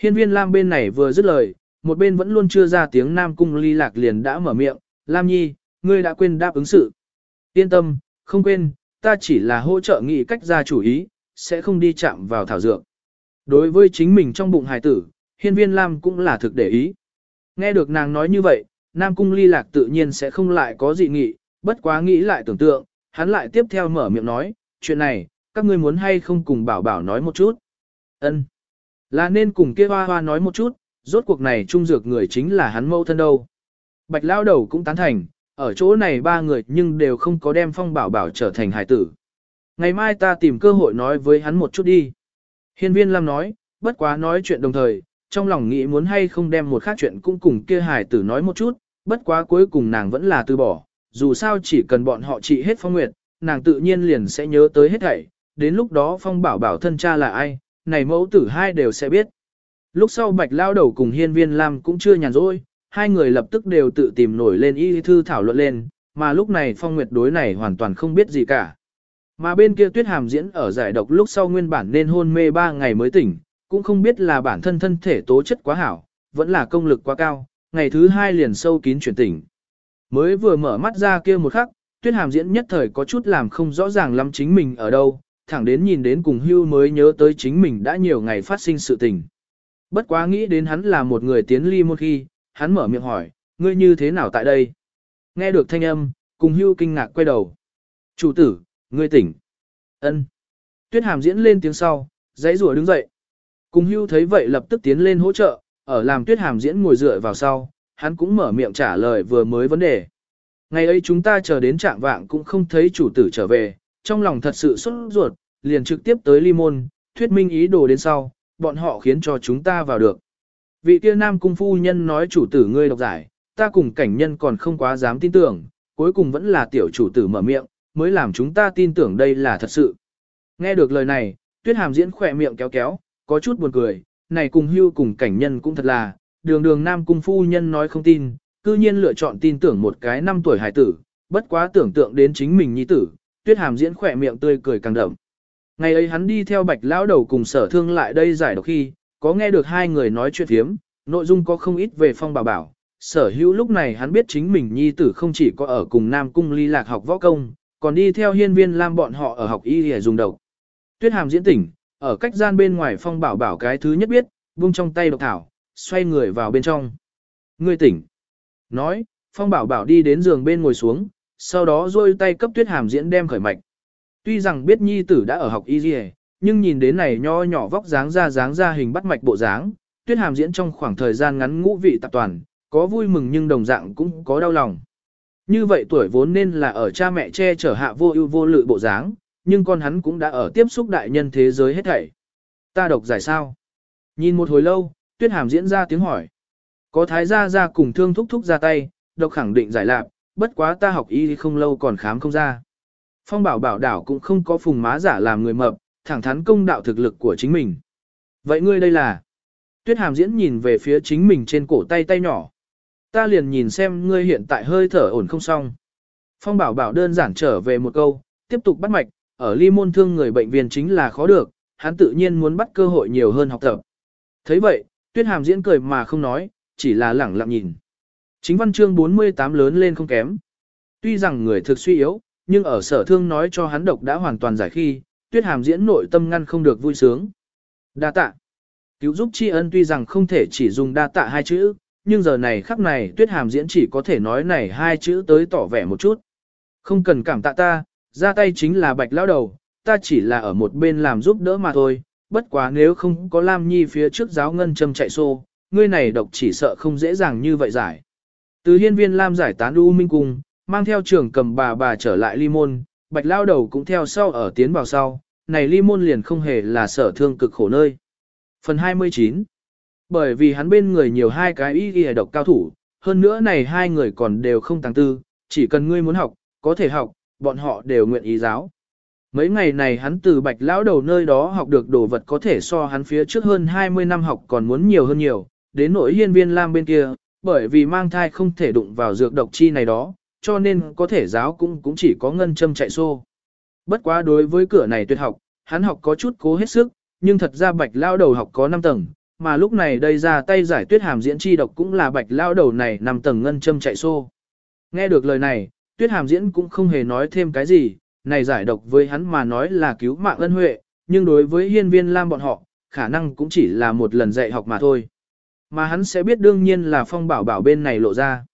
Hiên viên Lam bên này vừa dứt lời, một bên vẫn luôn chưa ra tiếng Nam Cung ly lạc liền đã mở miệng, Lam Nhi, ngươi đã quên đáp ứng sự. Yên tâm, không quên, ta chỉ là hỗ trợ nghị cách ra chủ ý, sẽ không đi chạm vào thảo dược. Đối với chính mình trong bụng hài tử, hiên viên Lam cũng là thực để ý. Nghe được nàng nói như vậy, Nam Cung ly lạc tự nhiên sẽ không lại có dị nghị, bất quá nghĩ lại tưởng tượng, hắn lại tiếp theo mở miệng nói, chuyện này, các ngươi muốn hay không cùng bảo bảo nói một chút. Ân, Là nên cùng kia hoa hoa nói một chút, rốt cuộc này trung dược người chính là hắn mâu thân đâu. Bạch lao đầu cũng tán thành, ở chỗ này ba người nhưng đều không có đem phong bảo bảo trở thành hải tử. Ngày mai ta tìm cơ hội nói với hắn một chút đi. Hiên viên Lam nói, bất quá nói chuyện đồng thời, trong lòng nghĩ muốn hay không đem một khác chuyện cũng cùng kia hải tử nói một chút, bất quá cuối cùng nàng vẫn là từ bỏ, dù sao chỉ cần bọn họ trị hết phong nguyệt, nàng tự nhiên liền sẽ nhớ tới hết thảy, đến lúc đó phong bảo bảo thân cha là ai, này mẫu tử hai đều sẽ biết. Lúc sau bạch lao đầu cùng hiên viên Lam cũng chưa nhàn rỗi, hai người lập tức đều tự tìm nổi lên y thư thảo luận lên, mà lúc này phong nguyệt đối này hoàn toàn không biết gì cả. Mà bên kia tuyết hàm diễn ở giải độc lúc sau nguyên bản nên hôn mê 3 ngày mới tỉnh, cũng không biết là bản thân thân thể tố chất quá hảo, vẫn là công lực quá cao, ngày thứ hai liền sâu kín chuyển tỉnh. Mới vừa mở mắt ra kia một khắc, tuyết hàm diễn nhất thời có chút làm không rõ ràng lắm chính mình ở đâu, thẳng đến nhìn đến cùng hưu mới nhớ tới chính mình đã nhiều ngày phát sinh sự tình. Bất quá nghĩ đến hắn là một người tiến ly một khi, hắn mở miệng hỏi, ngươi như thế nào tại đây? Nghe được thanh âm, cùng hưu kinh ngạc quay đầu. Chủ tử, ngươi tỉnh. ân Tuyết hàm diễn lên tiếng sau, giấy rùa đứng dậy. Cùng hưu thấy vậy lập tức tiến lên hỗ trợ, ở làm tuyết hàm diễn ngồi dựa vào sau, hắn cũng mở miệng trả lời vừa mới vấn đề. Ngày ấy chúng ta chờ đến trạng vạng cũng không thấy chủ tử trở về, trong lòng thật sự sốt ruột, liền trực tiếp tới ly môn, thuyết minh ý đồ đến sau, bọn họ khiến cho chúng ta vào được. Vị kia nam cung phu nhân nói chủ tử ngươi độc giải, ta cùng cảnh nhân còn không quá dám tin tưởng, cuối cùng vẫn là tiểu chủ tử mở miệng, mới làm chúng ta tin tưởng đây là thật sự. Nghe được lời này, tuyết hàm diễn khỏe miệng kéo kéo, có chút buồn cười, này cùng hưu cùng cảnh nhân cũng thật là, đường đường nam cung phu nhân nói không tin, cư nhiên lựa chọn tin tưởng một cái năm tuổi hải tử, bất quá tưởng tượng đến chính mình nhi tử, tuyết hàm diễn khỏe miệng tươi cười càng đậm. Ngày ấy hắn đi theo bạch lão đầu cùng sở thương lại đây giải độc khi, có nghe được hai người nói chuyện thiếm, nội dung có không ít về phong bảo bảo. Sở hữu lúc này hắn biết chính mình nhi tử không chỉ có ở cùng Nam Cung ly lạc học võ công, còn đi theo hiên viên lam bọn họ ở học y để dùng độc. Tuyết hàm diễn tỉnh, ở cách gian bên ngoài phong bảo bảo cái thứ nhất biết, vung trong tay độc thảo, xoay người vào bên trong. Ngươi tỉnh. Nói, phong bảo bảo đi đến giường bên ngồi xuống, sau đó rôi tay cấp tuyết hàm diễn đem khởi mạch. Tuy rằng biết nhi tử đã ở học y dì nhưng nhìn đến này nho nhỏ vóc dáng ra dáng ra hình bắt mạch bộ dáng, tuyết hàm diễn trong khoảng thời gian ngắn ngũ vị tạp toàn, có vui mừng nhưng đồng dạng cũng có đau lòng. Như vậy tuổi vốn nên là ở cha mẹ che chở hạ vô ưu vô lự bộ dáng, nhưng con hắn cũng đã ở tiếp xúc đại nhân thế giới hết thảy. Ta độc giải sao? Nhìn một hồi lâu, tuyết hàm diễn ra tiếng hỏi. Có thái gia ra cùng thương thúc thúc ra tay, độc khẳng định giải lạc, bất quá ta học y không lâu còn khám không ra. Phong bảo bảo đảo cũng không có phùng má giả làm người mập, thẳng thắn công đạo thực lực của chính mình. Vậy ngươi đây là? Tuyết hàm diễn nhìn về phía chính mình trên cổ tay tay nhỏ. Ta liền nhìn xem ngươi hiện tại hơi thở ổn không xong. Phong bảo bảo đơn giản trở về một câu, tiếp tục bắt mạch, ở ly môn thương người bệnh viên chính là khó được, hắn tự nhiên muốn bắt cơ hội nhiều hơn học tập. thấy vậy, tuyết hàm diễn cười mà không nói, chỉ là lẳng lặng nhìn. Chính văn chương 48 lớn lên không kém. Tuy rằng người thực suy yếu, nhưng ở sở thương nói cho hắn độc đã hoàn toàn giải khi, tuyết hàm diễn nội tâm ngăn không được vui sướng. Đa tạ. Cứu giúp tri ân tuy rằng không thể chỉ dùng đa tạ hai chữ, nhưng giờ này khắc này tuyết hàm diễn chỉ có thể nói này hai chữ tới tỏ vẻ một chút. Không cần cảm tạ ta, ra tay chính là bạch lão đầu, ta chỉ là ở một bên làm giúp đỡ mà thôi, bất quá nếu không có Lam Nhi phía trước giáo ngân châm chạy xô, ngươi này độc chỉ sợ không dễ dàng như vậy giải. Từ hiên viên Lam giải tán U Minh Cung, mang theo trưởng cầm bà bà trở lại ly môn, bạch lao đầu cũng theo sau ở tiến vào sau, này ly môn liền không hề là sở thương cực khổ nơi. Phần 29 Bởi vì hắn bên người nhiều hai cái y ghi độc cao thủ, hơn nữa này hai người còn đều không tăng tư, chỉ cần ngươi muốn học, có thể học, bọn họ đều nguyện ý giáo. Mấy ngày này hắn từ bạch lão đầu nơi đó học được đồ vật có thể so hắn phía trước hơn 20 năm học còn muốn nhiều hơn nhiều, đến nỗi hiên viên lam bên kia, bởi vì mang thai không thể đụng vào dược độc chi này đó, cho nên có thể giáo cũng cũng chỉ có ngân châm chạy xô. Bất quá đối với cửa này tuyệt học, hắn học có chút cố hết sức, nhưng thật ra bạch lao đầu học có 5 tầng, mà lúc này đây ra tay giải tuyết hàm diễn chi độc cũng là bạch lao đầu này 5 tầng ngân châm chạy xô. Nghe được lời này, tuyết hàm diễn cũng không hề nói thêm cái gì, này giải độc với hắn mà nói là cứu mạng ân huệ, nhưng đối với hiên viên lam bọn họ, khả năng cũng chỉ là một lần dạy học mà thôi. Mà hắn sẽ biết đương nhiên là phong bảo bảo bên này lộ ra.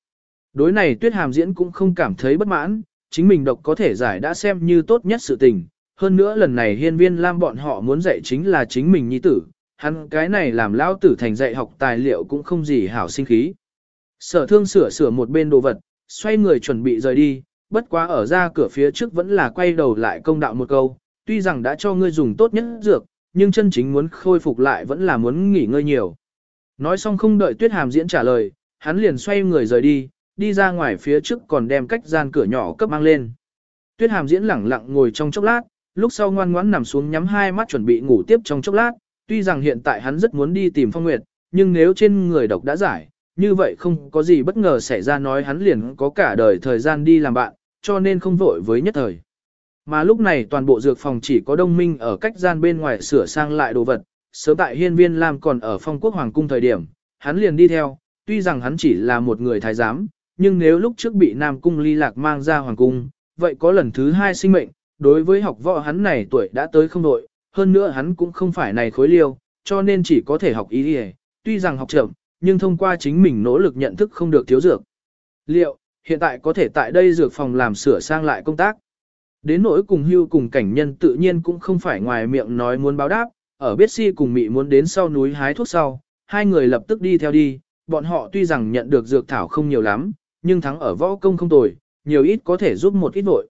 Đối này tuyết hàm diễn cũng không cảm thấy bất mãn, chính mình độc có thể giải đã xem như tốt nhất sự tình. Hơn nữa lần này hiên viên lam bọn họ muốn dạy chính là chính mình nhi tử, hắn cái này làm lao tử thành dạy học tài liệu cũng không gì hảo sinh khí. Sở thương sửa sửa một bên đồ vật, xoay người chuẩn bị rời đi, bất quá ở ra cửa phía trước vẫn là quay đầu lại công đạo một câu, tuy rằng đã cho ngươi dùng tốt nhất dược, nhưng chân chính muốn khôi phục lại vẫn là muốn nghỉ ngơi nhiều. Nói xong không đợi tuyết hàm diễn trả lời, hắn liền xoay người rời đi, đi ra ngoài phía trước còn đem cách gian cửa nhỏ cấp mang lên. Tuyết hàm diễn lẳng lặng ngồi trong chốc lát, lúc sau ngoan ngoãn nằm xuống nhắm hai mắt chuẩn bị ngủ tiếp trong chốc lát, tuy rằng hiện tại hắn rất muốn đi tìm phong nguyệt, nhưng nếu trên người độc đã giải, như vậy không có gì bất ngờ xảy ra nói hắn liền có cả đời thời gian đi làm bạn, cho nên không vội với nhất thời. Mà lúc này toàn bộ dược phòng chỉ có đông minh ở cách gian bên ngoài sửa sang lại đồ vật, sớm tại hiên viên Lam còn ở phong quốc hoàng cung thời điểm, hắn liền đi theo, tuy rằng hắn chỉ là một người thái giám, nhưng nếu lúc trước bị Nam cung ly lạc mang ra hoàng cung, vậy có lần thứ hai sinh mệnh, đối với học võ hắn này tuổi đã tới không đội, hơn nữa hắn cũng không phải này khối liêu, cho nên chỉ có thể học ý đi tuy rằng học chậm, nhưng thông qua chính mình nỗ lực nhận thức không được thiếu dược. Liệu, hiện tại có thể tại đây dược phòng làm sửa sang lại công tác. Đến nỗi cùng hưu cùng cảnh nhân tự nhiên cũng không phải ngoài miệng nói muốn báo đáp, ở biết si cùng mị muốn đến sau núi hái thuốc sau, hai người lập tức đi theo đi, bọn họ tuy rằng nhận được dược thảo không nhiều lắm, nhưng thắng ở võ công không tồi, nhiều ít có thể giúp một ít vội.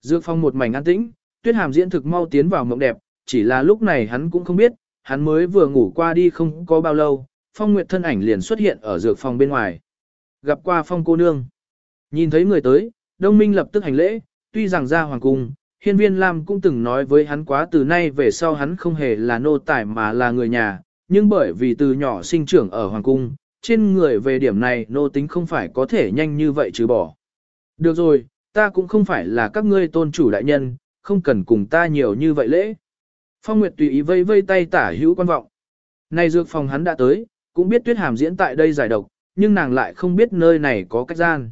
Dược phong một mảnh an tĩnh, tuyết hàm diễn thực mau tiến vào mộng đẹp, chỉ là lúc này hắn cũng không biết, hắn mới vừa ngủ qua đi không có bao lâu, phong nguyệt thân ảnh liền xuất hiện ở dược phòng bên ngoài. Gặp qua phong cô nương. Nhìn thấy người tới, đông minh lập tức hành lễ, tuy rằng ra hoàng cung, hiên viên Lam cũng từng nói với hắn quá từ nay về sau hắn không hề là nô tài mà là người nhà, nhưng bởi vì từ nhỏ sinh trưởng ở hoàng cung, trên người về điểm này nô tính không phải có thể nhanh như vậy trừ bỏ. Được rồi, ta cũng không phải là các ngươi tôn chủ đại nhân, không cần cùng ta nhiều như vậy lễ. Phong Nguyệt tùy ý vây vây tay tả hữu quan vọng. Này dược phòng hắn đã tới, cũng biết tuyết hàm diễn tại đây giải độc, nhưng nàng lại không biết nơi này có cách gian.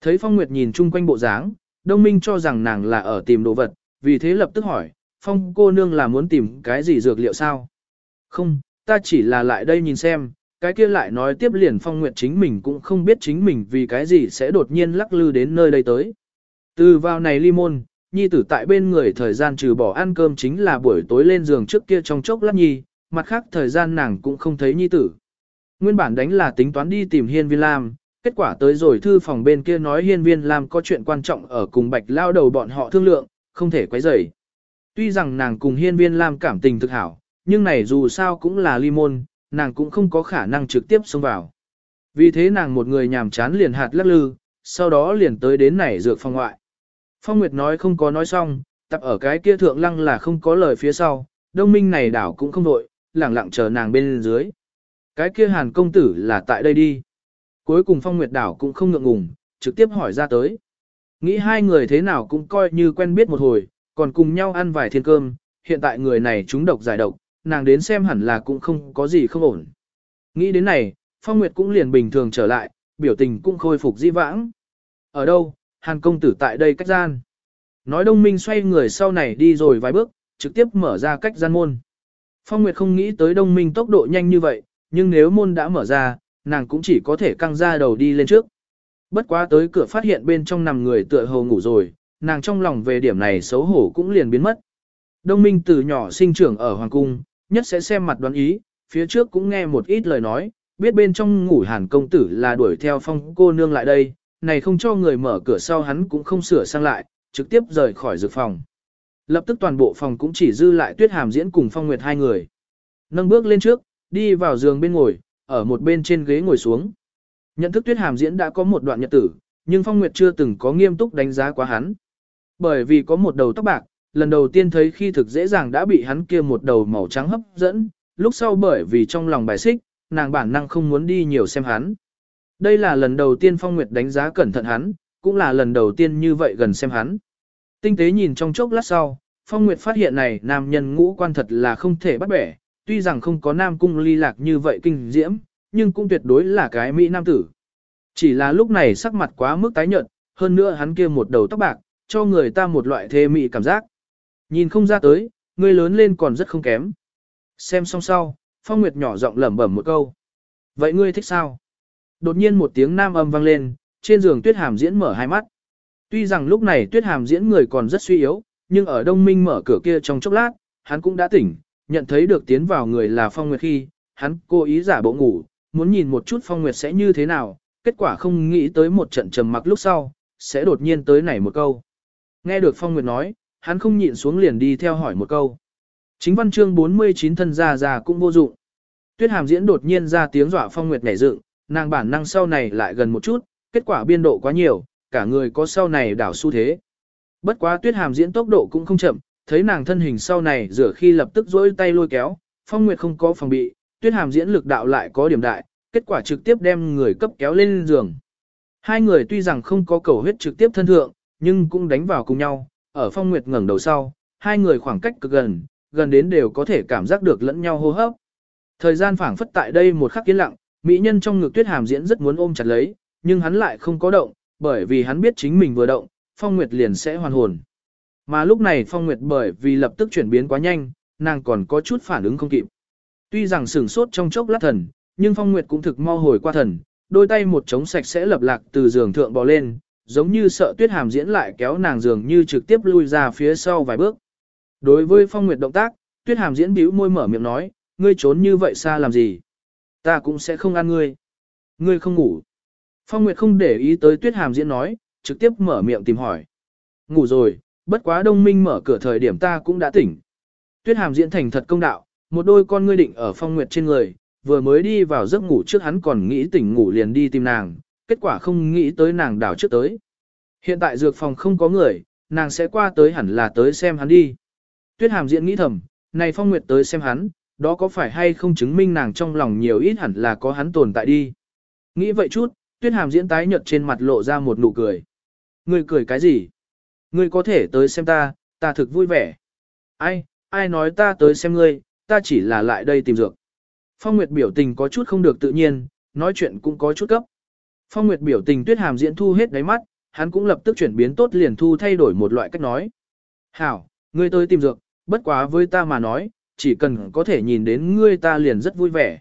Thấy Phong Nguyệt nhìn chung quanh bộ dáng, Đông Minh cho rằng nàng là ở tìm đồ vật, vì thế lập tức hỏi, Phong cô nương là muốn tìm cái gì dược liệu sao? Không, ta chỉ là lại đây nhìn xem, cái kia lại nói tiếp liền Phong Nguyệt chính mình cũng không biết chính mình vì cái gì sẽ đột nhiên lắc lư đến nơi đây tới. Từ vào này ly môn, nhi tử tại bên người thời gian trừ bỏ ăn cơm chính là buổi tối lên giường trước kia trong chốc lát nhi, mặt khác thời gian nàng cũng không thấy nhi tử. Nguyên bản đánh là tính toán đi tìm hiên viên lam, kết quả tới rồi thư phòng bên kia nói hiên viên lam có chuyện quan trọng ở cùng bạch lao đầu bọn họ thương lượng, không thể quấy rầy. Tuy rằng nàng cùng hiên viên lam cảm tình thực hảo, nhưng này dù sao cũng là ly môn, nàng cũng không có khả năng trực tiếp xông vào. Vì thế nàng một người nhàm chán liền hạt lắc lư, sau đó liền tới đến nảy dược phòng ngoại. Phong Nguyệt nói không có nói xong, tập ở cái kia thượng lăng là không có lời phía sau, đông minh này đảo cũng không đội, lẳng lặng chờ nàng bên dưới. Cái kia hàn công tử là tại đây đi. Cuối cùng Phong Nguyệt đảo cũng không ngượng ngùng, trực tiếp hỏi ra tới. Nghĩ hai người thế nào cũng coi như quen biết một hồi, còn cùng nhau ăn vài thiên cơm, hiện tại người này trúng độc giải độc, nàng đến xem hẳn là cũng không có gì không ổn. Nghĩ đến này, Phong Nguyệt cũng liền bình thường trở lại, biểu tình cũng khôi phục di vãng. Ở đâu, Hàn công tử tại đây cách gian. Nói đông minh xoay người sau này đi rồi vài bước, trực tiếp mở ra cách gian môn. Phong Nguyệt không nghĩ tới đông minh tốc độ nhanh như vậy, nhưng nếu môn đã mở ra, nàng cũng chỉ có thể căng ra đầu đi lên trước. Bất quá tới cửa phát hiện bên trong nằm người tựa hồ ngủ rồi, nàng trong lòng về điểm này xấu hổ cũng liền biến mất. Đông minh từ nhỏ sinh trưởng ở Hoàng Cung, nhất sẽ xem mặt đoán ý, phía trước cũng nghe một ít lời nói, biết bên trong ngủ hàn công tử là đuổi theo phong cô nương lại đây, này không cho người mở cửa sau hắn cũng không sửa sang lại, trực tiếp rời khỏi dược phòng. Lập tức toàn bộ phòng cũng chỉ dư lại tuyết hàm diễn cùng phong nguyệt hai người. Nâng bước lên trước, đi vào giường bên ngồi, ở một bên trên ghế ngồi xuống. Nhận thức tuyết hàm diễn đã có một đoạn nhật tử, nhưng phong nguyệt chưa từng có nghiêm túc đánh giá quá hắn. Bởi vì có một đầu tóc bạc, lần đầu tiên thấy khi thực dễ dàng đã bị hắn kia một đầu màu trắng hấp dẫn, lúc sau bởi vì trong lòng bài xích, nàng bản năng không muốn đi nhiều xem hắn. Đây là lần đầu tiên Phong Nguyệt đánh giá cẩn thận hắn, cũng là lần đầu tiên như vậy gần xem hắn. Tinh tế nhìn trong chốc lát sau, Phong Nguyệt phát hiện này nam nhân ngũ quan thật là không thể bắt bẻ, tuy rằng không có nam cung ly lạc như vậy kinh diễm, nhưng cũng tuyệt đối là cái mỹ nam tử. Chỉ là lúc này sắc mặt quá mức tái nhợt, hơn nữa hắn kia một đầu tóc bạc, cho người ta một loại thê mỹ cảm giác. Nhìn không ra tới, người lớn lên còn rất không kém. Xem xong sau, Phong Nguyệt nhỏ giọng lẩm bẩm một câu. Vậy ngươi thích sao? Đột nhiên một tiếng nam âm vang lên, trên giường tuyết hàm diễn mở hai mắt. Tuy rằng lúc này tuyết hàm diễn người còn rất suy yếu, nhưng ở đông minh mở cửa kia trong chốc lát, hắn cũng đã tỉnh, nhận thấy được tiến vào người là Phong Nguyệt khi, hắn cố ý giả bộ ngủ, muốn nhìn một chút Phong Nguyệt sẽ như thế nào, kết quả không nghĩ tới một trận trầm mặc lúc sau, sẽ đột nhiên tới nảy một câu. Nghe được Phong Nguyệt nói, hắn không nhịn xuống liền đi theo hỏi một câu. Chính văn chương 49 thân già già cũng vô dụng. Tuyết hàm diễn đột nhiên ra tiếng dọa Phong Nguyệt nhảy dựng, nàng bản năng sau này lại gần một chút, kết quả biên độ quá nhiều, cả người có sau này đảo xu thế. Bất quá tuyết hàm diễn tốc độ cũng không chậm, thấy nàng thân hình sau này rửa khi lập tức dỗi tay lôi kéo, phong nguyệt không có phòng bị, tuyết hàm diễn lực đạo lại có điểm đại, kết quả trực tiếp đem người cấp kéo lên giường. Hai người tuy rằng không có cầu huyết trực tiếp thân thượng, nhưng cũng đánh vào cùng nhau, ở Phong Nguyệt ngẩng đầu sau, hai người khoảng cách cực gần, gần đến đều có thể cảm giác được lẫn nhau hô hấp. Thời gian phảng phất tại đây một khắc yên lặng, mỹ nhân trong ngực Tuyết Hàm diễn rất muốn ôm chặt lấy, nhưng hắn lại không có động, bởi vì hắn biết chính mình vừa động, Phong Nguyệt liền sẽ hoàn hồn. Mà lúc này Phong Nguyệt bởi vì lập tức chuyển biến quá nhanh, nàng còn có chút phản ứng không kịp. Tuy rằng sửng sốt trong chốc lát thần, nhưng Phong Nguyệt cũng thực mau hồi qua thần, đôi tay một trống sạch sẽ lập lạc từ giường thượng bò lên, giống như sợ Tuyết Hàm diễn lại kéo nàng giường như trực tiếp lui ra phía sau vài bước. Đối với Phong Nguyệt động tác, Tuyết Hàm diễn bĩu môi mở miệng nói, ngươi trốn như vậy xa làm gì? Ta cũng sẽ không ăn ngươi. Ngươi không ngủ. Phong Nguyệt không để ý tới Tuyết Hàm diễn nói, trực tiếp mở miệng tìm hỏi. Ngủ rồi, bất quá đông minh mở cửa thời điểm ta cũng đã tỉnh. Tuyết Hàm diễn thành thật công đạo, một đôi con ngươi định ở Phong Nguyệt trên người, vừa mới đi vào giấc ngủ trước hắn còn nghĩ tỉnh ngủ liền đi tìm nàng, kết quả không nghĩ tới nàng đảo trước tới. Hiện tại dược phòng không có người, nàng sẽ qua tới hẳn là tới xem hắn đi. Tuyết Hàm diễn nghĩ thầm, này Phong Nguyệt tới xem hắn, đó có phải hay không chứng minh nàng trong lòng nhiều ít hẳn là có hắn tồn tại đi. Nghĩ vậy chút, Tuyết Hàm diễn tái nhợt trên mặt lộ ra một nụ cười. Ngươi cười cái gì? Ngươi có thể tới xem ta, ta thực vui vẻ. Ai, ai nói ta tới xem ngươi, ta chỉ là lại đây tìm dược. Phong Nguyệt biểu tình có chút không được tự nhiên, nói chuyện cũng có chút cấp. Phong Nguyệt biểu tình Tuyết Hàm diễn thu hết đáy mắt, hắn cũng lập tức chuyển biến tốt liền thu thay đổi một loại cách nói. Hảo, ngươi tới tìm dược, bất quá với ta mà nói, chỉ cần có thể nhìn đến ngươi ta liền rất vui vẻ.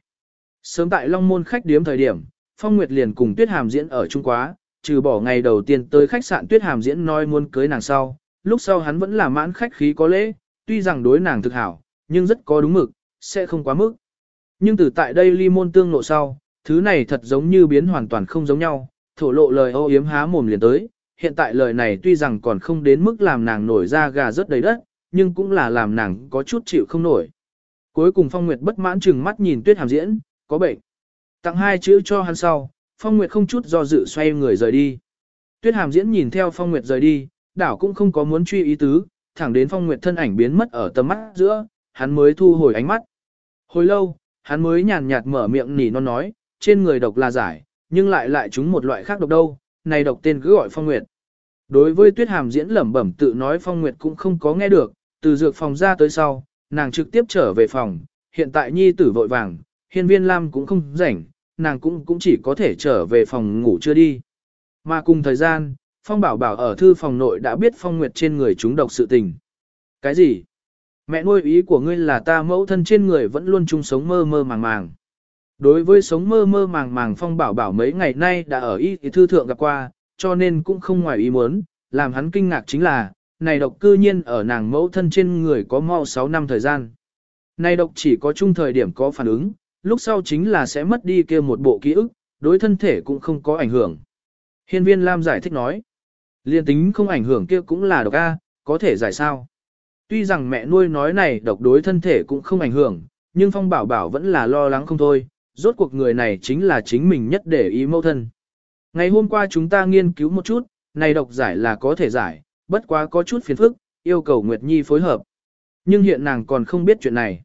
Sớm tại Long Môn khách điếm thời điểm, Phong Nguyệt liền cùng Tuyết Hàm diễn ở Trung Quá, trừ bỏ ngày đầu tiên tới khách sạn Tuyết Hàm diễn nói muốn cưới nàng sau, lúc sau hắn vẫn là mãn khách khí có lễ, tuy rằng đối nàng thực hảo, nhưng rất có đúng mực, sẽ không quá mức. Nhưng từ tại đây ly môn tương nộ sau, thứ này thật giống như biến hoàn toàn không giống nhau, thổ lộ lời ô yếm há mồm liền tới, hiện tại lời này tuy rằng còn không đến mức làm nàng nổi ra gà rất đầy đất, nhưng cũng là làm nàng có chút chịu không nổi. Cuối cùng Phong Nguyệt bất mãn chừng mắt nhìn Tuyết Hàm diễn, có bệnh. Tặng hai chữ cho hắn sau, Phong Nguyệt không chút do dự xoay người rời đi. Tuyết Hàm diễn nhìn theo Phong Nguyệt rời đi, đảo cũng không có muốn truy ý tứ, thẳng đến Phong Nguyệt thân ảnh biến mất ở tầm mắt giữa, hắn mới thu hồi ánh mắt. Hồi lâu, hắn mới nhàn nhạt mở miệng nỉ non nói, trên người độc là giải, nhưng lại lại chúng một loại khác độc đâu, này độc tên cứ gọi Phong Nguyệt. Đối với Tuyết Hàm diễn lẩm bẩm tự nói Phong Nguyệt cũng không có nghe được, từ dược phòng ra tới sau, nàng trực tiếp trở về phòng, hiện tại nhi tử vội vàng, hiên viên Lam cũng không rảnh, nàng cũng cũng chỉ có thể trở về phòng ngủ chưa đi. Mà cùng thời gian, Phong Bảo Bảo ở thư phòng nội đã biết Phong Nguyệt trên người chúng độc sự tình. Cái gì? Mẹ nuôi ý của ngươi là ta mẫu thân trên người vẫn luôn chung sống mơ mơ màng màng. Đối với sống mơ mơ màng màng Phong Bảo Bảo mấy ngày nay đã ở y thư thượng gặp qua, cho nên cũng không ngoài ý muốn, làm hắn kinh ngạc chính là, này độc cư nhiên ở nàng mẫu thân trên người có mau 6 năm thời gian. Này độc chỉ có chung thời điểm có phản ứng, lúc sau chính là sẽ mất đi kia một bộ ký ức, đối thân thể cũng không có ảnh hưởng. Hiên viên Lam giải thích nói, liên tính không ảnh hưởng kia cũng là độc A, có thể giải sao. Tuy rằng mẹ nuôi nói này độc đối thân thể cũng không ảnh hưởng, nhưng Phong Bảo Bảo vẫn là lo lắng không thôi, rốt cuộc người này chính là chính mình nhất để ý mâu thân. Ngày hôm qua chúng ta nghiên cứu một chút, này độc giải là có thể giải, bất quá có chút phiền phức, yêu cầu Nguyệt Nhi phối hợp. Nhưng hiện nàng còn không biết chuyện này.